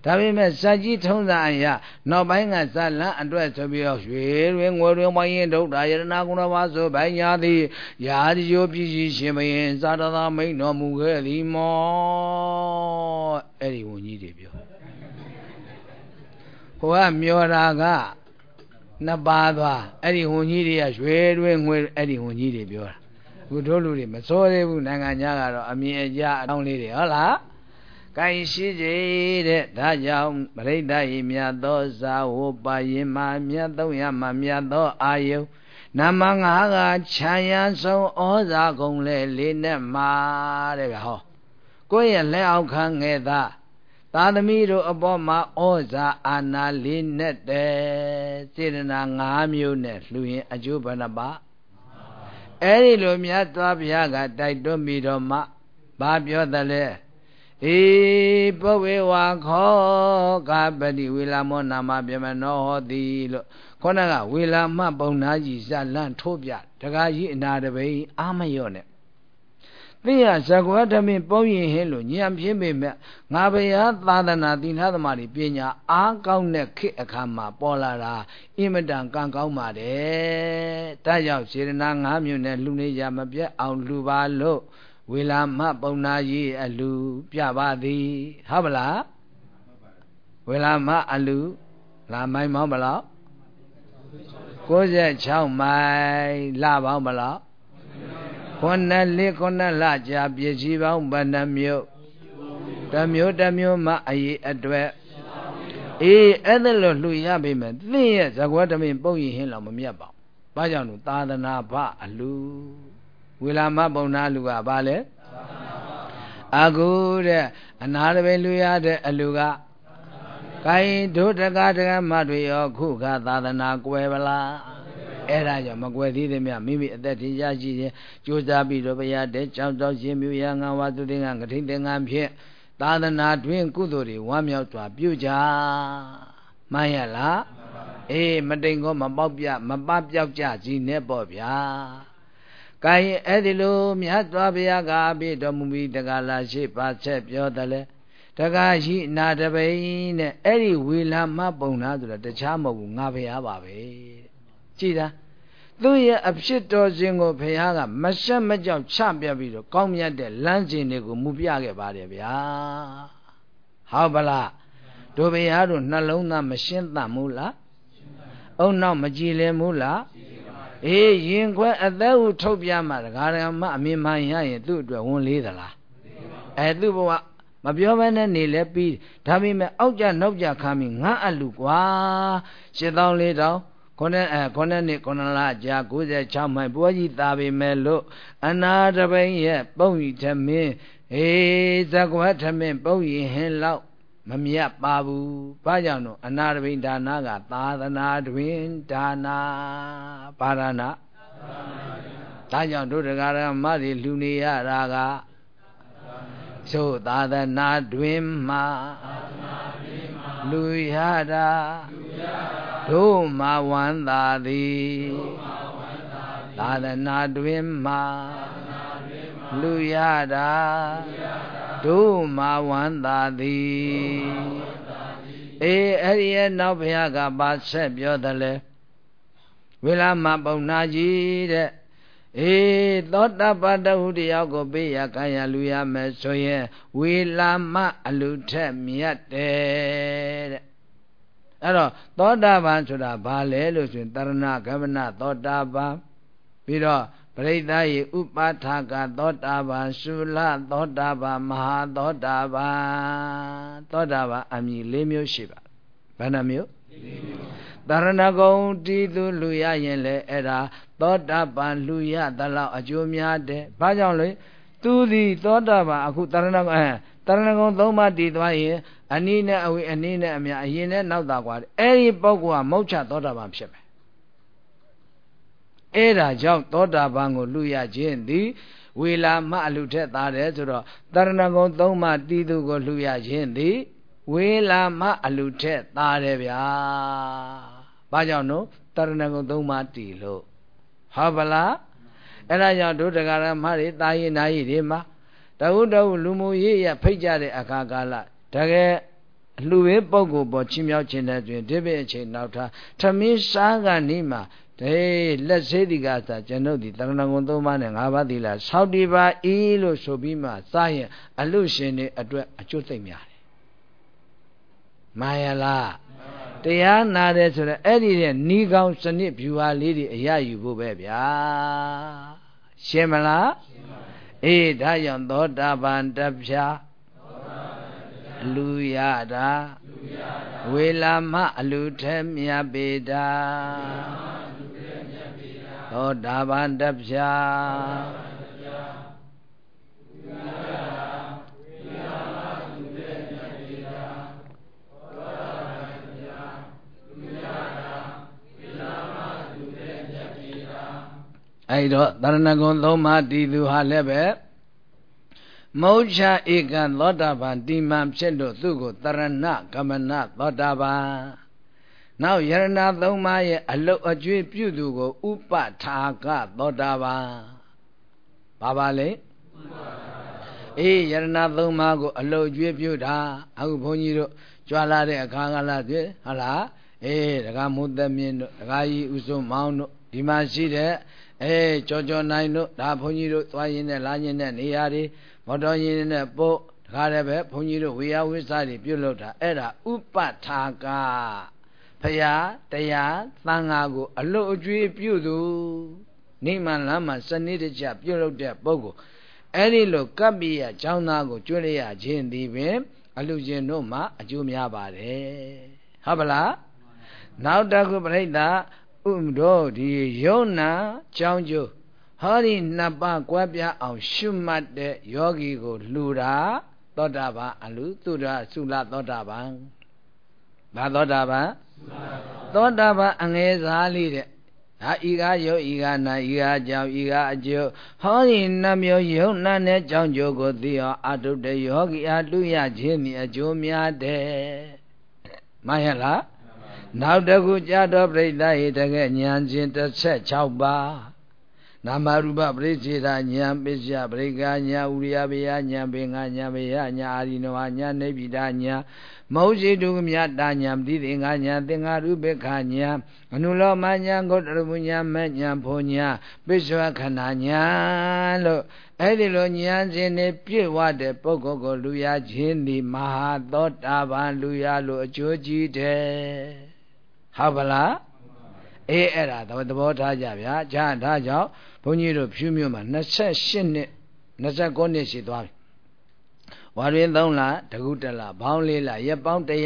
ဒါပေမဲ့ဇက်ကြီးထုံးစံအရာနောက်ပိုင်းကဇက်လန်းအတွက်ဆိုပြီးတော့ရွှေတွင်ငွေတွင်ဝိုင်းရင်ဒုဒ္ဒယရနာကုဏဘာဆိုဘိုင်းညာသည်ယာတိယိုပြည်ရှိရှင်ဘယင်သာတသာမိန်တော်မူခဲ့သည်မောအဲ့ဒီဝန်ကြီးတွေပြော ဟိုကမျောတာကနှစ်ပါးသွားအဲ့ဒီဝန်ကြီးတွေကရွှေတွင်ငွေအဲ့ဒီဝန်ကြီးတွေပြောတာခုတို့လူတွေမစိုးသေးဘူးနိုင်ငံခြားကတော့အမြင်အကြအတောင်းလေးတွေဟုတ်လားကိုင်ရှိကြတဲ့ဒါကြောင့်ပရိသတ်ဤမြတ်သောဇာဝပါယင်မာမြတ်သုံးရမှာမြတ်သောအာယုနမငါးကခြံရန်ဆုံးဩဇာကုန်လေလေးနဲ့မှာတဲ့ဗျဟောကိုယ့်ရဲ့လက်အောက်ခံငယ်သား သာသမီတို့အပေါ်မှာဩဇာအာနာလေးနဲ့တဲ့စေတနာ၅မျိုးနဲ့လှူရင်အကျိုးဘယ်နှပါအဲ့ဒီလိုမြတ်သွားဘုရားကတိုက်တွန်းပြီးတော့မှဘာပြောတယ်လဲဧပဝေဝါခောကပတိဝေလာမောနာမပြမနောဟောတိလို့ခေါဏကဝေလာမပုံနာကြီးဇလန့်ထိုးပြတကားကြီးအနာတပိအာမယော့နဲ့ သိရဇဂဝတ္တမင်းပုံရင်ဟင်းလို့ညံပြင်းပေမဲ့ငါဘုရားသာသနာသီလသမားတွေပညာအားကောင်းတဲ့ခေတ်အခါမှာပေါ်လာတာအင်မတန်ကံကောင်းပါတယ်။ဒါကြောင့်စေရနာ၅မျိုးနဲ့လူနေရမပြတ်အောင်လူပါလို့ဝေလာမပုံနာကြီးအလူပြပါသည်ဟုတ်ပလားဝေလာမအလူလာမိုင်းမောင်းမလား96မိုင်လပေါင်းမလား ခုနှစ်လေးခုနှစ်လကြာပစ္စည်းပေါင်းဘယ်နှမျိုးတစ်မျိုးတစ်မျိုးမှအရေးအတွက်အေးအဲ့ဒါလို့လှူရပြီမယ်သင်ရဲ့ဇဂဝတ္တမင်းပုံရင်ဟင်းလောက်မမြတ်ပါဘူးဘာကြောင့်လို့သာသနာဘအလူဝေလာမပုံနာလူကဘာလဲအခုတဲ့အနာတပင်လူရတဲ့အလူကကိုင်းဒုတကတကမတွေရောခုခသာသနာကွယ်ပလား အဲ့ဒါကြောင့်မကွယ်သေးသည်မြမိမိအသက်ထင်ရှားရှိခြင်းကြိုးစားပြီးတော့ဘုရားတဲ့ကြောင်းတော်ရှင်မြူရငါဝါသူတင်္ဂဂထိန်တင်္ဂဖြင့်သာသနာတွင်ကုသိုလ်တွေဝမ်းမြောက်စွာပြုကြမှန်ရလားအေးမတိမ်ကောမပေါက်ပြမပပြောက်ကြစီနဲ့ပေါ့ဗျာကိုင်အဲ့ဒီလိုမြတ်စွာဘုရားကပြတော်မူပြီးတကလာရှိပါချက်ပြောတယ်လေတကားရှိနာတပိန်နဲ့အဲ့ဒီဝေလာမပုံနာဆိုတာတခြားမဟုတ်ဘူးငါဘုရားပါပဲ ကြည်သာသူ့ရဲ့အဖြစ်တော်ခြင်းကိုဘုရားကမရှက်မကြောက်ချပြပြီးတော့ကောင်းမြတ်တဲ့လမ်းစဉ်တွေကိုမူပြခဲ့ပါတယ်ဗျာဟုတ်ပလားတို့ဘုရားတို့နှလုံးသားမရှင်းသတ်ဘူးလားအုံနောက်မကြည်လင်ဘူးလားအေးရင်ခွဲအသက်ဟုထုတ်ပြမှဒကာရမအမြင်မှန်ရရင်သူ့အတွက်ဝန်လေးသလားအဲသူ့ဘဝမပြောဘဲနဲ့နေလဲပြီးဒါပေမဲ့အောက်ကြနောက်ကြခံပြီးငါအလူကွာရှင်းတောင်းလေးတောင်း ခုနှစ်အဲခုနှစ်နှစ်ခုနှစ်လကြာ96မိုင်ပွဲကြီးသာပေမဲ့လို့အနာတပိန်ရဲ့ပုံရီထမင်းအေးဇကွာထမင်းပုံရီဟင်းလောက်မမြတ်ပါဘူး။ဘာကြောင့်လို့အနာတပိဒါနာကသာသနာတွင်ဒါနာပါရဏဒါကြောင့်တို့တရားဓမ္မတွေလူနေရတာကသို့သာသနာတွင်မှာ လူရတာတို့မှာဝန္တာသည်သာသနာတွင်မှာလူရတာတို့မှာဝန္တာသည်အေးအဲ့ဒီရဲ့နောက်ဘုရားကပါဆက်ပြောတယ်လေဝေလာမပုံနာကြီးတဲ့ အေးသောတပတ္တဟုတယောက်ကိုပေးရခံရလူရမယ်ဆိုရင်ဝေလာမအလူထက်မြတ်တယ်တဲ့အဲ့တော့သောတာပန်ဆိုတာဘာလဲလို့ဆိုရင်တရဏဂမနသောတာပန်ပြီးတော့ပရိသယေဥပါထာကသောတာပန်ရှုလသောတာပန်မဟာသောတာပန်သောတာပန်အမည်၄မျိုးရှိပါဘယ်နှမျိုး တရဏဂုံတီသူလူရရင်လည်းအဲ့ဒါသောတာပန်လူရသလောက်အကျိုးများတယ်။ဘာကြောင့်လဲသူသည်သောတာပန်အခုတရဏဂုံတရဏဂုံသုံးပါးတည်သွားရင်အနည်းနဲ့အဝေးအနည်းနဲ့အများအရင်နဲ့နောက်သာကွာအဲ့ဒီပုဂ္ဂိုလ်ကမောက်ချသောတာပန်ဖြစ်မယ်။အဲ့ဒါကြောင့်သောတာပန်ကိုလူရခြင်းသည်ဝေလာမအလူထက်သားတယ်ဆိုတော့တရဏဂုံသုံးပါးတည်သူကိုလူရခြင်းသည်ဝေလာမအလူထက်သားတယ်ဗျာ ဘာကြောင့်နော်တရဏဂုံသုံးပါးတည်လို့ဟုတ်ပလားအဲ့ဒါကြောင့်ဒုဒကာရမတွေတာရင်နာရီတွေမှာတဟုတဟုလူမှုရေးရဖိတ်ကြတဲ့အခါကာလတကယ်လူဝေးပုဂ္ဂိုလ်ပေါ်ချင်းမြောက်ခြင်းတဲ့တွင်ဒီပြည့်အချိန်နောက်ထားထမင်းစားကနေမှဒေလက်သေးဒီကသာကျွန်ုပ်ဒီတရဏဂုံသုံးပါးနဲ့၅ပါးသီလဆောက်တည်ပါဤလို့ဆိုပြီးမှစားရင်အလူရှင်တွေအတွက်အကျိုးသိမ့်များတယ်မာယလား တရားနာတယ်ဆိုတော့အဲ့ဒီတဲ့ဤကောင်းစနစ်ဖြူဟာလေးတွေအရယူဖို့ပဲဗျာရှင်းမလားရှင်းပါအေးဒါကြောင့်သောတာပန်တဖြာလူရတာဝေလာမအလူထဲမြတ်ပေတာသောတာပန်တဖြာ အဲ့တော့တရဏဂုံသုံးပါးတည်သူဟာလည်းပဲမௌချဧကံသောတာပန်တိမံဖြစ်လို့သူ့ကိုတရဏကမနသောတာပန်နောက်ယရဏသုံးပါးရဲ့အလုတ်အကျွေးပြုသူကိုဥပထာကသောတာပန်ဘာပါလဲအေးယရဏသုံးပါးကိုအလုတ်ကျွေးပြုတာအခုဘုန်းကြီးတို့ကြွာလာတဲ့အခါကလာတွေ့ဟလားအေးဒကာမုတ်သမင်းတို့ဒကာကြီးဥစုမောင်းတို့ဒီမှာရှိတဲ့ အဲကြောကြောနိုင်တို့ဒါဘုန်းကြီးတို့သွားရင်းနဲ့လာရင်းနဲ့နေရာတွေမော်တော်ရင်နဲ့ပို့တခါတည်းပဲဘုန်းကြီးတို့ဝေယဝိစာတွေပြုတ်လို့တာအဲ့ဒါဥပထာကဖရာတရားသံဃာကို အလွတ်အကျွေးပြုသူနိမန်လမ်းမှာစနစ်တကျပြုတ်လို့တဲ့ပုဂ္ဂိုလ်အဲ့ဒီလိုကပ္ပိယចောင်းသားကိုကျွေးရခြင်းသည်ပင် အလူရှင်တို့မှာအကျိုးများပါတယ်ဟုတ်ပလားနောက်တစ်ခုပြိဋ္ဌာ ဥမ္တော်ဒီယုံနာကြောင်းကျိုးဟောဒီနှစ်ပါးကွဲပြားအောင် ရှုမှတ်တဲ့ယောဂီကိုလှူတာသောတာပန်အလူသူရသုလသောတာပန်ဘာသောတာပန်သောတာပန်အငယ်စားလေးတဲ့ဟာဤကားယောဤကားနာဤကားကြောင့်ဤကားအကျိုးဟောဒီနှမျိုးယုံနာနဲ့ကြောင့်ကျိုးကိုသိအောင်အတုတယောဂီအားလူရခြင်းမြအကျိုးများတဲ့မှန်ရလား နောက်တခုကြတော့ပြိဋ္ဌာဟိတကဉာဏ်ချင်းတစ်ဆက်6ပါးနာမရူပပရိစ္ဆေဒညာပစ္စယပရိက္ခညာဥရိယဘေယညာဘေငါညာဘေယညာအာရိနောညာနေပိဒညာမောရှိတုမြတ်တာညာတိသင်္ဃညာသင်္ဃရုပခညာအနုလောမညာဂုတ္တရပုညာမညာဖောညာပိစ္ဆဝခဏညာလို့အဲ့ဒီလိုညာစဉ်နဲ့ပြည့်ဝတဲ့ပုဂ္ဂိုလ်ကိုလူရခြင်းဒီမဟာသောတာပန်လူရလို့အကျိုးကြီးတယ် ဟုတ်ပါလားအေးအဲ့ဒါသဘောထားကြဗျာဂျာဒါကြောင့်ဘုန်းကြီးတို့ဖြူးမြို့မှာ28နှစ်29နှစ်ရှိသွားပြီဝါရင်း3လတကုတလဘောင်းလေးလရက်ပေါင်း120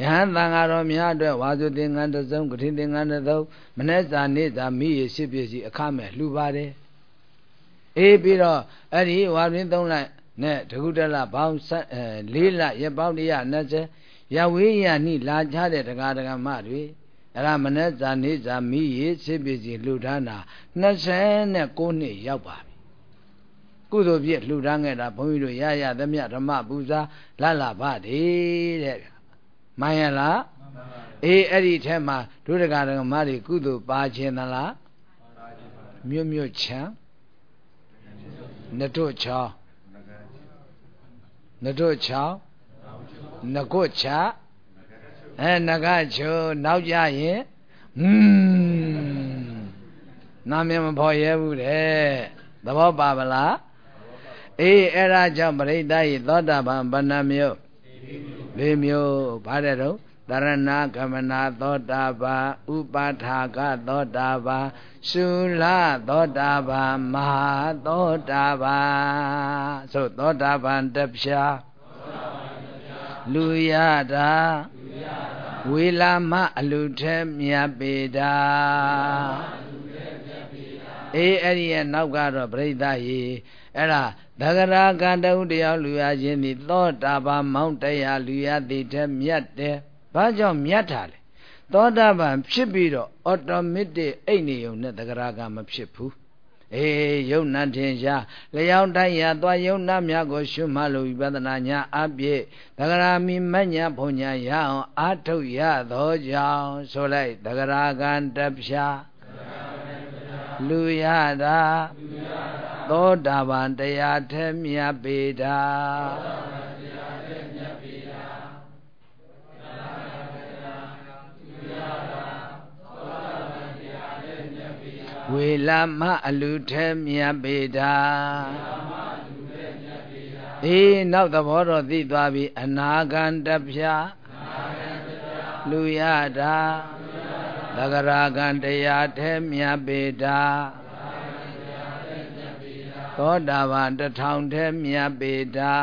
ယဟန်တန်ဃာတော်များအတွက်ဝါစုသင်္ကန်းတစ်စုံကတိသင်္ကန်းတစ်စုံမနေ့စာနေ့စာမိရရှိပစ္စည်းအခမဲ့လှူပါတယ်အေးပြီးတော့အဲ့ဒီဝါရင်း3လနဲ့တကုတလဘောင်း၄လရက်ပေါင်း120 ရဝေးရနိလာချတဲ့တရားဒဂမတွေအဲ့ဒါမနေ့ဇာနေဇာမိရေစိပ္ပစီလှူဒါန်းတာ29နှစ်ရောက်ပါပြီကုသိုလ်ပြည့်လှူဒါန်းခဲ့တာဘုန်းကြီးတို့ရရသမျှဓမ္မပူဇာလလဗတဲ့တဲ့မှန်ရလားအေးအဲ့ဒီထဲမှာဒုဒကာဓမ္မတွေကုသိုလ်ပါခြင်းသလားမြို့မြို့ချမ်းနတို့ချောင်းနတို့ချောင်း နကုတ်ချအဲနဂချိုနောက်ကြရင်ဟွန်းနာမည်မဖော်ရဲဘူးတဲ့သဘောပါဗလားအေးအဲ့ဒါကြောင့်ပရိသတ်ဤသောတာပန်ဗဏ္ဏမျိုး၄မျိုးဗါတဲ့တော့တရဏကမနာသောတာပန်ဥပါထာကသောတာပန်သုလသောတာပန်မဟာသောတာပန်ဆိုသောတာပန်တဖြာ လူရတာဝေလာမအလူထဲမြတ်ပေတာအေးအဲ့ဒီရဲ့နောက်ကတော့ပြိဿရေအဲ့ဒါသဂရာကတဟုတရားလူရခြင်းသည်သောတာပန်မောင်းတရားလူရသည်ထဲမြတ်တယ်ဘာကြောင့်မြတ်တာလဲသောတာပန်ဖြစ်ပြီးတော့ automatic အိတ်နေုံနဲ့သဂရာကမဖြစ်ဘူး အေးယုံနာထင်ရှားလျောင်းတိုင်းရသွားယုံနာများကိုရှုမှတ်လို့ဝိပဿနာညာအပြည့်သဂရာမိမညာဘုံညာရအောင်အာထုတ်ရသောကြောင့်ဆိုလိုက်သဂရာကံတဖြာလူရတာသောတာပန်တရားထဲမြတ်ပေတာ ဝေလာမအလူထဲမြတ်ပေတာအေးနောက်သဘောတော့သိသွားပြီအနာဂံတဖြာလူရတာသဂရာကံတရားထဲမြတ်ပေတာသောတာပန်တထောင်ထဲမြတ်ပေတာ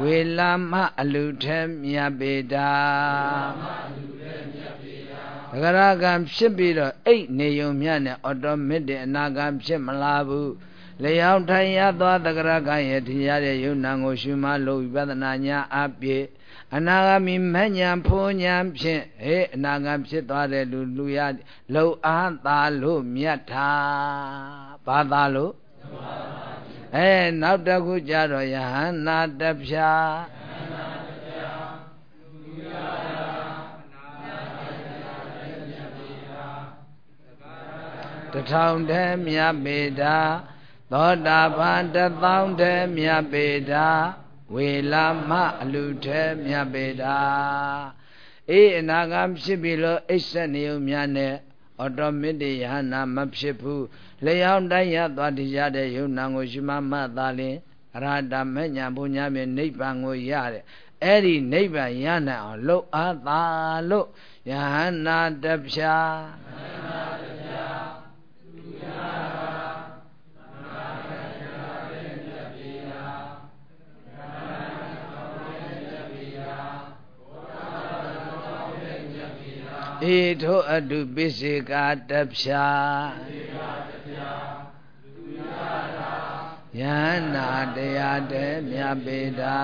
ဝေလာမအလူထဲမြတ်ပေတာ သဂရကံဖြစ်ပြီးတော့အိတ်နေုံမြနဲ့အော်တိုမက်တဲ့အနာကံဖြစ်မလာဘူးလျောင်းထိုင်ရသွားသဂရကံရဲ့ထင်ရတဲ့ယုံနာကိုရှုမှလို့ဝိပဿနာညာအပြည့်အနာဂမီမဉ္ဇဉ်ဖုံဉ္ဇဉ်ဖြင့်ဟေးအနာဂံဖြစ်သွားတဲ့လူလူရလုံအားသာလို့မြတ်တာဘာသာလို့အဲနောက်တစ်ခုကြတော့ယဟန္နာတဖြာတ ထောင်တည်းမြတ်ပေတာသောတာပန်တသောတည်းမြတ်ပေတာဝေလာမအလူထဲမြတ်ပေတာအေးအနာဂမ်ဖြစ်ပြီလို့အိစ္ဆနေုံများနဲ့အော်တိုမက်တစ်ယဟနာမဖြစ်ဘူးလျောင်းတိုင်းရသွားတရားတဲ့ယုံနာကိုရှိမမှတ်သားလင်အရဟတမညာဘုညာမြေနိဗ္ဗာန်ကိုရတဲ့အဲ့ဒီနိဗ္ဗာန်ရနိုင်အောင်လှုပ်အားသာလို့ယဟနာတဖြာယဟနာတဖြာသူရဧ ထိုအတုပိစေကာတဖြာယန္နာတရားတည်းမြတ်ပေတာ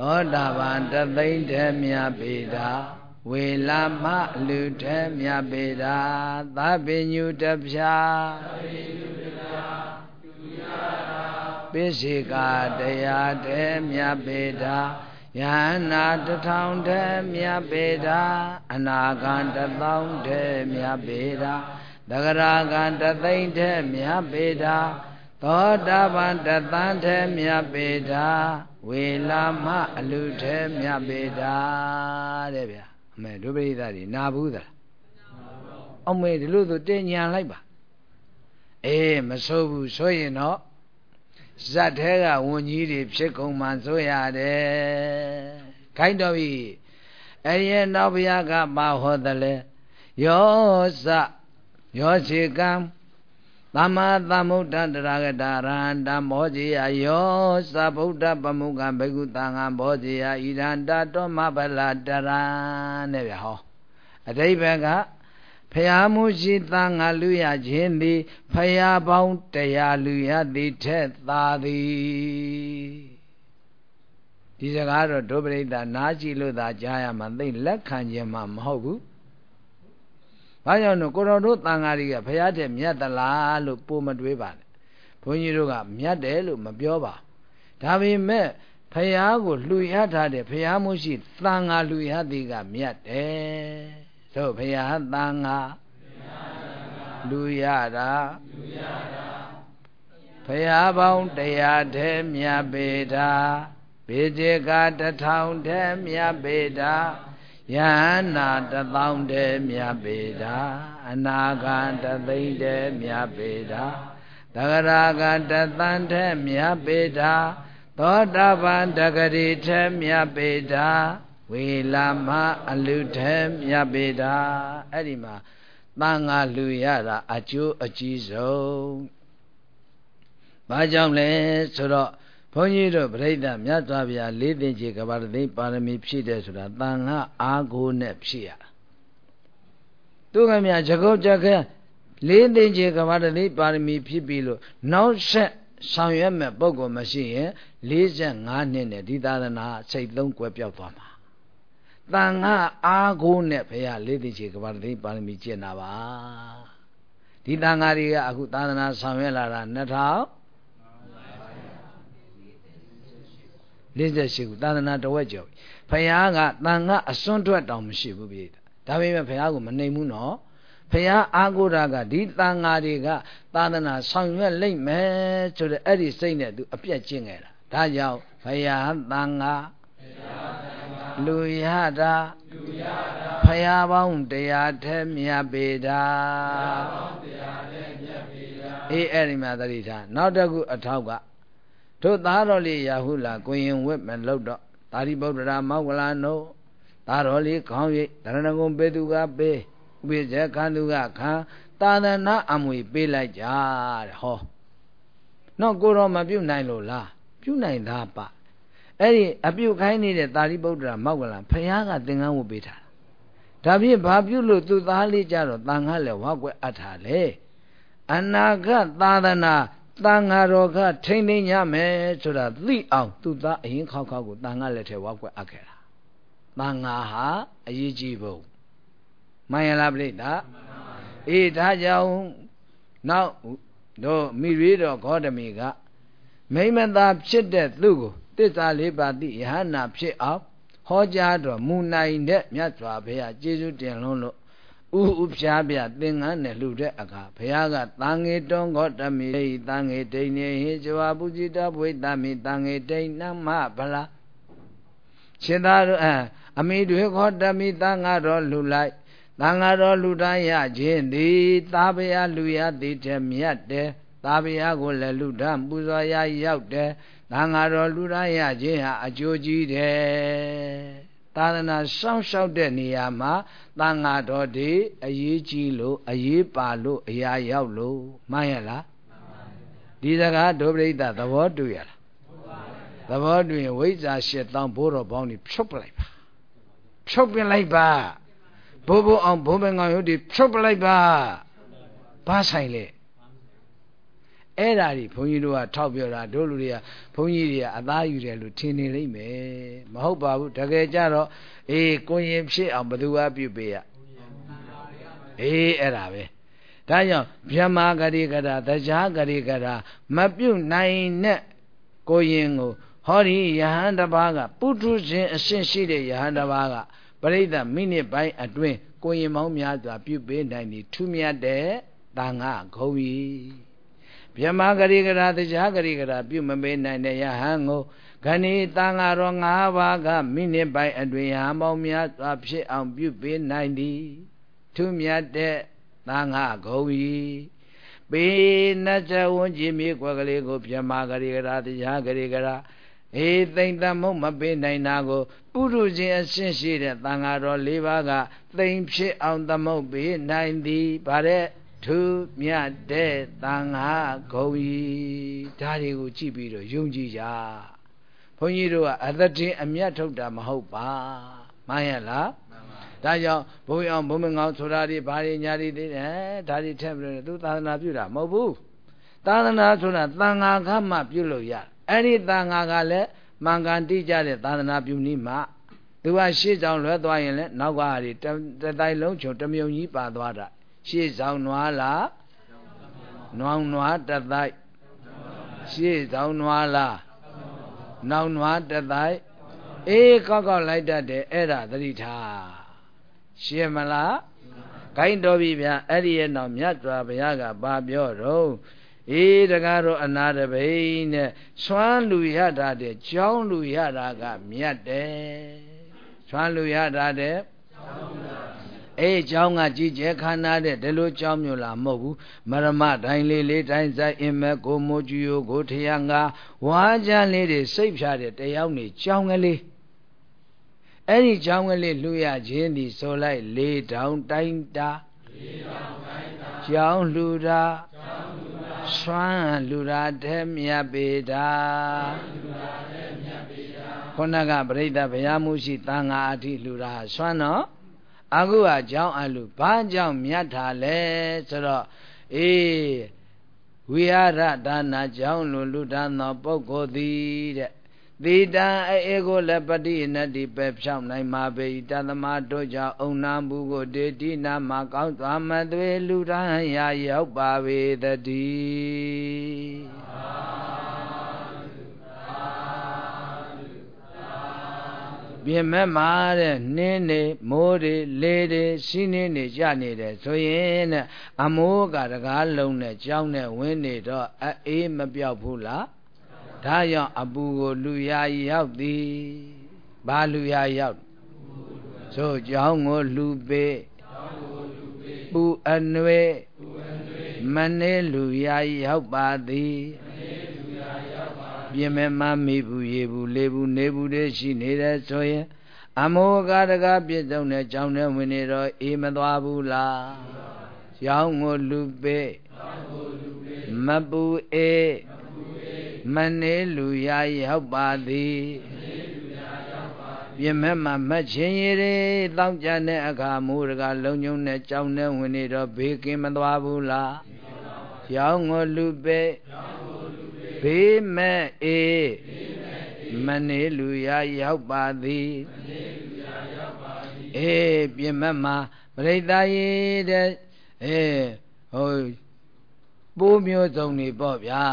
သောတာပန်တသိမ့်တည်းမြတ်ပေတာဝေလာမလူတည်းမြတ်ပေတာသဗ္ဗညုတဖြာသဗ္ဗညုတဖြာသူရတာပိစိကာတရားတေမြတ်ပေတာယန္နာတထောင်တေမြတ်ပေတာအနာဂံတသောတေမြတ်ပေတာသဂရာဂံတသိမ့်တေမြတ်ပေတာ သောတာပန်တသံတေမြတ်ပေတာဝေလာမအလူတေမြတ်ပေတာတဲ့ဗျာအမေဒုပရိသတွေနာဘူးသလားအမေဒီလိုဆိုတင်ညာလိုက်ပါအေးမဆိုးဘူးဆိုရင်တော့ဇတ်ထဲကဝန်ကြီးတွေဖြစ်ကုန်မှဆိုရတယ်ခိုင်းတော်ပြီအဲ့ဒီနောက်ဘုရားကမဟောတယ်လေယောစယောစီကံ သမ္မာသမုဒ္ဒတရဂတရဟန္တမောဇိယယောသဗုဒ္ဓပမုကံဘေကုတံငံဘောဇိယဣရန္တတောမဗလာတရံတဲ့ဗျဟောအတိဘကဖယားမှုရှိသံငါလူရခြင်းသည်ဖယားပေါင်းတရားလူရသည်ထက်သာသည်ဒီစကားတော့ဒုပရိသနားကြည့်လို့သာကြားရမှာသိလက်ခံခြင်းမှမဟုတ်ဘူး ဘာကြောင့်လို့ကိုတော်တို့တန်ဃာတွေကဖယားတဲ့မြတ်သလားလို့ပိုမတွေးပါနဲ့ဘုန်းကြီးတို့ကမြတ်တယ်လို့မပြောပါဒါပေမဲ့ဖယားကိုလှူရထားတဲ့ဖယားမှုရှိသံဃာလှူရသည်ကမြတ်တယ်တို့ဘုရားသံဃာလူရတာဘုရားပေါင်းတရားထဲမြတ်ပေတာဘေကျေကတထောင်ထဲမြတ်ပေတာ ယဟနာတသောင်းထဲမြတ်ပေတာအနာဂံတသိမ့်ထဲမြတ်ပေတာသဂရာကတသံထဲမြတ်ပေတာသောတာပန်တဂရီထဲမြတ်ပေတာဝေလာမအလူထဲမြတ်ပေတာအဲ့ဒီမှာတန်ငါလူရတာအကျိုးအကြီးဆုံးဘာကြောင့်လဲဆိုတော့ ဘုန်းကြီးတို့ပြိဿမြတ်စွာဘုရားလေးသိင်ကြီးကဘာသိပါရမီဖြည့်တယ်ဆိုတာတန်ငါအာကိုနဲ့ဖြည့်ရသူကမြဇဂုတ်ကြခဲလေးသိင်ကြီးကဘာသိပါရမီဖြည့်ပြီလို့နောက်ဆက်ဆောင်ရွက်မဲ့ပုံကမရှိရင်45နှစ်နဲ့ဒီသာသနာစိတ်သုံးကွယ်ပြောက်သွားမှာတန်ငါအားကိုနဲ့ဘုရားလေးသိချေကဘာတိပါရမီကျင့်တာပါဒီတန်ငါတွေကအခုသာသနာဆောင်ရွက်လာတာ2000 48ခုသာသနာတဝက်ကျော်ဖယားကတန်ခါအစွန်းထွက်တောင်မရှိဘူးပြိတ္တာဒါပေမဲ့ဖယားကိုမနှိမ်ဘူးနော်ဖယားအာကိုရာကဒီတန်ဃာတွေကသာသနာဆောင်ရွက်လိမ့်မယ်ဆိုတဲ့အဲ့ဒီစိတ်နဲ့သူအပြတ်ကျင့်ခဲ့တာဒါကြောင့်ဖယားတန်ဃာလူရတာဖယားပေါင်းတရားထဲမြတ်ပေတာအေးအဲ့ဒီမှာသတိထားနောက်တစ်ခုအထောက်က တို့သားတော်လေးရာဟုလာကိုရင်ဝက်မလို့တော့သာရိပုတ္တရာမောက္ကလနို့သားတော်လေးခေါင်းရိပ်တရဏဂုံပေသူကပေးဥပိ္ပဇေခန္ဓုကခံသာသနာအမွေပေးလိုက်ကြတဲ့ဟောနော်ကိုတော့မပြုတ်နိုင်လို့လားပြုတ်နိုင်တာပါအဲ့ဒီအပြုတ်ခိုင်းနေတဲ့သာရိပုတ္တရာမောက္ကလဖယားကသင်္ကန်းဝတ်ပေးထားတာဒါဖြင့်ဘာပြုလို့သူသားလေးကြတော့တန်ခါလဲဝါကွက်အပ်ထားလေအနာဂတ်သာသနာ တန်ဃာတော်ကထိမ့်သိမ်းရမယ်ဆိုတာသိအောင်သူသားအရင်ခောက်ခောက်ကိုတန်ဃာလက်ထဲဝါကွက်အပ်ခဲ့တာတန်ဃာဟာအရေးကြီးဖို့မှန်ရလားပြိတ္တာအေးဒါကြောင့်နောက်တို့မိရွေးတော်ဂေါတမီကမိမသာဖြစ်တဲ့သူ့ကိုတစ္ဆာလေးပါးသိယဟနာဖြစ်အောင်ဟောကြားတော်မူနိုင်တဲ့မြတ်စွာဘုရားကျေးဇူးတင်လုံးလို့ ဥဥဖြားပြသင်္ကန်းနဲ့လှူတဲ့အခါဘုရားကတန်ငေတွန်းဂေါတမီတန်ငေတိန်နေဟိဇဝပုจิตဘွေတမိတန်ငေတိန်နမဗလားရှင်သာတို့အမိတွေဂေါတမီတန်ငါတော်လှူလိုက်တန်ဃာတော်လူတိုင်းရခြင်းသည်သာဘယလူရသည်တည်းမြတ်တယ်သာဘယကိုလည်းလူဒန်းပူဇော်ရရောက်တယ်သံဃာတော်လူတိုင်းရခြင်းဟာအကျိုးကြီးတယ် သာသနာစောင့်ရှောက်တဲ့နေရာမှာသံဃာတော်တွေအရေးကြီးလို့အရေးပါလို့အရာရောက်လို့မှန်ရလားဒီစကားဒုပရိသသဘောတူရလားသဘောတူရင်ဝိဇ္ဇာရှစ်တောင်းဘိုးတော်ပေါင်းนี่ဖြုတ်ပလိုက်ပါဖြုတ်ပလိုက်ပါဘိုးဘိုးအောင်ဘုံဘင်ကောင်ရုပ်ဒီဖြုတ်ပလိုက်ပါဘာဆိုင်လဲ အဲ့ဓာကြီးဘုန်းကြီးတို့ကထောက်ပြောတာတို့လူတွေကဘုန်းကြီးတွေကအသားယူတယ်လို့ထင်နေလိမ့်မယ်မဟုတ်ပါဘူးတကယ်ကြတော့အေးကိုရင်ဖြစ်အောင်ဘယ်သူကပြုပေးရအေးအဲ့ဒါပဲဒါကြောင့်ဗြဟ္မာဂရိကရာတရားဂရိကရာမပြုတ်နိုင်တဲ့ကိုရင်ကိုဟောဒီယဟန်တပါးကပုထုရှင်အရှင်ရှိတဲ့ယဟန်တပါးကပရိသတ်မိနစ်ပိုင်းအတွင်းကိုရင်မောင်းများစွာပြုပေးနိုင်သည်ထူးမြတ်တဲ့တန်ခါဂုံကြီး ဗြဟ္မာဂရိကရာတရားဂရိကရာပြုမပေးနိုင်တဲ့ယဟန်ကိုခဏီတန်ဃာတော်၅ပါးကမိနစ်ပိုင်းအတွင်းယဟန်ပေါင်းများစွာဖြစ်အောင်ပြုပေးနိုင်သည်ထူးမြတ်တဲ့တန်ဃာဂုံကြီးပေနတ်ဇဝန်းကြီးမြေကွက်ကလေးကိုဗြဟ္မာဂရိကရာတရားဂရိကရာအေးသိမ့်တမုတ်မပေးနိုင်တာကိုပုရုရှင်အရှင်းရှိတဲ့တန်ဃာတော်၄ပါးကသိမ့်ဖြစ်အောင်သမုတ်ပေးနိုင်သည်ဗါတဲ့ ထူးမြတ်တဲ့တန်ခါဂုံကြီးဒါတွေကိုကြည့်ပြီးတော့ယုံကြည်ကြဘုန်းကြီးတို့ကအသက်တင်အမျက်ထုတ်တာမဟုတ်ပါမှန်ရလားဒါကြောင့်ဘုံအောင်ဘုံမငောင်းဆိုတာဒီဘာတွေညာတွေသိတယ်ဒါတွေထက်ပြီးတော့သူသာသနာပြုတာမဟုတ်ဘူးသာသနာဆိုတာတန်ခါခမှပြုလို့ရအဲ့ဒီတန်ခါကလည်းမှန်ကန်တိကြတဲ့သာသနာပြုနည်းမှသူကရှေ့ဆောင်လွဲသွားရင်လည်းနောက်ကဟာတွေတတိုင်းလုံးချုံတမြုံကြီးပါသွားတာ ရှေ့ဆောင်နွားလားနွားနွားတသိုက်ရှေ့ဆောင်နွားလားနောက်နွားတသိုက်အေးကောက်ကောက်လိုက်တတ်တယ်အဲ့ဒါသတိထားရှင်းမလားခိုင်းတော်ပြီဗျာအဲ့ဒီရဲ့နောက်မြတ်စွာဘုရားကဘာပြောတော့အေးတကားတော့အနာတပိနဲ့ဆွမ်းလူရတာတဲ့ကြောင်းလူရတာကမြတ်တယ်ဆွမ်းလူရတာတဲ့ အေးเจ้าကကြည်ကျဲခန္ဓာတဲ့ဒီလိုเจ้าမျိုးလားမဟုတ်ဘူးမရမတိုင်းလေးလေးတိုင်းဆိုင်အင်မဲ့ကိုမိုးကျူယိုကိုထရငါဝါကြမ်းလေးတွေစိတ်ဖြာတဲ့တယောက်နေเจ้าကလေးအဲ့ဒီเจ้าကလေးလှူရခြင်းဒီဆိုလိုက်လေးတောင်တိုင်းတာလေးတောင်တိုင်းတာเจ้าလှူတာเจ้าလှူတာဆွမ်းလှူတာတဲ့မြတ်ပေတာလှူတာတဲ့မြတ်ပေတာခုနကပြိဋ္ဌဘုရားမှုရှိတန်ဃာအထိလှူတာဆွမ်းတော့ အခုကကြောင်းအလူဘာကြောင့်မြတ်တာလဲဆိုတော့အေးဝိဟာရဒါနာကြောင့်လူလူဒါသောပုဂ္ဂိုလ်သည်တဲ့သေတံအေကိုလည်းပฏิနတိပဲဖြောင်းနိုင်မှာပေတသမတို့ကြောင့်အုံနာမှုကိုဒေတိနာမှာကောင်းသွားမသွေလူရန်ရာရောက်ပါပေတည်း ပြင်မဲ့မှာတဲ့နှင်းနေမိုးတွေလေတွေစီးနေနေကြနေတယ်ဆိုရင်တဲ့အမိုးကတကားလုံးနဲ့ကြောင်းနဲ့ဝင်းနေတော့အေးမပြောက်ဘူးလားဒါကြောင့်အပူကိုလူရာရောက်သည်ဘာလူရာရောက်ဆိုကြောင်းကိုလူပေးပူအနွေမနေလူရာရောက်ပါသည် ပြင်မဲ့မမိဘူးရေဘူးလေဘူးနေဘူးတွေရှိနေတယ်ဆိုရင်အမောကတကပြည့်စုံတဲ့ကြောင်းနဲ့ဝင်နေတော့အေးမသွားဘူးလားရောင်းကိုလူပေးမပူအေးမနေလူရရောက်ပါသည်ပြင်မဲ့မှာမချင်းရည်တောင်းကြတဲ့အခါမိုးတကလုံညုံနဲ့ကြောင်းနဲ့ဝင်နေတော့ဘေးကင်းမသွားဘူးလားရောင်းကိုလူပေး ဘေးမဲ့အေးမနေလူရရောက်ပါသည်အေးပြင်မမှာပရိသတ်ရည်တဲ့အေးဟိုပိုးမျိုးစုံနေပေါ့ဗျာ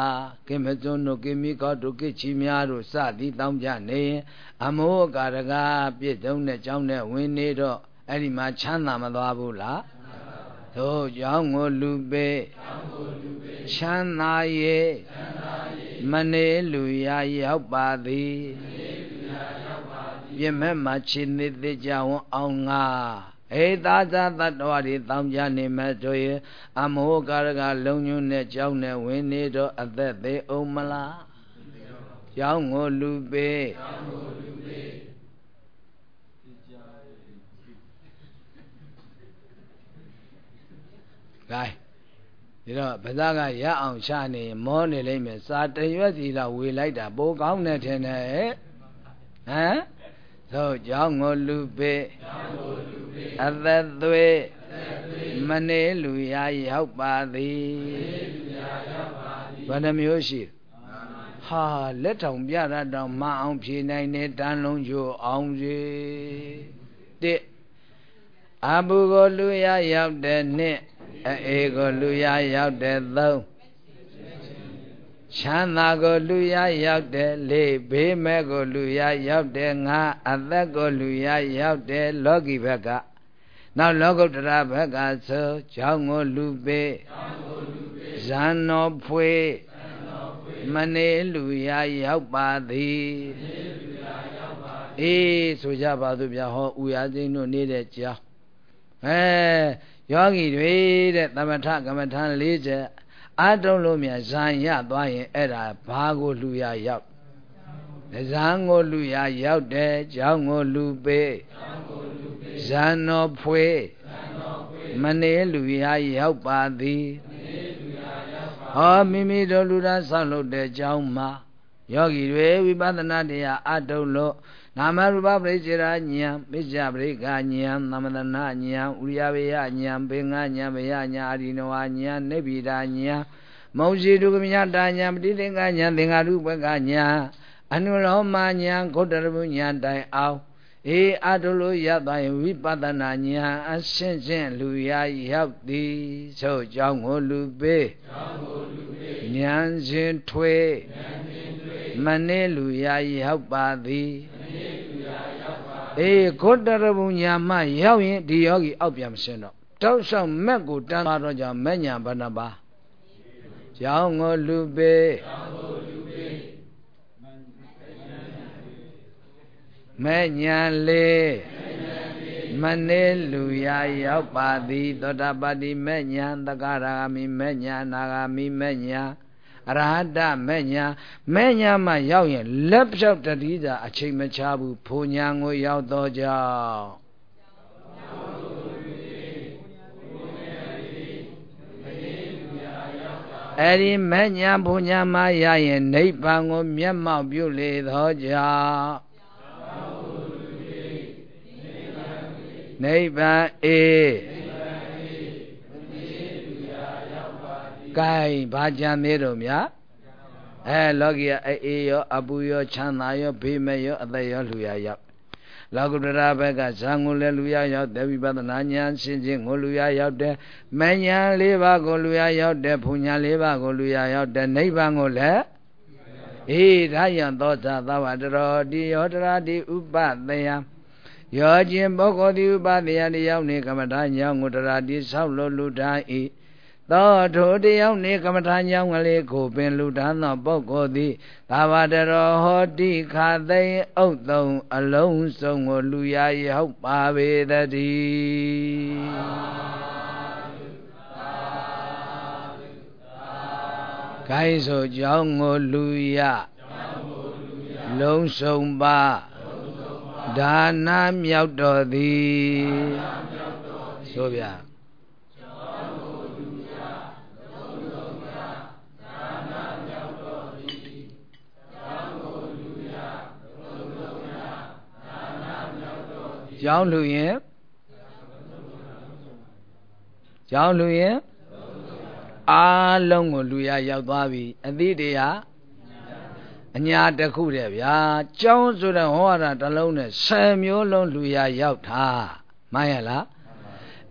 ကိမစွန်းတို့ကိမိကောတို့ကိချီများတို့စသည်တောင်းကြနေရင်အမောကာရကပြည့်စုံတဲ့ကြောင်းနဲ့ဝင်နေတော့အဲ့ဒီမှာချမ်းသာမသွားဘူးလား သို့ကြောင့်ကိုလူပေးချမ်းသာရဲ့မနေလူရရောက်ပါသည်ပြမဲ့မှာချင်းသေးသေးကြဝအောင်ငါအေသာသာတ္တဝါတွေတောင်းကြနေမဲ့ဆိုရင်အမောကာရကလုံညွန်းနဲ့ကြောင်းနဲ့ဝင်နေတော့အသက်သေးအောင်မလားကြောင်းကိုလူပေး ဂိုင်းဒီတော့ဗဇကရအောင်ရှာနေမောနေလိမ့်မယ်စာတရွက်စီလာဝေလိုက်တာပိုကောင်းတယ်ထင်တယ်ဟမ်သို့ကြောင့်ငိုလူပေအသက်သွေးမနေလူရရောက်ပါသည်ဘယ်နှမျိုးရှိဟာလက်ထောင်ပြရတော့မအောင်ဖြေနိုင်တဲ့တန်လုံးချိုအောင်စီတစ်အဘူကိုလူရရောက်တဲ့နှစ် အေကိုလူရရောက်တဲ့သုံးချမ်းသာကိုလူရရောက်တဲ့လေးဘေးမဲ့ကိုလူရရောက်တဲ့ငါအသက်ကိုလူရရောက်တဲ့လောကီဘက်ကနောက်လောကုတ္တရာဘက်ကဆိုကြောင်းကိုလူပေးဇန်တော်ဖွေမနေလူရရောက်ပါသည်အေးဆိုကြပါသူဗျာဟောဥရသိန်းတို့နေတဲ့ကြောင်းအဲ ယောဂီတွေတဲ့သမထကမ္မထ40အတုံးလို့မြဇံရသွားရင်အဲ့ဒါဘာကိုလူရရောက်ဇံကိုလူရရောက်တယ်ကြောင်းကိုလူပေးဇံတော်ဖွေမနေလူရရောက်ပါသည်ဟောမိမိတို့လူသားဆောက်လုပ်တဲ့ကြောင်းမှာယောဂီတွေဝိပဿနာတရားအတုံးလို့ နာမရူပပရိစ္ဆေရာဉာဏ်ပိစ္ဆပရိက္ခဉာဏ်သမန္တနာဉာဏ်ဥရိယဝေယဉာဏ်ဘေငါဉာဏ်ဘယဉာဏ်အာရိနဝဉာဏ်နိဗ္ဗိဒာဉာဏ်မௌစီတုကမြတာဉာဏ်ပဋိသင်္ကဉာဏ်သင်္ဃာရုပကဉာဏ်အနုလောမဉာဏ်ဂုတ္တရပုဉာဏ်တိုင်အောင် အေးအတုလို့ရသွားရင်ဝိပဿနာဉာဏ်အရှင်းရှင်းလူရရောက်သည်ဆိုကြောင်းကိုလူပေးဉာဏ်ရှင်ထွေမနေလူရရောက်ပါသည်အေးဂုတ္တရဘုံညာမရောက်ရင်ဒီယောဂီအောက်ပြန်မရှင်းတော့တောက်လျှောက်မက်ကိုတန်းသွားတော့ကြောင့်မက်ညာဘဏ္ဍပါကြောင်းကိုလူပေ မဲ့ညာလေးမနေလူရရောက်ပါသည်သောတာပတိမဲ့ညာသက္ကရာဂမိမဲ့ညာနာဂာမိမဲ့ညာအရဟတမဲ့ညာမဲ့ညာမှရောက်ရင်လက်ဖြောက်တတိသာအချိန်မချဘူးဖူညာကိုရောက်တော့ကြောင်းအဲ့ဒီမဲ့ညာဘုညာမရရင်နိဗ္ဗာန်ကိုမျက်မှောက်ပြုလေသောကြောင့် နိဗ္ဗာန်အေးကဲဘာကြံသေးတော့မြတ်အဲလောကီယအေးရောအပူရောချမ်းသာရောဘေးမဲ့ရောအသက်ရောလူရရောက်လောကုတ္တရာဘက်ကဇံကိုလည်းလူရရောက်တယ်ဝိပဿနာဉာဏ်ရှင်းခြင်းကိုလူရရောက်တယ်မဉာဏ်၄ပါးကိုလူရရောက်တယ်ဘုံဉာဏ်၄ပါးကိုလူရရောက်တယ်နိဗ္ဗာန်ကိုလည်းအေးဒါယံသောသာသဝတရောတိယောတရာတိဥပသယ ယောခြင်းပုဂ္ဂိုလ်တိဥပသယတရားနေကမ္မထာညောင်းကိုတရာတိဆောက်လို့လူထား၏သောထိုတရားနေကမ္မထာညောင်းကလေးကိုပင်လူထားသောပုဂ္ဂိုလ်သည်သာဝတရောဟောတိခသိဥတ်သုံးအလုံးစုံကိုလူရရောက်ပါပေတည်းခိုင်းဆိုကြောင်းကိုလူရလုံးစုံပါ ဒါနမြောက်တော်သည်ဆိုဗျာကြောင်းလူရင်ကြောင်းလူရင်အားလုံးကိုလူရရောက်သွားပြီအသည့်တရား အညာတခုတဲ့ဗျာကြောင်းဆိုတဲ့ဟောရတာတစ်လုံးနဲ့ဆယ်မျိုးလုံးလူရရောက်တာမှန်ရလား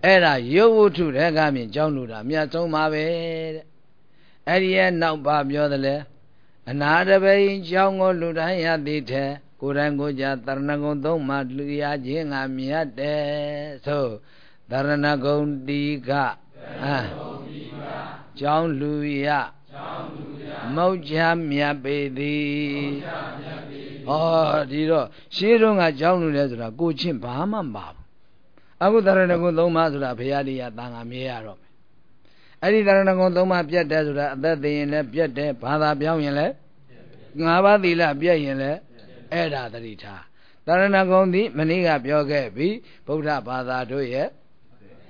အဲ့ဒါရုပ်ဝတ္ထုတဲ့ကမြင်ကြောင်းလူတာအမြတ်ဆုံးပါပဲတဲ့အဲ့ဒီရဲ့နောက်ပါပြောတယ်လေအနာတပိန်ကြောင်းကိုလူတိုင်းရသည်တဲ့ကိုယ်တိုင်ကိုယ်ကြတရဏဂုံသုံးမှလူရခြင်းငါမြတ်တယ်ဆိုတရဏဂုံတီကအာကြောင်းလူရ မုတ်ချမြတ်ပေသည်ဟောဒီတော့ရှင်းတော့ကကြောင်းလူလဲဆိုတာကိုချင်းဘာမှမပါဘူးအခုတရဏဂုံသုံးမှဆိုတာဘုရားတရားတန်ခါမြဲရတော့မယ်အဲ့ဒီတရဏဂုံသုံးမှပြတ်တယ်ဆိုတာအသက်သိရင်လည်းပြတ်တယ်ဘာသာပြောင်းရင်လည်းငါးပါးသီလပြတ်ရင်လည်းအဲ့ဒါသတိထားတရဏဂုံသည်မနေ့ကပြောခဲ့ပြီဗုဒ္ဓဘာသာတို့ရဲ့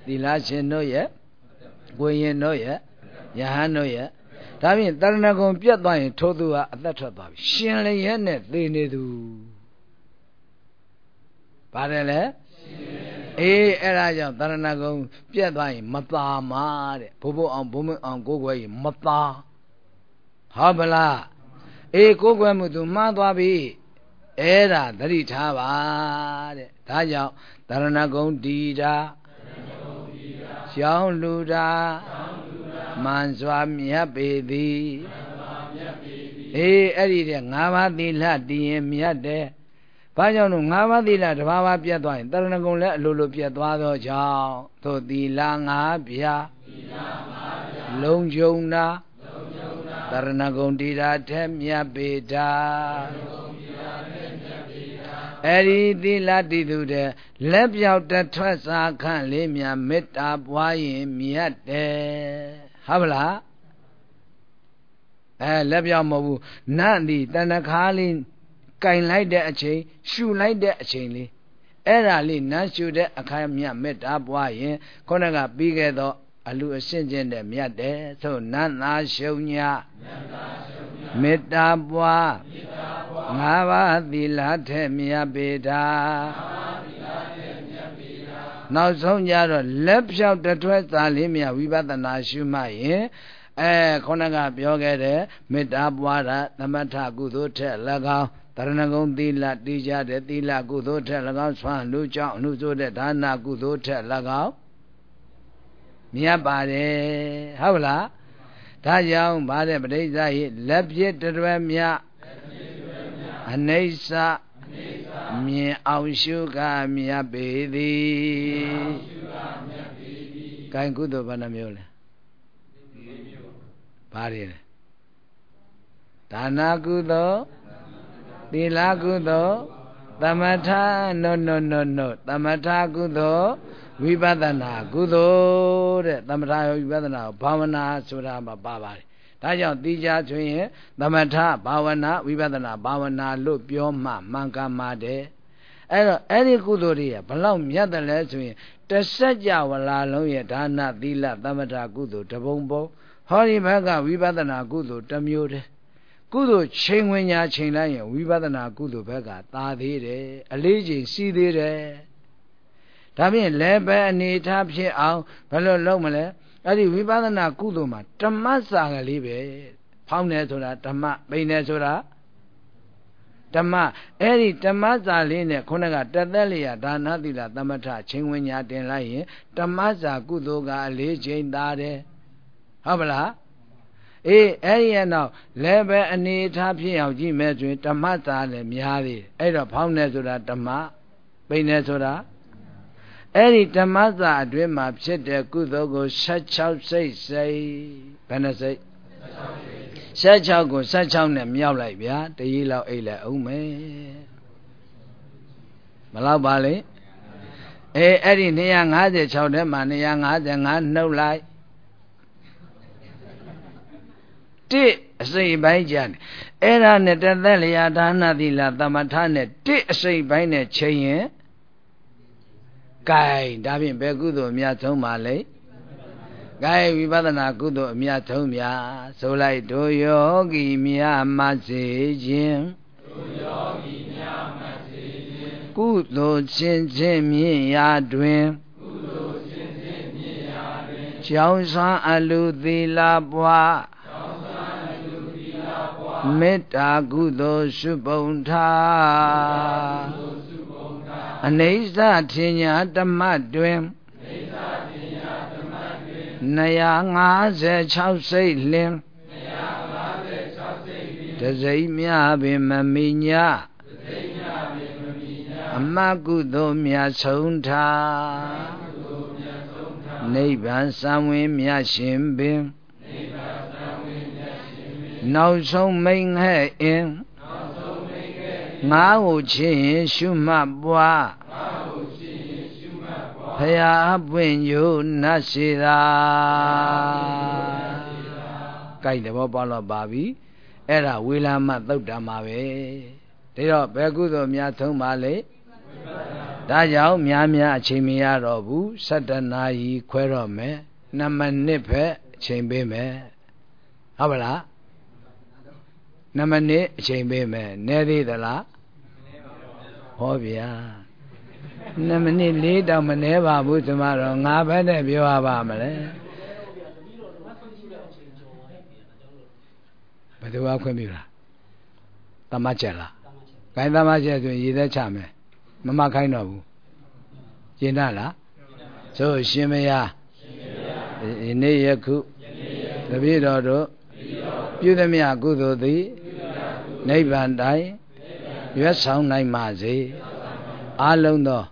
သီလရှင်တို့ရဲ့ကိုရင်တို့ရဲ့ယဟန်တို့ရဲ့ ဒါဖြင့်တရဏဂုံပြတ်သွားရင်ထိုသူဟာအသက်ထွက်သွားပြီရှင်လျက်နဲ့သေနေသူပါတယ်လေအေးအဲ့ဒါကြောင့်တရဏဂုံပြတ်သွားရင်မသာမာတဲ့ဘိုးဘိုးအောင်ဘုံမအောင်ကိုယ်ွယ်ရင်မသာဟုတ်ပလားအေးကိုယ်ွယ်မှုသူမှားသွားပြီအဲ့ဒါသတိထားပါတဲ့ဒါကြောင့်တရဏဂုံတီတာရောင်းလူတာ မန်စွာမြတ်ပေသည်အေးအဲ့ဒီတဲ့၅ပါးသီလတည်ရင်မြတ်တယ်ဘာကြောင့်လို့၅ပါးသီလတစ်ပါးပါးပြတ်သွားရင်တရဏဂုံလည်းအလိုလိုပြတ်သွားသောကြောင့်သို့သီလ၅ပြာလုံးကျုံတာတရဏဂုံတီတာထက်မြတ်ပေတာအဲ့ဒီသီလတိသူတဲ့လက်ပြောက်တထွက်စာခန့်လေးမြမေတ္တာပွားရင်မြတ်တယ် ဟုတ်ပလားအဲလက်ပြောက်မဟုတ်ဘူးနတ်ဒီတဏ္ဍခါလေးကင်လိုက်တဲ့အချိန်ရှူလိုက်တဲ့အချိန်လေးအဲ့ဒါလေးနတ်ရှူတဲ့အခါမြတ်မေတ္တာပွားရင်ခုနကပြီးခဲ့သောအလူအရှင်းချင်းတဲ့မြတ်တယ်ဆိုနတ်သာရှုံညာမေတ္တာပွားငါးပါးသီလထက်မြတ်ပေတာ နောက်ဆုံးကြတော့လက်ဖြောက်တထွဲသာလေးမြဝိပဿနာရှုမှရင်အဲခုနကပြောခဲ့တဲ့မေတ္တာပွားတာသမထကုသိုလ်ထက်၎င်းတရဏဂုံသီလတည်ကြတဲ့သီလကုသိုလ်ထက်၎င်းဆွမ်းလူကြောင့်အမှုဆိုတဲ့ဒါနကုသိုလ်ထက်၎င်းမြတ်ပါတယ်ဟုတ်လားဒါကြောင့်ဗါတဲ့ပဋိစ္စဟိလက်ဖြစ်တွယ်မြအနိစ္စ မြင်အောင်ရှုကမြတ်ပေသည်ကံကုသိုလ်ဘာနှမျိုးလဲဘာတွေလဲဒါနာကုသိုလ်သီလကုသိုလ်သမထနောနောနောနောသမထကုသိုလ်ဝိပဿနာကုသိုလ်တဲ့သမထဝိပဿနာဘာဝနာဆိုတာမှာပါပါတယ် ဒါကြောင့်တိကြဆိုရင်သမထဘာဝနာဝိပဿနာဘာဝနာလို့ပြောမှမှန်ကန်ပါတယ်အဲ့တော့အဲ့ဒီကုသိုလ်တွေကဘလောက်မြတ်တယ်လဲဆိုရင်တဆက်ကြဝလာလုံးရဲ့ဒါနသီလသမထကုသိုလ်တပုံပုံဟောဒီဘက်ကဝိပဿနာကုသိုလ်တစ်မျိုးတည်းကုသိုလ်ချိန်ဝင်ညာချိန်လိုက်ရင်ဝိပဿနာကုသိုလ်ဘက်ကသာသေးတယ်အလေးချိန်စီးသေးတယ်ဒါဖြင့်လည်းပဲအနေထားဖြစ်အောင်ဘယ်လိုလုပ်မလဲ အဲ့ဒီဝိပဿနာကုသိုလ်မှာဓမ္မစာကလေးပဲဖောင်းတယ်ဆိုတာဓမ္မပိန်တယ်ဆိုတာဓမ္မအဲ့ဒီဓမ္မစာလေးနဲ့ခုနကတသက်လျာဒါနသီလသမထချင်းဝิญညာတင်လိုက်ရင်ဓမ္မစာကုသိုလ်ကအလေးချိန်သားတယ်ဟုတ်ပလားအေးအဲ့ဒီရဲ့နောက်လည်းပဲအနေထားဖြစ်အောင်ကြည့်မဲ့ဆိုရင်ဓမ္မသာလည်းများသေးတယ်အဲ့တော့ဖောင်းနေဆိုတာဓမ္မပိန်နေဆိုတာ အဲ့ဒီဓမ္မသာအတွင်းမှာဖြစ်တဲ့ကုသိုလ်ကို16စိတ်စိတ်ဘယ်နှစိတ်16ကို16နဲ့မြောက်လိုက်ဗျာတကြီးလောက်အိတ်လိုက်အောင်မယ်မလောက်ပါလေအေးအဲ့ဒီ256ထဲမှာ255နှုတ်လိုက်တစ်အစိတ်ပိုင်းကြတယ်အဲ့ဒါနဲ့တသက်လျာဒါနသီလသမထနဲ့တစ်အစိတ်ပိုင်းနဲ့ချိန်ရင် ကဲဒါဖြင့်ဘယ်ကုသိုလ်အများဆုံးပါလဲကဲဝိပဿနာကုသိုလ်အများဆုံးများဆိုလိုက်တို့ယောဂီများမစေခြင်းတို့ယောဂီများမစေခြင်းကုသိုလ်ချင်းချင်းမြင့်ရာတွင်ကုသိုလ်ချင်းချင်းမြင့်ရာတွင်ကျောင်းစွမ်းအလူသီလပွားမေတ္တာကုသိုလ်ရှုပုံထား အနိစ္စထင်ညာဓမ္မတွင်256စိတ်လင်တစိမ့်မြပင်မမိညာအမကုသိုလ်မြတ်ဆုံးထားနိဗ္ဗာန်စံဝင်မြတ်ရှင်ပင်နောက်ဆုံးမိန်ဟဲ့အင်း ငါးကိုချင်းရင်ရှုမှတ်ပွားဖရာပွင့်ညိုနတ်ရှိသာကြိုက်တယ်ဘောပေါတော့ပါပြီအဲ့ဒါဝေလာမသုတ်တံမှာပဲဒါတော့ဘယ်ကုသိုလ်များသုံးပါလေဒါကြောင့်များများအချိန်မရတော့ဘူး7နာရီခွဲတော့မယ်2မိနစ်ပဲအချိန်ပေးမယ်ဟုတ်ပါလား 2မိနစ်အချိန်ပေးမယ်နဲသေးသလားဟောဗျာ2မိနစ်4တောင်မနဲပါဘူးဆိုမှတော့ငါဘက်နဲ့ပြောရပါမလဲဘယ်သူကခွင့်ပြုလားတမချက်လားခိုင်းတမချက်ဆိုရင်ရည်သက်ချမယ်မမခိုင်းတော့ဘူးကျင်တလားဆိုရှင်မယားယနေ့ယခုတပည့်တော်တို့ပြုသမျှကုသိုလ်သည် နိဗ္ဗာန်တိုင်ရွတ်ဆောင်နိုင်ပါစေအလုံးသော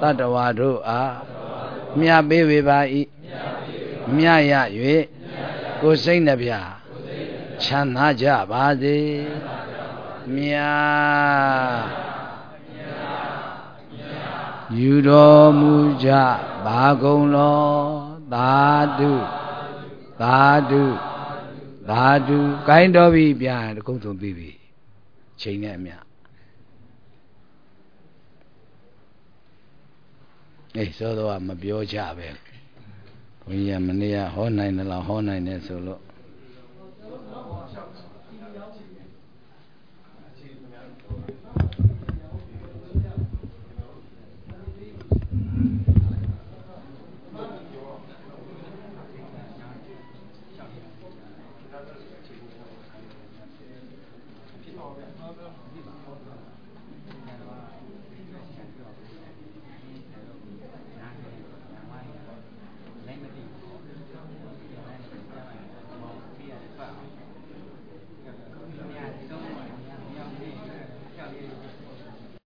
တတ္တဝါတို့အားမြတ်ပေးဝေပါ၏မြတ်ရ၍ကိုယ်စိတ်နှပြချမ်းသာကြပါစေမြတ်ယူတော်မူကြပါကုန်လောသာဓုသာဓု သာဓုကိုင်းတော်ပြီပြန်တကုံးဆုံးပြီးပြီချိန်နဲ့အမြအေးသောတော့မပြောကြပဲဘုန်းကြီးကမနေ့ကဟောနိုင်တယ်လားဟောနိုင်တယ်ဆိုလို့